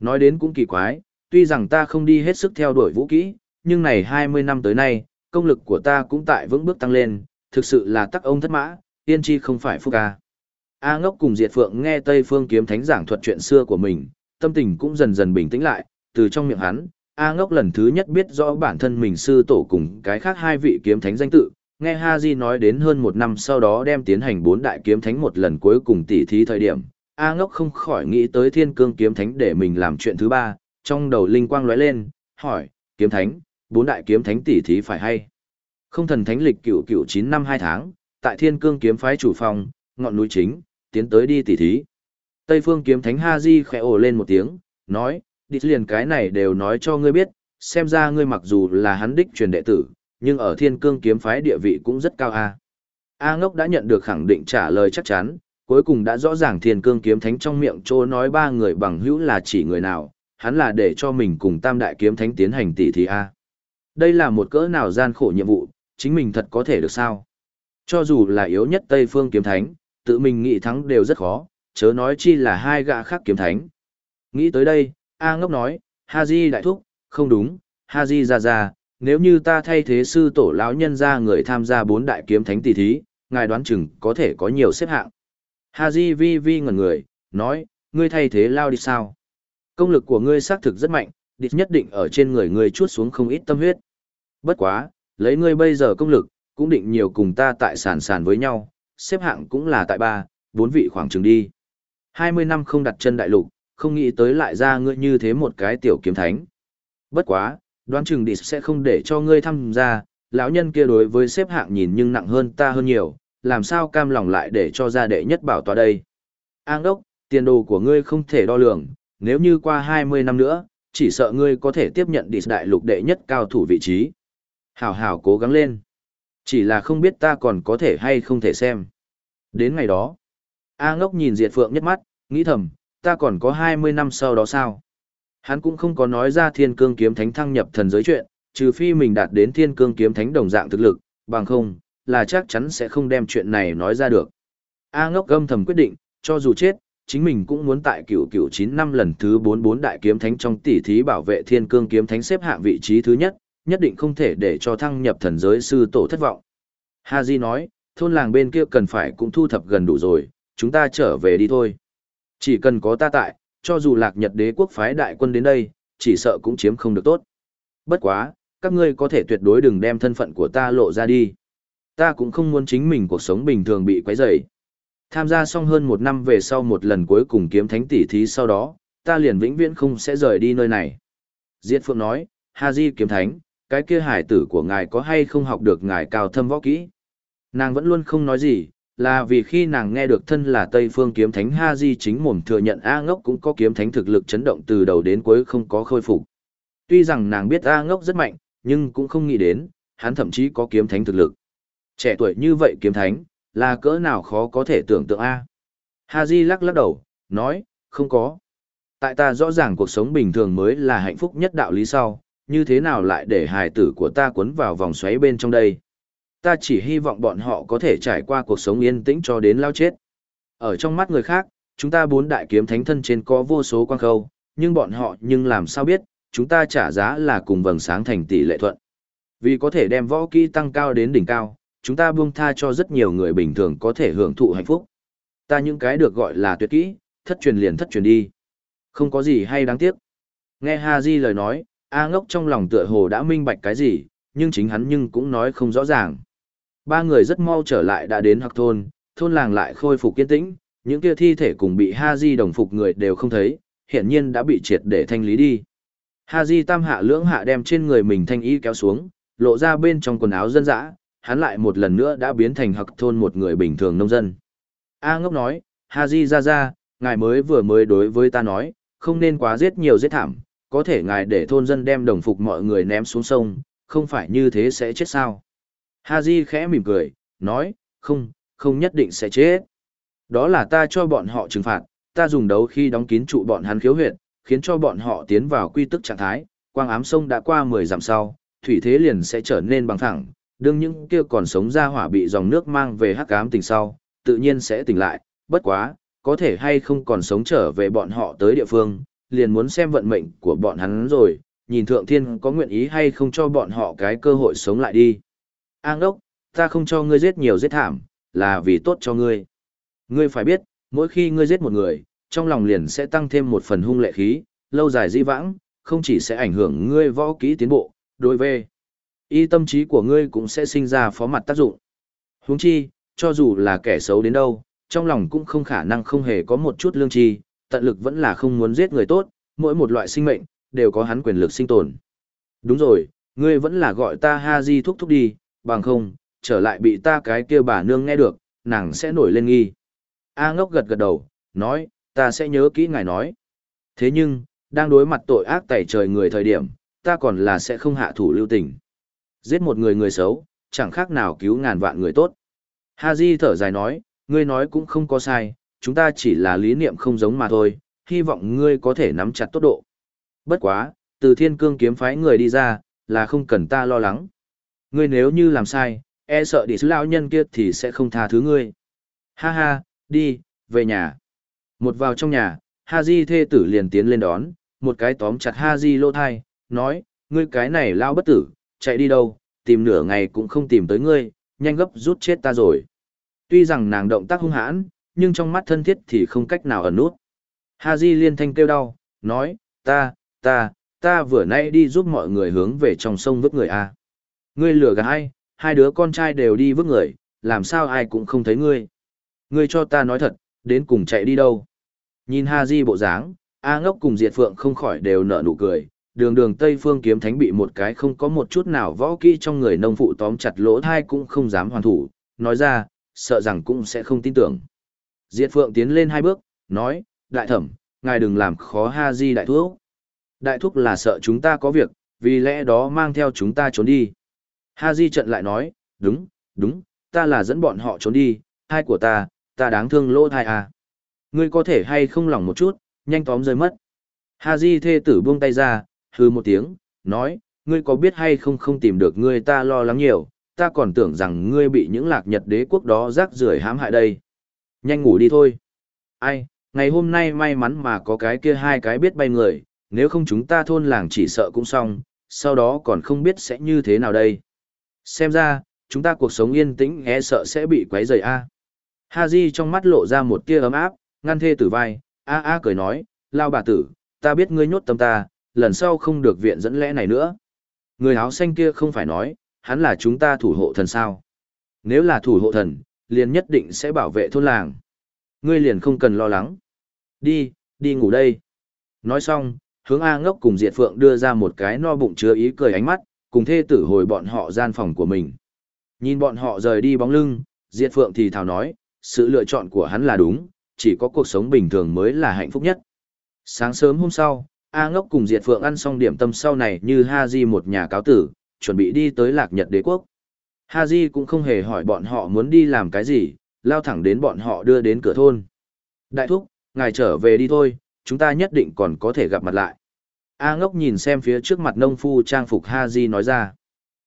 Nói đến cũng kỳ quái, tuy rằng ta không đi hết sức theo đuổi vũ kỹ, nhưng này 20 năm tới nay, công lực của ta cũng tại vững bước tăng lên, thực sự là tắc ông thất mã, tiên tri không phải phúc ca. A ngốc cùng Diệt Phượng nghe Tây Phương kiếm thánh giảng thuật chuyện xưa của mình, tâm tình cũng dần dần bình tĩnh lại, từ trong miệng hắn, A ngốc lần thứ nhất biết rõ bản thân mình sư tổ cùng cái khác hai vị kiếm thánh danh tự, nghe Ha Di nói đến hơn một năm sau đó đem tiến hành bốn đại kiếm thánh một lần cuối cùng tỉ thí thời điểm, A ngốc không khỏi nghĩ tới thiên cương kiếm thánh để mình làm chuyện thứ ba, trong đầu linh quang lóe lên, hỏi, kiếm thánh, bốn đại kiếm thánh tỉ thí phải hay? Không thần thánh lịch cựu cựu chín năm hai tháng, tại thiên cương kiếm phái chủ phòng, ngọn núi chính, tiến tới đi tỉ thí. Tây phương kiếm thánh Ha Di khẽ ồ lên một tiếng, nói, đi liền cái này đều nói cho ngươi biết, xem ra ngươi mặc dù là hắn đích truyền đệ tử, nhưng ở thiên cương kiếm phái địa vị cũng rất cao a. A ngốc đã nhận được khẳng định trả lời chắc chắn, cuối cùng đã rõ ràng thiên cương kiếm thánh trong miệng trô nói ba người bằng hữu là chỉ người nào, hắn là để cho mình cùng tam đại kiếm thánh tiến hành tỷ thí A. Đây là một cỡ nào gian khổ nhiệm vụ, chính mình thật có thể được sao? Cho dù là yếu nhất Tây Phương kiếm thánh, tự mình nghĩ thắng đều rất khó, chớ nói chi là hai gã khác kiếm thánh. Nghĩ tới đây, A ngốc nói, Ha Di đại thúc, không đúng, Ha Di ra ra, nếu như ta thay thế sư tổ lão nhân ra người tham gia bốn đại kiếm thánh tỷ thí, ngài đoán chừng có thể có nhiều xếp hạng. Ha Di vi vi ngẩn người, nói, ngươi thay thế lao đi sao? Công lực của ngươi xác thực rất mạnh, địch nhất định ở trên người ngươi chuốt xuống không ít tâm huyết. Bất quá, lấy ngươi bây giờ công lực, cũng định nhiều cùng ta tại sàn sàn với nhau, xếp hạng cũng là tại ba, bốn vị khoảng chừng đi. 20 năm không đặt chân đại lục, không nghĩ tới lại ra ngươi như thế một cái tiểu kiếm thánh. Bất quá, đoán chừng đi sẽ không để cho ngươi tham gia, lão nhân kia đối với xếp hạng nhìn nhưng nặng hơn ta hơn nhiều, làm sao cam lòng lại để cho gia đệ nhất bảo tòa đây. An đốc, tiền đồ của ngươi không thể đo lường, nếu như qua 20 năm nữa, chỉ sợ ngươi có thể tiếp nhận đi đại lục đệ nhất cao thủ vị trí. Hảo hảo cố gắng lên. Chỉ là không biết ta còn có thể hay không thể xem. Đến ngày đó, A ngốc nhìn Diệt Phượng nhất mắt, nghĩ thầm, ta còn có 20 năm sau đó sao? Hắn cũng không có nói ra thiên cương kiếm thánh thăng nhập thần giới chuyện, trừ phi mình đạt đến thiên cương kiếm thánh đồng dạng thực lực, bằng không, là chắc chắn sẽ không đem chuyện này nói ra được. A ngốc gâm thầm quyết định, cho dù chết, chính mình cũng muốn tại cửu cửu 9 năm lần thứ 44 đại kiếm thánh trong tỷ thí bảo vệ thiên cương kiếm thánh xếp hạng vị trí thứ nhất, nhất định không thể để cho thăng nhập thần giới sư tổ thất vọng. Haji nói, thôn làng bên kia cần phải cũng thu thập gần đủ rồi, chúng ta trở về đi thôi. Chỉ cần có ta tại, cho dù lạc nhật đế quốc phái đại quân đến đây, chỉ sợ cũng chiếm không được tốt. Bất quá, các ngươi có thể tuyệt đối đừng đem thân phận của ta lộ ra đi. Ta cũng không muốn chính mình cuộc sống bình thường bị quấy rầy. Tham gia xong hơn một năm về sau một lần cuối cùng kiếm thánh tỷ thí sau đó, ta liền vĩnh viễn không sẽ rời đi nơi này. Diệt Phượng nói, Ha Di kiếm thánh, cái kia hải tử của ngài có hay không học được ngài cao thâm võ kỹ? Nàng vẫn luôn không nói gì, là vì khi nàng nghe được thân là Tây Phương kiếm thánh Ha Di chính mồm thừa nhận A ngốc cũng có kiếm thánh thực lực chấn động từ đầu đến cuối không có khôi phục. Tuy rằng nàng biết A ngốc rất mạnh, nhưng cũng không nghĩ đến, hắn thậm chí có kiếm thánh thực lực. Trẻ tuổi như vậy kiếm thánh, là cỡ nào khó có thể tưởng tượng A. Ha Di lắc lắc đầu, nói, không có. Tại ta rõ ràng cuộc sống bình thường mới là hạnh phúc nhất đạo lý sau, như thế nào lại để hài tử của ta cuốn vào vòng xoáy bên trong đây. Ta chỉ hy vọng bọn họ có thể trải qua cuộc sống yên tĩnh cho đến lao chết. Ở trong mắt người khác, chúng ta bốn đại kiếm thánh thân trên có vô số quan khâu, nhưng bọn họ nhưng làm sao biết, chúng ta trả giá là cùng vầng sáng thành tỷ lệ thuận. Vì có thể đem võ kỹ tăng cao đến đỉnh cao, chúng ta buông tha cho rất nhiều người bình thường có thể hưởng thụ hạnh phúc. Ta những cái được gọi là tuyệt kỹ, thất truyền liền thất truyền đi. Không có gì hay đáng tiếc. Nghe Ha Di lời nói, A ngốc trong lòng tựa hồ đã minh bạch cái gì, nhưng chính hắn nhưng cũng nói không rõ ràng. Ba người rất mau trở lại đã đến hạc thôn, thôn làng lại khôi phục kiên tĩnh, những kia thi thể cùng bị Ha Di đồng phục người đều không thấy, hiện nhiên đã bị triệt để thanh lý đi. Ha Di tam hạ lưỡng hạ đem trên người mình thanh y kéo xuống, lộ ra bên trong quần áo dân dã, hắn lại một lần nữa đã biến thành hạc thôn một người bình thường nông dân. A ngốc nói, Ha Di ra ra, ngài mới vừa mới đối với ta nói, không nên quá giết nhiều giết thảm, có thể ngài để thôn dân đem đồng phục mọi người ném xuống sông, không phải như thế sẽ chết sao? Ha Haji khẽ mỉm cười, nói, không, không nhất định sẽ chết. Đó là ta cho bọn họ trừng phạt, ta dùng đấu khi đóng kín trụ bọn hắn khiếu huyệt, khiến cho bọn họ tiến vào quy tức trạng thái, quang ám sông đã qua 10 dặm sau, thủy thế liền sẽ trở nên bằng thẳng, đương những kia còn sống ra hỏa bị dòng nước mang về hắc ám tình sau, tự nhiên sẽ tỉnh lại, bất quá, có thể hay không còn sống trở về bọn họ tới địa phương, liền muốn xem vận mệnh của bọn hắn rồi, nhìn thượng thiên có nguyện ý hay không cho bọn họ cái cơ hội sống lại đi. An đốc, ta không cho ngươi giết nhiều giết thảm, là vì tốt cho ngươi. Ngươi phải biết, mỗi khi ngươi giết một người, trong lòng liền sẽ tăng thêm một phần hung lệ khí, lâu dài di vãng, không chỉ sẽ ảnh hưởng ngươi võ kỹ tiến bộ, đối về y tâm trí của ngươi cũng sẽ sinh ra phó mặt tác dụng. Huống chi, cho dù là kẻ xấu đến đâu, trong lòng cũng không khả năng không hề có một chút lương tri, tận lực vẫn là không muốn giết người tốt, mỗi một loại sinh mệnh, đều có hắn quyền lực sinh tồn. Đúng rồi, ngươi vẫn là gọi ta Ha Di thúc thúc đi, bằng không, trở lại bị ta cái kia bà nương nghe được, nàng sẽ nổi lên nghi. A ngốc gật gật đầu, nói, ta sẽ nhớ kỹ ngài nói. Thế nhưng, đang đối mặt tội ác tẩy trời người thời điểm, ta còn là sẽ không hạ thủ lưu tình. Giết một người người xấu, chẳng khác nào cứu ngàn vạn người tốt. Ha Di thở dài nói, ngươi nói cũng không có sai, chúng ta chỉ là lý niệm không giống mà thôi, hy vọng ngươi có thể nắm chặt tốt độ. Bất quá, từ thiên cương kiếm phái người đi ra, là không cần ta lo lắng. Ngươi nếu như làm sai, e sợ đi sứ lão nhân kia thì sẽ không tha thứ ngươi. Ha ha, đi, về nhà. Một vào trong nhà, Ha Di thê tử liền tiến lên đón, một cái tóm chặt Ha Di lô thai, nói, ngươi cái này lao bất tử, chạy đi đâu, tìm nửa ngày cũng không tìm tới ngươi, nhanh gấp rút chết ta rồi. Tuy rằng nàng động tác hung hãn, nhưng trong mắt thân thiết thì không cách nào ẩn nút. Ha Di liên thanh kêu đau, nói, ta, ta, ta vừa nay đi giúp mọi người hướng về trong sông vứt người a. Ngươi lừa gạt ai, hai đứa con trai đều đi vứt người, làm sao ai cũng không thấy ngươi. Ngươi cho ta nói thật, đến cùng chạy đi đâu. Nhìn Ha Di bộ dáng, A ngốc cùng Diệt Phượng không khỏi đều nở nụ cười, đường đường Tây Phương kiếm thánh bị một cái không có một chút nào võ kỹ trong người nông phụ tóm chặt lỗ thai cũng không dám hoàn thủ, nói ra, sợ rằng cũng sẽ không tin tưởng. Diệt Phượng tiến lên hai bước, nói, đại thẩm, ngài đừng làm khó Ha Di đại thúc. Đại thúc là sợ chúng ta có việc, vì lẽ đó mang theo chúng ta trốn đi. Ha Di trận lại nói, đúng, đúng, ta là dẫn bọn họ trốn đi, thai của ta, ta đáng thương lỗ thai à. Ngươi có thể hay không lỏng một chút, nhanh tóm rơi mất. Ha Di thê tử buông tay ra, hừ một tiếng, nói, ngươi có biết hay không không tìm được ngươi ta lo lắng nhiều, ta còn tưởng rằng ngươi bị những lạc nhật đế quốc đó rác rưởi hãm hại đây. Nhanh ngủ đi thôi. Ai, ngày hôm nay may mắn mà có cái kia hai cái biết bay người, nếu không chúng ta thôn làng chỉ sợ cũng xong, sau đó còn không biết sẽ như thế nào đây. Xem ra, chúng ta cuộc sống yên tĩnh e sợ sẽ bị quấy rầy a. Ha Di trong mắt lộ ra một tia ấm áp, ngăn thê tử vai, a a cười nói, lao bà tử, ta biết ngươi nhốt tâm ta, lần sau không được viện dẫn lẽ này nữa. Người áo xanh kia không phải nói, hắn là chúng ta thủ hộ thần sao. Nếu là thủ hộ thần, liền nhất định sẽ bảo vệ thôn làng. Ngươi liền không cần lo lắng. Đi, đi ngủ đây. Nói xong, hướng A ngốc cùng Diệt Phượng đưa ra một cái no bụng chứa ý cười ánh mắt, cùng thê tử hồi bọn họ gian phòng của mình. Nhìn bọn họ rời đi bóng lưng, Diệt Phượng thì thào nói, sự lựa chọn của hắn là đúng, chỉ có cuộc sống bình thường mới là hạnh phúc nhất. Sáng sớm hôm sau, A ngốc cùng Diệt Phượng ăn xong điểm tâm sau này như Ha Di một nhà cáo tử, chuẩn bị đi tới lạc nhật đế quốc. Ha Di cũng không hề hỏi bọn họ muốn đi làm cái gì, lao thẳng đến bọn họ đưa đến cửa thôn. Đại thúc, ngài trở về đi thôi, chúng ta nhất định còn có thể gặp mặt lại. A ngốc nhìn xem phía trước mặt nông phu trang phục Ha Di nói ra.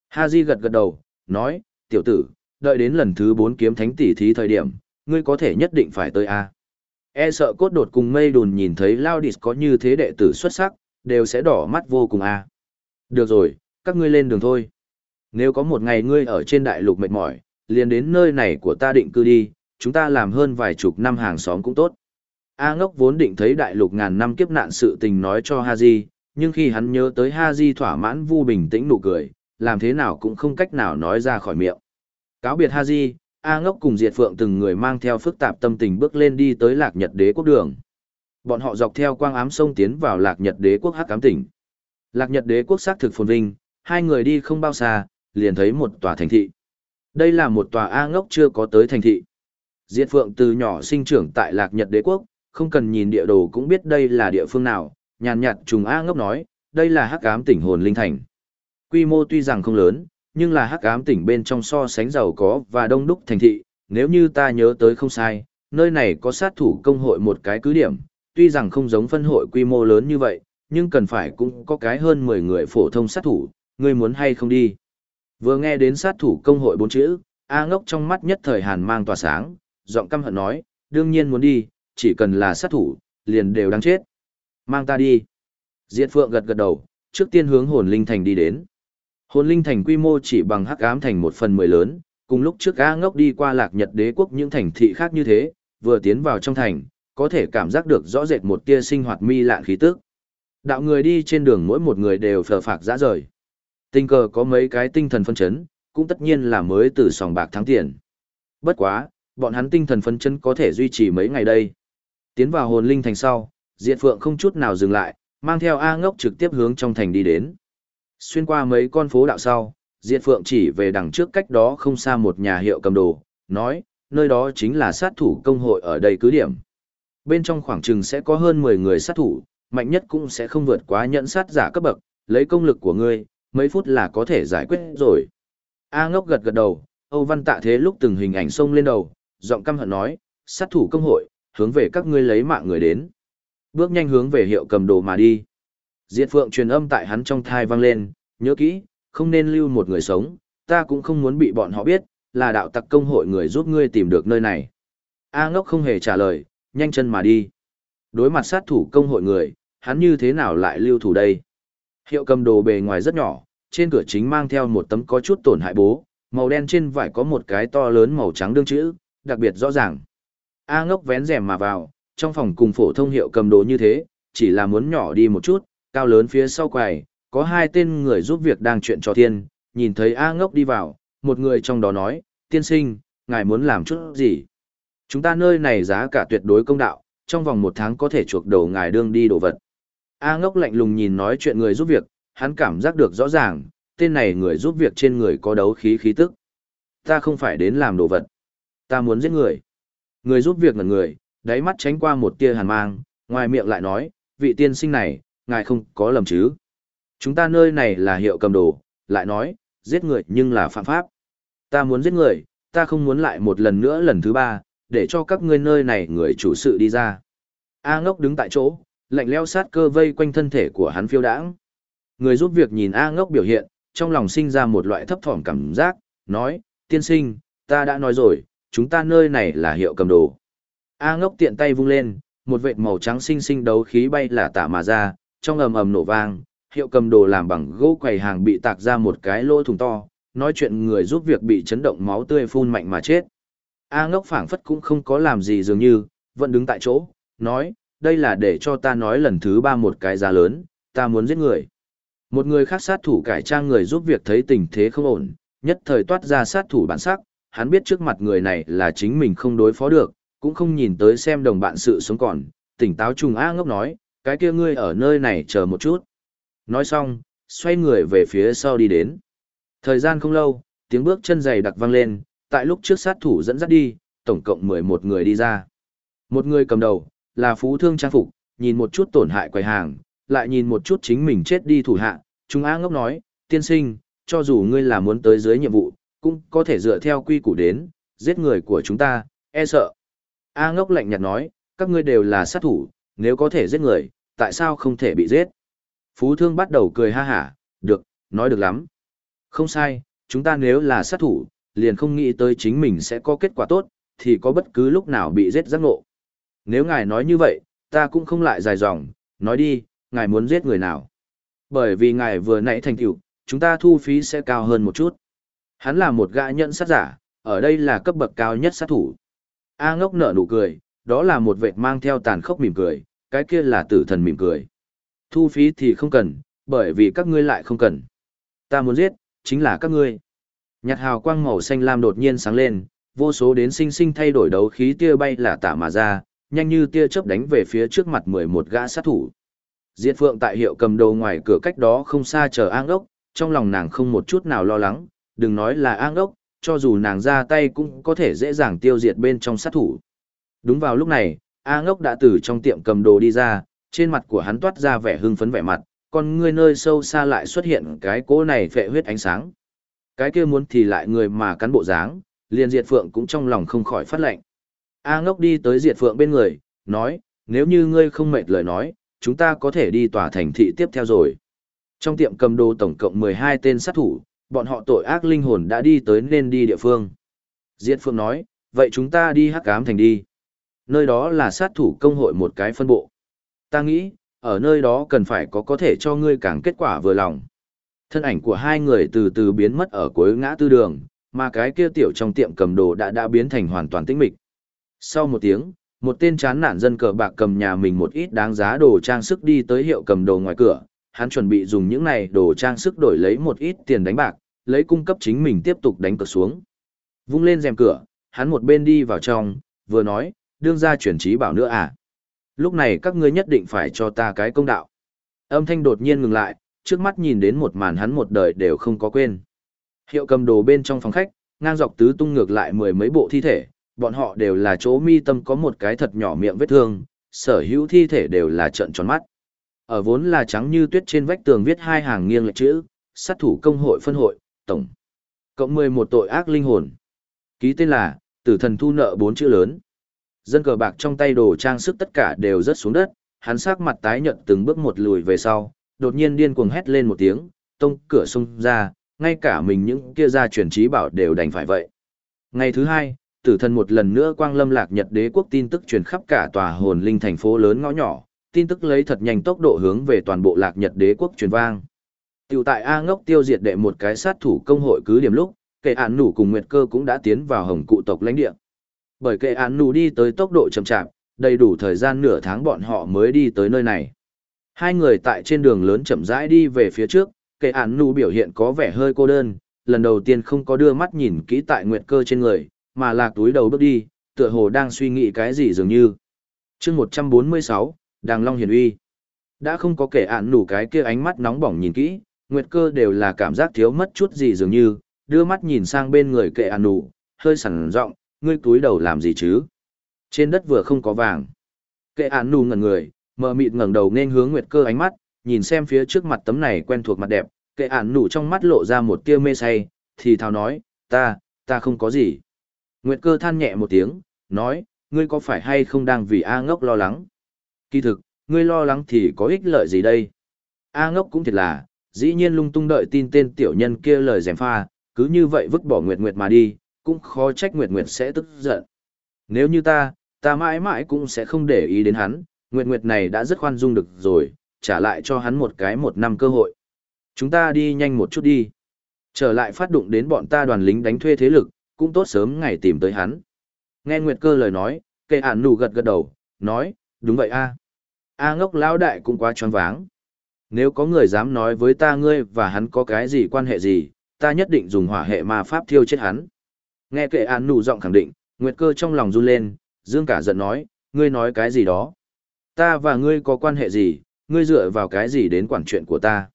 Ha Di gật gật đầu, nói, tiểu tử, đợi đến lần thứ bốn kiếm thánh tỷ thí thời điểm, ngươi có thể nhất định phải tới A. E sợ cốt đột cùng mây đùn nhìn thấy Laudis có như thế đệ tử xuất sắc, đều sẽ đỏ mắt vô cùng A. Được rồi, các ngươi lên đường thôi. Nếu có một ngày ngươi ở trên đại lục mệt mỏi, liền đến nơi này của ta định cư đi, chúng ta làm hơn vài chục năm hàng xóm cũng tốt. A ngốc vốn định thấy đại lục ngàn năm kiếp nạn sự tình nói cho Haji, nhưng khi hắn nhớ tới ha di thỏa mãn vu bình tĩnh nụ cười, làm thế nào cũng không cách nào nói ra khỏi miệng. Cáo biệt ha di A ngốc cùng Diệt Phượng từng người mang theo phức tạp tâm tình bước lên đi tới lạc nhật đế quốc đường. Bọn họ dọc theo quang ám sông tiến vào lạc nhật đế quốc hắc cám tỉnh. Lạc nhật đế quốc xác thực phồn vinh, hai người đi không bao xa, liền thấy một tòa thành thị. Đây là một tòa A ngốc chưa có tới thành thị. Diệt Phượng từ nhỏ sinh trưởng tại Lạc Nhật Đế quốc, không cần nhìn địa đồ cũng biết đây là địa phương nào, nhàn nhạt trùng A ngốc nói, đây là hắc ám tỉnh hồn linh thành. Quy mô tuy rằng không lớn, nhưng là hắc ám tỉnh bên trong so sánh giàu có và đông đúc thành thị, nếu như ta nhớ tới không sai, nơi này có sát thủ công hội một cái cứ điểm, tuy rằng không giống phân hội quy mô lớn như vậy, nhưng cần phải cũng có cái hơn 10 người phổ thông sát thủ, ngươi muốn hay không đi. Vừa nghe đến sát thủ công hội bốn chữ, A ngốc trong mắt nhất thời hàn mang tỏa sáng, giọng căm hận nói, đương nhiên muốn đi, chỉ cần là sát thủ, liền đều đáng chết. Mang ta đi. Diệt Phượng gật gật đầu, trước tiên hướng hồn linh thành đi đến. Hồn linh thành quy mô chỉ bằng hắc ám thành một phần mười lớn, cùng lúc trước A ngốc đi qua lạc nhật đế quốc những thành thị khác như thế, vừa tiến vào trong thành, có thể cảm giác được rõ rệt một tia sinh hoạt mi lạn khí tức. Đạo người đi trên đường mỗi một người đều phờ phạc dã rời. Tình cờ có mấy cái tinh thần phân chấn, cũng tất nhiên là mới từ sòng bạc thắng tiền. Bất quá, bọn hắn tinh thần phân chấn có thể duy trì mấy ngày đây. Tiến vào hồn linh thành sau, Diệt Phượng không chút nào dừng lại, mang theo A ngốc trực tiếp hướng trong thành đi đến. Xuyên qua mấy con phố đạo sau, Diệt Phượng chỉ về đằng trước cách đó không xa một nhà hiệu cầm đồ, nói, nơi đó chính là sát thủ công hội ở đây cứ điểm. Bên trong khoảng chừng sẽ có hơn 10 người sát thủ, mạnh nhất cũng sẽ không vượt quá nhận sát giả cấp bậc, lấy công lực của ngươi, mấy phút là có thể giải quyết rồi. A ngốc gật gật đầu, Âu Văn Tạ Thế lúc từng hình ảnh sông lên đầu, giọng căm hận nói, sát thủ công hội, hướng về các ngươi lấy mạng người đến. Bước nhanh hướng về hiệu cầm đồ mà đi. Diệt Phượng truyền âm tại hắn trong thai vang lên, nhớ kỹ, không nên lưu một người sống, ta cũng không muốn bị bọn họ biết, là đạo tặc công hội người giúp ngươi tìm được nơi này. A ngốc không hề trả lời, nhanh chân mà đi. Đối mặt sát thủ công hội người, hắn như thế nào lại lưu thủ đây? Hiệu cầm đồ bề ngoài rất nhỏ, trên cửa chính mang theo một tấm có chút tổn hại bố, màu đen trên vải có một cái to lớn màu trắng đương chữ, đặc biệt rõ ràng. A ngốc vén rèm mà vào, trong phòng cùng phổ thông hiệu cầm đồ như thế, chỉ là muốn nhỏ đi một chút, cao lớn phía sau quầy, có hai tên người giúp việc đang chuyện cho thiên, nhìn thấy A ngốc đi vào, một người trong đó nói, tiên sinh, ngài muốn làm chút gì? Chúng ta nơi này giá cả tuyệt đối công đạo, trong vòng một tháng có thể chuộc đầu ngài đương đi đồ vật. A ngốc lạnh lùng nhìn nói chuyện người giúp việc, hắn cảm giác được rõ ràng, tên này người giúp việc trên người có đấu khí khí tức. Ta không phải đến làm đồ vật. Ta muốn giết người. Người giúp việc ngẩn người, đáy mắt tránh qua một tia hàn mang, ngoài miệng lại nói, vị tiên sinh này, ngài không có lầm chứ. Chúng ta nơi này là hiệu cầm đồ, lại nói, giết người nhưng là phạm pháp. Ta muốn giết người, ta không muốn lại một lần nữa lần thứ ba, để cho các ngươi nơi này người chủ sự đi ra. A ngốc đứng tại chỗ, lạnh leo sát cơ vây quanh thân thể của hắn phiêu đãng. Người giúp việc nhìn A ngốc biểu hiện, trong lòng sinh ra một loại thấp thỏm cảm giác, nói, tiên sinh, ta đã nói rồi, chúng ta nơi này là hiệu cầm đồ. A ngốc tiện tay vung lên, một vệt màu trắng xinh xinh đấu khí bay là tả mà ra, trong ầm ầm nổ vang, hiệu cầm đồ làm bằng gỗ quầy hàng bị tạc ra một cái lỗ thùng to, nói chuyện người giúp việc bị chấn động máu tươi phun mạnh mà chết. A ngốc phảng phất cũng không có làm gì dường như, vẫn đứng tại chỗ, nói, đây là để cho ta nói lần thứ ba một cái giá lớn, ta muốn giết người. Một người khác sát thủ cải trang người giúp việc thấy tình thế không ổn, nhất thời toát ra sát thủ bản sắc, hắn biết trước mặt người này là chính mình không đối phó được, cũng không nhìn tới xem đồng bạn sự sống còn, tỉnh táo trùng A ngốc nói, cái kia ngươi ở nơi này chờ một chút. Nói xong, xoay người về phía sau đi đến. Thời gian không lâu, tiếng bước chân dày đặc vang lên, tại lúc trước sát thủ dẫn dắt đi, tổng cộng 11 người đi ra. Một người cầm đầu, là phú thương trang phục, nhìn một chút tổn hại quầy hàng, lại nhìn một chút chính mình chết đi thủ hạ, Trùng A ngốc nói, tiên sinh, cho dù ngươi là muốn tới dưới nhiệm vụ, cũng có thể dựa theo quy củ đến, giết người của chúng ta, e sợ. A ngốc lạnh nhạt nói, các ngươi đều là sát thủ, nếu có thể giết người, tại sao không thể bị giết? Phú thương bắt đầu cười ha hả, được, nói được lắm. Không sai, chúng ta nếu là sát thủ, liền không nghĩ tới chính mình sẽ có kết quả tốt, thì có bất cứ lúc nào bị giết giác ngộ. Nếu ngài nói như vậy, ta cũng không lại dài dòng, nói đi, ngài muốn giết người nào. Bởi vì ngài vừa nãy thành tựu, chúng ta thu phí sẽ cao hơn một chút. Hắn là một gã nhận sát giả, ở đây là cấp bậc cao nhất sát thủ. A ngốc nở nụ cười, đó là một vệt mang theo tàn khốc mỉm cười, cái kia là tử thần mỉm cười. Thu phí thì không cần, bởi vì các ngươi lại không cần. Ta muốn giết, chính là các ngươi. Nhạt hào quang màu xanh lam đột nhiên sáng lên, vô số đến sinh sinh thay đổi đấu khí tia bay là tả mà ra, nhanh như tia chớp đánh về phía trước mặt 11 gã sát thủ. Diệt Phượng tại hiệu cầm đầu ngoài cửa cách đó không xa chờ An Đốc, trong lòng nàng không một chút nào lo lắng, đừng nói là An Đốc, cho dù nàng ra tay cũng có thể dễ dàng tiêu diệt bên trong sát thủ. Đúng vào lúc này, A ngốc đã từ trong tiệm cầm đồ đi ra, trên mặt của hắn toát ra vẻ hưng phấn vẻ mặt, còn ngươi nơi sâu xa lại xuất hiện cái cỗ này phệ huyết ánh sáng. Cái kia muốn thì lại người mà cắn bộ dáng, liền diệt phượng cũng trong lòng không khỏi phát lệnh. A ngốc đi tới diệt phượng bên người, nói, nếu như ngươi không mệt lời nói, chúng ta có thể đi tòa thành thị tiếp theo rồi. Trong tiệm cầm đồ tổng cộng 12 tên sát thủ, bọn họ tội ác linh hồn đã đi tới nên đi địa phương. Diệt Phượng nói, vậy chúng ta đi hắc ám thành đi. Nơi đó là sát thủ công hội một cái phân bộ. Ta nghĩ, ở nơi đó cần phải có có thể cho ngươi càng kết quả vừa lòng. Thân ảnh của hai người từ từ biến mất ở cuối ngã tư đường, mà cái kia tiểu trong tiệm cầm đồ đã đã biến thành hoàn toàn tĩnh mịch. Sau một tiếng, một tên chán nản dân cờ bạc cầm nhà mình một ít đáng giá đồ trang sức đi tới hiệu cầm đồ ngoài cửa, hắn chuẩn bị dùng những này đồ trang sức đổi lấy một ít tiền đánh bạc, lấy cung cấp chính mình tiếp tục đánh cược xuống. Vung lên rèm cửa, hắn một bên đi vào trong, vừa nói, đương ra chuyển trí bảo nữa à. Lúc này các ngươi nhất định phải cho ta cái công đạo. Âm thanh đột nhiên ngừng lại, trước mắt nhìn đến một màn hắn một đời đều không có quên. Hiệu cầm đồ bên trong phòng khách, ngang dọc tứ tung ngược lại mười mấy bộ thi thể, bọn họ đều là chỗ mi tâm có một cái thật nhỏ miệng vết thương, sở hữu thi thể đều là trận tròn mắt. Ở vốn là trắng như tuyết trên vách tường viết hai hàng nghiêng lệch chữ, sát thủ công hội phân hội, tổng. Cộng 11 tội ác linh hồn. Ký tên là, tử thần thu nợ bốn chữ lớn. Dân cờ bạc trong tay đồ trang sức tất cả đều rớt xuống đất, hắn sắc mặt tái nhợt từng bước một lùi về sau, đột nhiên điên cuồng hét lên một tiếng, tông cửa xông ra, ngay cả mình những kia ra truyền trí bảo đều đành phải vậy. Ngày thứ hai, tử thần một lần nữa quang lâm lạc nhật đế quốc tin tức truyền khắp cả tòa hồn linh thành phố lớn ngõ nhỏ, tin tức lấy thật nhanh tốc độ hướng về toàn bộ lạc nhật đế quốc truyền vang. Tiểu tại A ngốc tiêu diệt đệ một cái sát thủ công hội cứ điểm lúc, kệ án nủ cùng nguyệt cơ cũng đã tiến vào hồng cụ tộc lãnh địa. Bởi kệ án nủ đi tới tốc độ chậm chạp, đầy đủ thời gian nửa tháng bọn họ mới đi tới nơi này. Hai người tại trên đường lớn chậm rãi đi về phía trước, kệ án nủ biểu hiện có vẻ hơi cô đơn, lần đầu tiên không có đưa mắt nhìn kỹ tại nguyệt cơ trên người, mà là túi đầu bước đi, tựa hồ đang suy nghĩ cái gì dường như. chương 146, Đàng Long Hiền Uy. Đã không có kể ạn nủ cái kia ánh mắt nóng bỏng nhìn kỹ, Nguyệt cơ đều là cảm giác thiếu mất chút gì dường như, đưa mắt nhìn sang bên người kệ ạn nủ, hơi sẵn giọng ngươi túi đầu làm gì chứ? Trên đất vừa không có vàng. Kệ ạn nủ ngẩn người, mờ mịt ngẩng đầu nên hướng Nguyệt cơ ánh mắt, nhìn xem phía trước mặt tấm này quen thuộc mặt đẹp, kệ ạn nủ trong mắt lộ ra một tia mê say, thì thào nói, ta, ta không có gì. Nguyệt cơ than nhẹ một tiếng, nói, ngươi có phải hay không đang vì A ngốc lo lắng? Kỳ thực, ngươi lo lắng thì có ích lợi gì đây? A ngốc cũng thiệt là, dĩ nhiên lung tung đợi tin tên tiểu nhân kia lời dèm pha, cứ như vậy vứt bỏ Nguyệt Nguyệt mà đi, cũng khó trách Nguyệt Nguyệt sẽ tức giận. Nếu như ta, ta mãi mãi cũng sẽ không để ý đến hắn, Nguyệt Nguyệt này đã rất khoan dung được rồi, trả lại cho hắn một cái một năm cơ hội. Chúng ta đi nhanh một chút đi. Trở lại phát đụng đến bọn ta đoàn lính đánh thuê thế lực, cũng tốt sớm ngày tìm tới hắn. Nghe Nguyệt cơ lời nói, Kề ản nụ gật gật đầu, nói, đúng vậy a A ngốc lão đại cũng quá choáng váng. Nếu có người dám nói với ta ngươi và hắn có cái gì quan hệ gì, ta nhất định dùng hỏa hệ ma pháp thiêu chết hắn. Nghe kệ an nụ giọng khẳng định, Nguyệt cơ trong lòng run lên, dương cả giận nói, ngươi nói cái gì đó. Ta và ngươi có quan hệ gì, ngươi dựa vào cái gì đến quản chuyện của ta.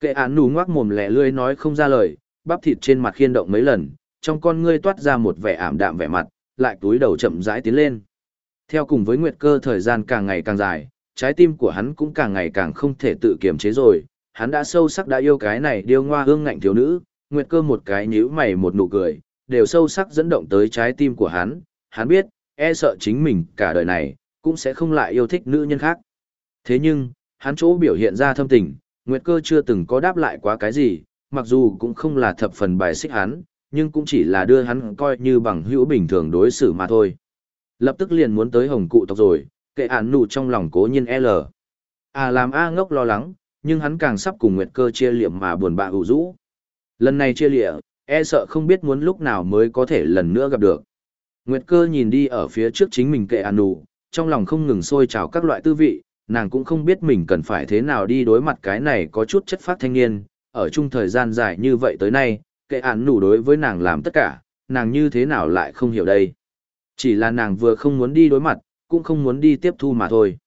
Kệ án nụ ngoác mồm lẹ lươi nói không ra lời, bắp thịt trên mặt khiên động mấy lần, trong con ngươi toát ra một vẻ ảm đạm vẻ mặt, lại túi đầu chậm rãi tiến lên. Theo cùng với Nguyệt Cơ thời gian càng ngày càng dài, trái tim của hắn cũng càng ngày càng không thể tự kiềm chế rồi, hắn đã sâu sắc đã yêu cái này điêu ngoa hương ngạnh thiếu nữ, Nguyệt Cơ một cái nhíu mày một nụ cười, đều sâu sắc dẫn động tới trái tim của hắn, hắn biết, e sợ chính mình cả đời này, cũng sẽ không lại yêu thích nữ nhân khác. Thế nhưng, hắn chỗ biểu hiện ra thâm tình, Nguyệt Cơ chưa từng có đáp lại quá cái gì, mặc dù cũng không là thập phần bài xích hắn, nhưng cũng chỉ là đưa hắn coi như bằng hữu bình thường đối xử mà thôi. Lập tức liền muốn tới hồng cụ tộc rồi, kệ án nụ trong lòng cố nhiên L. À làm A ngốc lo lắng, nhưng hắn càng sắp cùng Nguyệt cơ chia liệm mà buồn bã ủ rũ. Lần này chia lịa, e sợ không biết muốn lúc nào mới có thể lần nữa gặp được. Nguyệt cơ nhìn đi ở phía trước chính mình kệ án nụ, trong lòng không ngừng sôi trào các loại tư vị, nàng cũng không biết mình cần phải thế nào đi đối mặt cái này có chút chất phát thanh niên, ở chung thời gian dài như vậy tới nay, kệ án nụ đối với nàng làm tất cả, nàng như thế nào lại không hiểu đây. Chỉ là nàng vừa không muốn đi đối mặt, cũng không muốn đi tiếp thu mà thôi.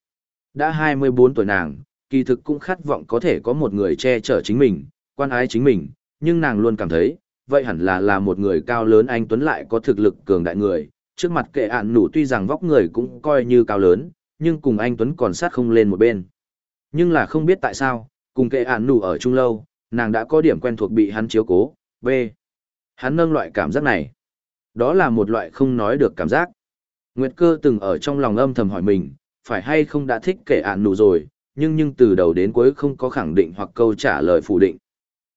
Đã 24 tuổi nàng, kỳ thực cũng khát vọng có thể có một người che chở chính mình, quan ái chính mình, nhưng nàng luôn cảm thấy, vậy hẳn là là một người cao lớn anh Tuấn lại có thực lực cường đại người, trước mặt kệ ạn nủ tuy rằng vóc người cũng coi như cao lớn, nhưng cùng anh Tuấn còn sát không lên một bên. Nhưng là không biết tại sao, Cùng kệ ạn nủ ở chung lâu, nàng đã có điểm quen thuộc bị hắn chiếu cố, B. Hắn nâng loại cảm giác này. Đó là một loại không nói được cảm giác. Nguyệt cơ từng ở trong lòng âm thầm hỏi mình, phải hay không đã thích kể ản nụ rồi, nhưng nhưng từ đầu đến cuối không có khẳng định hoặc câu trả lời phủ định.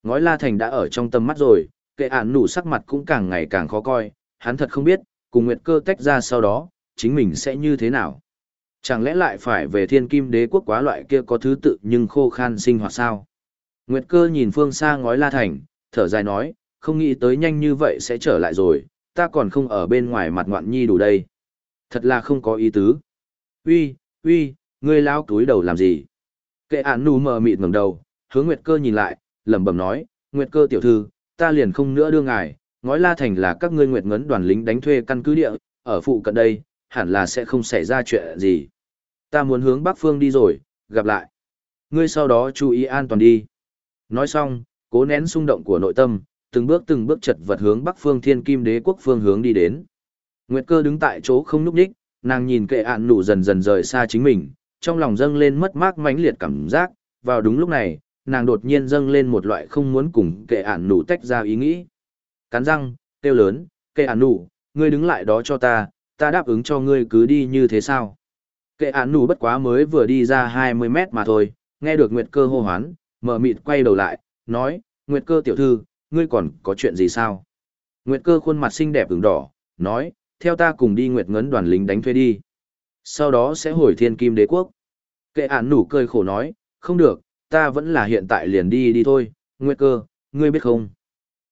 Ngói La Thành đã ở trong tâm mắt rồi, kệ ản nụ sắc mặt cũng càng ngày càng khó coi, hắn thật không biết, cùng Nguyệt cơ tách ra sau đó, chính mình sẽ như thế nào. Chẳng lẽ lại phải về thiên kim đế quốc quá loại kia có thứ tự nhưng khô khan sinh hoạt sao? Nguyệt cơ nhìn phương xa ngói La Thành, thở dài nói, không nghĩ tới nhanh như vậy sẽ trở lại rồi, ta còn không ở bên ngoài mặt ngoạn nhi đủ đây. Thật là không có ý tứ. Uy, uy, ngươi lao túi đầu làm gì? Kệ án nù mờ mịt ngẩng đầu, hướng Nguyệt cơ nhìn lại, lẩm bẩm nói, Nguyệt cơ tiểu thư, ta liền không nữa đưa ngài, ngói la thành là các ngươi Nguyệt ngấn đoàn lính đánh thuê căn cứ địa, ở phụ cận đây, hẳn là sẽ không xảy ra chuyện gì. Ta muốn hướng Bắc Phương đi rồi, gặp lại. Ngươi sau đó chú ý an toàn đi. Nói xong, cố nén xung động của nội tâm, từng bước từng bước chật vật hướng Bắc Phương Thiên Kim Đế quốc phương hướng đi đến. Nguyệt Cơ đứng tại chỗ không núp ních nàng nhìn kệ ạn nụ dần dần rời xa chính mình, trong lòng dâng lên mất mát mãnh liệt cảm giác, vào đúng lúc này, nàng đột nhiên dâng lên một loại không muốn cùng kệ ạn nụ tách ra ý nghĩ. Cắn răng, kêu lớn, kệ ạn nụ, ngươi đứng lại đó cho ta, ta đáp ứng cho ngươi cứ đi như thế sao. Kệ ạn nụ bất quá mới vừa đi ra 20 mét mà thôi, nghe được Nguyệt Cơ hô hoán, mở mịt quay đầu lại, nói, Nguyệt Cơ tiểu thư, ngươi còn có chuyện gì sao? Nguyệt Cơ khuôn mặt xinh đẹp ửng đỏ, nói, theo ta cùng đi Nguyệt Ngấn đoàn lính đánh thuê đi. Sau đó sẽ hồi thiên kim đế quốc. Kệ ản nủ cười khổ nói, không được, ta vẫn là hiện tại liền đi đi thôi, Nguyệt Cơ, ngươi biết không?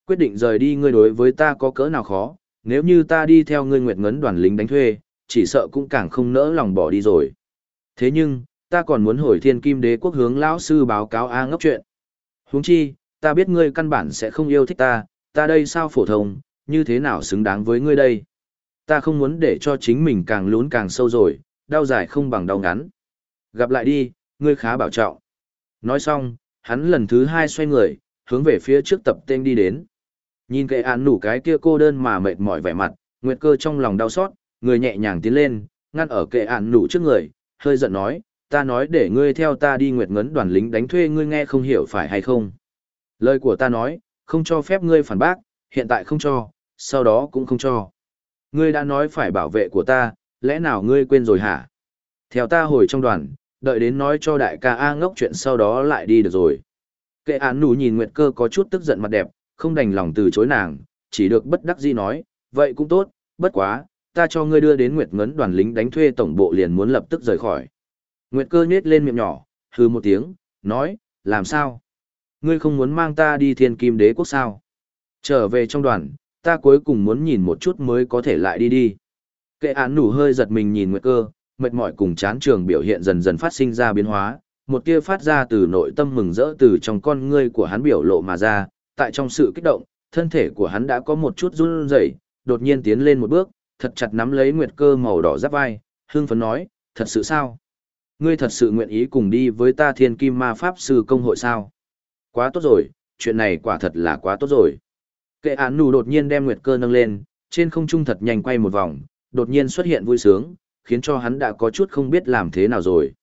Quyết định rời đi ngươi đối với ta có cỡ nào khó, nếu như ta đi theo ngươi Nguyệt Ngấn đoàn lính đánh thuê, chỉ sợ cũng càng không nỡ lòng bỏ đi rồi. Thế nhưng, ta còn muốn hồi thiên kim đế quốc hướng lão sư báo cáo A ngốc chuyện. Huống chi, ta biết ngươi căn bản sẽ không yêu thích ta, ta đây sao phổ thông, như thế nào xứng đáng với ngươi đây? Ta không muốn để cho chính mình càng lún càng sâu rồi, đau dài không bằng đau ngắn. Gặp lại đi, ngươi khá bảo trọng. Nói xong, hắn lần thứ hai xoay người, hướng về phía trước tập tên đi đến. Nhìn kệ án nủ cái kia cô đơn mà mệt mỏi vẻ mặt, Nguyệt cơ trong lòng đau xót, người nhẹ nhàng tiến lên, ngăn ở kệ án nủ trước người, hơi giận nói, ta nói để ngươi theo ta đi Nguyệt ngấn đoàn lính đánh thuê ngươi nghe không hiểu phải hay không. Lời của ta nói, không cho phép ngươi phản bác, hiện tại không cho, sau đó cũng không cho. Ngươi đã nói phải bảo vệ của ta, lẽ nào ngươi quên rồi hả? Theo ta hồi trong đoàn, đợi đến nói cho đại ca A ngốc chuyện sau đó lại đi được rồi. Kệ án nụ nhìn Nguyệt cơ có chút tức giận mặt đẹp, không đành lòng từ chối nàng, chỉ được bất đắc dĩ nói, vậy cũng tốt, bất quá, ta cho ngươi đưa đến Nguyệt ngấn đoàn lính đánh thuê tổng bộ liền muốn lập tức rời khỏi. Nguyệt cơ nhếch lên miệng nhỏ, hư một tiếng, nói, làm sao? Ngươi không muốn mang ta đi thiên kim đế quốc sao? Trở về trong đoàn, ta cuối cùng muốn nhìn một chút mới có thể lại đi đi. Kệ án nủ hơi giật mình nhìn Nguyệt cơ, mệt mỏi cùng chán trường biểu hiện dần dần phát sinh ra biến hóa, một tia phát ra từ nội tâm mừng rỡ từ trong con ngươi của hắn biểu lộ mà ra, tại trong sự kích động, thân thể của hắn đã có một chút run rẩy, đột nhiên tiến lên một bước, thật chặt nắm lấy Nguyệt cơ màu đỏ giáp vai, hưng phấn nói, thật sự sao? Ngươi thật sự nguyện ý cùng đi với ta thiên kim ma pháp sư công hội sao? Quá tốt rồi, chuyện này quả thật là quá tốt rồi. Kệ án nù đột nhiên đem nguyệt cơ nâng lên, trên không trung thật nhanh quay một vòng, đột nhiên xuất hiện vui sướng, khiến cho hắn đã có chút không biết làm thế nào rồi.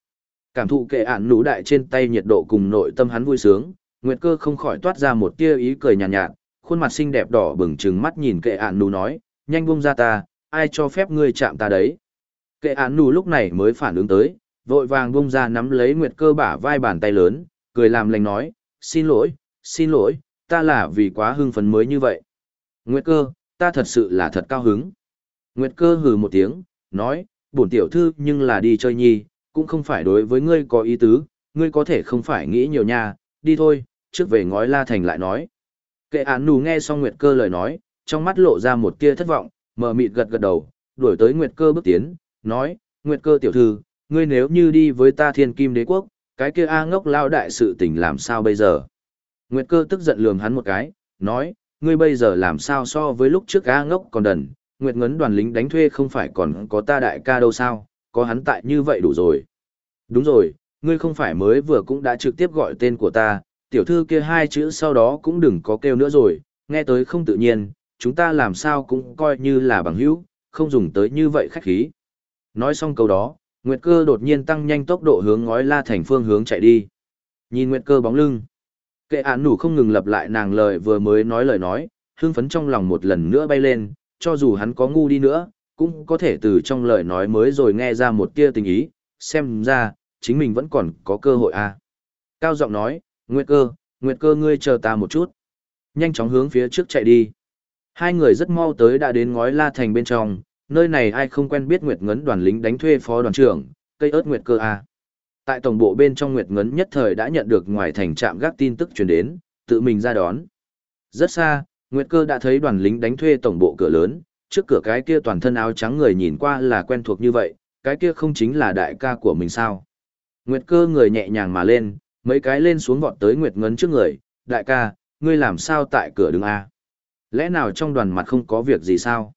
Cảm thụ kệ án nù đại trên tay nhiệt độ cùng nội tâm hắn vui sướng, nguyệt cơ không khỏi toát ra một tia ý cười nhàn nhạt, nhạt, khuôn mặt xinh đẹp đỏ bừng trừng mắt nhìn kệ án nù nói, nhanh buông ra ta, ai cho phép ngươi chạm ta đấy. Kệ án nù lúc này mới phản ứng tới, vội vàng buông ra nắm lấy nguyệt cơ bả vai bàn tay lớn, cười làm lành nói, xin lỗi, xin lỗi, ta là vì quá hưng phấn mới như vậy. Nguyệt cơ, ta thật sự là thật cao hứng. Nguyệt cơ hừ một tiếng, nói, bổn tiểu thư nhưng là đi chơi nhi, cũng không phải đối với ngươi có ý tứ, ngươi có thể không phải nghĩ nhiều nha, đi thôi, trước về ngói la thành lại nói. Kệ án nù nghe xong Nguyệt cơ lời nói, trong mắt lộ ra một tia thất vọng, mờ mịt gật gật đầu, đuổi tới Nguyệt cơ bước tiến, nói, Nguyệt cơ tiểu thư, ngươi nếu như đi với ta thiên kim đế quốc, cái kia A ngốc lao đại sự tình làm sao bây giờ? Nguyệt cơ tức giận lườm hắn một cái, nói, ngươi bây giờ làm sao so với lúc trước A ngốc còn đần, Nguyệt ngấn đoàn lính đánh thuê không phải còn có ta đại ca đâu sao, có hắn tại như vậy đủ rồi. Đúng rồi, ngươi không phải mới vừa cũng đã trực tiếp gọi tên của ta, tiểu thư kia hai chữ sau đó cũng đừng có kêu nữa rồi, nghe tới không tự nhiên, chúng ta làm sao cũng coi như là bằng hữu, không dùng tới như vậy khách khí. Nói xong câu đó, Nguyệt cơ đột nhiên tăng nhanh tốc độ hướng ngói la thành phương hướng chạy đi. Nhìn Nguyệt cơ bóng lưng. Kệ án nủ không ngừng lặp lại nàng lời vừa mới nói lời nói, hưng phấn trong lòng một lần nữa bay lên, cho dù hắn có ngu đi nữa, cũng có thể từ trong lời nói mới rồi nghe ra một tia tình ý, xem ra, chính mình vẫn còn có cơ hội à. Cao giọng nói, Nguyệt cơ, Nguyệt cơ ngươi chờ ta một chút. Nhanh chóng hướng phía trước chạy đi. Hai người rất mau tới đã đến ngói la thành bên trong, nơi này ai không quen biết Nguyệt Ngấn đoàn lính đánh thuê phó đoàn trưởng, cây ớt Nguyệt cơ à. Tại tổng bộ bên trong Nguyệt Ngấn nhất thời đã nhận được ngoài thành trạm gác tin tức truyền đến, tự mình ra đón. Rất xa, Nguyệt Cơ đã thấy đoàn lính đánh thuê tổng bộ cửa lớn, trước cửa cái kia toàn thân áo trắng người nhìn qua là quen thuộc như vậy, cái kia không chính là đại ca của mình sao. Nguyệt Cơ người nhẹ nhàng mà lên, mấy cái lên xuống vọt tới Nguyệt Ngấn trước người, đại ca, ngươi làm sao tại cửa đứng A? Lẽ nào trong đoàn mặt không có việc gì sao?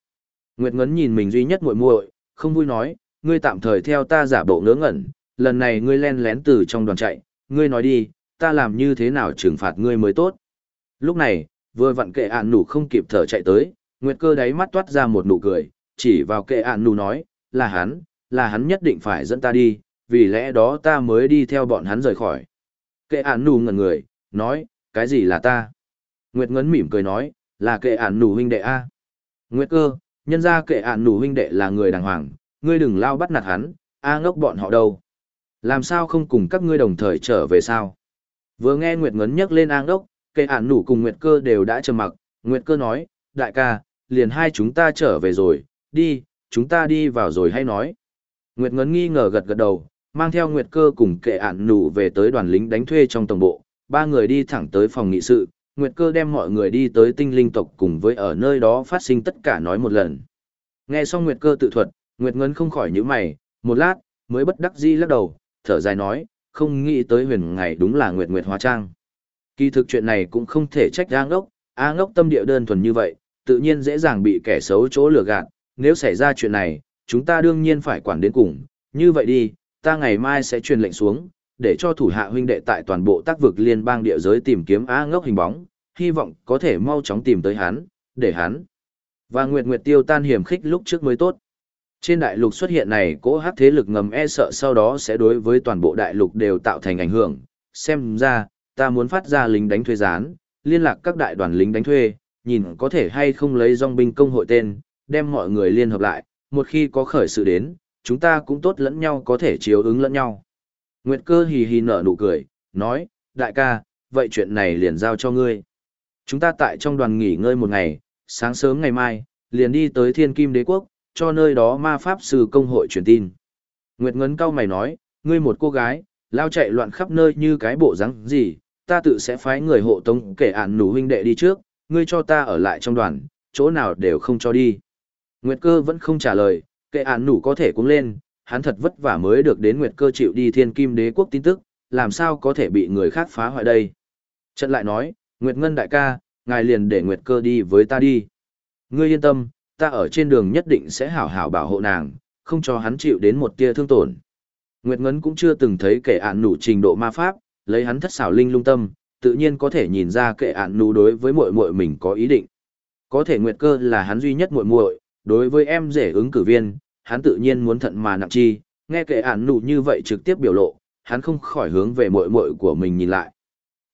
Nguyệt Ngấn nhìn mình duy nhất muội muội, không vui nói, ngươi tạm thời theo ta giả bộ ngớ ngẩn, lần này ngươi len lén từ trong đoàn chạy, ngươi nói đi, ta làm như thế nào trừng phạt ngươi mới tốt. Lúc này, vừa vặn kệ ạn nụ không kịp thở chạy tới, Nguyệt cơ đáy mắt toát ra một nụ cười, chỉ vào kệ ạn nụ nói, là hắn, là hắn nhất định phải dẫn ta đi, vì lẽ đó ta mới đi theo bọn hắn rời khỏi. Kệ ạn nụ ngẩn người, nói, cái gì là ta? Nguyệt ngấn mỉm cười nói, là kệ ạn nụ huynh đệ A. Nguyệt cơ, nhân ra kệ ạn nủ huynh đệ là người đàng hoàng, ngươi đừng lao bắt nạt hắn, A ngốc bọn họ đâu. Làm sao không cùng các ngươi đồng thời trở về sao? Vừa nghe Nguyệt Ngấn nhắc lên an đốc, kệ ạn nủ cùng Nguyệt Cơ đều đã trầm mặc, Nguyệt Cơ nói, đại ca, liền hai chúng ta trở về rồi, đi, chúng ta đi vào rồi hay nói. Nguyệt Ngấn nghi ngờ gật gật đầu, mang theo Nguyệt Cơ cùng kệ ạn nủ về tới đoàn lính đánh thuê trong tổng bộ, ba người đi thẳng tới phòng nghị sự, Nguyệt Cơ đem mọi người đi tới tinh linh tộc cùng với ở nơi đó phát sinh tất cả nói một lần. Nghe xong Nguyệt Cơ tự thuật, Nguyệt Ngấn không khỏi nhíu mày, một lát, mới bất đắc dĩ lắc đầu, thở dài nói, không nghĩ tới huyền ngày đúng là Nguyệt Nguyệt Hóa Trang. Kỳ thực chuyện này cũng không thể trách A ngốc, A ngốc tâm địa đơn thuần như vậy, tự nhiên dễ dàng bị kẻ xấu chỗ lừa gạt, nếu xảy ra chuyện này, chúng ta đương nhiên phải quản đến cùng, như vậy đi, ta ngày mai sẽ truyền lệnh xuống, để cho thủ hạ huynh đệ tại toàn bộ tác vực liên bang địa giới tìm kiếm A ngốc hình bóng, hy vọng có thể mau chóng tìm tới hắn, để hắn. Và Nguyệt Nguyệt tiêu tan hiểm khích lúc trước mới tốt. Trên đại lục xuất hiện này cỗ hắc thế lực ngầm e sợ sau đó sẽ đối với toàn bộ đại lục đều tạo thành ảnh hưởng. Xem ra, ta muốn phát ra lính đánh thuê gián, liên lạc các đại đoàn lính đánh thuê, nhìn có thể hay không lấy dòng binh công hội tên, đem mọi người liên hợp lại, một khi có khởi sự đến, chúng ta cũng tốt lẫn nhau có thể chiếu ứng lẫn nhau. Nguyệt cơ hì hì nở nụ cười, nói, đại ca, vậy chuyện này liền giao cho ngươi. Chúng ta tại trong đoàn nghỉ ngơi một ngày, sáng sớm ngày mai, liền đi tới thiên kim đế quốc, cho nơi đó ma pháp sư công hội truyền tin. Nguyệt Ngấn cao mày nói, ngươi một cô gái, lao chạy loạn khắp nơi như cái bộ rắn gì, ta tự sẽ phái người hộ tống kể ản nủ huynh đệ đi trước, ngươi cho ta ở lại trong đoàn, chỗ nào đều không cho đi. Nguyệt cơ vẫn không trả lời, kệ ản nủ có thể cũng lên, hắn thật vất vả mới được đến Nguyệt cơ chịu đi thiên kim đế quốc tin tức, làm sao có thể bị người khác phá hoại đây. Trận lại nói, Nguyệt Ngân đại ca, ngài liền để Nguyệt cơ đi với ta đi. Ngươi yên tâm, ta ở trên đường nhất định sẽ hảo hảo bảo hộ nàng, không cho hắn chịu đến một tia thương tổn. Nguyệt Ngân cũng chưa từng thấy kẻ ạn nụ trình độ ma pháp, lấy hắn thất xảo linh lung tâm, tự nhiên có thể nhìn ra kẻ ạn nụ đối với muội muội mình có ý định. Có thể Nguyệt Cơ là hắn duy nhất muội muội, đối với em rể ứng cử viên, hắn tự nhiên muốn thận mà nặng chi, nghe kẻ ạn nụ như vậy trực tiếp biểu lộ, hắn không khỏi hướng về muội muội của mình nhìn lại.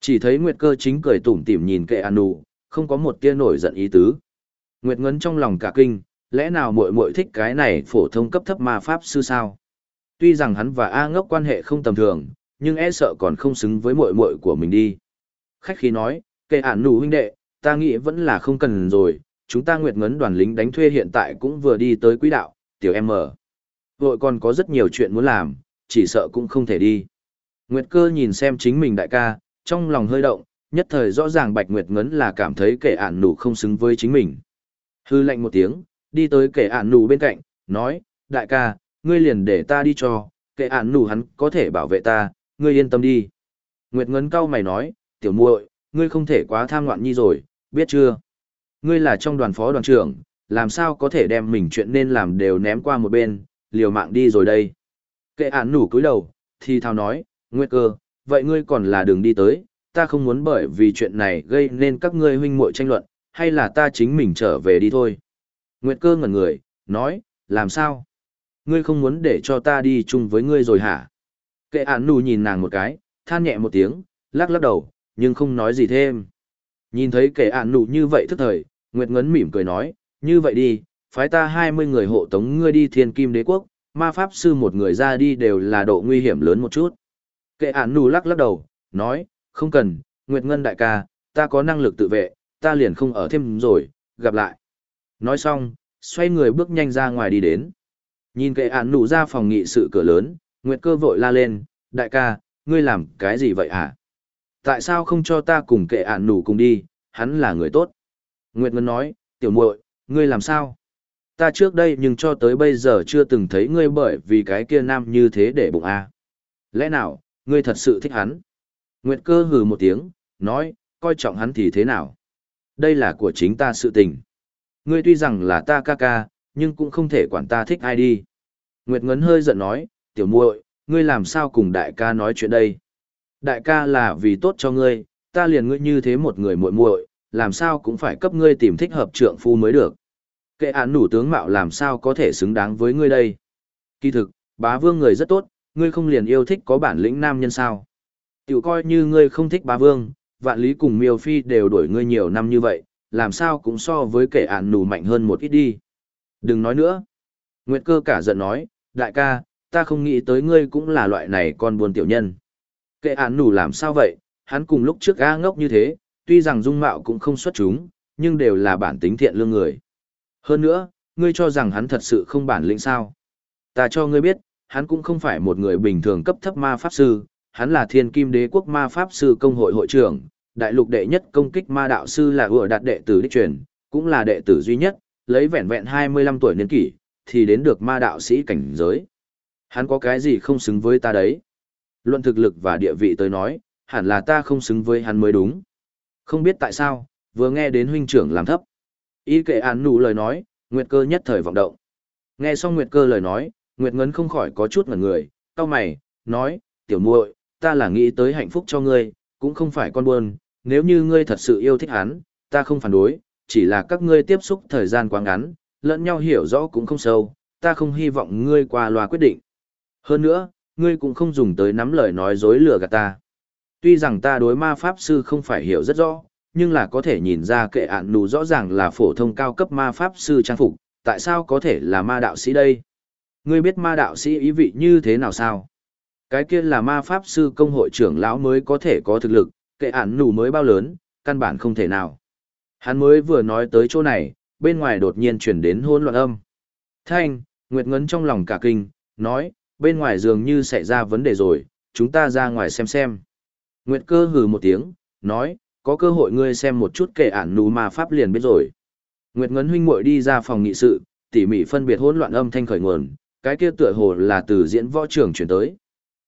Chỉ thấy Nguyệt Cơ chính cười tủm tỉm nhìn kệ an nụ, không có một tia nổi giận ý tứ. Nguyệt Ngấn trong lòng cả kinh, lẽ nào muội muội thích cái này phổ thông cấp thấp ma pháp sư sao? Tuy rằng hắn và A Ngốc quan hệ không tầm thường, nhưng e sợ còn không xứng với muội muội của mình đi. Khách khí nói, kệ ản nụ huynh đệ, ta nghĩ vẫn là không cần rồi, chúng ta Nguyệt Ngấn đoàn lính đánh thuê hiện tại cũng vừa đi tới quỹ đạo, tiểu em mở. Vội còn có rất nhiều chuyện muốn làm, chỉ sợ cũng không thể đi. Nguyệt cơ nhìn xem chính mình đại ca, trong lòng hơi động, nhất thời rõ ràng Bạch Nguyệt Ngấn là cảm thấy kẻ ản nụ không xứng với chính mình. Hư lạnh một tiếng, đi tới kẻ ản nù bên cạnh, nói, đại ca, ngươi liền để ta đi cho, kẻ ản nù hắn có thể bảo vệ ta, ngươi yên tâm đi. Nguyệt ngấn cao mày nói, tiểu muội, ngươi không thể quá tham loạn nhi rồi, biết chưa? Ngươi là trong đoàn phó đoàn trưởng, làm sao có thể đem mình chuyện nên làm đều ném qua một bên, liều mạng đi rồi đây. Kệ án nủ cúi đầu, thì thào nói, Nguyệt cơ, vậy ngươi còn là đường đi tới, ta không muốn bởi vì chuyện này gây nên các ngươi huynh muội tranh luận, hay là ta chính mình trở về đi thôi. Nguyệt cơ ngẩn người, nói, làm sao? Ngươi không muốn để cho ta đi chung với ngươi rồi hả? Kệ ản nù nhìn nàng một cái, than nhẹ một tiếng, lắc lắc đầu, nhưng không nói gì thêm. Nhìn thấy Kệ ản nụ như vậy thức thời, Nguyệt Ngấn mỉm cười nói, như vậy đi, phái ta 20 người hộ tống ngươi đi thiên kim đế quốc, ma pháp sư một người ra đi đều là độ nguy hiểm lớn một chút. Kệ ản nù lắc lắc đầu, nói, không cần, Nguyệt Ngân đại ca, ta có năng lực tự vệ, ta liền không ở thêm rồi, gặp lại. Nói xong, xoay người bước nhanh ra ngoài đi đến. Nhìn kệ ản nù ra phòng nghị sự cửa lớn, Nguyệt cơ vội la lên, đại ca, ngươi làm cái gì vậy hả? Tại sao không cho ta cùng kệ ản nù cùng đi, hắn là người tốt. Nguyệt Ngân nói, tiểu muội, ngươi làm sao? Ta trước đây nhưng cho tới bây giờ chưa từng thấy ngươi bởi vì cái kia nam như thế để bụng à. Lẽ nào, ngươi thật sự thích hắn? Nguyệt cơ hừ một tiếng, nói, coi trọng hắn thì thế nào? Đây là của chính ta sự tình. Ngươi tuy rằng là ta ca ca, nhưng cũng không thể quản ta thích ai đi. Nguyệt Ngấn hơi giận nói, tiểu muội, ngươi làm sao cùng đại ca nói chuyện đây? Đại ca là vì tốt cho ngươi, ta liền ngươi như thế một người muội muội, làm sao cũng phải cấp ngươi tìm thích hợp trượng phu mới được. Kệ án nủ tướng mạo làm sao có thể xứng đáng với ngươi đây. Kỳ thực, bá vương người rất tốt, ngươi không liền yêu thích có bản lĩnh nam nhân sao. Tiểu coi như ngươi không thích bá vương, vạn lý cùng miêu phi đều đuổi ngươi nhiều năm như vậy, làm sao cũng so với kẻ án nù mạnh hơn một ít đi. Đừng nói nữa. Nguyệt cơ cả giận nói, đại ca, ta không nghĩ tới ngươi cũng là loại này con buồn tiểu nhân. Kệ án nù làm sao vậy, hắn cùng lúc trước A ngốc như thế, tuy rằng dung mạo cũng không xuất chúng, nhưng đều là bản tính thiện lương người. Hơn nữa, ngươi cho rằng hắn thật sự không bản lĩnh sao. Ta cho ngươi biết, hắn cũng không phải một người bình thường cấp thấp ma pháp sư, hắn là thiên kim đế quốc ma pháp sư công hội hội trưởng, đại lục đệ nhất công kích ma đạo sư là vừa đạt đệ tử đích truyền, cũng là đệ tử duy nhất, lấy vẹn vẹn 25 tuổi niên kỷ, thì đến được ma đạo sĩ cảnh giới. Hắn có cái gì không xứng với ta đấy? Luận thực lực và địa vị tới nói, hẳn là ta không xứng với hắn mới đúng. Không biết tại sao, vừa nghe đến huynh trưởng làm thấp. Ý kệ án nụ lời nói, Nguyệt cơ nhất thời vọng động. Nghe xong Nguyệt cơ lời nói, Nguyệt ngấn không khỏi có chút ngẩn người, cao mày, nói, tiểu muội, ta là nghĩ tới hạnh phúc cho ngươi, cũng không phải con buồn. nếu như ngươi thật sự yêu thích hắn, ta không phản đối, chỉ là các ngươi tiếp xúc thời gian quá ngắn, lẫn nhau hiểu rõ cũng không sâu, ta không hy vọng ngươi qua loa quyết định. Hơn nữa, ngươi cũng không dùng tới nắm lời nói dối lừa gạt ta. Tuy rằng ta đối ma pháp sư không phải hiểu rất rõ, nhưng là có thể nhìn ra kệ ạn nù rõ ràng là phổ thông cao cấp ma pháp sư trang phục, tại sao có thể là ma đạo sĩ đây? Ngươi biết ma đạo sĩ ý vị như thế nào sao? Cái kia là ma pháp sư công hội trưởng lão mới có thể có thực lực, kệ ản nù mới bao lớn, căn bản không thể nào. Hắn mới vừa nói tới chỗ này, bên ngoài đột nhiên chuyển đến hôn loạn âm. Thanh, Nguyệt Ngấn trong lòng cả kinh, nói, bên ngoài dường như xảy ra vấn đề rồi, chúng ta ra ngoài xem xem. Nguyệt cơ hừ một tiếng, nói, có cơ hội ngươi xem một chút kệ ản nù ma pháp liền biết rồi. Nguyệt Ngấn huynh muội đi ra phòng nghị sự, tỉ mỉ phân biệt hỗn loạn âm thanh khởi nguồn, cái kia tựa hồ là từ diễn võ trường chuyển tới.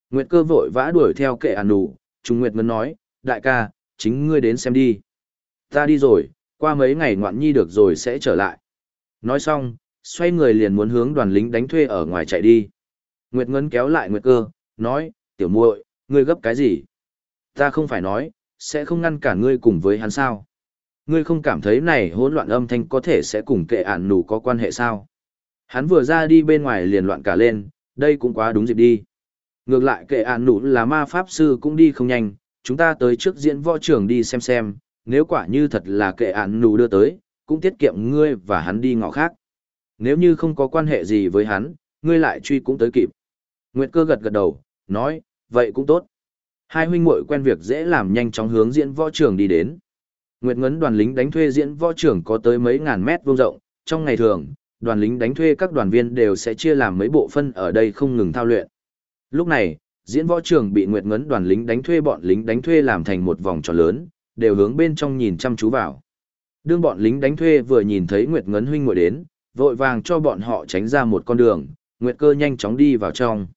Nguyệt cơ vội vã đuổi theo kệ ản nụ, Trung Nguyệt Ngấn nói, đại ca, chính ngươi đến xem đi. Ta đi rồi, qua mấy ngày ngoạn nhi được rồi sẽ trở lại. Nói xong, xoay người liền muốn hướng đoàn lính đánh thuê ở ngoài chạy đi. Nguyệt Ngấn kéo lại Nguyệt cơ, nói, tiểu muội, ngươi gấp cái gì? Ta không phải nói, sẽ không ngăn cản ngươi cùng với hắn sao. Ngươi không cảm thấy này hỗn loạn âm thanh có thể sẽ cùng kệ ản nụ có quan hệ sao. Hắn vừa ra đi bên ngoài liền loạn cả lên, đây cũng quá đúng dịp đi. Ngược lại kệ ản nụ là ma pháp sư cũng đi không nhanh, chúng ta tới trước diễn võ trường đi xem xem, nếu quả như thật là kệ ản nụ đưa tới, cũng tiết kiệm ngươi và hắn đi ngõ khác. Nếu như không có quan hệ gì với hắn, ngươi lại truy cũng tới kịp. Nguyệt cơ gật gật đầu, nói, vậy cũng tốt. Hai huynh muội quen việc dễ làm nhanh chóng hướng diễn võ trường đi đến. Nguyệt Ngấn đoàn lính đánh thuê diễn võ trường có tới mấy ngàn mét vuông rộng, trong ngày thường, đoàn lính đánh thuê các đoàn viên đều sẽ chia làm mấy bộ phân ở đây không ngừng thao luyện. Lúc này, diễn võ trường bị Nguyệt Ngấn đoàn lính đánh thuê bọn lính đánh thuê làm thành một vòng tròn lớn, đều hướng bên trong nhìn chăm chú vào. Đương bọn lính đánh thuê vừa nhìn thấy Nguyệt Ngấn huynh ngồi đến, vội vàng cho bọn họ tránh ra một con đường, Nguyệt Cơ nhanh chóng đi vào trong.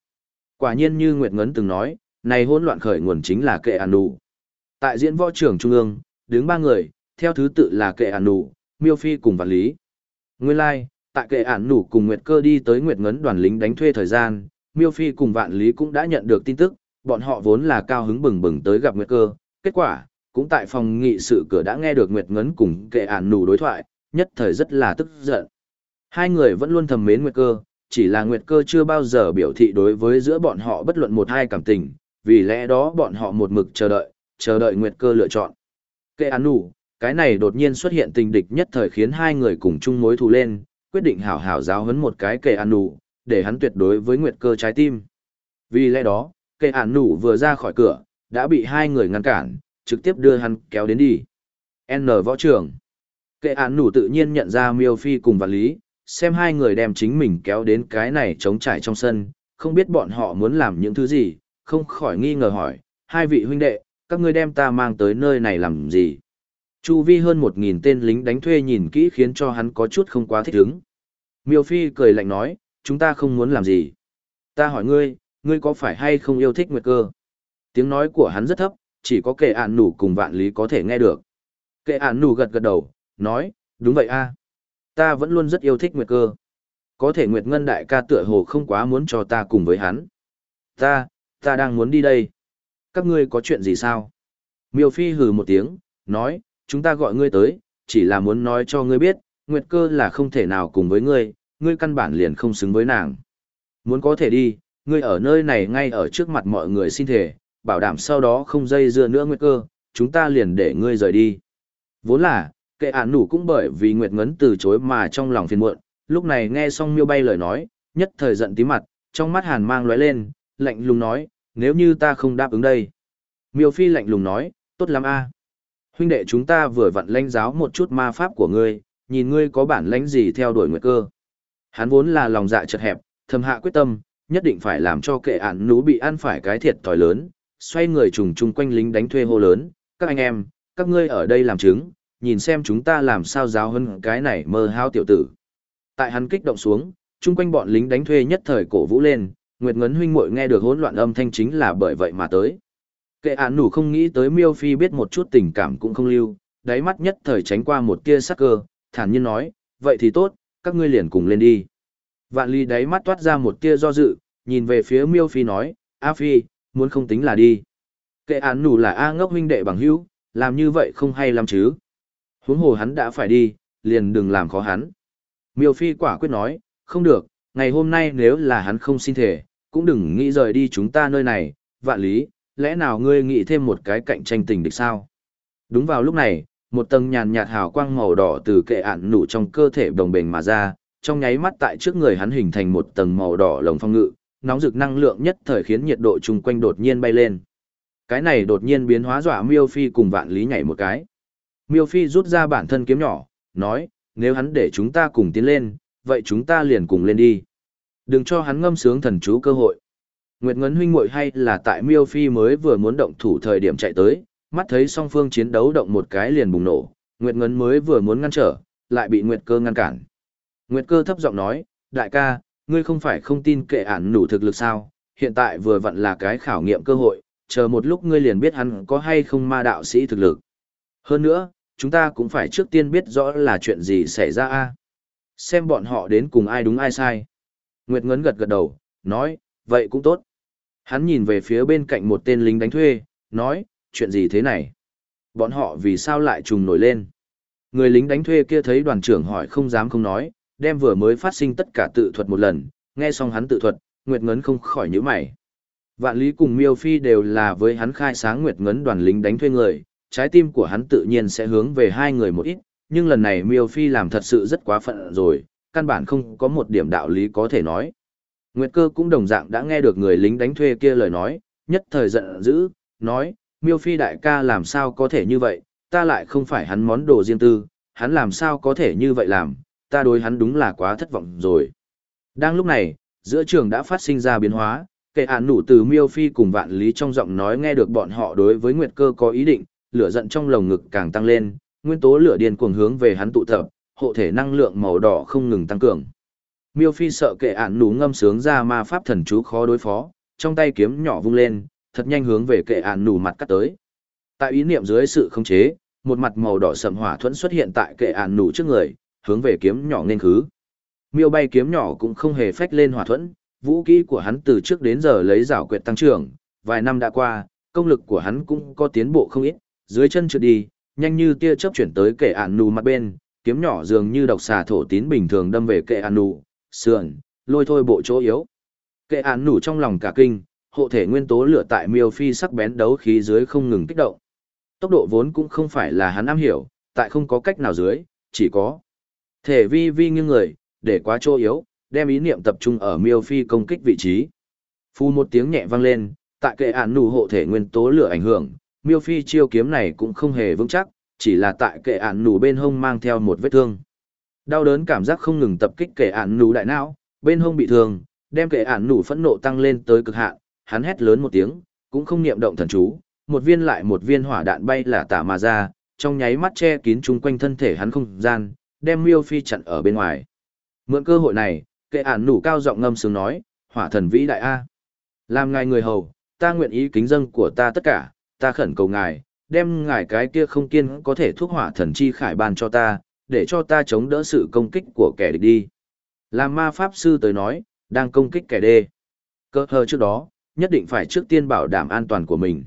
Quả nhiên như Nguyệt Ngấn từng nói, này hỗn loạn khởi nguồn chính là kệ anu. nụ. Tại diễn võ trường trung ương, đứng ba người, theo thứ tự là kệ anu, nụ, miêu phi cùng vạn lý. Nguyên lai, like, tại kệ ản nủ cùng Nguyệt Cơ đi tới Nguyệt Ngấn đoàn lính đánh thuê thời gian, miêu phi cùng vạn lý cũng đã nhận được tin tức, bọn họ vốn là cao hứng bừng bừng tới gặp Nguyệt Cơ. Kết quả, cũng tại phòng nghị sự cửa đã nghe được Nguyệt Ngấn cùng kệ ản nủ đối thoại, nhất thời rất là tức giận. Hai người vẫn luôn thầm mến Nguyệt Cơ, chỉ là Nguyệt Cơ chưa bao giờ biểu thị đối với giữa bọn họ bất luận một hai cảm tình, vì lẽ đó bọn họ một mực chờ đợi, chờ đợi Nguyệt Cơ lựa chọn. Kệ án nủ, cái này đột nhiên xuất hiện tình địch nhất thời khiến hai người cùng chung mối thù lên, quyết định hảo hảo giáo huấn một cái kệ án nụ, để hắn tuyệt đối với Nguyệt Cơ trái tim. Vì lẽ đó, kệ án nụ vừa ra khỏi cửa, đã bị hai người ngăn cản, trực tiếp đưa hắn kéo đến đi. N võ trưởng. Kệ án nụ tự nhiên nhận ra Miêu Phi cùng Vạn Lý, xem hai người đem chính mình kéo đến cái này trống trải trong sân, không biết bọn họ muốn làm những thứ gì, không khỏi nghi ngờ hỏi, hai vị huynh đệ, các ngươi đem ta mang tới nơi này làm gì? Chu vi hơn một nghìn tên lính đánh thuê nhìn kỹ khiến cho hắn có chút không quá thích ứng. Miêu Phi cười lạnh nói, chúng ta không muốn làm gì. Ta hỏi ngươi, ngươi có phải hay không yêu thích nguyệt cơ? Tiếng nói của hắn rất thấp, chỉ có kệ Ản nủ cùng vạn lý có thể nghe được. Kệ Ản nủ gật gật đầu, nói, đúng vậy a, Ta vẫn luôn rất yêu thích nguyệt cơ. Có thể nguyệt ngân đại ca tựa hồ không quá muốn cho ta cùng với hắn. Ta, ta đang muốn đi đây. Các ngươi có chuyện gì sao? Miêu Phi hừ một tiếng, nói, chúng ta gọi ngươi tới, chỉ là muốn nói cho ngươi biết, Nguyệt cơ là không thể nào cùng với ngươi, ngươi căn bản liền không xứng với nàng. Muốn có thể đi, ngươi ở nơi này ngay ở trước mặt mọi người xin thể, bảo đảm sau đó không dây dưa nữa Nguyệt cơ, chúng ta liền để ngươi rời đi. Vốn là, kệ ản nủ cũng bởi vì Nguyệt Ngấn từ chối mà trong lòng phiền muộn, lúc này nghe xong miêu bay lời nói, nhất thời giận tí mặt, trong mắt hàn mang lóe lên, lạnh lùng nói, nếu như ta không đáp ứng đây. Miêu phi lạnh lùng nói, tốt lắm a. Huynh đệ chúng ta vừa vặn lãnh giáo một chút ma pháp của ngươi, nhìn ngươi có bản lãnh gì theo đuổi nguyệt cơ. Hắn vốn là lòng dạ chật hẹp, thầm hạ quyết tâm, nhất định phải làm cho kệ ản nú bị ăn phải cái thiệt thòi lớn, xoay người trùng chung quanh lính đánh thuê hô lớn, các anh em, các ngươi ở đây làm chứng, nhìn xem chúng ta làm sao giáo hơn cái này mơ hao tiểu tử. Tại hắn kích động xuống, chung quanh bọn lính đánh thuê nhất thời cổ vũ lên, Nguyệt Ngấn huynh muội nghe được hỗn loạn âm thanh chính là bởi vậy mà tới. Kệ án nủ không nghĩ tới Miêu Phi biết một chút tình cảm cũng không lưu, đáy mắt nhất thời tránh qua một tia sắc cơ, thản nhiên nói, vậy thì tốt, các ngươi liền cùng lên đi. Vạn ly đáy mắt toát ra một tia do dự, nhìn về phía Miêu Phi nói, A Phi, muốn không tính là đi. Kệ án nủ là A ngốc huynh đệ bằng hữu, làm như vậy không hay lắm chứ. Huống hồ hắn đã phải đi, liền đừng làm khó hắn. Miêu Phi quả quyết nói, không được, ngày hôm nay nếu là hắn không xin thể, cũng đừng nghĩ rời đi chúng ta nơi này, vạn lý, lẽ nào ngươi nghĩ thêm một cái cạnh tranh tình địch sao? Đúng vào lúc này, một tầng nhàn nhạt hào quang màu đỏ từ kệ ạn nụ trong cơ thể đồng bền mà ra, trong nháy mắt tại trước người hắn hình thành một tầng màu đỏ lồng phong ngự, nóng rực năng lượng nhất thời khiến nhiệt độ chung quanh đột nhiên bay lên. Cái này đột nhiên biến hóa dọa Miêu Phi cùng vạn lý nhảy một cái. Miêu Phi rút ra bản thân kiếm nhỏ, nói, nếu hắn để chúng ta cùng tiến lên, vậy chúng ta liền cùng lên đi. Đừng cho hắn ngâm sướng thần chú cơ hội. Nguyệt Ngấn huynh muội hay là tại Miêu Phi mới vừa muốn động thủ thời điểm chạy tới, mắt thấy song phương chiến đấu động một cái liền bùng nổ, Nguyệt Ngấn mới vừa muốn ngăn trở, lại bị Nguyệt Cơ ngăn cản. Nguyệt Cơ thấp giọng nói, đại ca, ngươi không phải không tin kệ ản nủ thực lực sao, hiện tại vừa vặn là cái khảo nghiệm cơ hội, chờ một lúc ngươi liền biết hắn có hay không ma đạo sĩ thực lực. Hơn nữa, chúng ta cũng phải trước tiên biết rõ là chuyện gì xảy ra a Xem bọn họ đến cùng ai đúng ai sai. Nguyệt Ngấn gật gật đầu, nói, vậy cũng tốt. Hắn nhìn về phía bên cạnh một tên lính đánh thuê, nói, chuyện gì thế này? Bọn họ vì sao lại trùng nổi lên? Người lính đánh thuê kia thấy đoàn trưởng hỏi không dám không nói, đem vừa mới phát sinh tất cả tự thuật một lần, nghe xong hắn tự thuật, Nguyệt Ngấn không khỏi nhíu mày. Vạn Lý cùng Miêu Phi đều là với hắn khai sáng Nguyệt Ngấn đoàn lính đánh thuê người, trái tim của hắn tự nhiên sẽ hướng về hai người một ít, nhưng lần này Miêu Phi làm thật sự rất quá phận rồi, căn bản không có một điểm đạo lý có thể nói. Nguyệt cơ cũng đồng dạng đã nghe được người lính đánh thuê kia lời nói, nhất thời giận dữ, nói, miêu phi đại ca làm sao có thể như vậy, ta lại không phải hắn món đồ riêng tư, hắn làm sao có thể như vậy làm, ta đối hắn đúng là quá thất vọng rồi. Đang lúc này, giữa trường đã phát sinh ra biến hóa, kệ án nủ từ miêu phi cùng vạn lý trong giọng nói nghe được bọn họ đối với Nguyệt cơ có ý định, lửa giận trong lồng ngực càng tăng lên, nguyên tố lửa điên cuồng hướng về hắn tụ tập, hộ thể năng lượng màu đỏ không ngừng tăng cường. Miêu Phi sợ kệ ản nú ngâm sướng ra ma pháp thần chú khó đối phó, trong tay kiếm nhỏ vung lên, thật nhanh hướng về kệ ản nú mặt cắt tới. Tại ý niệm dưới sự khống chế, một mặt màu đỏ sậm hỏa thuẫn xuất hiện tại kệ ản nú trước người, hướng về kiếm nhỏ nên khứ. Miêu bay kiếm nhỏ cũng không hề phách lên hỏa thuẫn, vũ kỹ của hắn từ trước đến giờ lấy rảo quyệt tăng trưởng, vài năm đã qua, công lực của hắn cũng có tiến bộ không ít, dưới chân trượt đi, nhanh như tia chớp chuyển tới kệ ản nù mặt bên, kiếm nhỏ dường như độc xà thổ tín bình thường đâm về kệ ản nù sườn, lôi thôi bộ chỗ yếu. Kệ án nủ trong lòng cả kinh, hộ thể nguyên tố lửa tại miêu phi sắc bén đấu khí dưới không ngừng kích động. Tốc độ vốn cũng không phải là hắn am hiểu, tại không có cách nào dưới, chỉ có thể vi vi nghiêng người, để quá chỗ yếu, đem ý niệm tập trung ở miêu phi công kích vị trí. Phu một tiếng nhẹ vang lên, tại kệ án nủ hộ thể nguyên tố lửa ảnh hưởng, miêu phi chiêu kiếm này cũng không hề vững chắc, chỉ là tại kệ án nủ bên hông mang theo một vết thương. Đau đớn cảm giác không ngừng tập kích kệ ản nụ đại não, bên hông bị thương, đem kệ ản nụ phẫn nộ tăng lên tới cực hạn, hắn hét lớn một tiếng, cũng không niệm động thần chú, một viên lại một viên hỏa đạn bay là tả mà ra, trong nháy mắt che kín chung quanh thân thể hắn không gian, đem miêu phi chặn ở bên ngoài. Mượn cơ hội này, kệ ản nụ cao giọng ngâm sướng nói, hỏa thần vĩ đại A. Làm ngài người hầu, ta nguyện ý kính dâng của ta tất cả, ta khẩn cầu ngài, đem ngài cái kia không kiên có thể thuốc hỏa thần chi khải ban cho ta, để cho ta chống đỡ sự công kích của kẻ địch đi. Làm ma pháp sư tới nói, đang công kích kẻ đê. Cơ hờ trước đó, nhất định phải trước tiên bảo đảm an toàn của mình.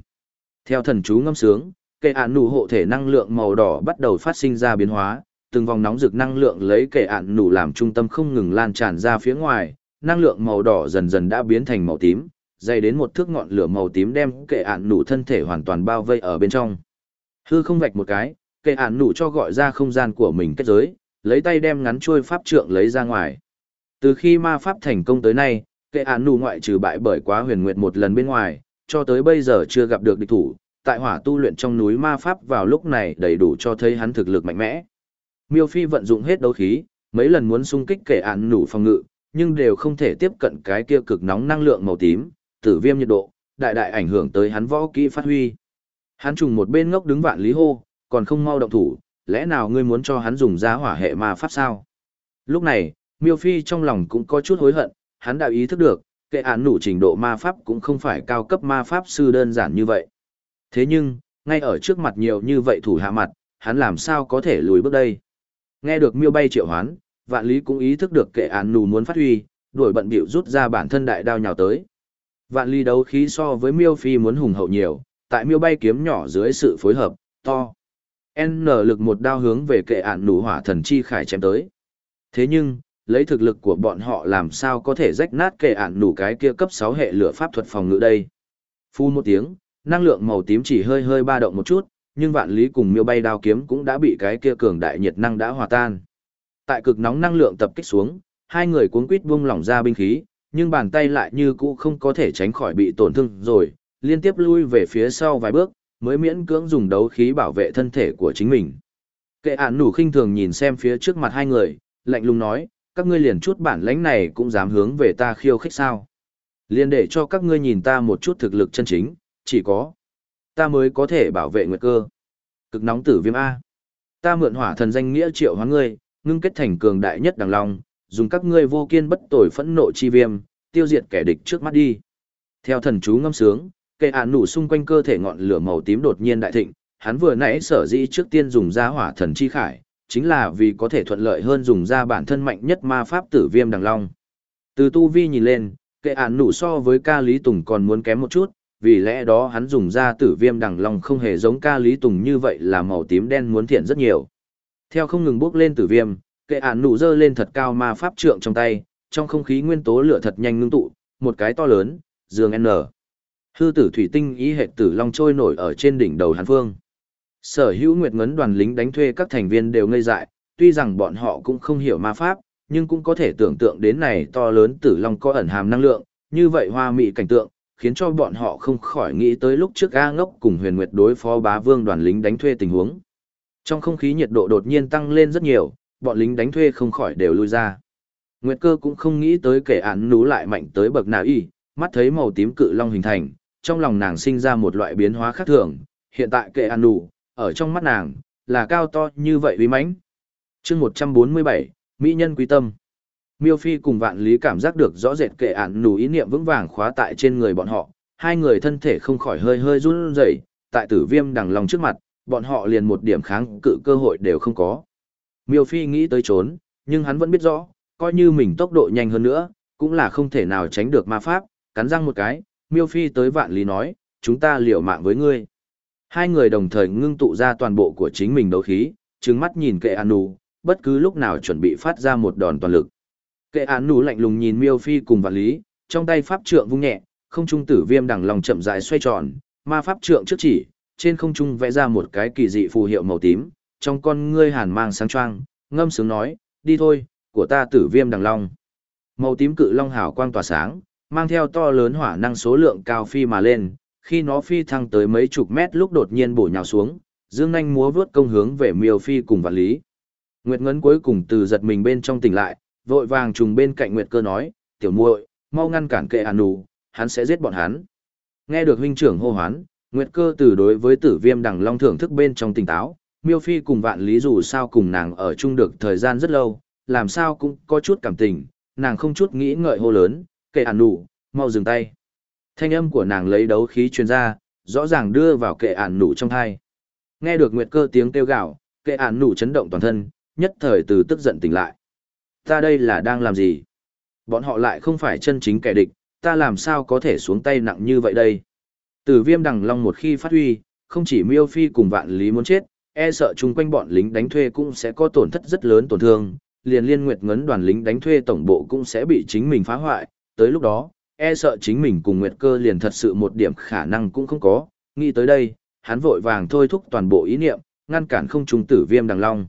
Theo thần chú ngâm sướng, kệ ạn nụ hộ thể năng lượng màu đỏ bắt đầu phát sinh ra biến hóa, từng vòng nóng rực năng lượng lấy kệ ạn nụ làm trung tâm không ngừng lan tràn ra phía ngoài, năng lượng màu đỏ dần dần đã biến thành màu tím, dày đến một thước ngọn lửa màu tím đem kệ ạn nụ thân thể hoàn toàn bao vây ở bên trong. Hư không vạch một cái, kệ ản nụ cho gọi ra không gian của mình kết giới, lấy tay đem ngắn chuôi pháp trượng lấy ra ngoài. Từ khi ma pháp thành công tới nay, kệ ản nụ ngoại trừ bại bởi quá huyền nguyệt một lần bên ngoài, cho tới bây giờ chưa gặp được địch thủ, tại hỏa tu luyện trong núi ma pháp vào lúc này đầy đủ cho thấy hắn thực lực mạnh mẽ. Miêu Phi vận dụng hết đấu khí, mấy lần muốn xung kích kệ ản nụ phòng ngự, nhưng đều không thể tiếp cận cái kia cực nóng năng lượng màu tím, tử viêm nhiệt độ, đại đại ảnh hưởng tới hắn võ kỹ phát huy. Hắn trùng một bên ngốc đứng vạn lý hô, còn không mau động thủ, lẽ nào ngươi muốn cho hắn dùng ra hỏa hệ ma pháp sao? Lúc này, Miêu Phi trong lòng cũng có chút hối hận, hắn đã ý thức được, kệ án nụ trình độ ma pháp cũng không phải cao cấp ma pháp sư đơn giản như vậy. Thế nhưng, ngay ở trước mặt nhiều như vậy thủ hạ mặt, hắn làm sao có thể lùi bước đây? Nghe được miêu bay triệu hoán, vạn lý cũng ý thức được kệ án nụ muốn phát huy, đuổi bận bịu rút ra bản thân đại đao nhào tới. Vạn ly đấu khí so với miêu phi muốn hùng hậu nhiều, tại miêu bay kiếm nhỏ dưới sự phối hợp, to. N lực một đao hướng về kệ ạn nụ hỏa thần chi khải chém tới. Thế nhưng, lấy thực lực của bọn họ làm sao có thể rách nát kệ ạn nụ cái kia cấp 6 hệ lửa pháp thuật phòng ngự đây. Phu một tiếng, năng lượng màu tím chỉ hơi hơi ba động một chút, nhưng vạn lý cùng miêu bay đao kiếm cũng đã bị cái kia cường đại nhiệt năng đã hòa tan. Tại cực nóng năng lượng tập kích xuống, hai người cuống quít buông lỏng ra binh khí, nhưng bàn tay lại như cũ không có thể tránh khỏi bị tổn thương rồi, liên tiếp lui về phía sau vài bước, mới miễn cưỡng dùng đấu khí bảo vệ thân thể của chính mình. Kệ ản nủ khinh thường nhìn xem phía trước mặt hai người, lạnh lùng nói, các ngươi liền chút bản lãnh này cũng dám hướng về ta khiêu khích sao. Liền để cho các ngươi nhìn ta một chút thực lực chân chính, chỉ có ta mới có thể bảo vệ nguyệt cơ. Cực nóng tử viêm A. Ta mượn hỏa thần danh nghĩa triệu hóa ngươi, ngưng kết thành cường đại nhất đằng long, dùng các ngươi vô kiên bất tồi phẫn nộ chi viêm, tiêu diệt kẻ địch trước mắt đi. Theo thần chú ngâm sướng, kệ ản nụ xung quanh cơ thể ngọn lửa màu tím đột nhiên đại thịnh, hắn vừa nãy sở dĩ trước tiên dùng ra hỏa thần chi khải, chính là vì có thể thuận lợi hơn dùng ra bản thân mạnh nhất ma pháp tử viêm đằng long. Từ tu vi nhìn lên, kệ ản nụ so với ca Lý Tùng còn muốn kém một chút, vì lẽ đó hắn dùng ra tử viêm đằng long không hề giống ca Lý Tùng như vậy là màu tím đen muốn thiện rất nhiều. Theo không ngừng bước lên tử viêm, kệ ản nụ dơ lên thật cao ma pháp trượng trong tay, trong không khí nguyên tố lửa thật nhanh ngưng tụ, một cái to lớn, dường N. Hư tử thủy tinh ý hệ tử long trôi nổi ở trên đỉnh đầu hàn phương. Sở hữu nguyệt ngấn đoàn lính đánh thuê các thành viên đều ngây dại, tuy rằng bọn họ cũng không hiểu ma pháp, nhưng cũng có thể tưởng tượng đến này to lớn tử long có ẩn hàm năng lượng, như vậy hoa mị cảnh tượng, khiến cho bọn họ không khỏi nghĩ tới lúc trước A ngốc cùng huyền nguyệt đối phó bá vương đoàn lính đánh thuê tình huống. Trong không khí nhiệt độ đột nhiên tăng lên rất nhiều, bọn lính đánh thuê không khỏi đều lui ra. Nguyệt cơ cũng không nghĩ tới kẻ án nú lại mạnh tới bậc nào y, mắt thấy màu tím cự long hình thành, trong lòng nàng sinh ra một loại biến hóa khác thường, hiện tại kệ an đủ, ở trong mắt nàng, là cao to như vậy uy mãnh. chương 147, Mỹ nhân quý tâm. Miêu Phi cùng vạn lý cảm giác được rõ rệt kệ ản nù ý niệm vững vàng khóa tại trên người bọn họ, hai người thân thể không khỏi hơi hơi run rẩy, tại tử viêm đằng lòng trước mặt, bọn họ liền một điểm kháng cự cơ hội đều không có. Miêu Phi nghĩ tới trốn, nhưng hắn vẫn biết rõ, coi như mình tốc độ nhanh hơn nữa, cũng là không thể nào tránh được ma pháp, cắn răng một cái, Miêu Phi tới vạn lý nói, chúng ta liều mạng với ngươi. Hai người đồng thời ngưng tụ ra toàn bộ của chính mình đấu khí, trừng mắt nhìn kệ an nù, bất cứ lúc nào chuẩn bị phát ra một đòn toàn lực. Kệ an nù lạnh lùng nhìn Miêu Phi cùng vạn lý, trong tay pháp trượng vung nhẹ, không trung tử viêm đằng lòng chậm rãi xoay tròn, ma pháp trượng trước chỉ, trên không trung vẽ ra một cái kỳ dị phù hiệu màu tím, trong con ngươi hàn mang sáng choang, ngâm sướng nói, đi thôi, của ta tử viêm đằng long. Màu tím cự long hào quang tỏa sáng, mang theo to lớn hỏa năng số lượng cao phi mà lên, khi nó phi thăng tới mấy chục mét lúc đột nhiên bổ nhào xuống, dương nhanh múa vướt công hướng về miêu phi cùng vạn lý. Nguyệt ngấn cuối cùng từ giật mình bên trong tỉnh lại, vội vàng trùng bên cạnh Nguyệt Cơ nói, tiểu muội, mau ngăn cản kệ hàn nụ, hắn sẽ giết bọn hắn. Nghe được huynh trưởng hô hoán, Nguyệt Cơ từ đối với tử viêm đằng long thưởng thức bên trong tỉnh táo, miêu phi cùng vạn lý dù sao cùng nàng ở chung được thời gian rất lâu, làm sao cũng có chút cảm tình, nàng không chút nghĩ ngợi hô lớn, kệ hàn nụ, mau dừng tay. Thanh âm của nàng lấy đấu khí truyền ra, rõ ràng đưa vào kệ ản nụ trong thai. Nghe được Nguyệt Cơ tiếng kêu gạo, kệ ản nụ chấn động toàn thân, nhất thời từ tức giận tỉnh lại. Ta đây là đang làm gì? Bọn họ lại không phải chân chính kẻ địch, ta làm sao có thể xuống tay nặng như vậy đây? Tử viêm đằng long một khi phát huy, không chỉ miêu phi cùng vạn lý muốn chết, e sợ chung quanh bọn lính đánh thuê cũng sẽ có tổn thất rất lớn tổn thương, liền liên nguyệt ngấn đoàn lính đánh thuê tổng bộ cũng sẽ bị chính mình phá hoại, tới lúc đó, e sợ chính mình cùng nguyệt cơ liền thật sự một điểm khả năng cũng không có, nghĩ tới đây, hắn vội vàng thôi thúc toàn bộ ý niệm, ngăn cản không trùng tử viêm đằng long.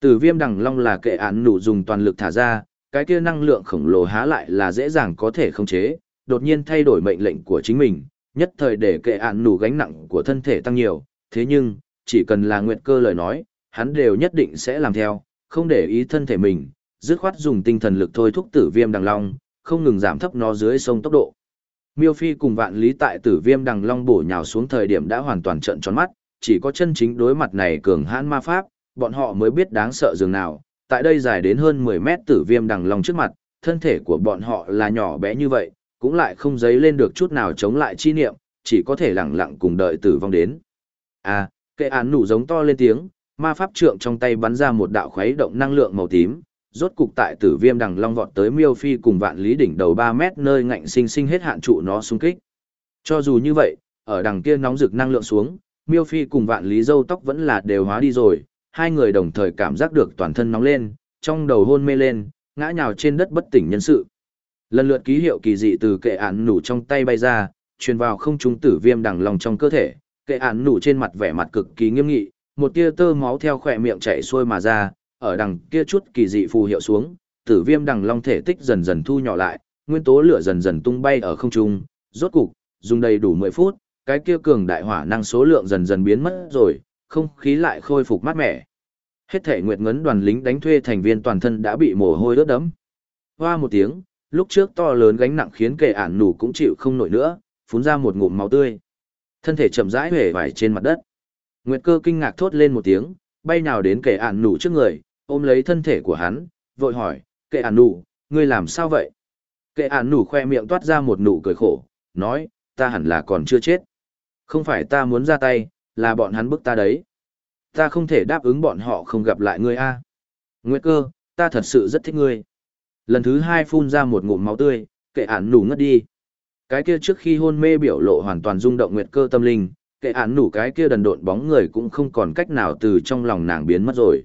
Tử viêm đằng long là kệ án nụ dùng toàn lực thả ra, cái kia năng lượng khổng lồ há lại là dễ dàng có thể khống chế, đột nhiên thay đổi mệnh lệnh của chính mình, nhất thời để kệ án nụ gánh nặng của thân thể tăng nhiều, thế nhưng, chỉ cần là nguyệt cơ lời nói, hắn đều nhất định sẽ làm theo, không để ý thân thể mình, dứt khoát dùng tinh thần lực thôi thúc tử viêm đằng long, không ngừng giảm thấp nó dưới sông tốc độ. Miêu Phi cùng vạn lý tại tử viêm đằng long bổ nhào xuống thời điểm đã hoàn toàn trận tròn mắt, chỉ có chân chính đối mặt này cường hãn ma pháp, bọn họ mới biết đáng sợ dường nào. Tại đây dài đến hơn 10 mét tử viêm đằng long trước mặt, thân thể của bọn họ là nhỏ bé như vậy, cũng lại không giấy lên được chút nào chống lại chi niệm, chỉ có thể lặng lặng cùng đợi tử vong đến. À, kệ án nụ giống to lên tiếng, ma pháp trượng trong tay bắn ra một đạo khuấy động năng lượng màu tím, rốt cục tại tử viêm đằng long vọt tới miêu phi cùng vạn lý đỉnh đầu 3 mét nơi ngạnh sinh sinh hết hạn trụ nó xung kích. Cho dù như vậy, ở đằng kia nóng rực năng lượng xuống, miêu phi cùng vạn lý dâu tóc vẫn là đều hóa đi rồi, hai người đồng thời cảm giác được toàn thân nóng lên, trong đầu hôn mê lên, ngã nhào trên đất bất tỉnh nhân sự. Lần lượt ký hiệu kỳ dị từ kệ án nủ trong tay bay ra, truyền vào không trung tử viêm đằng long trong cơ thể, kệ án nủ trên mặt vẻ mặt cực kỳ nghiêm nghị, một tia tơ máu theo khỏe miệng chảy xuôi mà ra, ở đằng kia chút kỳ dị phù hiệu xuống, tử viêm đằng long thể tích dần dần thu nhỏ lại, nguyên tố lửa dần dần tung bay ở không trung, rốt cục, dùng đầy đủ 10 phút, cái kia cường đại hỏa năng số lượng dần dần biến mất rồi, không khí lại khôi phục mát mẻ. Hết thể nguyệt ngấn đoàn lính đánh thuê thành viên toàn thân đã bị mồ hôi ướt đẫm. Hoa một tiếng, lúc trước to lớn gánh nặng khiến kẻ ản nủ cũng chịu không nổi nữa, phun ra một ngụm máu tươi. Thân thể chậm rãi hề vải trên mặt đất. Nguyệt cơ kinh ngạc thốt lên một tiếng, bay nào đến kẻ ản nủ trước người, ôm lấy thân thể của hắn, vội hỏi, kệ ản nụ, ngươi làm sao vậy? Kệ ản nụ khoe miệng toát ra một nụ cười khổ, nói, ta hẳn là còn chưa chết. Không phải ta muốn ra tay, là bọn hắn bức ta đấy. Ta không thể đáp ứng bọn họ không gặp lại ngươi a. Nguyệt cơ, ta thật sự rất thích ngươi. Lần thứ hai phun ra một ngụm máu tươi, kệ ản nụ ngất đi. Cái kia trước khi hôn mê biểu lộ hoàn toàn rung động nguyệt cơ tâm linh, kệ ản nủ cái kia đần độn bóng người cũng không còn cách nào từ trong lòng nàng biến mất rồi.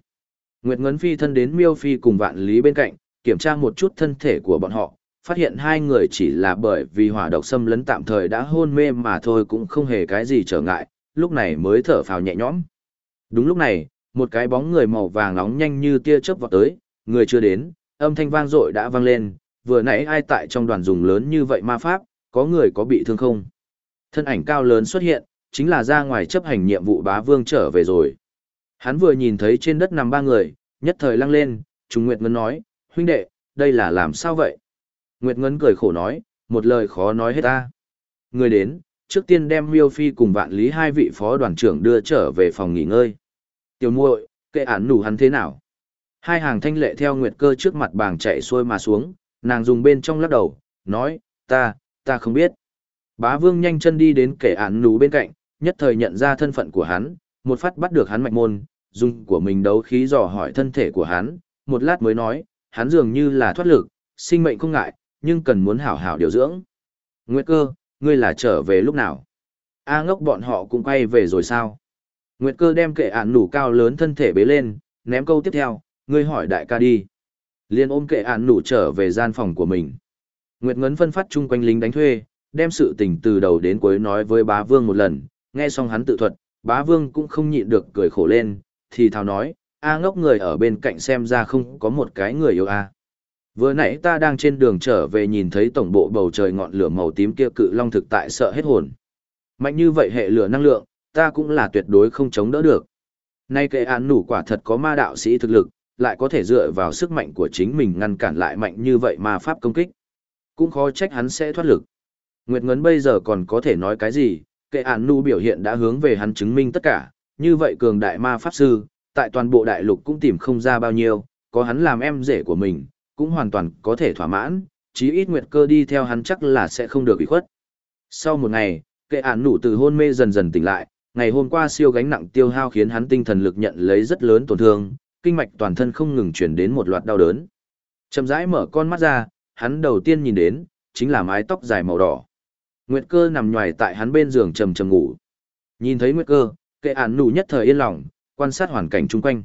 Nguyệt Ngấn Phi thân đến Miêu Phi cùng Vạn Lý bên cạnh, kiểm tra một chút thân thể của bọn họ, phát hiện hai người chỉ là bởi vì hỏa độc xâm lấn tạm thời đã hôn mê mà thôi cũng không hề cái gì trở ngại, lúc này mới thở phào nhẹ nhõm. Đúng lúc này, một cái bóng người màu vàng nóng nhanh như tia chớp vọt tới, người chưa đến, âm thanh vang dội đã vang lên, vừa nãy ai tại trong đoàn dùng lớn như vậy ma pháp, có người có bị thương không? Thân ảnh cao lớn xuất hiện, chính là ra ngoài chấp hành nhiệm vụ bá vương trở về rồi. Hắn vừa nhìn thấy trên đất nằm ba người, nhất thời lăng lên, Trung Nguyệt Ngân nói, huynh đệ, đây là làm sao vậy? Nguyệt Ngân cười khổ nói, một lời khó nói hết ta. Người đến, trước tiên đem Miêu Phi cùng vạn lý hai vị phó đoàn trưởng đưa trở về phòng nghỉ ngơi. Tiểu muội, kệ án nủ hắn thế nào? Hai hàng thanh lệ theo Nguyệt cơ trước mặt bảng chạy xuôi mà xuống, nàng dùng bên trong lắc đầu, nói, ta, ta không biết. Bá vương nhanh chân đi đến kệ án nủ bên cạnh, nhất thời nhận ra thân phận của hắn, một phát bắt được hắn mạch môn, dùng của mình đấu khí dò hỏi thân thể của hắn, một lát mới nói, hắn dường như là thoát lực, sinh mệnh không ngại, nhưng cần muốn hảo hảo điều dưỡng. Nguyệt cơ, ngươi là trở về lúc nào? A à, ngốc bọn họ cũng quay về rồi sao? Nguyệt cơ đem kệ ản nủ cao lớn thân thể bế lên, ném câu tiếp theo, ngươi hỏi đại ca đi. Liên ôm kệ ản nủ trở về gian phòng của mình. Nguyệt ngấn phân phát chung quanh lính đánh thuê, đem sự tình từ đầu đến cuối nói với bá vương một lần, nghe xong hắn tự thuật, bá vương cũng không nhịn được cười khổ lên, thì thào nói, a ngốc người ở bên cạnh xem ra không có một cái người yêu a. Vừa nãy ta đang trên đường trở về nhìn thấy tổng bộ bầu trời ngọn lửa màu tím kia cự long thực tại sợ hết hồn. Mạnh như vậy hệ lửa năng lượng, ta cũng là tuyệt đối không chống đỡ được. Nay kệ án nủ quả thật có ma đạo sĩ thực lực, lại có thể dựa vào sức mạnh của chính mình ngăn cản lại mạnh như vậy ma pháp công kích. Cũng khó trách hắn sẽ thoát lực. Nguyệt Ngấn bây giờ còn có thể nói cái gì, kệ án nủ biểu hiện đã hướng về hắn chứng minh tất cả, như vậy cường đại ma pháp sư, tại toàn bộ đại lục cũng tìm không ra bao nhiêu, có hắn làm em rể của mình, cũng hoàn toàn có thể thỏa mãn, chí ít Nguyệt Cơ đi theo hắn chắc là sẽ không được bị khuất. Sau một ngày, kệ án nủ từ hôn mê dần dần tỉnh lại, ngày hôm qua siêu gánh nặng tiêu hao khiến hắn tinh thần lực nhận lấy rất lớn tổn thương, kinh mạch toàn thân không ngừng chuyển đến một loạt đau đớn. Chậm rãi mở con mắt ra, hắn đầu tiên nhìn đến, chính là mái tóc dài màu đỏ. Nguyệt cơ nằm nhòi tại hắn bên giường trầm trầm ngủ. Nhìn thấy Nguyệt cơ, kệ án nụ nhất thời yên lòng, quan sát hoàn cảnh chung quanh.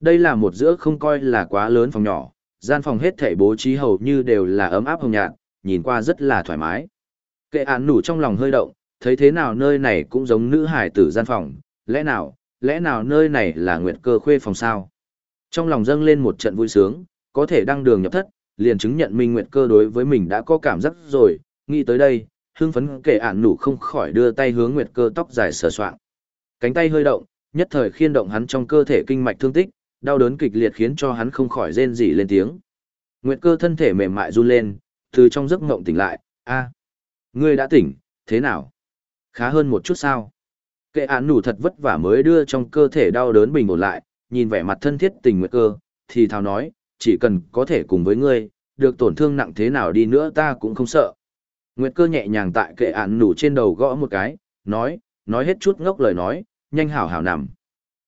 Đây là một giữa không coi là quá lớn phòng nhỏ, gian phòng hết thảy bố trí hầu như đều là ấm áp hồng nhạt, nhìn qua rất là thoải mái. Kệ án nủ trong lòng hơi động, thấy thế nào nơi này cũng giống nữ hải tử gian phòng, lẽ nào, lẽ nào nơi này là nguyệt cơ khuê phòng sao? Trong lòng dâng lên một trận vui sướng, có thể đăng đường nhập thất, liền chứng nhận Minh Nguyệt cơ đối với mình đã có cảm giác rồi, nghĩ tới đây, hưng phấn kể ản nủ không khỏi đưa tay hướng Nguyệt cơ tóc dài sờ soạng. Cánh tay hơi động, nhất thời khiên động hắn trong cơ thể kinh mạch thương tích, đau đớn kịch liệt khiến cho hắn không khỏi rên rỉ lên tiếng. Nguyệt cơ thân thể mềm mại run lên, từ trong giấc mộng tỉnh lại, a, ngươi đã tỉnh, thế nào? Khá hơn một chút sao? Kệ án nủ thật vất vả mới đưa trong cơ thể đau đớn bình ổn lại, nhìn vẻ mặt thân thiết tình Nguyệt cơ, thì thào nói, chỉ cần có thể cùng với ngươi, được tổn thương nặng thế nào đi nữa ta cũng không sợ. Nguyệt cơ nhẹ nhàng tại kệ án nủ trên đầu gõ một cái, nói, nói hết chút ngốc lời nói, nhanh hảo hảo nằm.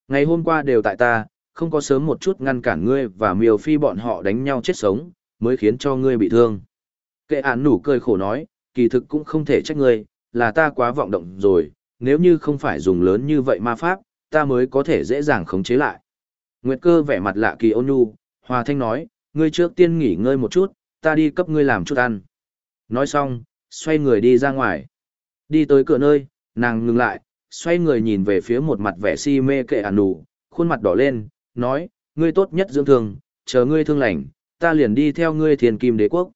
Ngày hôm qua đều tại ta, không có sớm một chút ngăn cản ngươi và miều phi bọn họ đánh nhau chết sống, mới khiến cho ngươi bị thương. Kệ án nủ cười khổ nói, kỳ thực cũng không thể trách ngươi, là ta quá vọng động rồi, nếu như không phải dùng lớn như vậy ma pháp, ta mới có thể dễ dàng khống chế lại. Nguyệt cơ vẻ mặt lạ kỳ ôn nhu, hòa thanh nói, ngươi trước tiên nghỉ ngơi một chút, ta đi cấp ngươi làm chút ăn. Nói xong, xoay người đi ra ngoài. Đi tới cửa nơi, nàng ngừng lại, xoay người nhìn về phía một mặt vẻ si mê kệ ản nụ, khuôn mặt đỏ lên, nói, ngươi tốt nhất dưỡng thương, chờ ngươi thương lành, ta liền đi theo ngươi thiền kim đế quốc.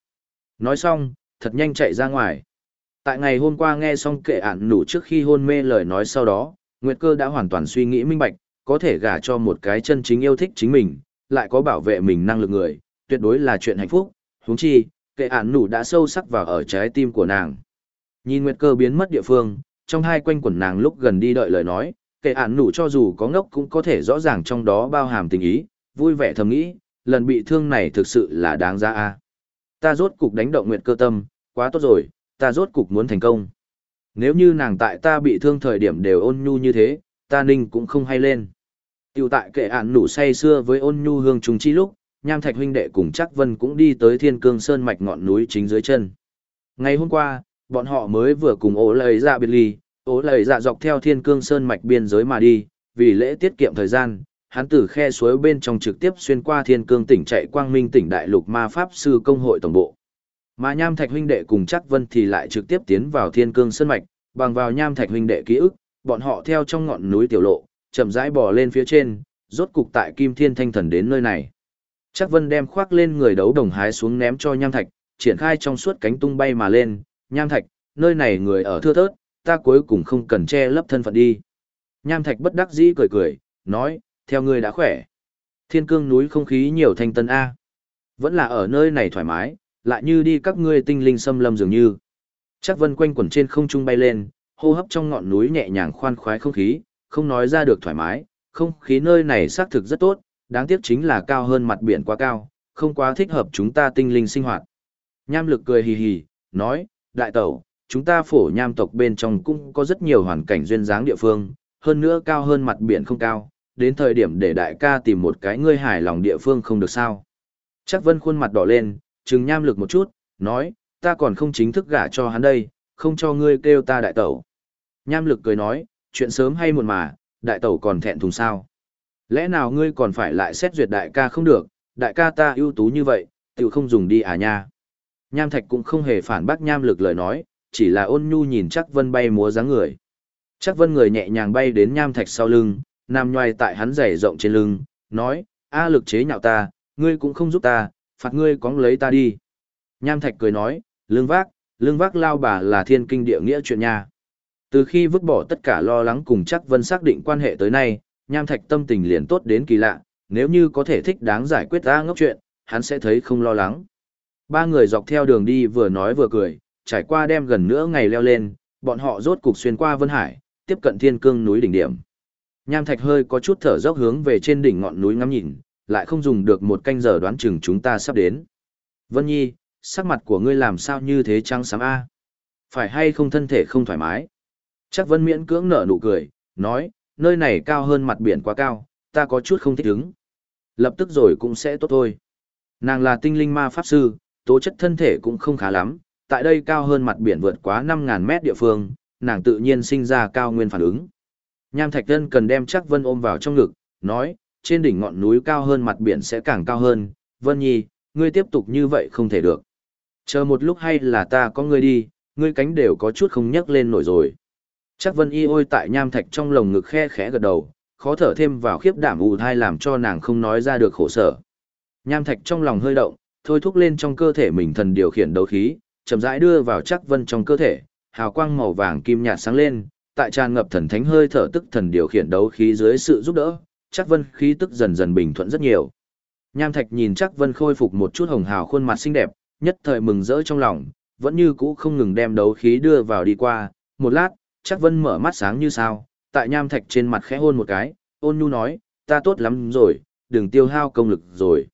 Nói xong, thật nhanh chạy ra ngoài. Tại ngày hôm qua nghe xong kệ ản nụ trước khi hôn mê lời nói sau đó, Nguyệt Cơ đã hoàn toàn suy nghĩ minh bạch, có thể gả cho một cái chân chính yêu thích chính mình, lại có bảo vệ mình năng lực người, tuyệt đối là chuyện hạnh phúc, huống chi, kệ ản nụ đã sâu sắc vào ở trái tim của nàng. Nhìn Nguyệt Cơ biến mất địa phương, trong hai quanh quần nàng lúc gần đi đợi lời nói, kệ ản nụ cho dù có ngốc cũng có thể rõ ràng trong đó bao hàm tình ý, vui vẻ thầm nghĩ, lần bị thương này thực sự là đáng giá a. Ta rốt cục đánh động Nguyệt Cơ tâm, quá tốt rồi, ta rốt cục muốn thành công. Nếu như nàng tại ta bị thương thời điểm đều ôn nhu như thế, ta ninh cũng không hay lên. Tiểu tại kệ ản nụ say xưa với ôn nhu hương trùng chi lúc, nham thạch huynh đệ cùng chắc vân cũng đi tới thiên cương sơn mạch ngọn núi chính dưới chân. Ngày hôm qua, bọn họ mới vừa cùng ố lời ra dạ biệt ly, ố lời dạ dọc theo thiên cương sơn mạch biên giới mà đi, vì lễ tiết kiệm thời gian, hắn từ khe suối bên trong trực tiếp xuyên qua thiên cương tỉnh chạy quang minh tỉnh đại lục ma pháp sư công hội tổng bộ. Mà Nham Thạch huynh đệ cùng chắc vân thì lại trực tiếp tiến vào Thiên Cương Sơn Mạch, bằng vào Nham Thạch huynh đệ ký ức, bọn họ theo trong ngọn núi tiểu lộ, chậm rãi bò lên phía trên, rốt cục tại Kim Thiên Thanh Thần đến nơi này. Chắc vân đem khoác lên người đấu đồng hái xuống ném cho Nham Thạch, triển khai trong suốt cánh tung bay mà lên, Nham Thạch, nơi này người ở thưa thớt, ta cuối cùng không cần che lấp thân phận đi. Nham Thạch bất đắc dĩ cười cười, nói, theo ngươi đã khỏe. Thiên cương núi không khí nhiều thanh tân A. Vẫn là ở nơi này thoải mái, lại như đi các ngươi tinh linh xâm lâm dường như. Chắc vân quanh quẩn trên không trung bay lên, hô hấp trong ngọn núi nhẹ nhàng khoan khoái không khí, không nói ra được thoải mái, không khí nơi này xác thực rất tốt, đáng tiếc chính là cao hơn mặt biển quá cao, không quá thích hợp chúng ta tinh linh sinh hoạt. Nham lực cười hì hì, nói, đại tẩu, chúng ta phổ nham tộc bên trong cũng có rất nhiều hoàn cảnh duyên dáng địa phương, hơn nữa cao hơn mặt biển không cao, đến thời điểm để đại ca tìm một cái ngươi hài lòng địa phương không được sao. Chắc vân khuôn mặt đỏ lên, trừng nham lực một chút, nói, ta còn không chính thức gả cho hắn đây, không cho ngươi kêu ta đại tẩu. Nham lực cười nói, chuyện sớm hay muộn mà, đại tẩu còn thẹn thùng sao. Lẽ nào ngươi còn phải lại xét duyệt đại ca không được, đại ca ta ưu tú như vậy, tự không dùng đi à nha. Nham thạch cũng không hề phản bác nham lực lời nói, chỉ là ôn nhu nhìn chắc vân bay múa dáng người. Chắc vân người nhẹ nhàng bay đến nham thạch sau lưng, nằm nhoài tại hắn giày rộng trên lưng, nói, A lực chế nhạo ta, ngươi cũng không giúp ta, phạt ngươi cóng lấy ta đi. Nham thạch cười nói, lương vác, lương vác lao bà là thiên kinh địa nghĩa chuyện nha. Từ khi vứt bỏ tất cả lo lắng cùng chắc vân xác định quan hệ tới nay, nham thạch tâm tình liền tốt đến kỳ lạ, nếu như có thể thích đáng giải quyết ta ngốc chuyện, hắn sẽ thấy không lo lắng. Ba người dọc theo đường đi vừa nói vừa cười, trải qua đêm gần nữa ngày leo lên, bọn họ rốt cục xuyên qua Vân Hải, tiếp cận thiên cương núi đỉnh điểm. Nham thạch hơi có chút thở dốc hướng về trên đỉnh ngọn núi ngắm nhìn, lại không dùng được một canh giờ đoán chừng chúng ta sắp đến. Vân Nhi, sắc mặt của ngươi làm sao như thế trắng xám a? Phải hay không thân thể không thoải mái? Chắc Vân miễn cưỡng nở nụ cười, nói, nơi này cao hơn mặt biển quá cao, ta có chút không thích ứng. Lập tức rồi cũng sẽ tốt thôi. Nàng là tinh linh ma pháp sư, tố chất thân thể cũng không khá lắm, tại đây cao hơn mặt biển vượt quá 5.000 mét địa phương, nàng tự nhiên sinh ra cao nguyên phản ứng. Nham Thạch Tân cần đem chắc Vân ôm vào trong ngực, nói, trên đỉnh ngọn núi cao hơn mặt biển sẽ càng cao hơn, Vân Nhi, ngươi tiếp tục như vậy không thể được. Chờ một lúc hay là ta có ngươi đi, ngươi cánh đều có chút không nhấc lên nổi rồi. Chắc Vân Y ôi tại nham thạch trong lồng ngực khe khẽ gật đầu, khó thở thêm vào khiếp đảm ù thai làm cho nàng không nói ra được khổ sở. Nham thạch trong lòng hơi động, thôi thúc lên trong cơ thể mình thần điều khiển đấu khí, chậm rãi đưa vào chắc vân trong cơ thể, hào quang màu vàng kim nhạt sáng lên, tại tràn ngập thần thánh hơi thở tức thần điều khiển đấu khí dưới sự giúp đỡ, chắc vân khí tức dần dần bình thuận rất nhiều. Nham thạch nhìn chắc vân khôi phục một chút hồng hào khuôn mặt xinh đẹp, nhất thời mừng rỡ trong lòng, vẫn như cũ không ngừng đem đấu khí đưa vào đi qua, một lát, chắc vân mở mắt sáng như sao, tại nham thạch trên mặt khẽ hôn một cái, ôn nhu nói, ta tốt lắm rồi, đừng tiêu hao công lực rồi.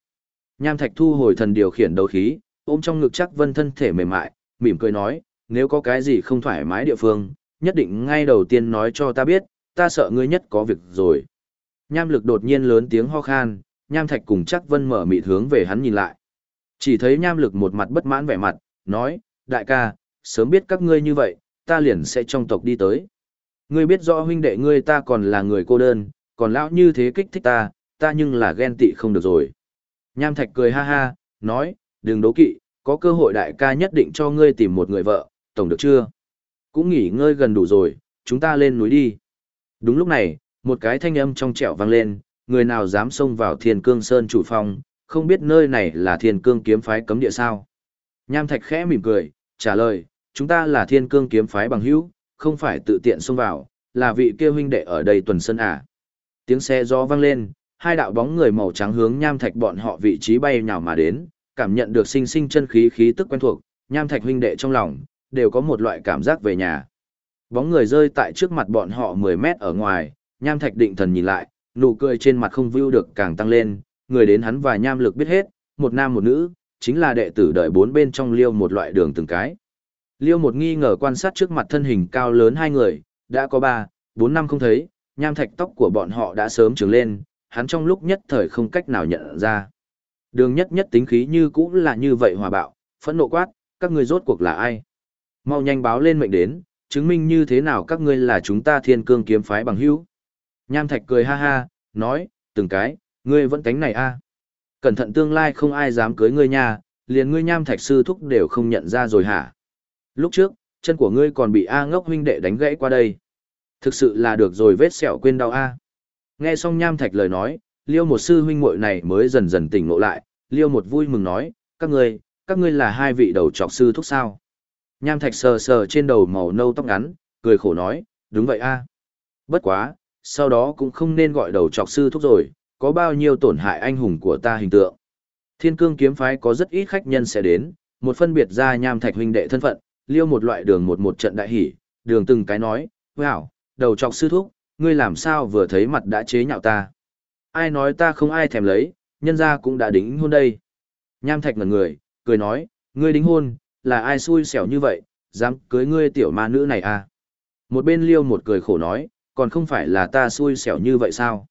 Nham thạch thu hồi thần điều khiển đấu khí, ôm trong ngực chắc vân thân thể mềm mại, mỉm cười nói, nếu có cái gì không thoải mái địa phương, nhất định ngay đầu tiên nói cho ta biết, ta sợ ngươi nhất có việc rồi. Nham lực đột nhiên lớn tiếng ho khan, nham thạch cùng chắc vân mở mịt hướng về hắn nhìn lại. Chỉ thấy nham lực một mặt bất mãn vẻ mặt, nói, đại ca, sớm biết các ngươi như vậy, ta liền sẽ trong tộc đi tới. Ngươi biết rõ huynh đệ ngươi ta còn là người cô đơn, còn lão như thế kích thích ta, ta nhưng là ghen tị không được rồi. Nham Thạch cười ha ha, nói, đừng đố kỵ, có cơ hội đại ca nhất định cho ngươi tìm một người vợ, tổng được chưa? Cũng nghỉ ngơi gần đủ rồi, chúng ta lên núi đi. Đúng lúc này, một cái thanh âm trong trẻo vang lên, người nào dám xông vào thiên cương sơn chủ phong, không biết nơi này là thiên cương kiếm phái cấm địa sao. Nham Thạch khẽ mỉm cười, trả lời, chúng ta là thiên cương kiếm phái bằng hữu, không phải tự tiện xông vào, là vị kia huynh đệ ở đây tuần sân à. Tiếng xe gió vang lên, hai đạo bóng người màu trắng hướng nham thạch bọn họ vị trí bay nhào mà đến, cảm nhận được sinh sinh chân khí khí tức quen thuộc, nham thạch huynh đệ trong lòng, đều có một loại cảm giác về nhà. Bóng người rơi tại trước mặt bọn họ 10 mét ở ngoài, nham thạch định thần nhìn lại, nụ cười trên mặt không vui được càng tăng lên, người đến hắn và nham lực biết hết, một nam một nữ, chính là đệ tử đợi bốn bên trong liêu một loại đường từng cái. Liêu một nghi ngờ quan sát trước mặt thân hình cao lớn hai người, đã có ba, bốn năm không thấy, nham thạch tóc của bọn họ đã sớm trứng lên, hắn trong lúc nhất thời không cách nào nhận ra. Đường nhất nhất tính khí như cũng là như vậy hòa bạo, phẫn nộ quát, các ngươi rốt cuộc là ai? Mau nhanh báo lên mệnh đến, chứng minh như thế nào các ngươi là chúng ta thiên cương kiếm phái bằng hữu. Nham thạch cười ha ha, nói, từng cái, ngươi vẫn cánh này a Cẩn thận tương lai không ai dám cưới ngươi nha, liền ngươi nham thạch sư thúc đều không nhận ra rồi hả? Lúc trước, chân của ngươi còn bị A ngốc huynh đệ đánh gãy qua đây. Thực sự là được rồi vết sẹo quên đau A. Nghe xong nham thạch lời nói, liêu một sư huynh muội này mới dần dần tỉnh ngộ lại, liêu một vui mừng nói, các ngươi, các ngươi là hai vị đầu trọc sư thúc sao. Nham thạch sờ sờ trên đầu màu nâu tóc ngắn, cười khổ nói, đúng vậy a. Bất quá, sau đó cũng không nên gọi đầu trọc sư thúc rồi, có bao nhiêu tổn hại anh hùng của ta hình tượng. Thiên cương kiếm phái có rất ít khách nhân sẽ đến, một phân biệt ra nham thạch huynh đệ thân phận, liêu một loại đường một một trận đại hỉ, đường từng cái nói, wow, đầu trọc sư thúc, ngươi làm sao vừa thấy mặt đã chế nhạo ta. Ai nói ta không ai thèm lấy, nhân ra cũng đã đính hôn đây. Nham thạch ngần người, cười nói, ngươi đính hôn, là ai xui xẻo như vậy, dám cưới ngươi tiểu ma nữ này à. Một bên liêu một cười khổ nói, còn không phải là ta xui xẻo như vậy sao.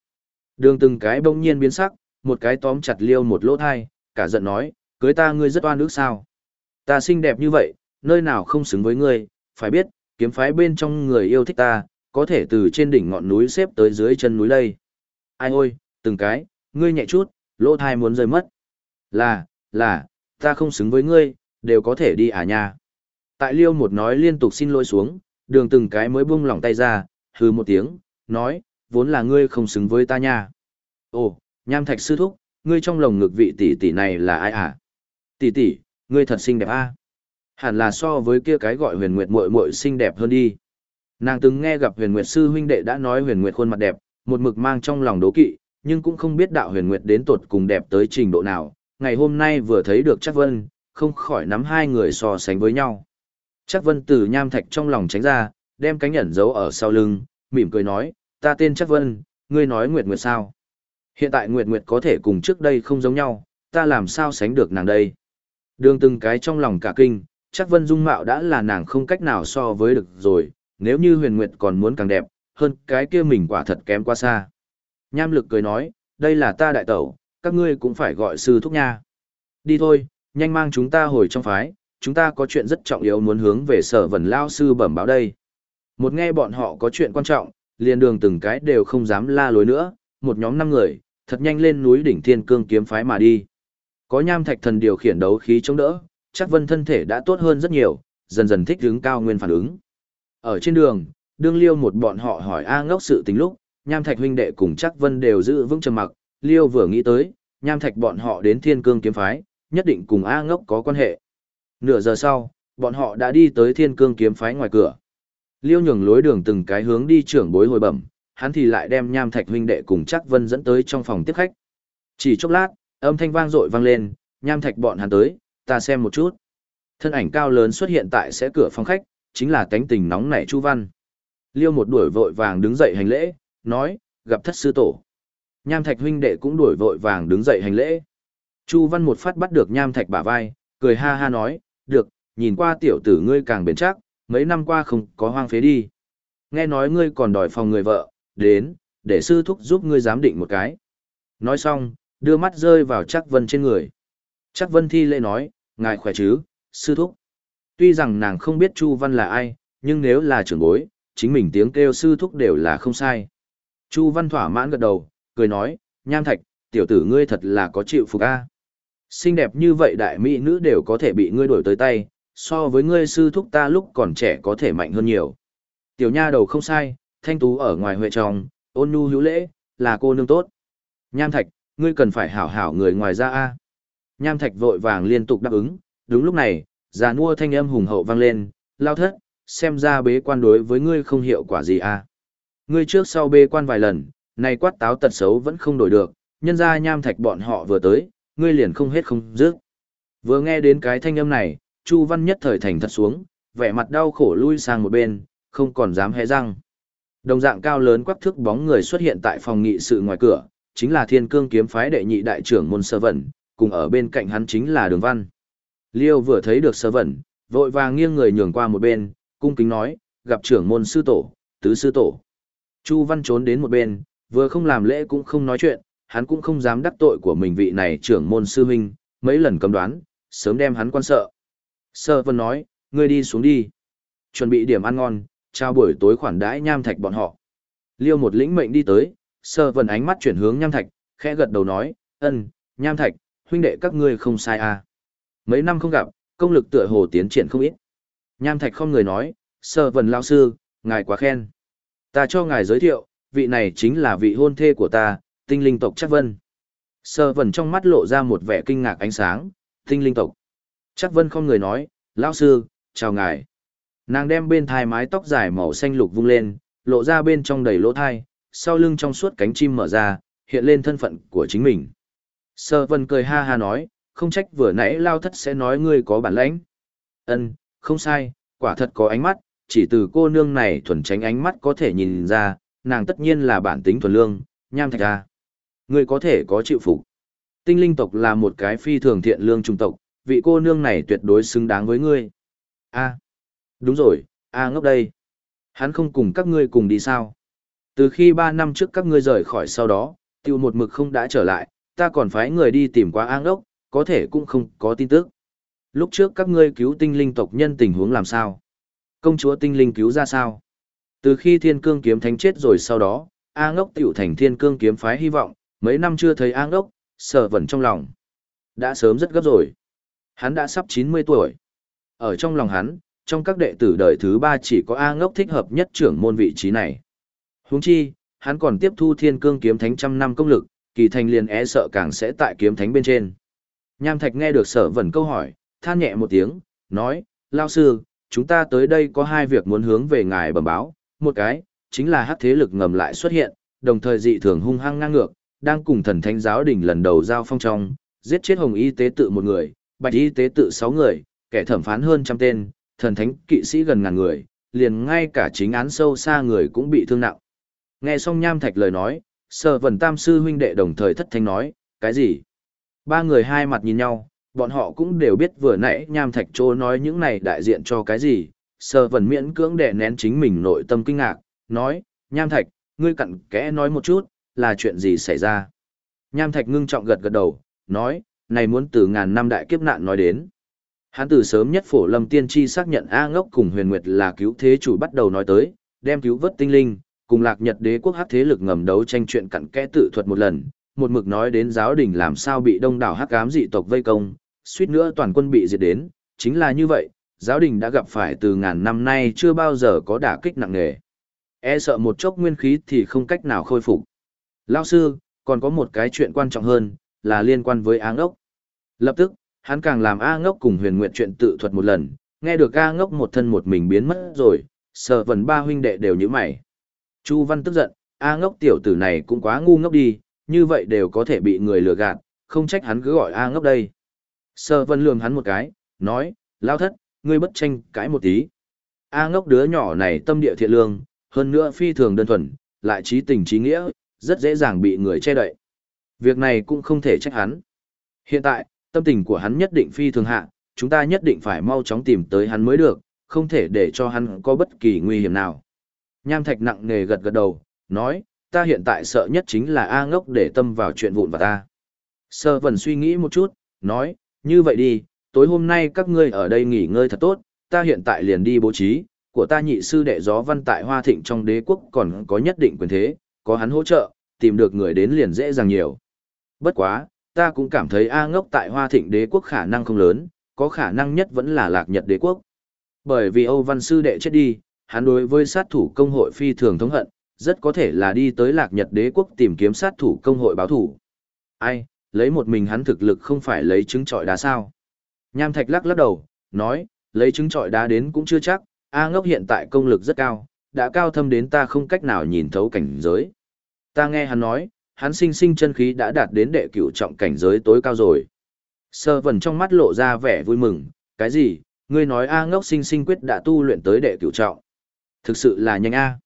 Đường từng cái bỗng nhiên biến sắc, một cái tóm chặt liêu một lỗ thai, cả giận nói, cưới ta ngươi rất oan ước sao. Ta xinh đẹp như vậy, nơi nào không xứng với ngươi, phải biết, kiếm phái bên trong người yêu thích ta, có thể từ trên đỉnh ngọn núi xếp tới dưới chân núi đây. Ai ôi, từng cái, ngươi nhẹ chút, lỗ thai muốn rơi mất. Là, là, ta không xứng với ngươi, đều có thể đi à nha. Tại liêu một nói liên tục xin lỗi xuống, đường từng cái mới buông lỏng tay ra, hừ một tiếng, nói, vốn là ngươi không xứng với ta nha. Ồ, nham thạch sư thúc, ngươi trong lồng ngực vị tỷ tỷ này là ai à? Tỷ tỷ, ngươi thật xinh đẹp a. À? Hẳn là so với kia cái gọi huyền nguyệt muội muội xinh đẹp hơn đi. Nàng từng nghe gặp huyền nguyệt sư huynh đệ đã nói huyền nguyệt khuôn mặt đẹp, một mực mang trong lòng đố kỵ, nhưng cũng không biết đạo huyền nguyệt đến tột cùng đẹp tới trình độ nào. Ngày hôm nay vừa thấy được chắc vân, không khỏi nắm hai người so sánh với nhau. Chắc vân từ nham thạch trong lòng tránh ra, đem cánh ẩn giấu ở sau lưng, mỉm cười nói, ta tên chắc vân, ngươi nói nguyệt nguyệt sao? Hiện tại nguyệt nguyệt có thể cùng trước đây không giống nhau, ta làm sao sánh được nàng đây? Đường từng cái trong lòng cả kinh, chắc vân dung mạo đã là nàng không cách nào so với được rồi, nếu như huyền nguyệt còn muốn càng đẹp, hơn cái kia mình quả thật kém quá xa. Nham lực cười nói, đây là ta đại tẩu, các ngươi cũng phải gọi sư thúc nha. Đi thôi, nhanh mang chúng ta hồi trong phái, chúng ta có chuyện rất trọng yếu muốn hướng về sở vần lao sư bẩm báo đây. Một nghe bọn họ có chuyện quan trọng, liền đường từng cái đều không dám la lối nữa, một nhóm năm người, thật nhanh lên núi đỉnh thiên cương kiếm phái mà đi. Có nham thạch thần điều khiển đấu khí chống đỡ, chắc vân thân thể đã tốt hơn rất nhiều, dần dần thích đứng cao nguyên phản ứng. Ở trên đường, đương liêu một bọn họ hỏi A ngốc sự tính lúc, nham thạch huynh đệ cùng chắc vân đều giữ vững trầm mặc, liêu vừa nghĩ tới, nham thạch bọn họ đến thiên cương kiếm phái, nhất định cùng A ngốc có quan hệ. Nửa giờ sau, bọn họ đã đi tới thiên cương kiếm phái ngoài cửa. Liêu nhường lối đường từng cái hướng đi trưởng bối hồi bẩm, hắn thì lại đem nham thạch huynh đệ cùng chắc vân dẫn tới trong phòng tiếp khách. Chỉ chốc lát, âm thanh vang dội vang lên, nham thạch bọn hắn tới, ta xem một chút. Thân ảnh cao lớn xuất hiện tại sẽ cửa phòng khách, chính là cánh tình nóng nảy Chu Văn. Liêu một đuổi vội vàng đứng dậy hành lễ, nói, gặp thất sư tổ. Nham thạch huynh đệ cũng đuổi vội vàng đứng dậy hành lễ. Chu Văn một phát bắt được nham thạch bả vai, cười ha ha nói, được, nhìn qua tiểu tử ngươi càng bền chắc, mấy năm qua không có hoang phế đi. Nghe nói ngươi còn đòi phòng người vợ, đến, để sư thúc giúp ngươi giám định một cái. Nói xong, đưa mắt rơi vào chắc vân trên người. Chắc vân thi lễ nói, ngài khỏe chứ, sư thúc. Tuy rằng nàng không biết Chu Văn là ai, nhưng nếu là trưởng bối, chính mình tiếng kêu sư thúc đều là không sai. Chu Văn thỏa mãn gật đầu, cười nói, nham thạch, tiểu tử ngươi thật là có chịu phục a. Xinh đẹp như vậy đại mỹ nữ đều có thể bị ngươi đổi tới tay, so với ngươi sư thúc ta lúc còn trẻ có thể mạnh hơn nhiều. Tiểu nha đầu không sai, thanh tú ở ngoài huệ trong, ôn nhu hữu lễ, là cô nương tốt. Nham thạch, ngươi cần phải hảo hảo người ngoài ra a. Nham thạch vội vàng liên tục đáp ứng, đúng lúc này, già nua thanh âm hùng hậu vang lên, lao thất, xem ra bế quan đối với ngươi không hiệu quả gì à? Ngươi trước sau bế quan vài lần, này quát táo tật xấu vẫn không đổi được, nhân ra nham thạch bọn họ vừa tới, ngươi liền không hết không dứt. Vừa nghe đến cái thanh âm này, Chu Văn nhất thời thành thật xuống, vẻ mặt đau khổ lui sang một bên, không còn dám hé răng. Đồng dạng cao lớn quắc thước bóng người xuất hiện tại phòng nghị sự ngoài cửa, chính là Thiên Cương kiếm phái đệ nhị đại trưởng môn Sơ Vẩn, cùng ở bên cạnh hắn chính là Đường Văn. Liêu vừa thấy được Sơ Vẩn, vội vàng nghiêng người nhường qua một bên, cung kính nói, gặp trưởng môn sư tổ, tứ sư tổ. Chu Văn trốn đến một bên, vừa không làm lễ cũng không nói chuyện, hắn cũng không dám đắc tội của mình vị này trưởng môn sư huynh, mấy lần cầm đoán, sớm đem hắn quan sợ. Sơ Vân nói, ngươi đi xuống đi. Chuẩn bị điểm ăn ngon, trao buổi tối khoản đãi nham thạch bọn họ. Liêu một lĩnh mệnh đi tới, Sơ Vân ánh mắt chuyển hướng nham thạch, khẽ gật đầu nói, ân, nham thạch, huynh đệ các ngươi không sai à. Mấy năm không gặp, công lực tựa hồ tiến triển không ít. Nham thạch không người nói, Sơ vần lao sư, ngài quá khen. Ta cho ngài giới thiệu, vị này chính là vị hôn thê của ta, tinh linh tộc chắc vân. Sơ vần trong mắt lộ ra một vẻ kinh ngạc ánh sáng, tinh linh tộc. Chắc vân không người nói, lão sư, chào ngài. Nàng đem bên thai mái tóc dài màu xanh lục vung lên, lộ ra bên trong đầy lỗ thai, sau lưng trong suốt cánh chim mở ra, hiện lên thân phận của chính mình. Sơ vân cười ha ha nói, không trách vừa nãy lao thất sẽ nói ngươi có bản lãnh. Ân, không sai, quả thật có ánh mắt, chỉ từ cô nương này thuần tránh ánh mắt có thể nhìn ra, nàng tất nhiên là bản tính thuần lương, nham thạch ra. Ngươi có thể có chịu phục. Tinh linh tộc là một cái phi thường thiện lương trung tộc, vị cô nương này tuyệt đối xứng đáng với ngươi. A. đúng rồi, A ngốc đây. Hắn không cùng các ngươi cùng đi sao? Từ khi ba năm trước các ngươi rời khỏi sau đó, tiêu một mực không đã trở lại, ta còn phái người đi tìm qua A ngốc, có thể cũng không có tin tức. Lúc trước các ngươi cứu tinh linh tộc nhân tình huống làm sao? Công chúa tinh linh cứu ra sao? Từ khi thiên cương kiếm thánh chết rồi sau đó, A ngốc tiểu thành thiên cương kiếm phái hy vọng, mấy năm chưa thấy A ngốc, sợ vẩn trong lòng. Đã sớm rất gấp rồi. Hắn đã sắp 90 tuổi. Ở trong lòng hắn, trong các đệ tử đời thứ ba chỉ có A ngốc thích hợp nhất trưởng môn vị trí này. Huống chi, hắn còn tiếp thu thiên cương kiếm thánh trăm năm công lực, kỳ thành liền e sợ càng sẽ tại kiếm thánh bên trên. Nham Thạch nghe được sở vẩn câu hỏi, than nhẹ một tiếng, nói, lao sư, chúng ta tới đây có hai việc muốn hướng về ngài bẩm báo, một cái, chính là hắc thế lực ngầm lại xuất hiện, đồng thời dị thường hung hăng ngang ngược, đang cùng thần thánh giáo đình lần đầu giao phong trong, giết chết hồng y tế tự một người, bạch y tế tự sáu người, kẻ thẩm phán hơn trăm tên, thần thánh kỵ sĩ gần ngàn người, liền ngay cả chính án sâu xa người cũng bị thương nặng. Nghe xong nham thạch lời nói, sở vẩn tam sư huynh đệ đồng thời thất thanh nói, cái gì? Ba người hai mặt nhìn nhau, bọn họ cũng đều biết vừa nãy nham thạch trô nói những này đại diện cho cái gì, Sơ vần miễn cưỡng để nén chính mình nội tâm kinh ngạc, nói, nham thạch, ngươi cặn kẽ nói một chút, là chuyện gì xảy ra? Nham thạch ngưng trọng gật gật đầu, nói, này muốn từ ngàn năm đại kiếp nạn nói đến. Hắn từ sớm nhất phổ lâm tiên tri xác nhận A ngốc cùng huyền nguyệt là cứu thế chủ bắt đầu nói tới, đem cứu vớt tinh linh, cùng lạc nhật đế quốc hắc thế lực ngầm đấu tranh chuyện cặn kẽ tự thuật một lần, một mực nói đến giáo đình làm sao bị đông đảo hắc ám dị tộc vây công, suýt nữa toàn quân bị diệt đến, chính là như vậy, giáo đình đã gặp phải từ ngàn năm nay chưa bao giờ có đả kích nặng nề. E sợ một chốc nguyên khí thì không cách nào khôi phục. Lao sư, còn có một cái chuyện quan trọng hơn, là liên quan với A ngốc. Lập tức, hắn càng làm A ngốc cùng huyền nguyện chuyện tự thuật một lần, nghe được A ngốc một thân một mình biến mất rồi, sợ vần ba huynh đệ đều như mày. Chu Văn tức giận, A ngốc tiểu tử này cũng quá ngu ngốc đi, như vậy đều có thể bị người lừa gạt, không trách hắn cứ gọi A ngốc đây. Sở vân lường hắn một cái, nói, lao thất, ngươi bất tranh cãi một tí. A ngốc đứa nhỏ này tâm địa thiện lương, hơn nữa phi thường đơn thuần, lại trí tình trí nghĩa, rất dễ dàng bị người che đậy. Việc này cũng không thể trách hắn. Hiện tại, tâm tình của hắn nhất định phi thường hạ, chúng ta nhất định phải mau chóng tìm tới hắn mới được, không thể để cho hắn có bất kỳ nguy hiểm nào. Nham Thạch nặng nề gật gật đầu, nói, ta hiện tại sợ nhất chính là A ngốc để tâm vào chuyện vụn và ta. Sơ vần suy nghĩ một chút, nói, như vậy đi, tối hôm nay các ngươi ở đây nghỉ ngơi thật tốt, ta hiện tại liền đi bố trí, của ta nhị sư đệ gió văn tại Hoa Thịnh trong đế quốc còn có nhất định quyền thế, có hắn hỗ trợ, tìm được người đến liền dễ dàng nhiều. Bất quá, ta cũng cảm thấy A ngốc tại Hoa Thịnh đế quốc khả năng không lớn, có khả năng nhất vẫn là lạc nhật đế quốc. Bởi vì Âu Văn sư đệ chết đi, hắn đối với sát thủ công hội phi thường thống hận, rất có thể là đi tới lạc nhật đế quốc tìm kiếm sát thủ công hội báo thủ. Ai, lấy một mình hắn thực lực không phải lấy trứng trọi đá sao. Nham Thạch lắc lắc đầu, nói, lấy trứng trọi đá đến cũng chưa chắc, A ngốc hiện tại công lực rất cao, đã cao thâm đến ta không cách nào nhìn thấu cảnh giới. Ta nghe hắn nói, hắn sinh sinh chân khí đã đạt đến đệ cửu trọng cảnh giới tối cao rồi. Sơ vần trong mắt lộ ra vẻ vui mừng, cái gì, ngươi nói A ngốc sinh sinh quyết đã tu luyện tới đệ cửu trọng. Thực sự là nhanh A.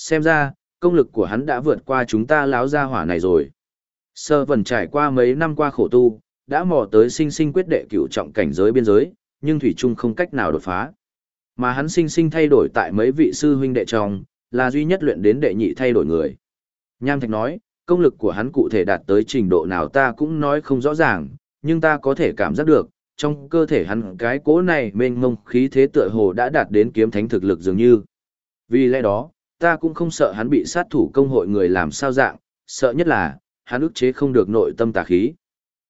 Xem ra, công lực của hắn đã vượt qua chúng ta láo ra hỏa này rồi. Sơ vần trải qua mấy năm qua khổ tu, đã mò tới sinh sinh quyết đệ cửu trọng cảnh giới biên giới, nhưng Thủy Trung không cách nào đột phá. Mà hắn sinh sinh thay đổi tại mấy vị sư huynh đệ trong, là duy nhất luyện đến đệ nhị thay đổi người. Nham Thạch nói, công lực của hắn cụ thể đạt tới trình độ nào ta cũng nói không rõ ràng, nhưng ta có thể cảm giác được, trong cơ thể hắn cái cố này mênh mông khí thế tựa hồ đã đạt đến kiếm thánh thực lực dường như. Vì lẽ đó, ta cũng không sợ hắn bị sát thủ công hội người làm sao dạng, sợ nhất là, hắn ức chế không được nội tâm tà khí.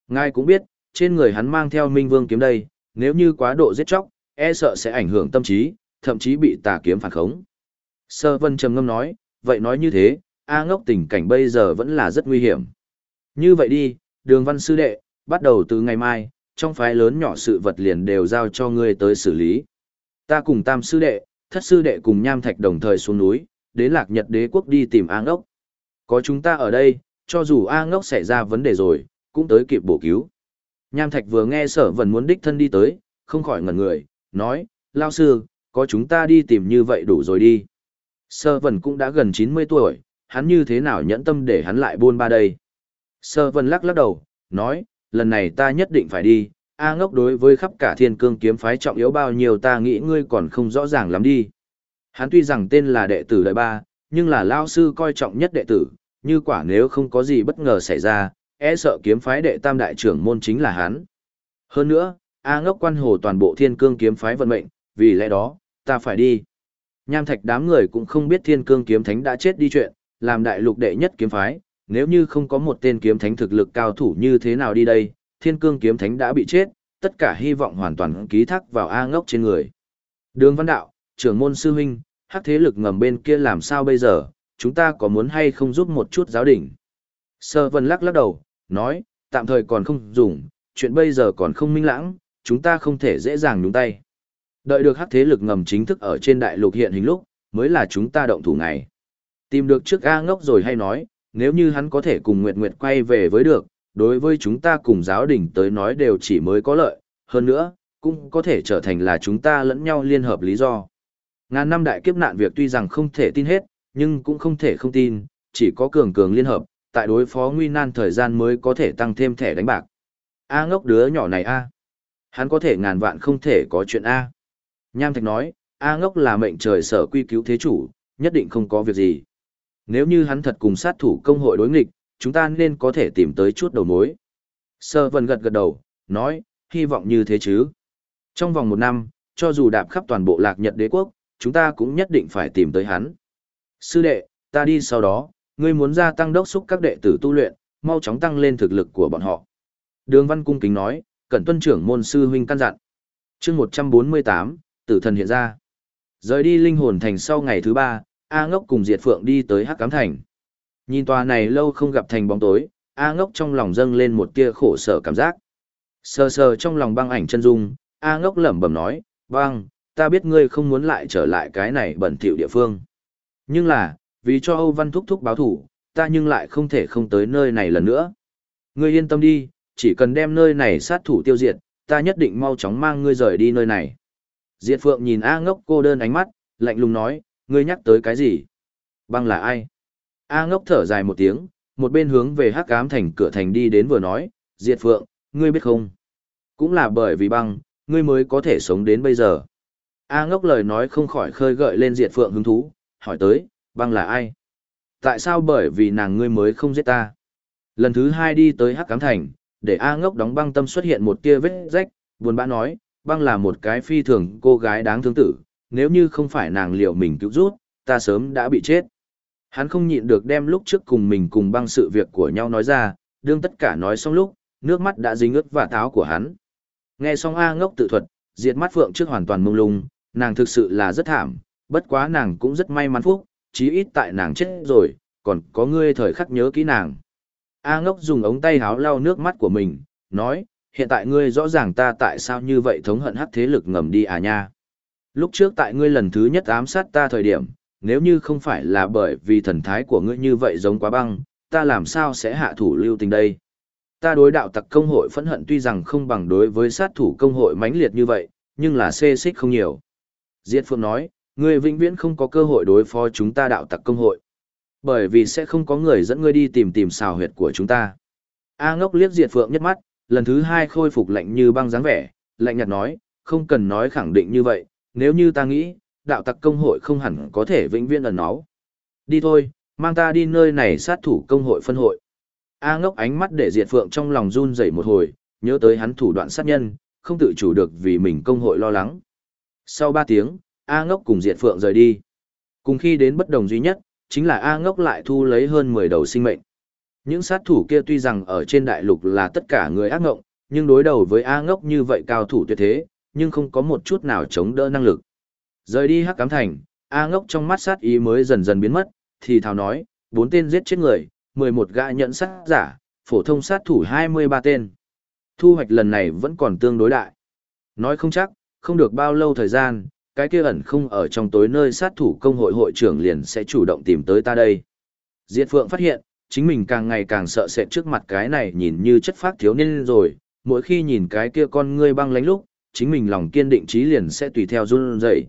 Ngài cũng biết, trên người hắn mang theo minh vương kiếm đây, nếu như quá độ giết chóc, e sợ sẽ ảnh hưởng tâm trí, thậm chí bị tà kiếm phản khống. Sơ vân trầm ngâm nói, vậy nói như thế, A ngốc tình cảnh bây giờ vẫn là rất nguy hiểm. Như vậy đi, đường văn sư đệ, bắt đầu từ ngày mai, trong phái lớn nhỏ sự vật liền đều giao cho ngươi tới xử lý. Ta cùng tam sư đệ, thất sư đệ cùng nham thạch đồng thời xuống núi, đến lạc nhật đế quốc đi tìm A ngốc. Có chúng ta ở đây, cho dù A ngốc xảy ra vấn đề rồi, cũng tới kịp bổ cứu. Nham thạch vừa nghe sở vần muốn đích thân đi tới, không khỏi ngẩn người, nói, lao sư, có chúng ta đi tìm như vậy đủ rồi đi. Sở vần cũng đã gần 90 tuổi, hắn như thế nào nhẫn tâm để hắn lại buôn ba đây. Sở vần lắc lắc đầu, nói, lần này ta nhất định phải đi, A ngốc đối với khắp cả thiên cương kiếm phái trọng yếu bao nhiêu ta nghĩ ngươi còn không rõ ràng lắm đi. Hắn tuy rằng tên là đệ tử đời ba, nhưng là lao sư coi trọng nhất đệ tử, như quả nếu không có gì bất ngờ xảy ra, e sợ kiếm phái đệ tam đại trưởng môn chính là hắn. Hơn nữa, A ngốc quan hồ toàn bộ thiên cương kiếm phái vận mệnh, vì lẽ đó, ta phải đi. Nham thạch đám người cũng không biết thiên cương kiếm thánh đã chết đi chuyện, làm đại lục đệ nhất kiếm phái, nếu như không có một tên kiếm thánh thực lực cao thủ như thế nào đi đây, thiên cương kiếm thánh đã bị chết, tất cả hy vọng hoàn toàn ký thác vào A ngốc trên người. Đường văn đạo, trưởng môn sư huynh, hắc thế lực ngầm bên kia làm sao bây giờ, chúng ta có muốn hay không giúp một chút giáo đỉnh. Sơ vân lắc lắc đầu, nói, tạm thời còn không dùng, chuyện bây giờ còn không minh lãng, chúng ta không thể dễ dàng nhúng tay. Đợi được hắc thế lực ngầm chính thức ở trên đại lục hiện hình lúc, mới là chúng ta động thủ này. Tìm được trước A ngốc rồi hay nói, nếu như hắn có thể cùng Nguyệt Nguyệt quay về với được, đối với chúng ta cùng giáo đình tới nói đều chỉ mới có lợi, hơn nữa, cũng có thể trở thành là chúng ta lẫn nhau liên hợp lý do. Ngàn năm đại kiếp nạn việc tuy rằng không thể tin hết, nhưng cũng không thể không tin, chỉ có cường cường liên hợp, tại đối phó nguy nan thời gian mới có thể tăng thêm thẻ đánh bạc. A ngốc đứa nhỏ này A. Hắn có thể ngàn vạn không thể có chuyện A. Nham Thạch nói, A ngốc là mệnh trời sở quy cứu thế chủ, nhất định không có việc gì. Nếu như hắn thật cùng sát thủ công hội đối nghịch, chúng ta nên có thể tìm tới chút đầu mối. Sơ vân gật gật đầu, nói, hy vọng như thế chứ. Trong vòng một năm, cho dù đạp khắp toàn bộ lạc nhật đế quốc, chúng ta cũng nhất định phải tìm tới hắn. Sư đệ, ta đi sau đó, ngươi muốn gia tăng đốc xúc các đệ tử tu luyện, mau chóng tăng lên thực lực của bọn họ. Đường Văn cung kính nói, cẩn tuân trưởng môn sư huynh căn dặn. Chương 148, tử thần hiện ra. Rời đi linh hồn thành sau ngày thứ ba, A Ngốc cùng Diệt Phượng đi tới Hắc Cám Thành. Nhìn tòa này lâu không gặp thành bóng tối, A Ngốc trong lòng dâng lên một tia khổ sở cảm giác. Sờ sờ trong lòng băng ảnh chân dung, A Ngốc lẩm bẩm nói, băng, ta biết ngươi không muốn lại trở lại cái này bẩn thỉu địa phương. Nhưng là, vì cho Âu Văn thúc thúc báo thủ, ta nhưng lại không thể không tới nơi này lần nữa. Ngươi yên tâm đi, chỉ cần đem nơi này sát thủ tiêu diệt, ta nhất định mau chóng mang ngươi rời đi nơi này. Diệt Phượng nhìn A ngốc cô đơn ánh mắt, lạnh lùng nói, ngươi nhắc tới cái gì? Băng là ai? A ngốc thở dài một tiếng, một bên hướng về hắc ám thành cửa thành đi đến vừa nói, Diệt Phượng, ngươi biết không? Cũng là bởi vì băng, ngươi mới có thể sống đến bây giờ. A ngốc lời nói không khỏi khơi gợi lên Diệt Phượng hứng thú, hỏi tới, băng là ai? Tại sao bởi vì nàng ngươi mới không giết ta? Lần thứ hai đi tới hắc cám thành, để A ngốc đóng băng tâm xuất hiện một tia vết rách, buồn bã nói, băng là một cái phi thường cô gái đáng thương tử, nếu như không phải nàng liệu mình cứu rút, ta sớm đã bị chết. Hắn không nhịn được đem lúc trước cùng mình cùng băng sự việc của nhau nói ra, đương tất cả nói xong lúc, nước mắt đã dính ướt và tháo của hắn. Nghe xong A ngốc tự thuật, diệt mắt phượng trước hoàn toàn mông lung, nàng thực sự là rất thảm, bất quá nàng cũng rất may mắn phúc, chí ít tại nàng chết rồi, còn có ngươi thời khắc nhớ kỹ nàng. A ngốc dùng ống tay háo lau nước mắt của mình, nói, hiện tại ngươi rõ ràng ta tại sao như vậy thống hận hắc thế lực ngầm đi à nha. Lúc trước tại ngươi lần thứ nhất ám sát ta thời điểm, nếu như không phải là bởi vì thần thái của ngươi như vậy giống quá băng, ta làm sao sẽ hạ thủ lưu tình đây. Ta đối đạo tặc công hội phẫn hận tuy rằng không bằng đối với sát thủ công hội mãnh liệt như vậy, nhưng là xê xích không nhiều. Diệt Phượng nói, ngươi vĩnh viễn không có cơ hội đối phó chúng ta đạo tặc công hội. Bởi vì sẽ không có người dẫn ngươi đi tìm tìm xào huyệt của chúng ta. A ngốc liếc Diệt Phượng nhất mắt, lần thứ hai khôi phục lạnh như băng dáng vẻ, lạnh nhạt nói, không cần nói khẳng định như vậy, nếu như ta nghĩ, đạo tặc công hội không hẳn có thể vĩnh viễn ẩn náu. Đi thôi, mang ta đi nơi này sát thủ công hội phân hội. A ngốc ánh mắt để diệt phượng trong lòng run rẩy một hồi, nhớ tới hắn thủ đoạn sát nhân, không tự chủ được vì mình công hội lo lắng. Sau ba tiếng, A ngốc cùng diệt phượng rời đi. Cùng khi đến bất đồng duy nhất, chính là A ngốc lại thu lấy hơn 10 đầu sinh mệnh. Những sát thủ kia tuy rằng ở trên đại lục là tất cả người ác ngộng, nhưng đối đầu với A ngốc như vậy cao thủ tuyệt thế, nhưng không có một chút nào chống đỡ năng lực. Rời đi hắc cám thành, A ngốc trong mắt sát ý mới dần dần biến mất, thì thào nói, bốn tên giết chết người, 11 gã nhận sát giả, phổ thông sát thủ 23 tên. Thu hoạch lần này vẫn còn tương đối đại. Nói không chắc, không được bao lâu thời gian, cái kia ẩn không ở trong tối nơi sát thủ công hội hội trưởng liền sẽ chủ động tìm tới ta đây. Diệt Phượng phát hiện, chính mình càng ngày càng sợ sệt trước mặt cái này nhìn như chất phát thiếu niên rồi, mỗi khi nhìn cái kia con ngươi băng lánh lúc, chính mình lòng kiên định trí liền sẽ tùy theo run rẩy.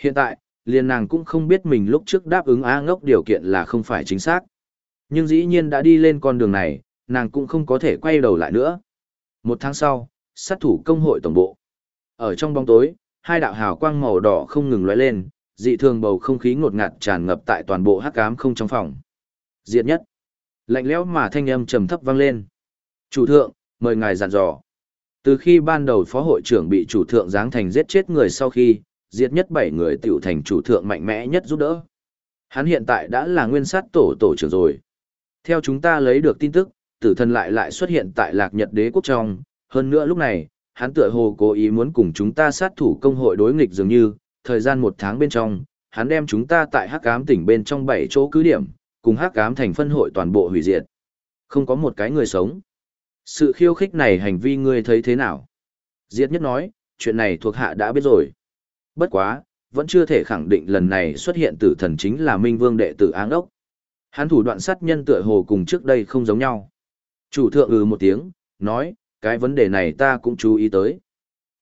Hiện tại, liền nàng cũng không biết mình lúc trước đáp ứng A ngốc điều kiện là không phải chính xác. Nhưng dĩ nhiên đã đi lên con đường này, nàng cũng không có thể quay đầu lại nữa. Một tháng sau, sát thủ công hội tổng bộ. Ở trong bóng tối, hai đạo hào quang màu đỏ không ngừng lóe lên, dị thường bầu không khí ngột ngạt tràn ngập tại toàn bộ hắc ám không trong phòng. Diệt nhất. Lạnh lẽo mà thanh âm trầm thấp vang lên. Chủ thượng, mời ngài dặn dò. Từ khi ban đầu phó hội trưởng bị chủ thượng giáng thành giết chết người sau khi, diệt nhất bảy người tiểu thành chủ thượng mạnh mẽ nhất giúp đỡ. Hắn hiện tại đã là nguyên sát tổ tổ trưởng rồi. Theo chúng ta lấy được tin tức, tử thần lại lại xuất hiện tại lạc nhật đế quốc trong, hơn nữa lúc này, hắn tựa hồ cố ý muốn cùng chúng ta sát thủ công hội đối nghịch dường như, thời gian một tháng bên trong, hắn đem chúng ta tại Hắc Ám tỉnh bên trong bảy chỗ cứ điểm, cùng Hắc Ám thành phân hội toàn bộ hủy diệt. Không có một cái người sống. Sự khiêu khích này hành vi ngươi thấy thế nào? Diệt nhất nói, chuyện này thuộc hạ đã biết rồi. Bất quá, vẫn chưa thể khẳng định lần này xuất hiện tử thần chính là Minh Vương đệ tử Áng Ốc. Hắn thủ đoạn sát nhân tựa hồ cùng trước đây không giống nhau. Chủ thượng ừ một tiếng, nói, cái vấn đề này ta cũng chú ý tới.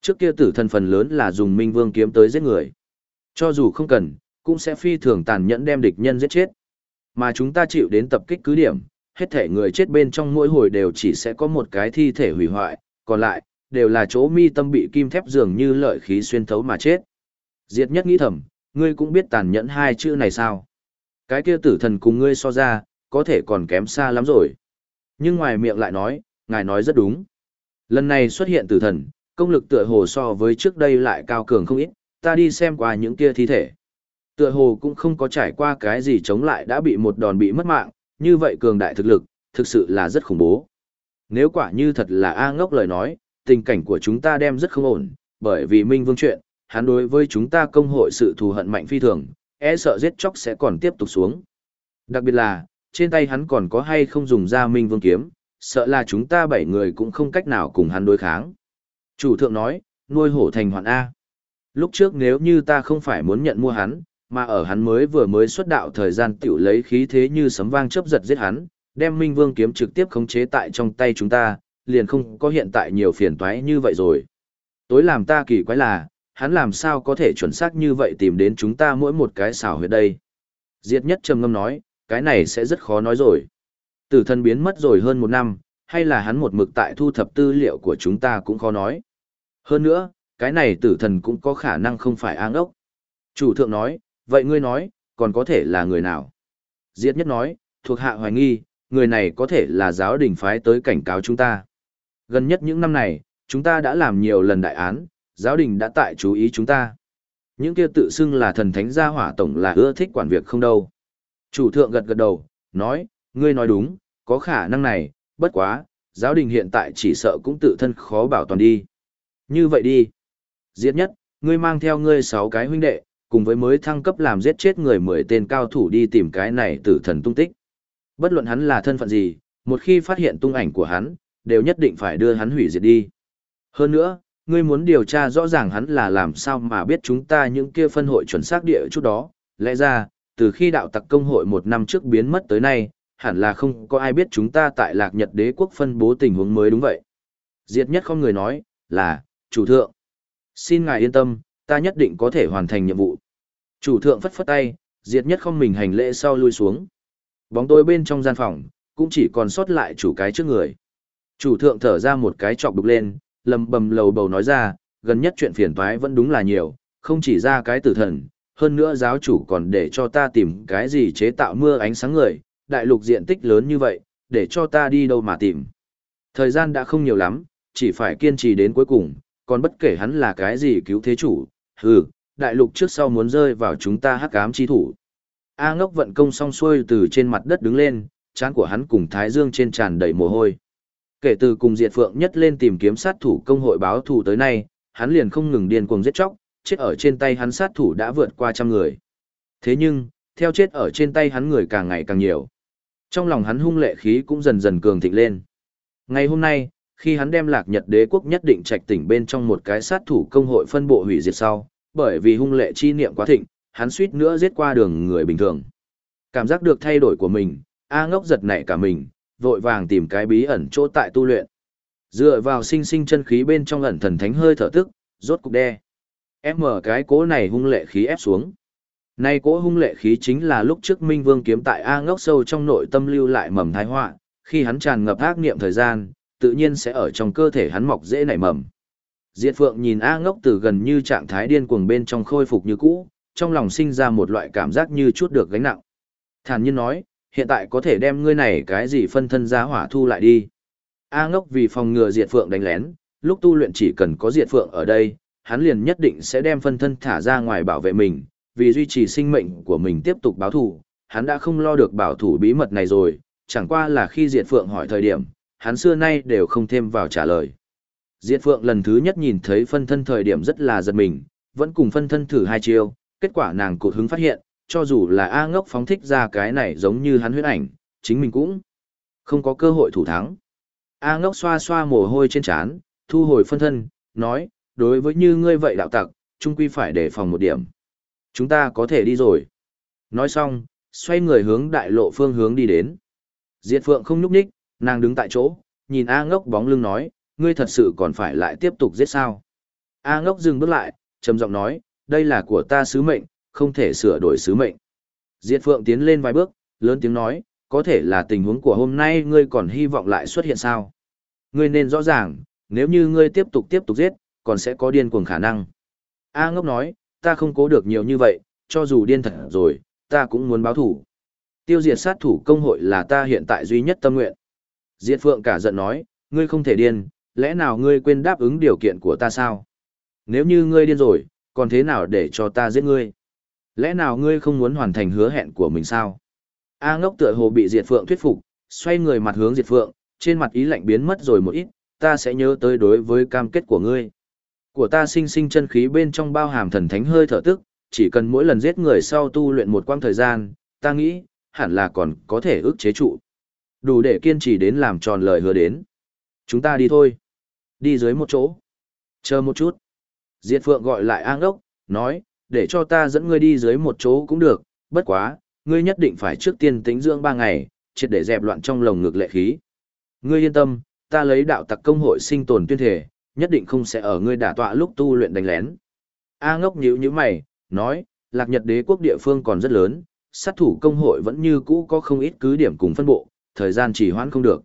Trước kia tử thần phần lớn là dùng Minh Vương kiếm tới giết người. Cho dù không cần, cũng sẽ phi thường tàn nhẫn đem địch nhân giết chết. Mà chúng ta chịu đến tập kích cứ điểm, hết thể người chết bên trong mỗi hồi đều chỉ sẽ có một cái thi thể hủy hoại, còn lại, đều là chỗ mi tâm bị kim thép dường như lợi khí xuyên thấu mà chết. Diệt nhất nghĩ thầm, ngươi cũng biết tàn nhẫn hai chữ này sao? Cái kia tử thần cùng ngươi so ra, có thể còn kém xa lắm rồi. Nhưng ngoài miệng lại nói, ngài nói rất đúng. Lần này xuất hiện tử thần, công lực tựa hồ so với trước đây lại cao cường không ít, ta đi xem qua những kia thi thể. Tựa hồ cũng không có trải qua cái gì chống lại đã bị một đòn bị mất mạng, như vậy cường đại thực lực, thực sự là rất khủng bố. Nếu quả như thật là A ngốc lời nói, tình cảnh của chúng ta đem rất không ổn, bởi vì Minh Vương chuyện, hắn đối với chúng ta công hội sự thù hận mạnh phi thường, e sợ giết chóc sẽ còn tiếp tục xuống. Đặc biệt là, trên tay hắn còn có hay không dùng ra Minh Vương kiếm, sợ là chúng ta bảy người cũng không cách nào cùng hắn đối kháng. Chủ thượng nói, nuôi hổ thành hoạn A. Lúc trước nếu như ta không phải muốn nhận mua hắn, mà ở hắn mới vừa mới xuất đạo thời gian tiểu lấy khí thế như sấm vang chớp giật giết hắn, đem Minh Vương kiếm trực tiếp khống chế tại trong tay chúng ta, liền không có hiện tại nhiều phiền toái như vậy rồi. Tối làm ta kỳ quái là, hắn làm sao có thể chuẩn xác như vậy tìm đến chúng ta mỗi một cái xảo huyệt đây. Diệt nhất trầm ngâm nói, cái này sẽ rất khó nói rồi. Tử thần biến mất rồi hơn một năm, hay là hắn một mực tại thu thập tư liệu của chúng ta cũng khó nói. Hơn nữa, cái này tử thần cũng có khả năng không phải áng ốc. Chủ thượng nói, vậy ngươi nói, còn có thể là người nào? Diệt nhất nói, thuộc hạ hoài nghi, người này có thể là giáo đình phái tới cảnh cáo chúng ta. Gần nhất những năm này, chúng ta đã làm nhiều lần đại án, giáo đình đã tại chú ý chúng ta. Những kia tự xưng là thần thánh gia hỏa tổng là ưa thích quản việc không đâu. Chủ thượng gật gật đầu, nói, ngươi nói đúng, có khả năng này, bất quá, giáo đình hiện tại chỉ sợ cũng tự thân khó bảo toàn đi. Như vậy đi. Diệt nhất, ngươi mang theo ngươi sáu cái huynh đệ, cùng với mới thăng cấp làm giết chết người mười tên cao thủ đi tìm cái này tử thần tung tích. Bất luận hắn là thân phận gì, một khi phát hiện tung ảnh của hắn, đều nhất định phải đưa hắn hủy diệt đi. Hơn nữa, ngươi muốn điều tra rõ ràng hắn là làm sao mà biết chúng ta những kia phân hội chuẩn xác địa chút đó, lẽ ra, từ khi đạo tặc công hội một năm trước biến mất tới nay, hẳn là không có ai biết chúng ta tại lạc nhật đế quốc phân bố tình huống mới đúng vậy. Diệt nhất không người nói, là, chủ thượng. Xin ngài yên tâm, ta nhất định có thể hoàn thành nhiệm vụ. Chủ thượng phất phất tay, diệt nhất không mình hành lễ sau lui xuống. Bóng tối bên trong gian phòng, cũng chỉ còn sót lại chủ cái trước người. Chủ thượng thở ra một cái chọc đục lên, lầm bầm lầu bầu nói ra, gần nhất chuyện phiền toái vẫn đúng là nhiều, không chỉ ra cái tử thần, hơn nữa giáo chủ còn để cho ta tìm cái gì chế tạo mưa ánh sáng người, đại lục diện tích lớn như vậy, để cho ta đi đâu mà tìm. Thời gian đã không nhiều lắm, chỉ phải kiên trì đến cuối cùng, còn bất kể hắn là cái gì cứu thế chủ, hừ, đại lục trước sau muốn rơi vào chúng ta hắc ám chi thủ. A ngốc vận công xong xuôi từ trên mặt đất đứng lên, trán của hắn cùng thái dương trên tràn đầy mồ hôi. Kể từ cùng diệt phượng nhất lên tìm kiếm sát thủ công hội báo thù tới nay, hắn liền không ngừng điên cuồng giết chóc, chết ở trên tay hắn sát thủ đã vượt qua trăm người. Thế nhưng, theo chết ở trên tay hắn người càng ngày càng nhiều. Trong lòng hắn hung lệ khí cũng dần dần cường thịnh lên. Ngày hôm nay, khi hắn đem lạc nhật đế quốc nhất định trạch tỉnh bên trong một cái sát thủ công hội phân bộ hủy diệt sau, bởi vì hung lệ chi niệm quá thịnh, hắn suýt nữa giết qua đường người bình thường. Cảm giác được thay đổi của mình, A ngốc giật nảy cả mình, vội vàng tìm cái bí ẩn chỗ tại tu luyện. Dựa vào sinh sinh chân khí bên trong ẩn thần thánh hơi thở tức, rốt cục đe. Ép mở cái cố này hung lệ khí ép xuống. Nay cỗ hung lệ khí chính là lúc trước Minh Vương kiếm tại A ngốc sâu trong nội tâm lưu lại mầm thái họa, khi hắn tràn ngập ác niệm thời gian, tự nhiên sẽ ở trong cơ thể hắn mọc dễ nảy mầm. Diệt Phượng nhìn A ngốc từ gần như trạng thái điên cuồng bên trong khôi phục như cũ, trong lòng sinh ra một loại cảm giác như chút được gánh nặng. Thản nhiên nói, hiện tại có thể đem ngươi này cái gì phân thân giá hỏa thu lại đi. A ngốc vì phòng ngừa Diệt Phượng đánh lén, lúc tu luyện chỉ cần có Diệt Phượng ở đây, hắn liền nhất định sẽ đem phân thân thả ra ngoài bảo vệ mình, vì duy trì sinh mệnh của mình tiếp tục báo thủ, hắn đã không lo được bảo thủ bí mật này rồi, chẳng qua là khi Diệt Phượng hỏi thời điểm, hắn xưa nay đều không thêm vào trả lời. Diệt Phượng lần thứ nhất nhìn thấy phân thân thời điểm rất là giật mình, vẫn cùng phân thân thử hai chiêu, kết quả nàng cột hứng phát hiện, cho dù là A ngốc phóng thích ra cái này giống như hắn huyết ảnh, chính mình cũng không có cơ hội thủ thắng. A ngốc xoa xoa mồ hôi trên trán, thu hồi phân thân, nói, đối với như ngươi vậy đạo tặc, trung quy phải đề phòng một điểm. Chúng ta có thể đi rồi. Nói xong, xoay người hướng đại lộ phương hướng đi đến. Diệt Phượng không nhúc nhích, nàng đứng tại chỗ, nhìn A ngốc bóng lưng nói, ngươi thật sự còn phải lại tiếp tục giết sao. A ngốc dừng bước lại, trầm giọng nói, đây là của ta sứ mệnh, không thể sửa đổi sứ mệnh. Diệt Phượng tiến lên vài bước, lớn tiếng nói, có thể là tình huống của hôm nay ngươi còn hy vọng lại xuất hiện sao. Ngươi nên rõ ràng, nếu như ngươi tiếp tục tiếp tục giết, còn sẽ có điên cuồng khả năng. A ngốc nói, ta không cố được nhiều như vậy, cho dù điên thật rồi, ta cũng muốn báo thủ. Tiêu diệt sát thủ công hội là ta hiện tại duy nhất tâm nguyện. Diệt Phượng cả giận nói, ngươi không thể điên, lẽ nào ngươi quên đáp ứng điều kiện của ta sao? Nếu như ngươi điên rồi, còn thế nào để cho ta giết ngươi? Lẽ nào ngươi không muốn hoàn thành hứa hẹn của mình sao? A ngốc tựa hồ bị Diệt Phượng thuyết phục, xoay người mặt hướng Diệt Phượng, trên mặt ý lạnh biến mất rồi một ít, ta sẽ nhớ tới đối với cam kết của ngươi. Của ta sinh sinh chân khí bên trong bao hàm thần thánh hơi thở tức, chỉ cần mỗi lần giết người sau tu luyện một quãng thời gian, ta nghĩ, hẳn là còn có thể ức chế trụ. Đủ để kiên trì đến làm tròn lời hứa đến. Chúng ta đi thôi. Đi dưới một chỗ. Chờ một chút. Diệt Phượng gọi lại An Đốc, nói, để cho ta dẫn ngươi đi dưới một chỗ cũng được, bất quá, ngươi nhất định phải trước tiên tính dưỡng ba ngày, triệt để dẹp loạn trong lồng ngực lệ khí. Ngươi yên tâm, ta lấy đạo tặc công hội sinh tồn tuyên thể, nhất định không sẽ ở ngươi đả tọa lúc tu luyện đánh lén. A ngốc nhíu nhíu mày, nói, lạc nhật đế quốc địa phương còn rất lớn, sát thủ công hội vẫn như cũ có không ít cứ điểm cùng phân bộ, thời gian chỉ hoãn không được.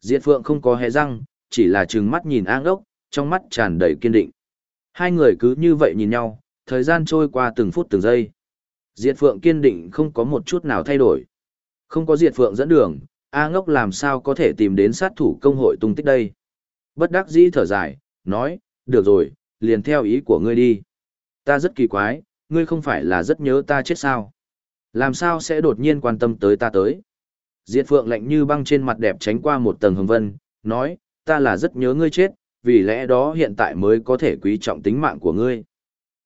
Diệt Phượng không có hé răng, chỉ là trừng mắt nhìn A ngốc, trong mắt tràn đầy kiên định. Hai người cứ như vậy nhìn nhau, thời gian trôi qua từng phút từng giây. Diệt Phượng kiên định không có một chút nào thay đổi. Không có Diệt Phượng dẫn đường, A ngốc làm sao có thể tìm đến sát thủ công hội tung tích đây. Bất đắc dĩ thở dài, nói, được rồi, liền theo ý của ngươi đi. Ta rất kỳ quái, ngươi không phải là rất nhớ ta chết sao? Làm sao sẽ đột nhiên quan tâm tới ta tới? Diệt Phượng lạnh như băng trên mặt đẹp tránh qua một tầng hồng vân, nói, ta là rất nhớ ngươi chết, vì lẽ đó hiện tại mới có thể quý trọng tính mạng của ngươi.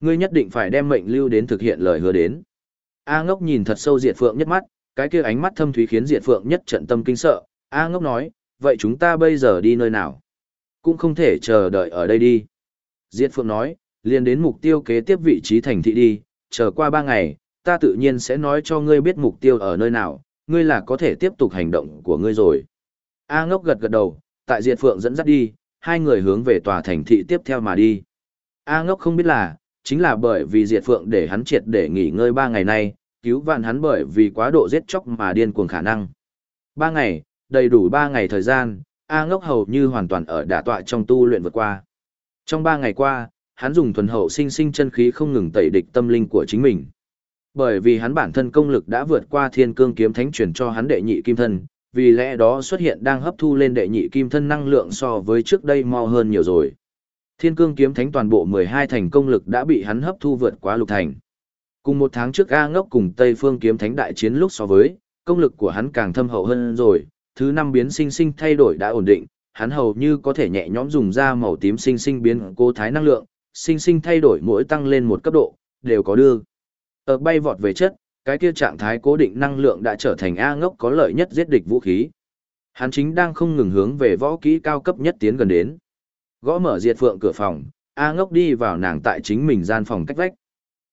Ngươi nhất định phải đem mệnh lưu đến thực hiện lời hứa đến. A ngốc nhìn thật sâu Diệt Phượng nhất mắt, cái kia ánh mắt thâm thúy khiến Diệt Phượng nhất trận tâm kinh sợ. A ngốc nói, vậy chúng ta bây giờ đi nơi nào? Cũng không thể chờ đợi ở đây đi. Diệt Phượng nói, liền đến mục tiêu kế tiếp vị trí thành thị đi, chờ qua ba ngày, ta tự nhiên sẽ nói cho ngươi biết mục tiêu ở nơi nào, ngươi là có thể tiếp tục hành động của ngươi rồi. A ngốc gật gật đầu, tại Diệt Phượng dẫn dắt đi, hai người hướng về tòa thành thị tiếp theo mà đi. A ngốc không biết là, chính là bởi vì Diệt Phượng để hắn triệt để nghỉ ngơi ba ngày nay, cứu vạn hắn bởi vì quá độ giết chóc mà điên cuồng khả năng. Ba ngày, đầy đủ ba ngày thời gian, A ngốc hầu như hoàn toàn ở đả tọa trong tu luyện vượt qua. Trong ba ngày qua, hắn dùng thuần hậu sinh sinh chân khí không ngừng tẩy địch tâm linh của chính mình. Bởi vì hắn bản thân công lực đã vượt qua thiên cương kiếm thánh truyền cho hắn đệ nhị kim thân, vì lẽ đó xuất hiện đang hấp thu lên đệ nhị kim thân năng lượng so với trước đây mau hơn nhiều rồi. Thiên cương kiếm thánh toàn bộ 12 thành công lực đã bị hắn hấp thu vượt qua lục thành. Cùng một tháng trước A ngốc cùng Tây phương kiếm thánh đại chiến lúc so với, công lực của hắn càng thâm hậu hơn rồi, thứ năm biến sinh sinh thay đổi đã ổn định, hắn hầu như có thể nhẹ nhõm dùng ra màu tím sinh sinh biến cố thái năng lượng, sinh sinh thay đổi mỗi tăng lên một cấp độ, đều có đưa. Ở bay vọt về chất, cái kia trạng thái cố định năng lượng đã trở thành A ngốc có lợi nhất giết địch vũ khí. Hắn chính đang không ngừng hướng về võ kỹ cao cấp nhất tiến gần đến. Gõ mở Diệt Phượng cửa phòng, A ngốc đi vào nàng tại chính mình gian phòng cách vách.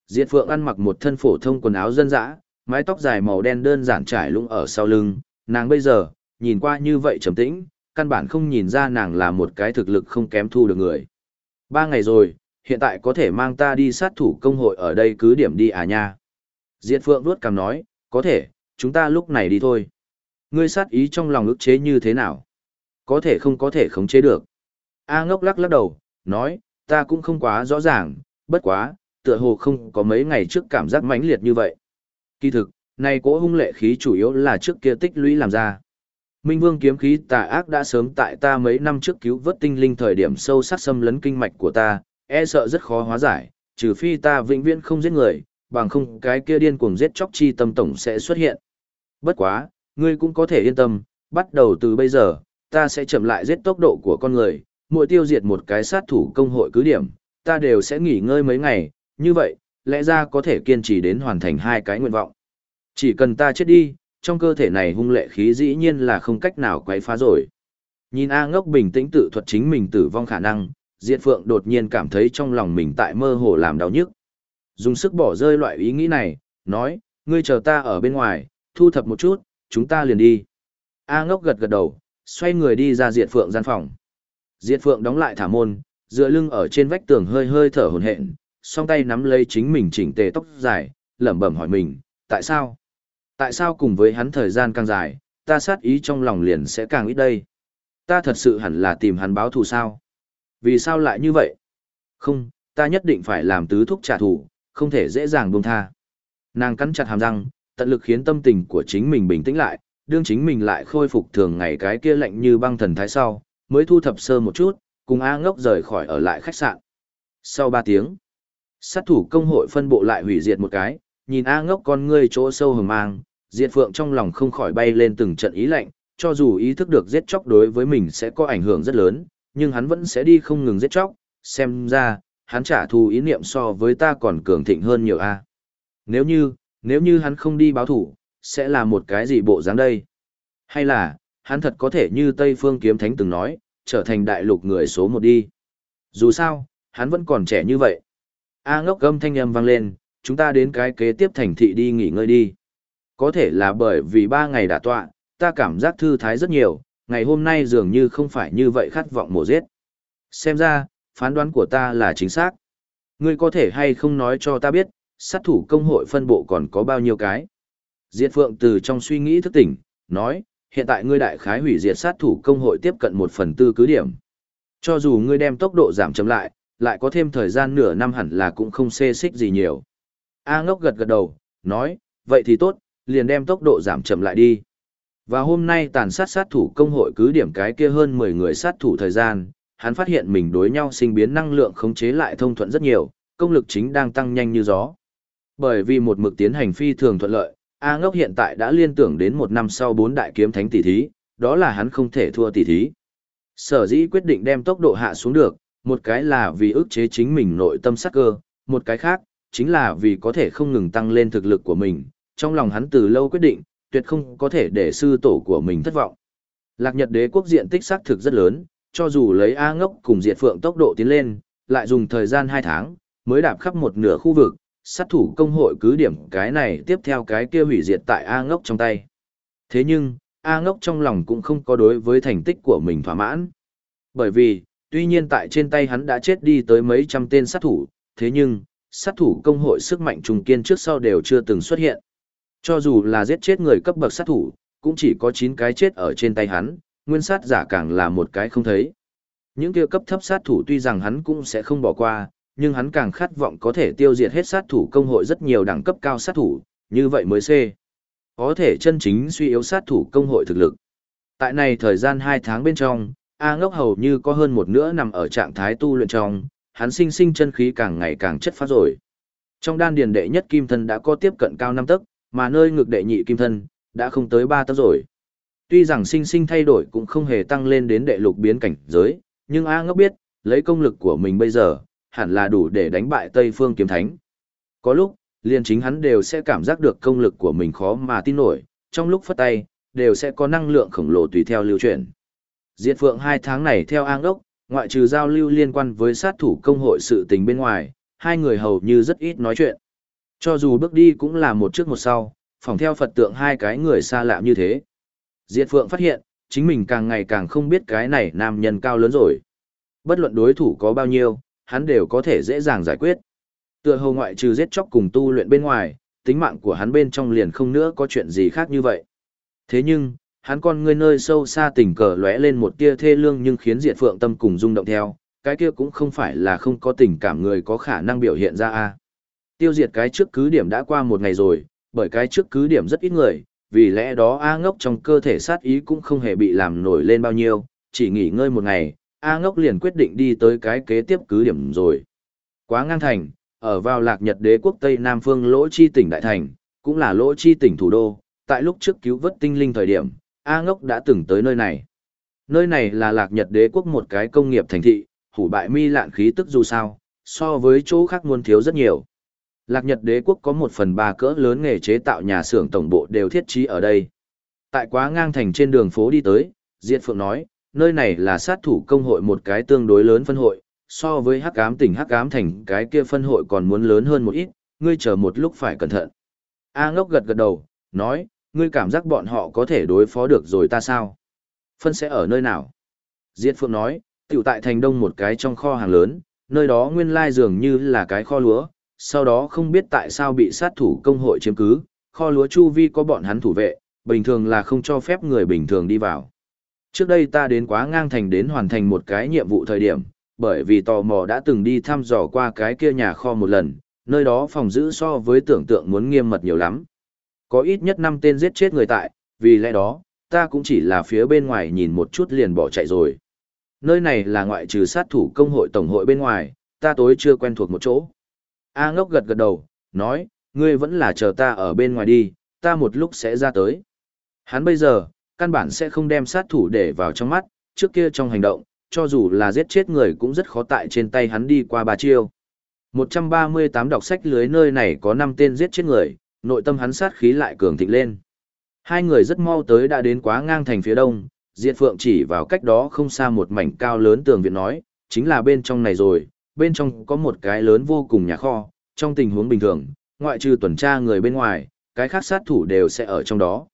Diệt Phượng ăn mặc một thân phổ thông quần áo dân dã, mái tóc dài màu đen đơn giản trải lung ở sau lưng, nàng bây giờ, nhìn qua như vậy trầm tĩnh, căn bản không nhìn ra nàng là một cái thực lực không kém thu được người. Ba ngày rồi, hiện tại có thể mang ta đi sát thủ công hội ở đây cứ điểm đi à nha. Diệt Phượng vuốt cằm nói, có thể, chúng ta lúc này đi thôi. Ngươi sát ý trong lòng ức chế như thế nào? Có thể không có thể khống chế được. A ngốc lắc lắc đầu, nói, ta cũng không quá rõ ràng, bất quá, tựa hồ không có mấy ngày trước cảm giác mãnh liệt như vậy. Kỳ thực, này cỗ hung lệ khí chủ yếu là trước kia tích lũy làm ra. Minh Vương kiếm khí tà ác đã sớm tại ta mấy năm trước cứu vớt tinh linh thời điểm sâu sắc xâm lấn kinh mạch của ta, e sợ rất khó hóa giải, trừ phi ta vĩnh viễn không giết người, bằng không cái kia điên cuồng giết chóc chi tâm tổng sẽ xuất hiện. Bất quá, ngươi cũng có thể yên tâm, bắt đầu từ bây giờ, ta sẽ chậm lại giết tốc độ của con người, mỗi tiêu diệt một cái sát thủ công hội cứ điểm, ta đều sẽ nghỉ ngơi mấy ngày, như vậy, lẽ ra có thể kiên trì đến hoàn thành hai cái nguyện vọng. Chỉ cần ta chết đi, trong cơ thể này hung lệ khí dĩ nhiên là không cách nào quấy phá rồi. Nhìn A ngốc bình tĩnh tự thuật chính mình tử vong khả năng, Diệt Phượng đột nhiên cảm thấy trong lòng mình tại mơ hồ làm đau nhức. Dùng sức bỏ rơi loại ý nghĩ này, nói, ngươi chờ ta ở bên ngoài, thu thập một chút, chúng ta liền đi. A ngốc gật gật đầu, xoay người đi ra Diệt Phượng gian phòng. Diệt Phượng đóng lại thả môn, dựa lưng ở trên vách tường hơi hơi thở hồn hển, song tay nắm lấy chính mình chỉnh tề tóc dài, lẩm bẩm hỏi mình, tại sao? Tại sao cùng với hắn thời gian càng dài, ta sát ý trong lòng liền sẽ càng ít đây? Ta thật sự hẳn là tìm hắn báo thù sao? Vì sao lại như vậy? Không, ta nhất định phải làm tứ thúc trả thù, không thể dễ dàng buông tha. Nàng cắn chặt hàm răng, tận lực khiến tâm tình của chính mình bình tĩnh lại, đương chính mình lại khôi phục thường ngày cái kia lạnh như băng thần thái sau, mới thu thập sơ một chút, cùng A ngốc rời khỏi ở lại khách sạn. Sau 3 tiếng, sát thủ công hội phân bộ lại hủy diệt một cái, nhìn A ngốc con ngươi chỗ sâu hừng mang, diệt phượng trong lòng không khỏi bay lên từng trận ý lạnh, cho dù ý thức được giết chóc đối với mình sẽ có ảnh hưởng rất lớn, nhưng hắn vẫn sẽ đi không ngừng giết chóc, xem ra, hắn trả thù ý niệm so với ta còn cường thịnh hơn nhiều A. Nếu như, nếu như hắn không đi báo thủ, sẽ là một cái gì bộ dáng đây? Hay là, hắn thật có thể như Tây Phương Kiếm Thánh từng nói, trở thành đại lục người số một đi. Dù sao, hắn vẫn còn trẻ như vậy. A ngốc gâm thanh âm vang lên, chúng ta đến cái kế tiếp thành thị đi nghỉ ngơi đi. Có thể là bởi vì ba ngày đã tọa, ta cảm giác thư thái rất nhiều, ngày hôm nay dường như không phải như vậy khát vọng mổ giết. Xem ra, phán đoán của ta là chính xác. Ngươi có thể hay không nói cho ta biết, sát thủ công hội phân bộ còn có bao nhiêu cái? Diệt Phượng từ trong suy nghĩ thức tỉnh, nói, hiện tại ngươi đại khái hủy diệt sát thủ công hội tiếp cận một phần tư cứ điểm. Cho dù ngươi đem tốc độ giảm chậm lại, lại có thêm thời gian nửa năm hẳn là cũng không xê xích gì nhiều. A ngốc gật gật đầu, nói, vậy thì tốt, liền đem tốc độ giảm chậm lại đi. Và hôm nay tàn sát sát thủ công hội cứ điểm cái kia hơn 10 người sát thủ thời gian, hắn phát hiện mình đối nhau sinh biến năng lượng khống chế lại thông thuận rất nhiều, công lực chính đang tăng nhanh như gió. Bởi vì một mực tiến hành phi thường thuận lợi, A ngốc hiện tại đã liên tưởng đến một năm sau bốn đại kiếm thánh tỷ thí, đó là hắn không thể thua tỷ thí. Sở dĩ quyết định đem tốc độ hạ xuống được, một cái là vì ức chế chính mình nội tâm sắc cơ, một cái khác, chính là vì có thể không ngừng tăng lên thực lực của mình. Trong lòng hắn từ lâu quyết định, tuyệt không có thể để sư tổ của mình thất vọng. Lạc Nhật đế quốc diện tích xác thực rất lớn, cho dù lấy A ngốc cùng diệt phượng tốc độ tiến lên, lại dùng thời gian 2 tháng, mới đạp khắp một nửa khu vực, sát thủ công hội cứ điểm cái này tiếp theo cái kia hủy diệt tại A ngốc trong tay. Thế nhưng, A ngốc trong lòng cũng không có đối với thành tích của mình thỏa mãn. Bởi vì, tuy nhiên tại trên tay hắn đã chết đi tới mấy trăm tên sát thủ, thế nhưng, sát thủ công hội sức mạnh trùng kiên trước sau đều chưa từng xuất hiện. Cho dù là giết chết người cấp bậc sát thủ, cũng chỉ có 9 cái chết ở trên tay hắn, nguyên sát giả càng là một cái không thấy. Những kia cấp thấp sát thủ tuy rằng hắn cũng sẽ không bỏ qua, nhưng hắn càng khát vọng có thể tiêu diệt hết sát thủ công hội rất nhiều đẳng cấp cao sát thủ, như vậy mới C. Có thể chân chính suy yếu sát thủ công hội thực lực. Tại này thời gian 2 tháng bên trong, A ngốc hầu như có hơn một nửa nằm ở trạng thái tu luyện trong, hắn sinh sinh chân khí càng ngày càng chất phát rồi. Trong đan điền đệ nhất kim thân đã có tiếp cận cao 5 tấc, mà nơi ngực đệ nhị kim thân đã không tới 3 tấc rồi. Tuy rằng sinh sinh thay đổi cũng không hề tăng lên đến đệ lục biến cảnh giới, nhưng A ngốc biết, lấy công lực của mình bây giờ, hẳn là đủ để đánh bại Tây Phương Kiếm Thánh. Có lúc, liền chính hắn đều sẽ cảm giác được công lực của mình khó mà tin nổi, trong lúc phất tay, đều sẽ có năng lượng khổng lồ tùy theo lưu chuyển. Diệt Phượng hai tháng này theo A ngốc, ngoại trừ giao lưu liên quan với sát thủ công hội sự tình bên ngoài, hai người hầu như rất ít nói chuyện. Cho dù bước đi cũng là một trước một sau, phòng theo Phật tượng hai cái người xa lạ như thế. Diệt Phượng phát hiện, chính mình càng ngày càng không biết cái này nam nhân cao lớn rồi. Bất luận đối thủ có bao nhiêu, hắn đều có thể dễ dàng giải quyết. Tựa hồ ngoại trừ giết chóc cùng tu luyện bên ngoài, tính mạng của hắn bên trong liền không nữa có chuyện gì khác như vậy. Thế nhưng, hắn con ngươi nơi sâu xa tình cờ lóe lên một tia thê lương nhưng khiến Diệt Phượng tâm cùng rung động theo, cái kia cũng không phải là không có tình cảm người có khả năng biểu hiện ra a. Tiêu diệt cái trước cứ điểm đã qua một ngày rồi, bởi cái trước cứ điểm rất ít người, vì lẽ đó A ngốc trong cơ thể sát ý cũng không hề bị làm nổi lên bao nhiêu, chỉ nghỉ ngơi một ngày, A ngốc liền quyết định đi tới cái kế tiếp cứ điểm rồi. Quá ngang thành, ở vào lạc nhật đế quốc Tây Nam Phương Lỗ Chi tỉnh Đại Thành, cũng là Lỗ Chi tỉnh thủ đô, tại lúc trước cứu vớt tinh linh thời điểm, A ngốc đã từng tới nơi này. Nơi này là lạc nhật đế quốc một cái công nghiệp thành thị, hủ bại mi lạn khí tức dù sao, so với chỗ khác muôn thiếu rất nhiều. Lạc Nhật đế quốc có một phần ba cỡ lớn nghề chế tạo nhà xưởng tổng bộ đều thiết trí ở đây. Tại quá ngang thành trên đường phố đi tới, Diệt Phượng nói, nơi này là sát thủ công hội một cái tương đối lớn phân hội, so với hắc ám tỉnh hắc ám thành cái kia phân hội còn muốn lớn hơn một ít, ngươi chờ một lúc phải cẩn thận. A ngốc gật gật đầu, nói, ngươi cảm giác bọn họ có thể đối phó được rồi ta sao? Phân sẽ ở nơi nào? Diệt Phượng nói, tiểu tại thành đông một cái trong kho hàng lớn, nơi đó nguyên lai dường như là cái kho lúa, sau đó không biết tại sao bị sát thủ công hội chiếm cứ, kho lúa chu vi có bọn hắn thủ vệ, bình thường là không cho phép người bình thường đi vào. Trước đây ta đến quá ngang thành đến hoàn thành một cái nhiệm vụ thời điểm, bởi vì tò mò đã từng đi thăm dò qua cái kia nhà kho một lần, nơi đó phòng giữ so với tưởng tượng muốn nghiêm mật nhiều lắm. Có ít nhất 5 tên giết chết người tại, vì lẽ đó, ta cũng chỉ là phía bên ngoài nhìn một chút liền bỏ chạy rồi. Nơi này là ngoại trừ sát thủ công hội tổng hội bên ngoài, ta tối chưa quen thuộc một chỗ. A ngốc gật gật đầu, nói, ngươi vẫn là chờ ta ở bên ngoài đi, ta một lúc sẽ ra tới. Hắn bây giờ, căn bản sẽ không đem sát thủ để vào trong mắt, trước kia trong hành động, cho dù là giết chết người cũng rất khó tại trên tay hắn đi qua ba chiêu. 138 đọc sách lưới nơi này có 5 tên giết chết người, nội tâm hắn sát khí lại cường thịnh lên. Hai người rất mau tới đã đến quá ngang thành phía đông, Diệt Phượng chỉ vào cách đó không xa một mảnh cao lớn tường viện nói, chính là bên trong này rồi, bên trong có một cái lớn vô cùng nhà kho, trong tình huống bình thường, ngoại trừ tuần tra người bên ngoài, cái khác sát thủ đều sẽ ở trong đó.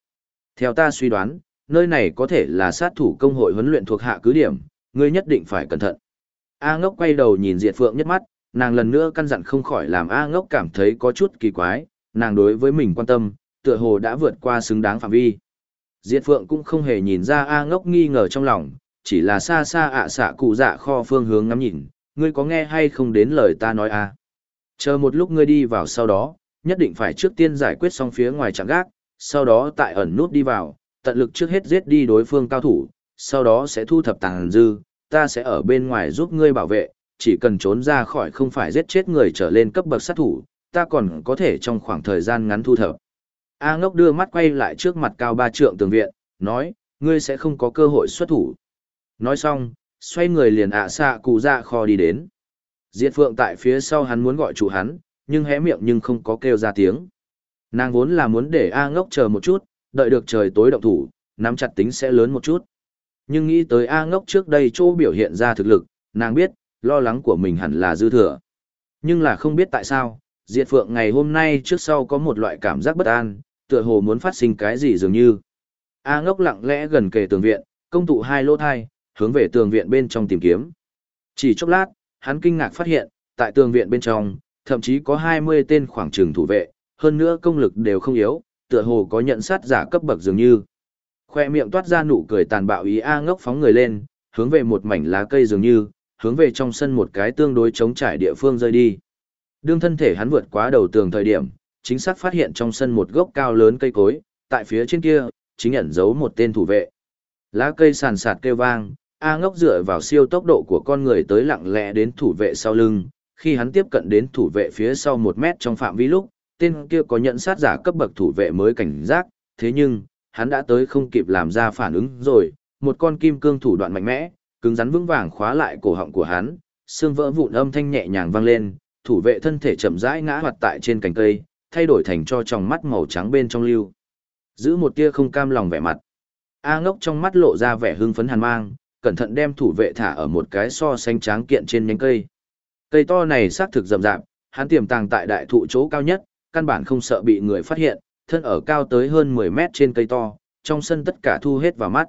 Theo ta suy đoán, nơi này có thể là sát thủ công hội huấn luyện thuộc hạ cứ điểm, ngươi nhất định phải cẩn thận. A ngốc quay đầu nhìn Diệt Phượng nhất mắt, nàng lần nữa căn dặn không khỏi làm A ngốc cảm thấy có chút kỳ quái, nàng đối với mình quan tâm, tựa hồ đã vượt qua xứng đáng phạm vi. Diệt Phượng cũng không hề nhìn ra A ngốc nghi ngờ trong lòng, chỉ là xa xa ạ xạ cụ dạ kho phương hướng ngắm nhìn, ngươi có nghe hay không đến lời ta nói a Chờ một lúc ngươi đi vào sau đó, nhất định phải trước tiên giải quyết xong phía ngoài chẳng gác, sau đó tại ẩn nút đi vào, tận lực trước hết giết đi đối phương cao thủ, sau đó sẽ thu thập tàng dư, ta sẽ ở bên ngoài giúp ngươi bảo vệ, chỉ cần trốn ra khỏi không phải giết chết người trở lên cấp bậc sát thủ, ta còn có thể trong khoảng thời gian ngắn thu thập. A ngốc đưa mắt quay lại trước mặt cao ba trượng tường viện, nói, ngươi sẽ không có cơ hội xuất thủ. Nói xong, xoay người liền ạ xạ cụ ra dạ kho đi đến. Diệt phượng tại phía sau hắn muốn gọi chủ hắn, nhưng hé miệng nhưng không có kêu ra tiếng. Nàng vốn là muốn để A ngốc chờ một chút, đợi được trời tối động thủ, nắm chặt tính sẽ lớn một chút. Nhưng nghĩ tới A ngốc trước đây chỗ biểu hiện ra thực lực, nàng biết, lo lắng của mình hẳn là dư thừa. Nhưng là không biết tại sao, Diệt Phượng ngày hôm nay trước sau có một loại cảm giác bất an, tựa hồ muốn phát sinh cái gì dường như. A ngốc lặng lẽ gần kề tường viện, công tụ hai lỗ thai, hướng về tường viện bên trong tìm kiếm. Chỉ chốc lát, hắn kinh ngạc phát hiện, tại tường viện bên trong, thậm chí có 20 tên khoảng trường thủ vệ, hơn nữa công lực đều không yếu, tựa hồ có nhận sát giả cấp bậc dường như. Khoe miệng toát ra nụ cười tàn bạo ý A ngốc phóng người lên, hướng về một mảnh lá cây dường như, hướng về trong sân một cái tương đối chống trải địa phương rơi đi. Đương thân thể hắn vượt quá đầu tường thời điểm, chính xác phát hiện trong sân một gốc cao lớn cây cối, tại phía trên kia, chính ẩn giấu một tên thủ vệ. Lá cây sàn sạt kêu vang, A ngốc dựa vào siêu tốc độ của con người tới lặng lẽ đến thủ vệ sau lưng, khi hắn tiếp cận đến thủ vệ phía sau một mét trong phạm vi lúc, tên kia có nhận sát giả cấp bậc thủ vệ mới cảnh giác, thế nhưng, hắn đã tới không kịp làm ra phản ứng rồi, một con kim cương thủ đoạn mạnh mẽ, cứng rắn vững vàng khóa lại cổ họng của hắn, xương vỡ vụn âm thanh nhẹ nhàng vang lên, thủ vệ thân thể chậm rãi ngã hoạt tại trên cành cây, thay đổi thành cho trong mắt màu trắng bên trong lưu. Giữ một tia không cam lòng vẻ mặt. A ngốc trong mắt lộ ra vẻ hưng phấn hàn mang, cẩn thận đem thủ vệ thả ở một cái so xanh tráng kiện trên nhánh cây. Cây to này xác thực rậm rạp, hắn tiềm tàng tại đại thụ chỗ cao nhất, căn bản không sợ bị người phát hiện, thân ở cao tới hơn 10 mét trên cây to, trong sân tất cả thu hết vào mắt.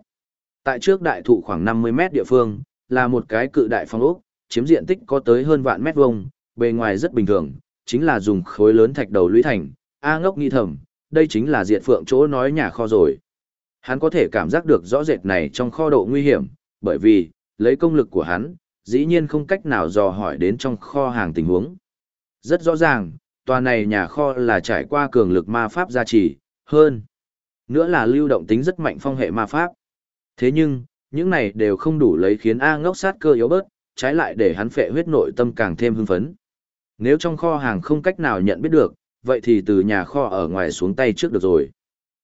Tại trước đại thụ khoảng 50 mét địa phương, là một cái cự đại phong ốc, chiếm diện tích có tới hơn vạn mét vuông, bề ngoài rất bình thường, chính là dùng khối lớn thạch đầu lũy thành. A ngốc nghi thầm, đây chính là diệt phượng chỗ nói nhà kho rồi. Hắn có thể cảm giác được rõ rệt này trong kho độ nguy hiểm, bởi vì, lấy công lực của hắn, dĩ nhiên không cách nào dò hỏi đến trong kho hàng tình huống. Rất rõ ràng, tòa này nhà kho là trải qua cường lực ma pháp gia trì, hơn. Nữa là lưu động tính rất mạnh phong hệ ma pháp. Thế nhưng, những này đều không đủ lấy khiến A ngốc sát cơ yếu bớt, trái lại để hắn phệ huyết nội tâm càng thêm hưng phấn. Nếu trong kho hàng không cách nào nhận biết được, vậy thì từ nhà kho ở ngoài xuống tay trước được rồi.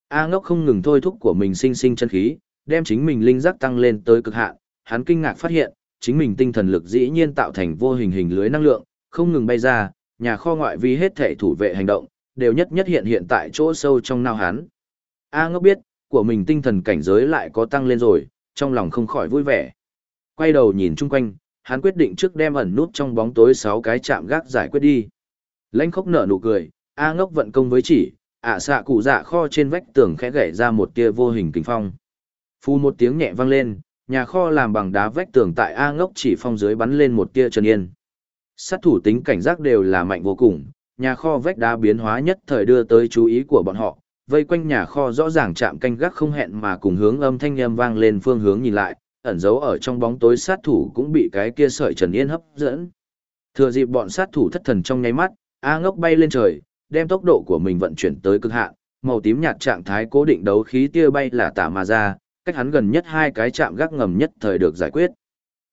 A ngốc không ngừng thôi thúc của mình sinh sinh chân khí, đem chính mình linh giác tăng lên tới cực hạn, hắn kinh ngạc phát hiện, chính mình tinh thần lực dĩ nhiên tạo thành vô hình hình lưới năng lượng, không ngừng bay ra, nhà kho ngoại vi hết thể thủ vệ hành động, đều nhất nhất hiện hiện tại chỗ sâu trong nao hắn. A ngốc biết, của mình tinh thần cảnh giới lại có tăng lên rồi, trong lòng không khỏi vui vẻ. Quay đầu nhìn chung quanh, hắn quyết định trước đem ẩn nút trong bóng tối sáu cái chạm gác giải quyết đi. Lãnh khốc nở nụ cười, A ngốc vận công với chỉ, ạ xạ cụ dạ kho trên vách tường khẽ gãy ra một tia vô hình kinh phong. Phu một tiếng nhẹ vang lên, nhà kho làm bằng đá vách tường tại A ngốc chỉ phong dưới bắn lên một tia trần yên. Sát thủ tính cảnh giác đều là mạnh vô cùng, nhà kho vách đá biến hóa nhất thời đưa tới chú ý của bọn họ, vây quanh nhà kho rõ ràng chạm canh gác không hẹn mà cùng hướng âm thanh âm vang lên phương hướng nhìn lại, ẩn giấu ở trong bóng tối sát thủ cũng bị cái kia sợi trần yên hấp dẫn. Thừa dịp bọn sát thủ thất thần trong nháy mắt, A ngốc bay lên trời, đem tốc độ của mình vận chuyển tới cực hạn, màu tím nhạt trạng thái cố định đấu khí tia bay là tả mà ra, cách hắn gần nhất hai cái chạm gác ngầm nhất thời được giải quyết.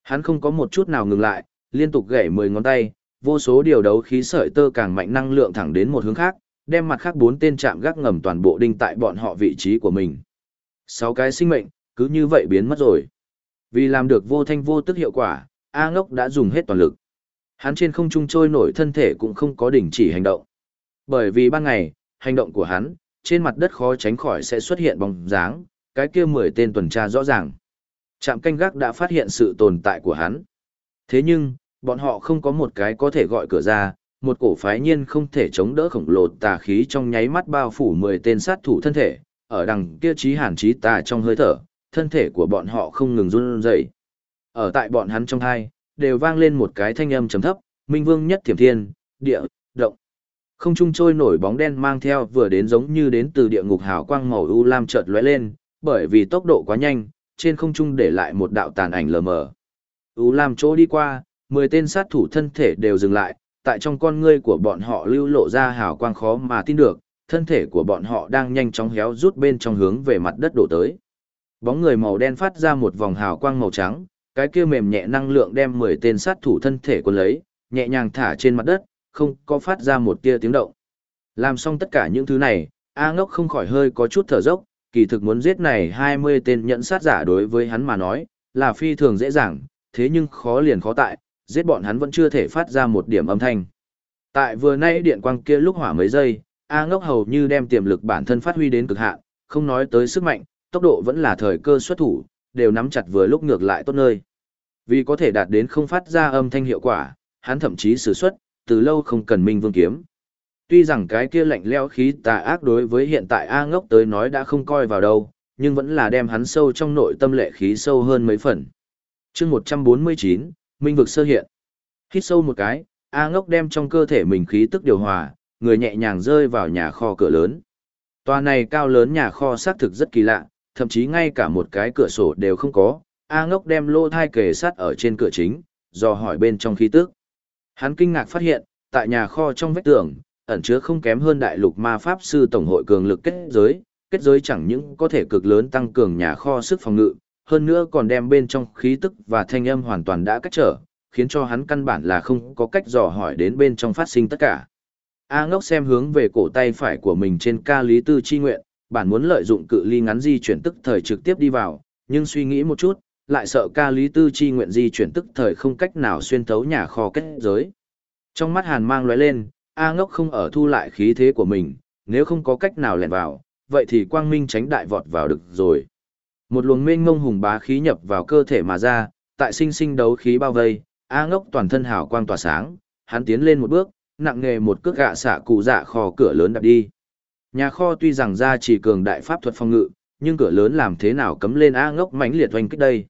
Hắn không có một chút nào ngừng lại, liên tục gảy 10 ngón tay, vô số điều đấu khí sợi tơ càng mạnh năng lượng thẳng đến một hướng khác, đem mặt khác bốn tên chạm gác ngầm toàn bộ đinh tại bọn họ vị trí của mình. Sáu cái sinh mệnh, cứ như vậy biến mất rồi. Vì làm được vô thanh vô tức hiệu quả, A ngốc đã dùng hết toàn lực. Hắn trên không trung trôi nổi thân thể cũng không có đình chỉ hành động. Bởi vì ban ngày, hành động của hắn, trên mặt đất khó tránh khỏi sẽ xuất hiện bóng dáng, cái kia mười tên tuần tra rõ ràng. Trạm canh gác đã phát hiện sự tồn tại của hắn. Thế nhưng, bọn họ không có một cái có thể gọi cửa ra, một cổ phái nhiên không thể chống đỡ khổng lồ tà khí trong nháy mắt bao phủ mười tên sát thủ thân thể, ở đằng kia trí hàn trí tà trong hơi thở, thân thể của bọn họ không ngừng run rẩy. Ở tại bọn hắn trong hai, đều vang lên một cái thanh âm trầm thấp, Minh Vương nhất thiểm thiên, địa, động. Không trung trôi nổi bóng đen mang theo vừa đến giống như đến từ địa ngục hào quang màu u lam chợt lóe lên, bởi vì tốc độ quá nhanh, trên không trung để lại một đạo tàn ảnh lờ mờ. U lam chỗ đi qua, mười tên sát thủ thân thể đều dừng lại, tại trong con ngươi của bọn họ lưu lộ ra hào quang khó mà tin được, thân thể của bọn họ đang nhanh chóng héo rút bên trong hướng về mặt đất đổ tới. Bóng người màu đen phát ra một vòng hào quang màu trắng, cái kia mềm nhẹ năng lượng đem 10 tên sát thủ thân thể quân lấy, nhẹ nhàng thả trên mặt đất, không có phát ra một tia tiếng động. Làm xong tất cả những thứ này, A ngốc không khỏi hơi có chút thở dốc, kỳ thực muốn giết này 20 tên nhận sát giả đối với hắn mà nói, là phi thường dễ dàng, thế nhưng khó liền khó tại, giết bọn hắn vẫn chưa thể phát ra một điểm âm thanh. Tại vừa nay điện quang kia lúc hỏa mấy giây, A ngốc hầu như đem tiềm lực bản thân phát huy đến cực hạn, không nói tới sức mạnh, tốc độ vẫn là thời cơ xuất thủ, đều nắm chặt vừa lúc ngược lại tốt nơi. Vì có thể đạt đến không phát ra âm thanh hiệu quả, hắn thậm chí sử xuất, từ lâu không cần minh vương kiếm. Tuy rằng cái kia lạnh leo khí tà ác đối với hiện tại A ngốc tới nói đã không coi vào đâu, nhưng vẫn là đem hắn sâu trong nội tâm lệ khí sâu hơn mấy phần. chương 149, Minh vực sơ hiện. Hít sâu một cái, A ngốc đem trong cơ thể mình khí tức điều hòa, người nhẹ nhàng rơi vào nhà kho cửa lớn. Tòa này cao lớn nhà kho xác thực rất kỳ lạ, thậm chí ngay cả một cái cửa sổ đều không có. A ngốc đem lô thai kề sắt ở trên cửa chính, do hỏi bên trong khí tức. Hắn kinh ngạc phát hiện, tại nhà kho trong vách tường, ẩn chứa không kém hơn đại lục ma pháp sư tổng hội cường lực kết giới, kết giới chẳng những có thể cực lớn tăng cường nhà kho sức phòng ngự, hơn nữa còn đem bên trong khí tức và thanh âm hoàn toàn đã cách trở, khiến cho hắn căn bản là không có cách dò hỏi đến bên trong phát sinh tất cả. A ngốc xem hướng về cổ tay phải của mình trên ca lý tư chi nguyện, bản muốn lợi dụng cự ly ngắn di chuyển tức thời trực tiếp đi vào, nhưng suy nghĩ một chút, lại sợ ca lý tư chi nguyện di chuyển tức thời không cách nào xuyên thấu nhà kho kết giới. Trong mắt hàn mang lóe lên, A ngốc không ở thu lại khí thế của mình, nếu không có cách nào lẻn vào, vậy thì quang minh tránh đại vọt vào được rồi. Một luồng mênh ngông hùng bá khí nhập vào cơ thể mà ra, tại sinh sinh đấu khí bao vây, A ngốc toàn thân hào quang tỏa sáng, hắn tiến lên một bước, nặng nghề một cước gạ xạ cụ dạ kho cửa lớn đạp đi. Nhà kho tuy rằng ra chỉ cường đại pháp thuật phòng ngự, nhưng cửa lớn làm thế nào cấm lên A ngốc mãnh liệt oanh kích đây.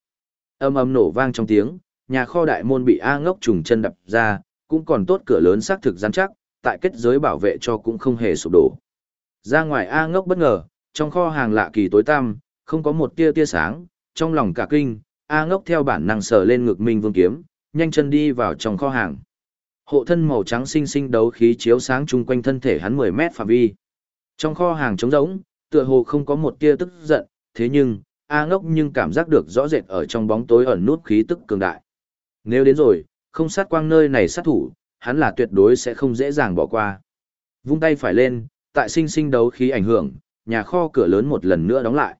Âm âm nổ vang trong tiếng, nhà kho đại môn bị A ngốc trùng chân đập ra, cũng còn tốt cửa lớn xác thực rắn chắc, tại kết giới bảo vệ cho cũng không hề sụp đổ. Ra ngoài A ngốc bất ngờ, trong kho hàng lạ kỳ tối tăm, không có một tia tia sáng, trong lòng cả kinh, A ngốc theo bản năng sờ lên ngực Minh Vương kiếm, nhanh chân đi vào trong kho hàng. Hộ thân màu trắng xinh xinh đấu khí chiếu sáng chung quanh thân thể hắn 10 mét phạm vi. Trong kho hàng trống rỗng, tựa hồ không có một tia tức giận, thế nhưng, A ngốc nhưng cảm giác được rõ rệt ở trong bóng tối ẩn nút khí tức cường đại. Nếu đến rồi, không sát quang nơi này sát thủ, hắn là tuyệt đối sẽ không dễ dàng bỏ qua. Vung tay phải lên, tại sinh sinh đấu khí ảnh hưởng, nhà kho cửa lớn một lần nữa đóng lại.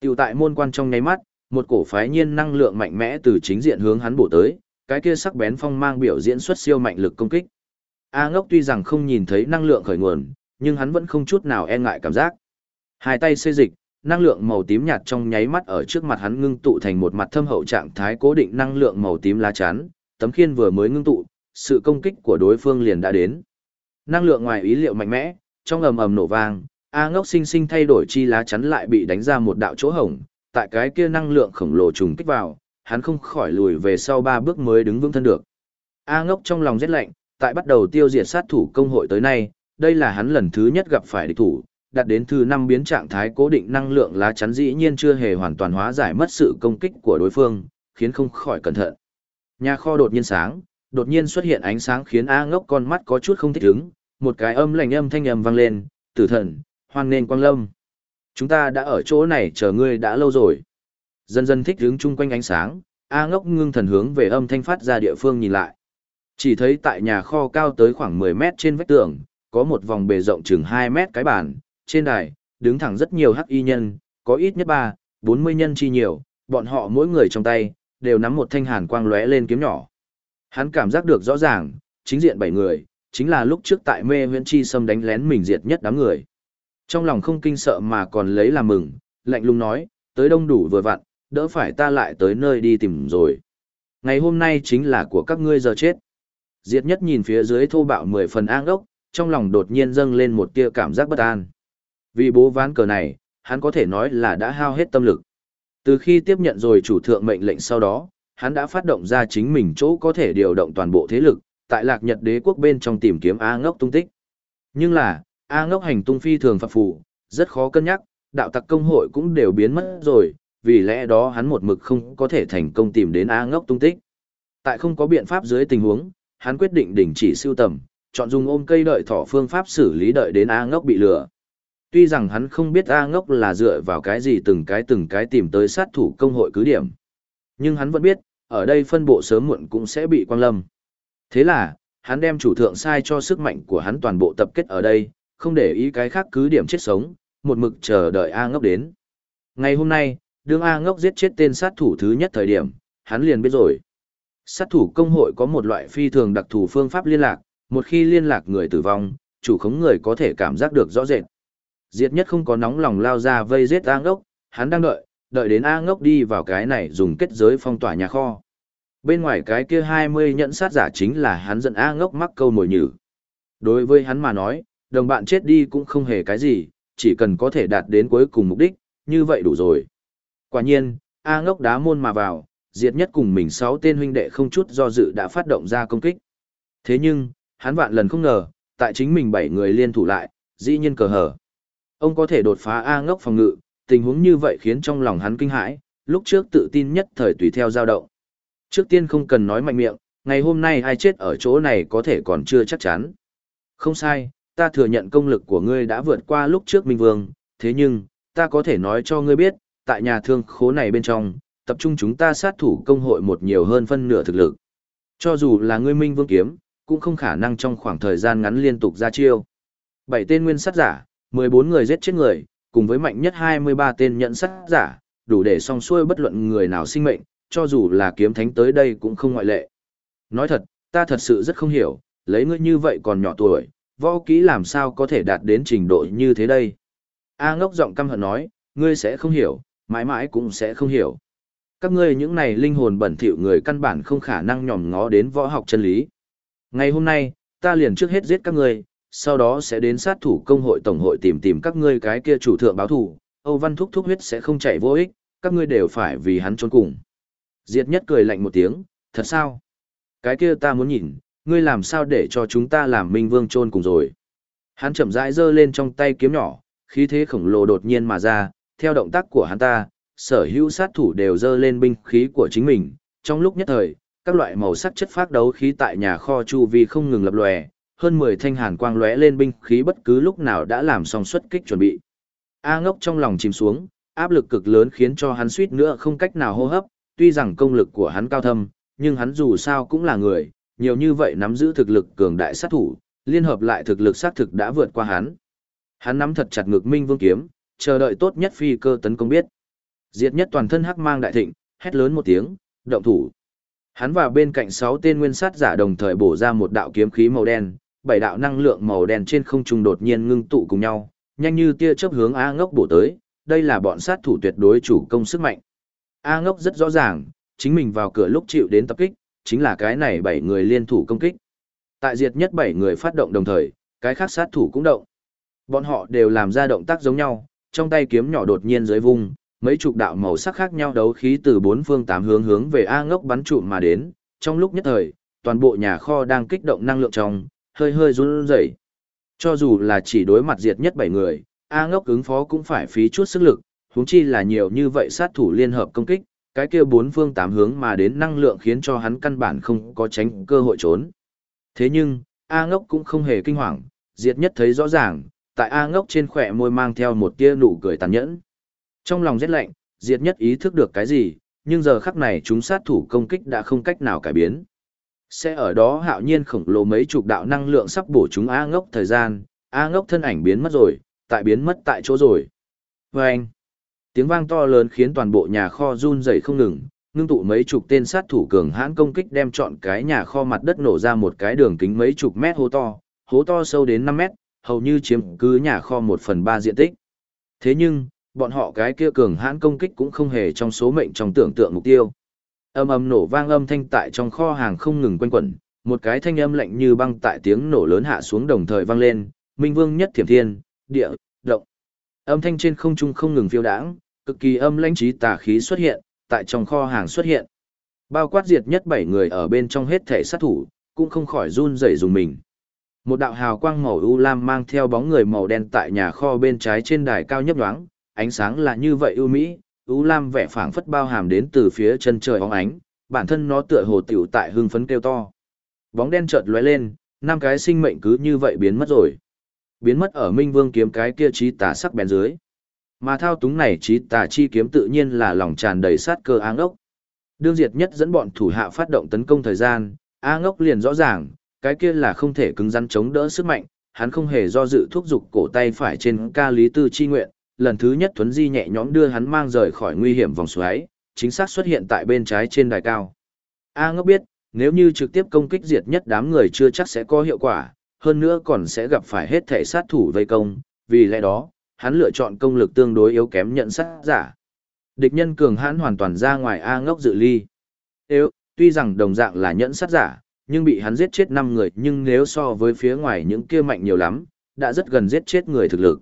Tiểu tại môn quan trong nháy mắt, một cổ phái nhiên năng lượng mạnh mẽ từ chính diện hướng hắn bổ tới, cái kia sắc bén phong mang biểu diễn xuất siêu mạnh lực công kích. A ngốc tuy rằng không nhìn thấy năng lượng khởi nguồn, nhưng hắn vẫn không chút nào e ngại cảm giác. Hai tay xê dịch, năng lượng màu tím nhạt trong nháy mắt ở trước mặt hắn ngưng tụ thành một mặt thâm hậu trạng thái cố định năng lượng màu tím lá chắn, tấm khiên vừa mới ngưng tụ, sự công kích của đối phương liền đã đến. Năng lượng ngoài ý liệu mạnh mẽ, trong ầm ầm nổ vang, A ngốc sinh sinh thay đổi chi lá chắn lại bị đánh ra một đạo chỗ hổng, tại cái kia năng lượng khổng lồ trùng kích vào, hắn không khỏi lùi về sau ba bước mới đứng vững thân được. A ngốc trong lòng rất lạnh, tại bắt đầu tiêu diệt sát thủ công hội tới nay, đây là hắn lần thứ nhất gặp phải địch thủ, đạt đến thứ năm biến trạng thái cố định năng lượng lá chắn dĩ nhiên chưa hề hoàn toàn hóa giải mất sự công kích của đối phương, khiến không khỏi cẩn thận. Nhà kho đột nhiên sáng, đột nhiên xuất hiện ánh sáng khiến A ngốc con mắt có chút không thích ứng, một cái âm lạnh âm thanh âm vang lên, tử thần, hoan nên quang lâm. Chúng ta đã ở chỗ này chờ ngươi đã lâu rồi. Dần dần thích ứng chung quanh ánh sáng, A ngốc ngưng thần hướng về âm thanh phát ra địa phương nhìn lại. Chỉ thấy tại nhà kho cao tới khoảng 10 mét trên vách tường, có một vòng bề rộng chừng 2 mét cái bàn, trên đài, đứng thẳng rất nhiều hắc y nhân, có ít nhất 3, 40 nhân chi nhiều, bọn họ mỗi người trong tay, đều nắm một thanh hàn quang lóe lên kiếm nhỏ. Hắn cảm giác được rõ ràng, chính diện 7 người, chính là lúc trước tại mê huyện chi sâm đánh lén mình diệt nhất đám người. Trong lòng không kinh sợ mà còn lấy làm mừng, lạnh lùng nói, tới đông đủ vừa vặn, đỡ phải ta lại tới nơi đi tìm rồi. Ngày hôm nay chính là của các ngươi giờ chết. Diệt nhất nhìn phía dưới thô bạo mười phần an ốc, trong lòng đột nhiên dâng lên một tia cảm giác bất an. Vì bố ván cờ này, hắn có thể nói là đã hao hết tâm lực. Từ khi tiếp nhận rồi chủ thượng mệnh lệnh sau đó, hắn đã phát động ra chính mình chỗ có thể điều động toàn bộ thế lực, tại lạc nhật đế quốc bên trong tìm kiếm A ngốc tung tích. Nhưng là, A ngốc hành tung phi thường phạm phù, rất khó cân nhắc, đạo tặc công hội cũng đều biến mất rồi, vì lẽ đó hắn một mực không có thể thành công tìm đến A ngốc tung tích. Tại không có biện pháp dưới tình huống, hắn quyết định đình chỉ siêu tầm, chọn dùng ôm cây đợi thỏ phương pháp xử lý đợi đến A ngốc bị lừa. Tuy rằng hắn không biết A ngốc là dựa vào cái gì từng cái từng cái tìm tới sát thủ công hội cứ điểm. Nhưng hắn vẫn biết, ở đây phân bộ sớm muộn cũng sẽ bị quang lâm. Thế là, hắn đem chủ thượng sai cho sức mạnh của hắn toàn bộ tập kết ở đây, không để ý cái khác cứ điểm chết sống, một mực chờ đợi A ngốc đến. Ngày hôm nay, đương A ngốc giết chết tên sát thủ thứ nhất thời điểm, hắn liền biết rồi. Sát thủ công hội có một loại phi thường đặc thù phương pháp liên lạc, một khi liên lạc người tử vong, chủ khống người có thể cảm giác được rõ rệt. Diệt nhất không có nóng lòng lao ra vây giết A ngốc, hắn đang đợi, đợi đến A ngốc đi vào cái này dùng kết giới phong tỏa nhà kho. Bên ngoài cái kia 20 nhận sát giả chính là hắn dẫn A ngốc mắc câu mồi nhử. Đối với hắn mà nói, đồng bạn chết đi cũng không hề cái gì, chỉ cần có thể đạt đến cuối cùng mục đích, như vậy đủ rồi. Quả nhiên, A ngốc đá môn mà vào, diệt nhất cùng mình sáu tên huynh đệ không chút do dự đã phát động ra công kích. Thế nhưng, hắn vạn lần không ngờ, tại chính mình bảy người liên thủ lại, dĩ nhiên cờ hở. Ông có thể đột phá A ngốc phòng ngự, tình huống như vậy khiến trong lòng hắn kinh hãi, lúc trước tự tin nhất thời tùy theo dao động. Trước tiên không cần nói mạnh miệng, ngày hôm nay ai chết ở chỗ này có thể còn chưa chắc chắn. Không sai, ta thừa nhận công lực của ngươi đã vượt qua lúc trước Minh Vương, thế nhưng, ta có thể nói cho ngươi biết, tại nhà thương khố này bên trong, tập trung chúng ta sát thủ công hội một nhiều hơn phân nửa thực lực. Cho dù là ngươi Minh Vương kiếm, cũng không khả năng trong khoảng thời gian ngắn liên tục ra chiêu. Bảy tên nguyên sát giả, 14 người giết chết người, cùng với mạnh nhất 23 tên nhận sát giả, đủ để song xuôi bất luận người nào sinh mệnh, cho dù là kiếm thánh tới đây cũng không ngoại lệ. Nói thật, ta thật sự rất không hiểu, lấy ngươi như vậy còn nhỏ tuổi, võ kỹ làm sao có thể đạt đến trình độ như thế đây. A ngốc giọng căm hận nói, ngươi sẽ không hiểu, mãi mãi cũng sẽ không hiểu. Các ngươi những này linh hồn bẩn thỉu người căn bản không khả năng nhòm ngó đến võ học chân lý. Ngày hôm nay, ta liền trước hết giết các ngươi, sau đó sẽ đến sát thủ công hội tổng hội tìm tìm các ngươi cái kia chủ thượng báo thủ, Âu Văn Thúc thúc huyết sẽ không chạy vô ích, các ngươi đều phải vì hắn trốn cùng. Diệt nhất cười lạnh một tiếng, thật sao? Cái kia ta muốn nhìn, ngươi làm sao để cho chúng ta làm minh vương trôn cùng rồi. Hắn chậm rãi giơ lên trong tay kiếm nhỏ, khí thế khổng lồ đột nhiên mà ra, theo động tác của hắn ta, sở hữu sát thủ đều giơ lên binh khí của chính mình, trong lúc nhất thời, các loại màu sắc chất phát đấu khí tại nhà kho chu vi không ngừng lập lòe, hơn 10 thanh hàn quang lóe lên binh khí bất cứ lúc nào đã làm xong xuất kích chuẩn bị. A ngốc trong lòng chìm xuống, áp lực cực lớn khiến cho hắn suýt nữa không cách nào hô hấp, tuy rằng công lực của hắn cao thâm, nhưng hắn dù sao cũng là người, nhiều như vậy nắm giữ thực lực cường đại sát thủ, liên hợp lại thực lực sát thực đã vượt qua hắn. Hắn nắm thật chặt ngực Minh Vương kiếm, chờ đợi tốt nhất phi cơ tấn công biết. Diệt nhất toàn thân hắc mang đại thịnh, hét lớn một tiếng, động thủ. Hắn và bên cạnh sáu tên nguyên sát giả đồng thời bổ ra một đạo kiếm khí màu đen, bảy đạo năng lượng màu đen trên không trung đột nhiên ngưng tụ cùng nhau, nhanh như tia chớp hướng A Ngốc bổ tới, đây là bọn sát thủ tuyệt đối chủ công sức mạnh. A Ngốc rất rõ ràng, chính mình vào cửa lúc chịu đến tập kích, chính là cái này bảy người liên thủ công kích. Tại diệt nhất bảy người phát động đồng thời, cái khác sát thủ cũng động. Bọn họ đều làm ra động tác giống nhau, trong tay kiếm nhỏ đột nhiên dưới vung, mấy chục đạo màu sắc khác nhau đấu khí từ bốn phương tám hướng hướng về A Ngốc bắn trụ mà đến, trong lúc nhất thời, toàn bộ nhà kho đang kích động năng lượng trong, hơi hơi run rẩy. Cho dù là chỉ đối mặt diệt nhất bảy người, A Ngốc ứng phó cũng phải phí chút sức lực, huống chi là nhiều như vậy sát thủ liên hợp công kích, cái kia bốn phương tám hướng mà đến năng lượng khiến cho hắn căn bản không có tránh cơ hội trốn. Thế nhưng, A Ngốc cũng không hề kinh hoàng, diệt nhất thấy rõ ràng, tại A Ngốc trên khỏe môi mang theo một tia nụ cười tàn nhẫn. Trong lòng rét lạnh, diệt nhất ý thức được cái gì, nhưng giờ khắc này chúng sát thủ công kích đã không cách nào cải biến. Sẽ ở đó hạo nhiên khổng lồ mấy chục đạo năng lượng sắp bổ chúng A ngốc thời gian, A ngốc thân ảnh biến mất rồi, tại biến mất tại chỗ rồi. Và anh, tiếng vang to lớn khiến toàn bộ nhà kho run rẩy không ngừng, ngưng tụ mấy chục tên sát thủ cường hãn công kích đem chọn cái nhà kho mặt đất nổ ra một cái đường kính mấy chục mét hố to, hố to sâu đến 5 mét, hầu như chiếm cứ nhà kho 1 phần 3 diện tích. Thế nhưng, bọn họ cái kia cường hãn công kích cũng không hề trong số mệnh trong tưởng tượng mục tiêu. Âm ầm nổ vang âm thanh tại trong kho hàng không ngừng quanh quẩn, một cái thanh âm lạnh như băng tại tiếng nổ lớn hạ xuống đồng thời vang lên, Minh Vương nhất thiểm thiên, địa, động. Âm thanh trên không trung không ngừng phiêu đãng, cực kỳ âm lãnh trí tà khí xuất hiện, tại trong kho hàng xuất hiện. Bao quát diệt nhất bảy người ở bên trong hết thể sát thủ, cũng không khỏi run rẩy dùng mình. Một đạo hào quang màu u lam mang theo bóng người màu đen tại nhà kho bên trái trên đài cao nhấp nhoáng, ánh sáng là như vậy ưu mỹ, ưu lam vẻ phảng phất bao hàm đến từ phía chân trời óng ánh, bản thân nó tựa hồ tiểu tại hưng phấn kêu to. Bóng đen chợt lóe lên, năm cái sinh mệnh cứ như vậy biến mất rồi. Biến mất ở Minh Vương kiếm cái kia trí tà sắc bén dưới. Mà thao túng này trí tà chi kiếm tự nhiên là lòng tràn đầy sát cơ áng ốc. Đương diệt nhất dẫn bọn thủ hạ phát động tấn công thời gian, A ngốc liền rõ ràng, cái kia là không thể cứng rắn chống đỡ sức mạnh, hắn không hề do dự thúc giục cổ tay phải trên ca lý tư chi nguyện, lần thứ nhất Thuấn Di nhẹ nhõm đưa hắn mang rời khỏi nguy hiểm vòng xoáy, chính xác xuất hiện tại bên trái trên đài cao. A ngốc biết, nếu như trực tiếp công kích diệt nhất đám người chưa chắc sẽ có hiệu quả, hơn nữa còn sẽ gặp phải hết thể sát thủ vây công, vì lẽ đó, hắn lựa chọn công lực tương đối yếu kém nhận sát giả. Địch nhân cường hãn hoàn toàn ra ngoài A ngốc dự ly. Nếu tuy rằng đồng dạng là nhẫn sát giả, nhưng bị hắn giết chết 5 người nhưng nếu so với phía ngoài những kia mạnh nhiều lắm, đã rất gần giết chết người thực lực.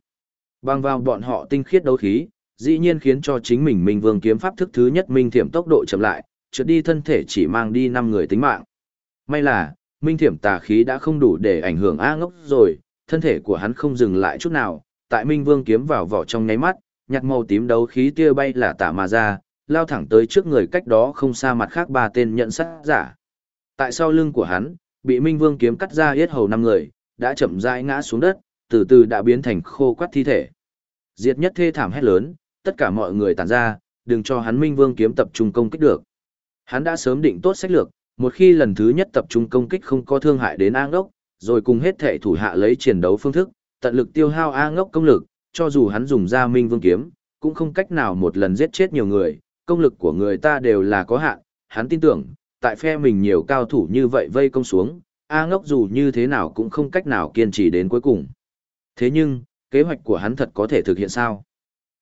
Bằng vào bọn họ tinh khiết đấu khí, dĩ nhiên khiến cho chính mình Minh Vương kiếm pháp thức thứ nhất Minh Thiểm tốc độ chậm lại, trượt đi thân thể chỉ mang đi 5 người tính mạng. May là, Minh Thiểm tà khí đã không đủ để ảnh hưởng A ngốc rồi, thân thể của hắn không dừng lại chút nào, tại Minh Vương kiếm vào vỏ trong nháy mắt, nhặt màu tím đấu khí tia bay là tả mà ra, lao thẳng tới trước người cách đó không xa mặt khác ba tên nhận sát giả. Tại sau lưng của hắn, bị Minh Vương kiếm cắt ra yết hầu năm người, đã chậm rãi ngã xuống đất, từ từ đã biến thành khô quắt thi thể. Diệt nhất thê thảm hét lớn, tất cả mọi người tản ra, đừng cho hắn Minh Vương kiếm tập trung công kích được. Hắn đã sớm định tốt sách lược, một khi lần thứ nhất tập trung công kích không có thương hại đến A Ngốc, rồi cùng hết thể thủ hạ lấy chiến đấu phương thức, tận lực tiêu hao A Ngốc công lực, cho dù hắn dùng ra Minh Vương kiếm, cũng không cách nào một lần giết chết nhiều người, công lực của người ta đều là có hạn, hắn tin tưởng, tại phe mình nhiều cao thủ như vậy vây công xuống, A Ngốc dù như thế nào cũng không cách nào kiên trì đến cuối cùng. Thế nhưng, kế hoạch của hắn thật có thể thực hiện sao?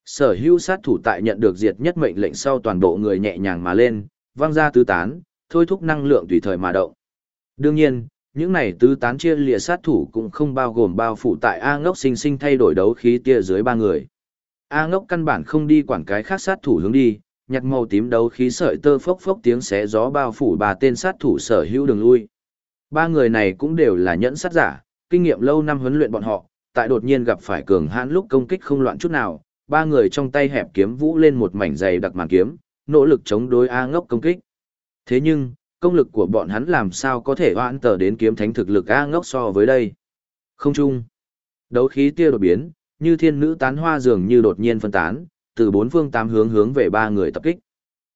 Sở hữu sát thủ tại nhận được diệt nhất mệnh lệnh sau toàn bộ người nhẹ nhàng mà lên, văng ra tứ tán, thôi thúc năng lượng tùy thời mà động. Đương nhiên, những này tứ tán chia lìa sát thủ cũng không bao gồm bao phủ tại A ngốc sinh sinh thay đổi đấu khí tia dưới ba người. A ngốc căn bản không đi quản cái khác sát thủ hướng đi, nhặt màu tím đấu khí sợi tơ phốc phốc tiếng xé gió bao phủ ba tên sát thủ sở hữu đường lui. Ba người này cũng đều là nhẫn sát giả, kinh nghiệm lâu năm huấn luyện bọn họ, tại đột nhiên gặp phải cường hãn lúc công kích không loạn chút nào, ba người trong tay hẹp kiếm vũ lên một mảnh dày đặc màn kiếm, nỗ lực chống đối A ngốc công kích. Thế nhưng, công lực của bọn hắn làm sao có thể hoãn tờ đến kiếm thánh thực lực A ngốc so với đây. Không chung. Đấu khí tia đột biến, như thiên nữ tán hoa dường như đột nhiên phân tán, từ bốn phương tám hướng hướng về ba người tập kích.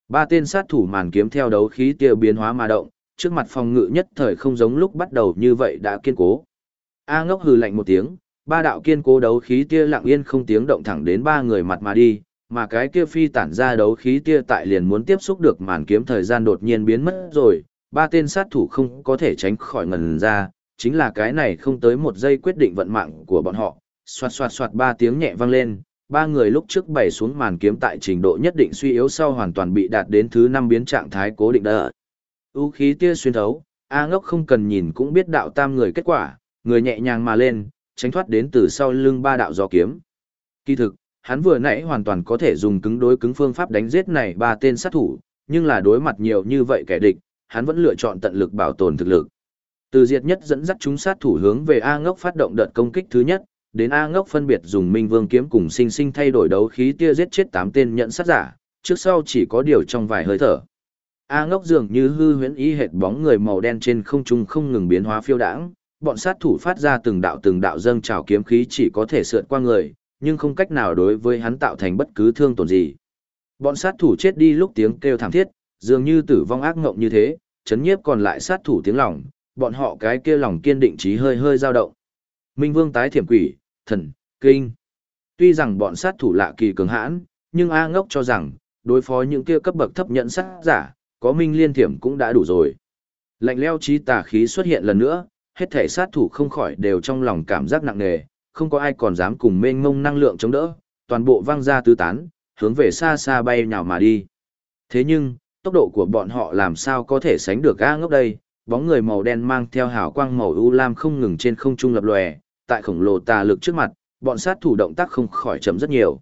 Ba tên sát thủ màn kiếm theo đấu khí tia biến hóa mà động, trước mặt phòng ngự nhất thời không giống lúc bắt đầu như vậy đã kiên cố. A ngốc hừ lạnh một tiếng, ba đạo kiên cố đấu khí tia lặng yên không tiếng động thẳng đến ba người mặt mà đi, mà cái kia phi tản ra đấu khí tia tại liền muốn tiếp xúc được màn kiếm thời gian đột nhiên biến mất rồi, ba tên sát thủ không có thể tránh khỏi ngần ra, chính là cái này không tới một giây quyết định vận mạng của bọn họ, xoạt xoạt xoạt ba tiếng nhẹ vang lên, ba người lúc trước bày xuống màn kiếm tại trình độ nhất định suy yếu sau hoàn toàn bị đạt đến thứ năm biến trạng thái cố định đỡ. U khí tia xuyên thấu, A ngốc không cần nhìn cũng biết đạo tam người kết quả, người nhẹ nhàng mà lên, tránh thoát đến từ sau lưng ba đạo gió kiếm. Kỳ thực, hắn vừa nãy hoàn toàn có thể dùng cứng đối cứng phương pháp đánh giết này ba tên sát thủ, nhưng là đối mặt nhiều như vậy kẻ địch, hắn vẫn lựa chọn tận lực bảo tồn thực lực. Từ diệt nhất dẫn dắt chúng sát thủ hướng về A ngốc phát động đợt công kích thứ nhất, đến A ngốc phân biệt dùng minh vương kiếm cùng sinh sinh thay đổi đấu khí tia giết chết tám tên nhận sát giả, trước sau chỉ có điều trong vài hơi thở. A ngốc dường như hư huyễn ý hệt bóng người màu đen trên không trung không ngừng biến hóa phiêu đãng, bọn sát thủ phát ra từng đạo từng đạo dâng trào kiếm khí chỉ có thể sượt qua người, nhưng không cách nào đối với hắn tạo thành bất cứ thương tổn gì. Bọn sát thủ chết đi lúc tiếng kêu thảm thiết, dường như tử vong ác ngộng như thế, chấn nhiếp còn lại sát thủ tiếng lòng, bọn họ cái kia lòng kiên định trí hơi hơi dao động. Minh Vương tái thiểm quỷ, thần, kinh. Tuy rằng bọn sát thủ lạ kỳ cường hãn, nhưng A ngốc cho rằng, đối phó những kia cấp bậc thấp nhận sát giả, có Minh Liên thiểm cũng đã đủ rồi. Lạnh leo trí tà khí xuất hiện lần nữa, hết thể sát thủ không khỏi đều trong lòng cảm giác nặng nề, không có ai còn dám cùng mênh mông năng lượng chống đỡ, toàn bộ văng ra tứ tán, hướng về xa xa bay nhào mà đi. Thế nhưng, tốc độ của bọn họ làm sao có thể sánh được A ngốc đây, bóng người màu đen mang theo hào quang màu u lam không ngừng trên không trung lập lòe, tại khổng lồ tà lực trước mặt, bọn sát thủ động tác không khỏi chậm rất nhiều.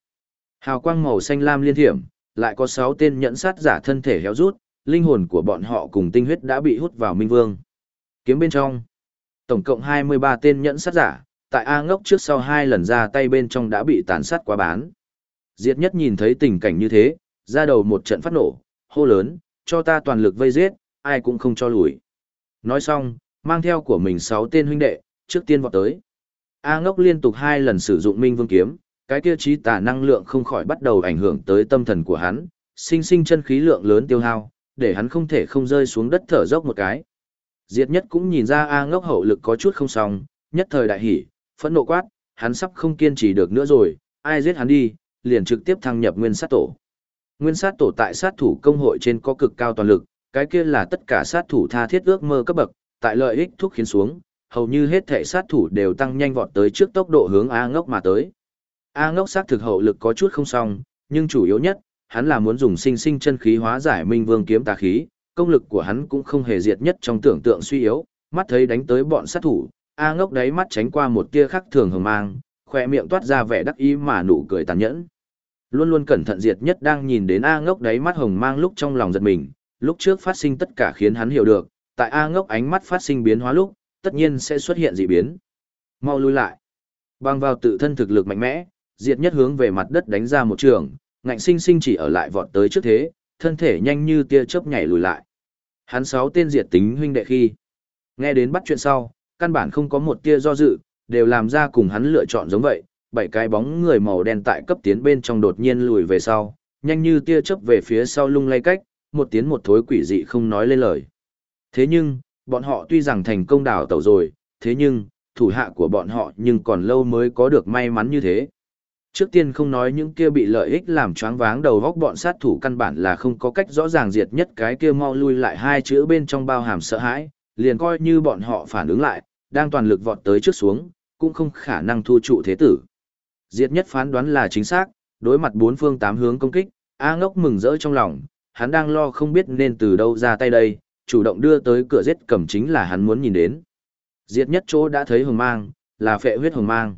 Hào quang màu xanh lam liên thiểm, lại có 6 tên nhẫn sát giả thân thể héo rút, linh hồn của bọn họ cùng tinh huyết đã bị hút vào minh vương. Kiếm bên trong, tổng cộng 23 tên nhẫn sát giả, tại A ngốc trước sau hai lần ra tay bên trong đã bị tàn sát quá bán. Diệt nhất nhìn thấy tình cảnh như thế, ra đầu một trận phát nổ, hô lớn, cho ta toàn lực vây giết, ai cũng không cho lùi. Nói xong, mang theo của mình 6 tên huynh đệ, trước tiên vọt tới. A ngốc liên tục hai lần sử dụng minh vương kiếm, cái kia trí tà năng lượng không khỏi bắt đầu ảnh hưởng tới tâm thần của hắn, sinh sinh chân khí lượng lớn tiêu hao, để hắn không thể không rơi xuống đất thở dốc một cái. Diệt nhất cũng nhìn ra A ngốc hậu lực có chút không xong, nhất thời đại hỉ, phẫn nộ quát, hắn sắp không kiên trì được nữa rồi, ai giết hắn đi, liền trực tiếp thăng nhập nguyên sát tổ. Nguyên sát tổ tại sát thủ công hội trên có cực cao toàn lực, cái kia là tất cả sát thủ tha thiết ước mơ cấp bậc, tại lợi ích thúc khiến xuống, hầu như hết thể sát thủ đều tăng nhanh vọt tới trước tốc độ hướng A ngốc mà tới. A ngốc sát thực hậu lực có chút không xong, nhưng chủ yếu nhất, hắn là muốn dùng sinh sinh chân khí hóa giải minh vương kiếm tà khí, công lực của hắn cũng không hề diệt nhất trong tưởng tượng suy yếu, mắt thấy đánh tới bọn sát thủ, A ngốc đáy mắt tránh qua một tia khắc thường hờ mang, khỏe miệng toát ra vẻ đắc ý mà nụ cười tàn nhẫn. Luôn luôn cẩn thận diệt nhất đang nhìn đến A ngốc đáy mắt hồng mang lúc trong lòng giật mình, lúc trước phát sinh tất cả khiến hắn hiểu được, tại A ngốc ánh mắt phát sinh biến hóa lúc, tất nhiên sẽ xuất hiện dị biến. Mau lui lại. Bằng vào tự thân thực lực mạnh mẽ, diệt nhất hướng về mặt đất đánh ra một trường, ngạnh sinh sinh chỉ ở lại vọt tới trước thế, thân thể nhanh như tia chớp nhảy lùi lại. Hắn sáu tên diệt tính huynh đệ khi nghe đến bắt chuyện sau, căn bản không có một tia do dự, đều làm ra cùng hắn lựa chọn giống vậy, bảy cái bóng người màu đen tại cấp tiến bên trong đột nhiên lùi về sau, nhanh như tia chớp về phía sau lung lay cách, một tiếng một thối quỷ dị không nói lên lời. Thế nhưng, bọn họ tuy rằng thành công đảo tẩu rồi, thế nhưng, thủ hạ của bọn họ nhưng còn lâu mới có được may mắn như thế. Trước tiên không nói những kia bị lợi ích làm choáng váng đầu góc bọn sát thủ căn bản là không có cách rõ ràng diệt nhất cái kia mau lui lại hai chữ bên trong bao hàm sợ hãi, liền coi như bọn họ phản ứng lại, đang toàn lực vọt tới trước xuống, cũng không khả năng thu trụ thế tử. Diệt nhất phán đoán là chính xác, đối mặt bốn phương tám hướng công kích, A ngốc mừng rỡ trong lòng, hắn đang lo không biết nên từ đâu ra tay đây, chủ động đưa tới cửa giết cầm chính là hắn muốn nhìn đến. Diệt nhất chỗ đã thấy hồng mang, là phệ huyết hồng mang.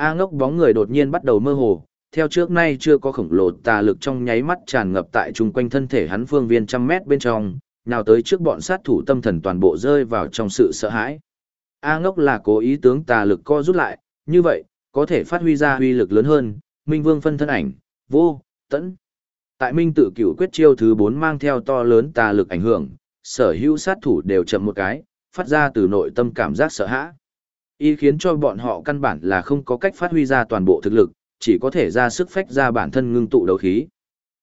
A ngốc bóng người đột nhiên bắt đầu mơ hồ, theo trước nay chưa có khổng lồ tà lực trong nháy mắt tràn ngập tại chung quanh thân thể hắn phương viên trăm mét bên trong, nào tới trước bọn sát thủ tâm thần toàn bộ rơi vào trong sự sợ hãi. A ngốc là cố ý tướng tà lực co rút lại, như vậy, có thể phát huy ra huy lực lớn hơn, Minh Vương phân thân ảnh, vô, tẫn. Tại Minh tự cửu quyết chiêu thứ 4 mang theo to lớn tà lực ảnh hưởng, sở hữu sát thủ đều chậm một cái, phát ra từ nội tâm cảm giác sợ hãi. Y khiến cho bọn họ căn bản là không có cách phát huy ra toàn bộ thực lực, chỉ có thể ra sức phách ra bản thân ngưng tụ đấu khí.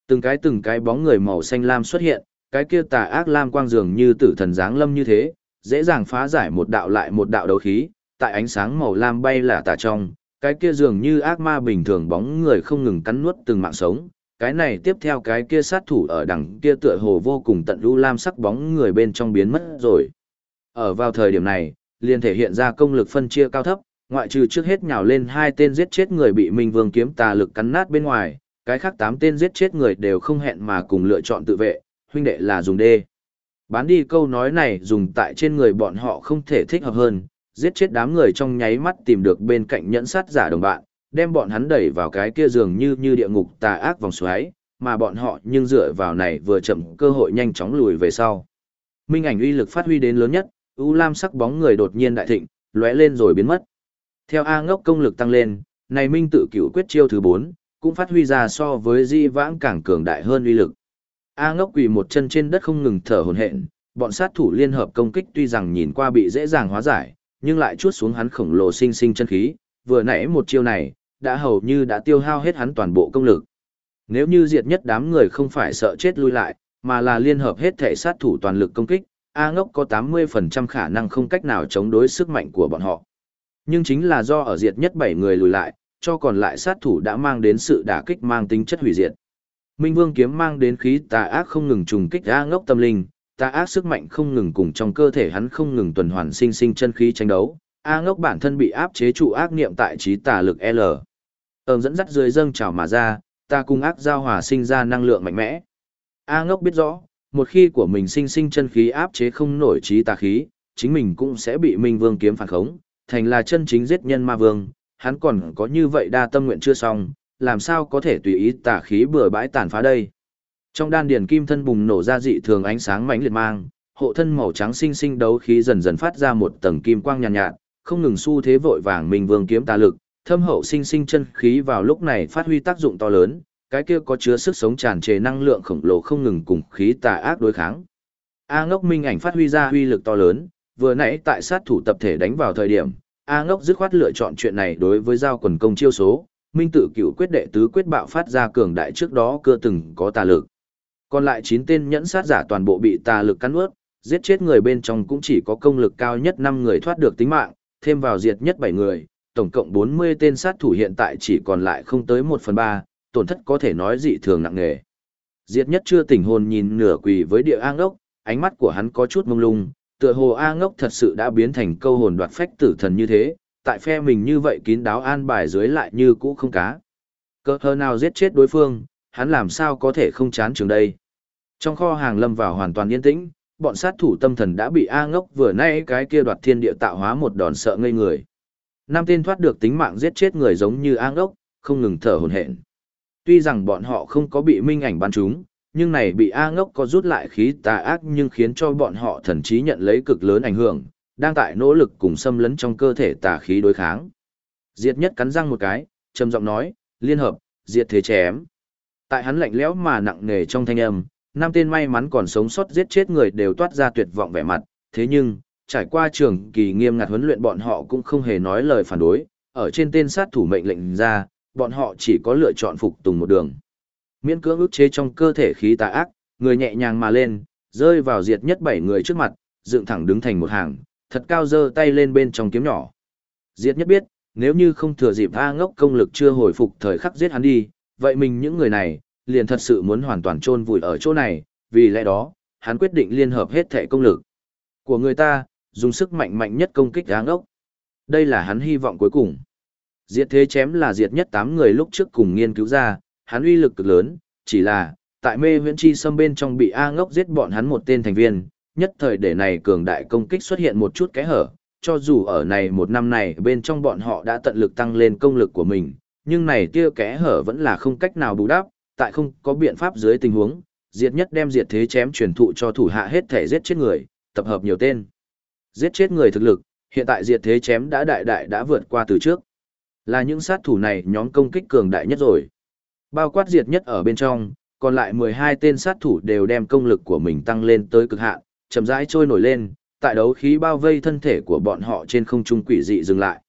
Từng cái từng cái bóng người màu xanh lam xuất hiện, cái kia tà ác lam quang dường như tử thần giáng lâm như thế, dễ dàng phá giải một đạo lại một đạo đấu khí, tại ánh sáng màu lam bay là tà trong, cái kia dường như ác ma bình thường bóng người không ngừng cắn nuốt từng mạng sống, cái này tiếp theo cái kia sát thủ ở đằng kia tựa hồ vô cùng tận lưu lam sắc bóng người bên trong biến mất rồi. Ở vào thời điểm này, liền thể hiện ra công lực phân chia cao thấp, ngoại trừ trước hết nhào lên hai tên giết chết người bị Minh Vương kiếm tà lực cắn nát bên ngoài, cái khác tám tên giết chết người đều không hẹn mà cùng lựa chọn tự vệ, huynh đệ là dùng đê. Bán đi câu nói này dùng tại trên người bọn họ không thể thích hợp hơn, giết chết đám người trong nháy mắt tìm được bên cạnh nhẫn sát giả đồng bạn, đem bọn hắn đẩy vào cái kia giường như như địa ngục tà ác vòng xoáy, mà bọn họ nhưng dựa vào này vừa chậm cơ hội nhanh chóng lùi về sau. Minh ảnh uy lực phát huy đến lớn nhất, u lam sắc bóng người đột nhiên đại thịnh, lóe lên rồi biến mất. Theo A ngốc công lực tăng lên, này Minh tự cửu quyết chiêu thứ 4, cũng phát huy ra so với di vãng càng cường đại hơn uy lực. A ngốc quỳ một chân trên đất không ngừng thở hổn hển, bọn sát thủ liên hợp công kích tuy rằng nhìn qua bị dễ dàng hóa giải, nhưng lại chuốt xuống hắn khổng lồ sinh sinh chân khí, vừa nãy một chiêu này, đã hầu như đã tiêu hao hết hắn toàn bộ công lực. Nếu như diệt nhất đám người không phải sợ chết lui lại, mà là liên hợp hết thể sát thủ toàn lực công kích, A ngốc có 80% khả năng không cách nào chống đối sức mạnh của bọn họ. Nhưng chính là do ở diệt nhất 7 người lùi lại, cho còn lại sát thủ đã mang đến sự đả kích mang tính chất hủy diệt. Minh Vương kiếm mang đến khí tà ác không ngừng trùng kích A ngốc tâm linh, tà ác sức mạnh không ngừng cùng trong cơ thể hắn không ngừng tuần hoàn sinh sinh chân khí tranh đấu. A ngốc bản thân bị áp chế trụ ác niệm tại trí tà lực L. Ờm dẫn dắt dưới dâng trào mà ra, ta cùng ác giao hòa sinh ra năng lượng mạnh mẽ. A ngốc biết rõ, một khi của mình sinh sinh chân khí áp chế không nổi trí tà khí, chính mình cũng sẽ bị Minh Vương kiếm phản khống, thành là chân chính giết nhân ma vương, hắn còn có như vậy đa tâm nguyện chưa xong, làm sao có thể tùy ý tà khí bừa bãi tàn phá đây. Trong đan điền kim thân bùng nổ ra dị thường ánh sáng mãnh liệt mang, hộ thân màu trắng sinh sinh đấu khí dần dần phát ra một tầng kim quang nhàn nhạt, nhạt, không ngừng xu thế vội vàng Minh Vương kiếm tà lực, thâm hậu sinh sinh chân khí vào lúc này phát huy tác dụng to lớn, cái kia có chứa sức sống tràn trề năng lượng khổng lồ không ngừng cùng khí tà ác đối kháng. A Ngốc Minh ảnh phát huy ra huy lực to lớn, vừa nãy tại sát thủ tập thể đánh vào thời điểm, A Ngốc dứt khoát lựa chọn chuyện này đối với giao quần công chiêu số, Minh tự cửu quyết đệ tứ quyết bạo phát ra cường đại trước đó cơ từng có tà lực. Còn lại 9 tên nhẫn sát giả toàn bộ bị tà lực cắn ướt, giết chết người bên trong cũng chỉ có công lực cao nhất 5 người thoát được tính mạng, thêm vào diệt nhất 7 người, tổng cộng 40 tên sát thủ hiện tại chỉ còn lại không tới 1 phần 3, tổn thất có thể nói dị thường nặng nề. Diệt nhất chưa tỉnh hồn nhìn nửa quỳ với địa A ngốc, ánh mắt của hắn có chút mông lung, tựa hồ A ngốc thật sự đã biến thành câu hồn đoạt phách tử thần như thế, tại phe mình như vậy kín đáo an bài dưới lại như cũ không cá. Cơ hơ nào giết chết đối phương, hắn làm sao có thể không chán trường đây. Trong kho hàng lâm vào hoàn toàn yên tĩnh, bọn sát thủ tâm thần đã bị A ngốc vừa nay cái kia đoạt thiên địa tạo hóa một đòn sợ ngây người. nam tên thoát được tính mạng giết chết người giống như A ngốc, không ngừng thở hồn hển. Tuy rằng bọn họ không có bị minh ảnh bắn trúng, nhưng này bị A ngốc có rút lại khí tà ác nhưng khiến cho bọn họ thần trí nhận lấy cực lớn ảnh hưởng, đang tại nỗ lực cùng xâm lấn trong cơ thể tà khí đối kháng. Diệt nhất cắn răng một cái, trầm giọng nói, liên hợp, diệt thế chém. Tại hắn lạnh lẽo mà nặng nề trong thanh âm, năm tên may mắn còn sống sót giết chết người đều toát ra tuyệt vọng vẻ mặt, thế nhưng, trải qua trường kỳ nghiêm ngặt huấn luyện bọn họ cũng không hề nói lời phản đối, ở trên tên sát thủ mệnh lệnh ra, bọn họ chỉ có lựa chọn phục tùng một đường. Miễn cưỡng ức chế trong cơ thể khí tà ác, người nhẹ nhàng mà lên, rơi vào diệt nhất bảy người trước mặt, dựng thẳng đứng thành một hàng, thật cao giơ tay lên bên trong kiếm nhỏ. Diệt nhất biết, nếu như không thừa dịp A ngốc công lực chưa hồi phục thời khắc giết hắn đi, vậy mình những người này, liền thật sự muốn hoàn toàn chôn vùi ở chỗ này, vì lẽ đó, hắn quyết định liên hợp hết thể công lực của người ta, dùng sức mạnh mạnh nhất công kích A ngốc. Đây là hắn hy vọng cuối cùng. Diệt thế chém là diệt nhất 8 người lúc trước cùng nghiên cứu ra, hắn uy lực cực lớn, chỉ là, tại mê huyễn chi xâm bên trong bị A ngốc giết bọn hắn một tên thành viên, nhất thời để này cường đại công kích xuất hiện một chút kẽ hở, cho dù ở này một năm này bên trong bọn họ đã tận lực tăng lên công lực của mình, nhưng này tia kẽ hở vẫn là không cách nào bù đắp, tại không có biện pháp dưới tình huống, diệt nhất đem diệt thế chém truyền thụ cho thủ hạ hết thể giết chết người, tập hợp nhiều tên. Giết chết người thực lực, hiện tại diệt thế chém đã đại đại đã vượt qua từ trước. Là những sát thủ này nhóm công kích cường đại nhất rồi. Bao quát diệt nhất ở bên trong, còn lại 12 tên sát thủ đều đem công lực của mình tăng lên tới cực hạn, chậm rãi trôi nổi lên, tại đấu khí bao vây thân thể của bọn họ trên không trung quỷ dị dừng lại.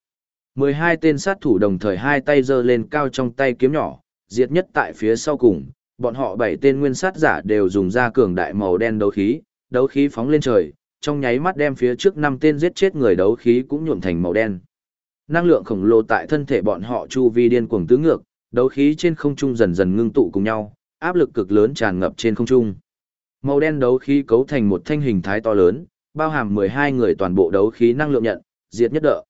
12 tên sát thủ đồng thời hai tay giơ lên cao trong tay kiếm nhỏ, diệt nhất tại phía sau cùng, bọn họ bảy tên nguyên sát giả đều dùng ra cường đại màu đen đấu khí, đấu khí phóng lên trời, trong nháy mắt đem phía trước năm tên giết chết người đấu khí cũng nhuộm thành màu đen. Năng lượng khổng lồ tại thân thể bọn họ chu vi điên cuồng tứ ngược, đấu khí trên không trung dần dần ngưng tụ cùng nhau, áp lực cực lớn tràn ngập trên không trung. Màu đen đấu khí cấu thành một thanh hình thái to lớn, bao hàm 12 người toàn bộ đấu khí năng lượng nhận, diệt nhất đợ.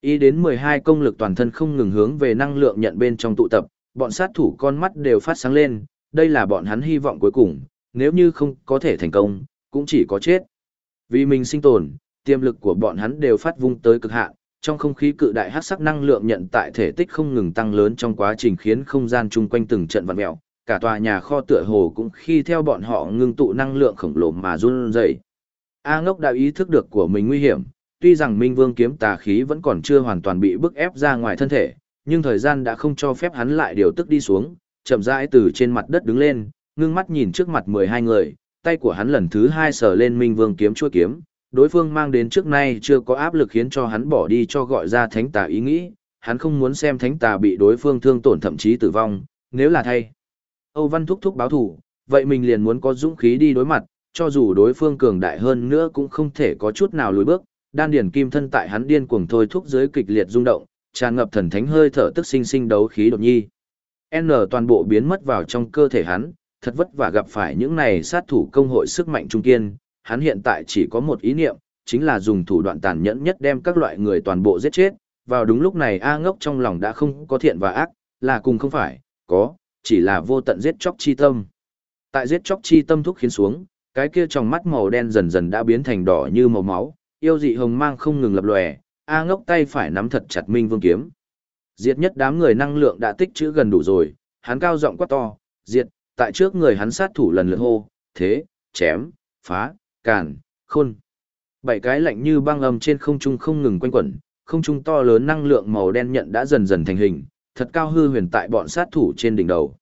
Ý đến 12 công lực toàn thân không ngừng hướng về năng lượng nhận bên trong tụ tập, bọn sát thủ con mắt đều phát sáng lên, đây là bọn hắn hy vọng cuối cùng, nếu như không có thể thành công, cũng chỉ có chết. Vì mình sinh tồn, tiềm lực của bọn hắn đều phát vung tới cực hạn, trong không khí cự đại hát sắc năng lượng nhận tại thể tích không ngừng tăng lớn trong quá trình khiến không gian chung quanh từng trận vặn mẹo cả tòa nhà kho tựa hồ cũng khi theo bọn họ ngưng tụ năng lượng khổng lồ mà run rẩy. A Ngốc đã ý thức được của mình nguy hiểm, tuy rằng Minh Vương kiếm tà khí vẫn còn chưa hoàn toàn bị bức ép ra ngoài thân thể, nhưng thời gian đã không cho phép hắn lại điều tức đi xuống, chậm rãi từ trên mặt đất đứng lên, ngưng mắt nhìn trước mặt 12 người, tay của hắn lần thứ hai sờ lên Minh Vương kiếm chuôi kiếm, đối phương mang đến trước nay chưa có áp lực khiến cho hắn bỏ đi cho gọi ra thánh tà ý nghĩ, hắn không muốn xem thánh tà bị đối phương thương tổn thậm chí tử vong, nếu là thay. Âu Văn thúc thúc báo thủ, vậy mình liền muốn có dũng khí đi đối mặt, cho dù đối phương cường đại hơn nữa cũng không thể có chút nào lùi bước, đan điển kim thân tại hắn điên cuồng thôi thúc dưới kịch liệt rung động, tràn ngập thần thánh hơi thở tức sinh sinh đấu khí đột nhi. N toàn bộ biến mất vào trong cơ thể hắn, thật vất vả gặp phải những này sát thủ công hội sức mạnh trung kiên, hắn hiện tại chỉ có một ý niệm, chính là dùng thủ đoạn tàn nhẫn nhất đem các loại người toàn bộ giết chết. Vào đúng lúc này A ngốc trong lòng đã không có thiện và ác, là cùng không phải, có, chỉ là vô tận giết chóc chi tâm. Tại giết chóc chi tâm thúc khiến xuống, cái kia trong mắt màu đen dần dần đã biến thành đỏ như màu máu, yêu dị hồng mang không ngừng lập lòe, A ngốc tay phải nắm thật chặt Minh Vương kiếm. Diệt nhất đám người năng lượng đã tích trữ gần đủ rồi, hắn cao giọng quát to, diệt, tại trước người hắn sát thủ lần lượt hô, thế, chém, phá, càn, khôn. Bảy cái lạnh như băng âm trên không trung không ngừng quanh quẩn, không trung to lớn năng lượng màu đen nhận đã dần dần thành hình, thật cao hư huyền tại bọn sát thủ trên đỉnh đầu.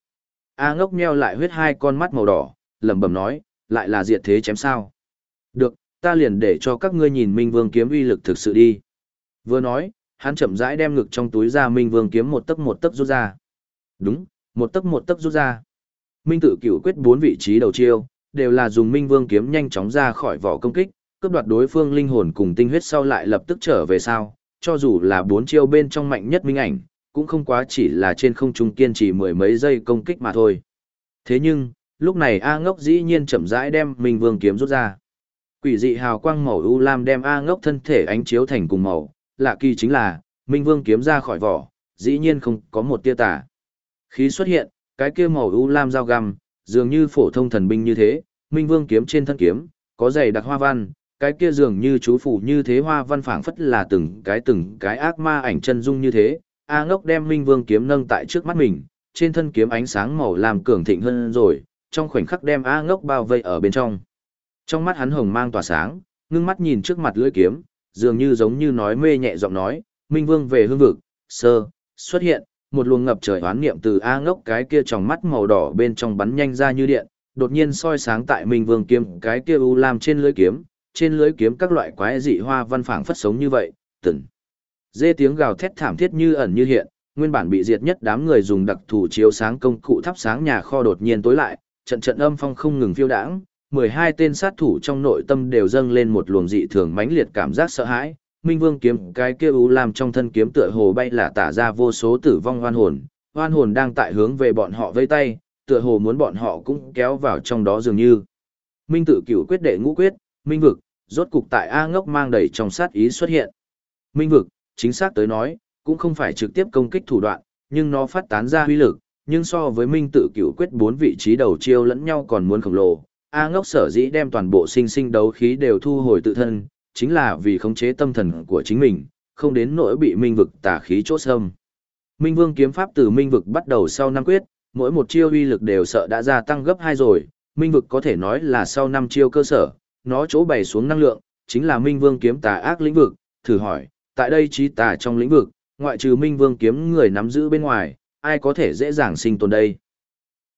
A ngốc nheo lại huyết hai con mắt màu đỏ, lẩm bẩm nói, lại là diệt thế chém sao. Được, ta liền để cho các ngươi nhìn Minh Vương kiếm uy lực thực sự đi. Vừa nói, hắn chậm rãi đem ngực trong túi ra Minh Vương kiếm một tấc một tấc rút ra. Đúng, một tấc một tấc rút ra. Minh tự cửu quyết bốn vị trí đầu chiêu, đều là dùng Minh Vương kiếm nhanh chóng ra khỏi vỏ công kích, cướp đoạt đối phương linh hồn cùng tinh huyết sau lại lập tức trở về sao, cho dù là bốn chiêu bên trong mạnh nhất minh ảnh, cũng không quá chỉ là trên không trung kiên trì mười mấy giây công kích mà thôi. Thế nhưng, lúc này A Ngốc dĩ nhiên chậm rãi đem Minh Vương kiếm rút ra. Quỷ dị hào quang màu u lam đem A Ngốc thân thể ánh chiếu thành cùng màu, lạ kỳ chính là, Minh Vương kiếm ra khỏi vỏ, dĩ nhiên không có một tia tả. Khí xuất hiện, cái kia màu u lam dao găm, dường như phổ thông thần binh như thế, Minh Vương kiếm trên thân kiếm, có dày đặc hoa văn, cái kia dường như chú phủ như thế hoa văn phảng phất là từng cái từng cái ác ma ảnh chân dung như thế. A ngốc đem Minh Vương kiếm nâng tại trước mắt mình, trên thân kiếm ánh sáng màu làm cường thịnh hơn rồi, trong khoảnh khắc đem A ngốc bao vây ở bên trong. Trong mắt hắn hồng mang tỏa sáng, ngưng mắt nhìn trước mặt lưỡi kiếm, dường như giống như nói mê nhẹ giọng nói, Minh Vương về hương vực, sơ, xuất hiện, một luồng ngập trời oán niệm từ A ngốc cái kia trong mắt màu đỏ bên trong bắn nhanh ra như điện, đột nhiên soi sáng tại Minh Vương kiếm cái kia u lam trên lưỡi kiếm, trên lưỡi kiếm các loại quái dị hoa văn phảng phất sống như vậy, từng dê tiếng gào thét thảm thiết như ẩn như hiện, nguyên bản bị diệt nhất đám người dùng đặc thù chiếu sáng công cụ thắp sáng nhà kho đột nhiên tối lại, trận trận âm phong không ngừng phiêu đãng, 12 tên sát thủ trong nội tâm đều dâng lên một luồng dị thường mãnh liệt cảm giác sợ hãi. Minh Vương kiếm cái kia u làm trong thân kiếm tựa hồ bay là tả ra vô số tử vong hoan hồn, hoan hồn đang tại hướng về bọn họ vây tay, tựa hồ muốn bọn họ cũng kéo vào trong đó dường như. Minh tự cửu quyết đệ ngũ quyết, Minh vực, rốt cục tại A ngốc mang đầy trong sát ý xuất hiện. Minh vực, chính xác tới nói, cũng không phải trực tiếp công kích thủ đoạn, nhưng nó phát tán ra huy lực, nhưng so với Minh tự cửu quyết bốn vị trí đầu chiêu lẫn nhau còn muốn khổng lồ. A ngốc sở dĩ đem toàn bộ sinh sinh đấu khí đều thu hồi tự thân, chính là vì khống chế tâm thần của chính mình, không đến nỗi bị minh vực tà khí chốt sâm. Minh vương kiếm pháp từ minh vực bắt đầu sau năm quyết, mỗi một chiêu uy lực đều sợ đã gia tăng gấp hai rồi, minh vực có thể nói là sau năm chiêu cơ sở, nó chỗ bày xuống năng lượng, chính là minh vương kiếm tà ác lĩnh vực, thử hỏi, tại đây trí tà trong lĩnh vực, ngoại trừ minh vương kiếm người nắm giữ bên ngoài, ai có thể dễ dàng sinh tồn đây.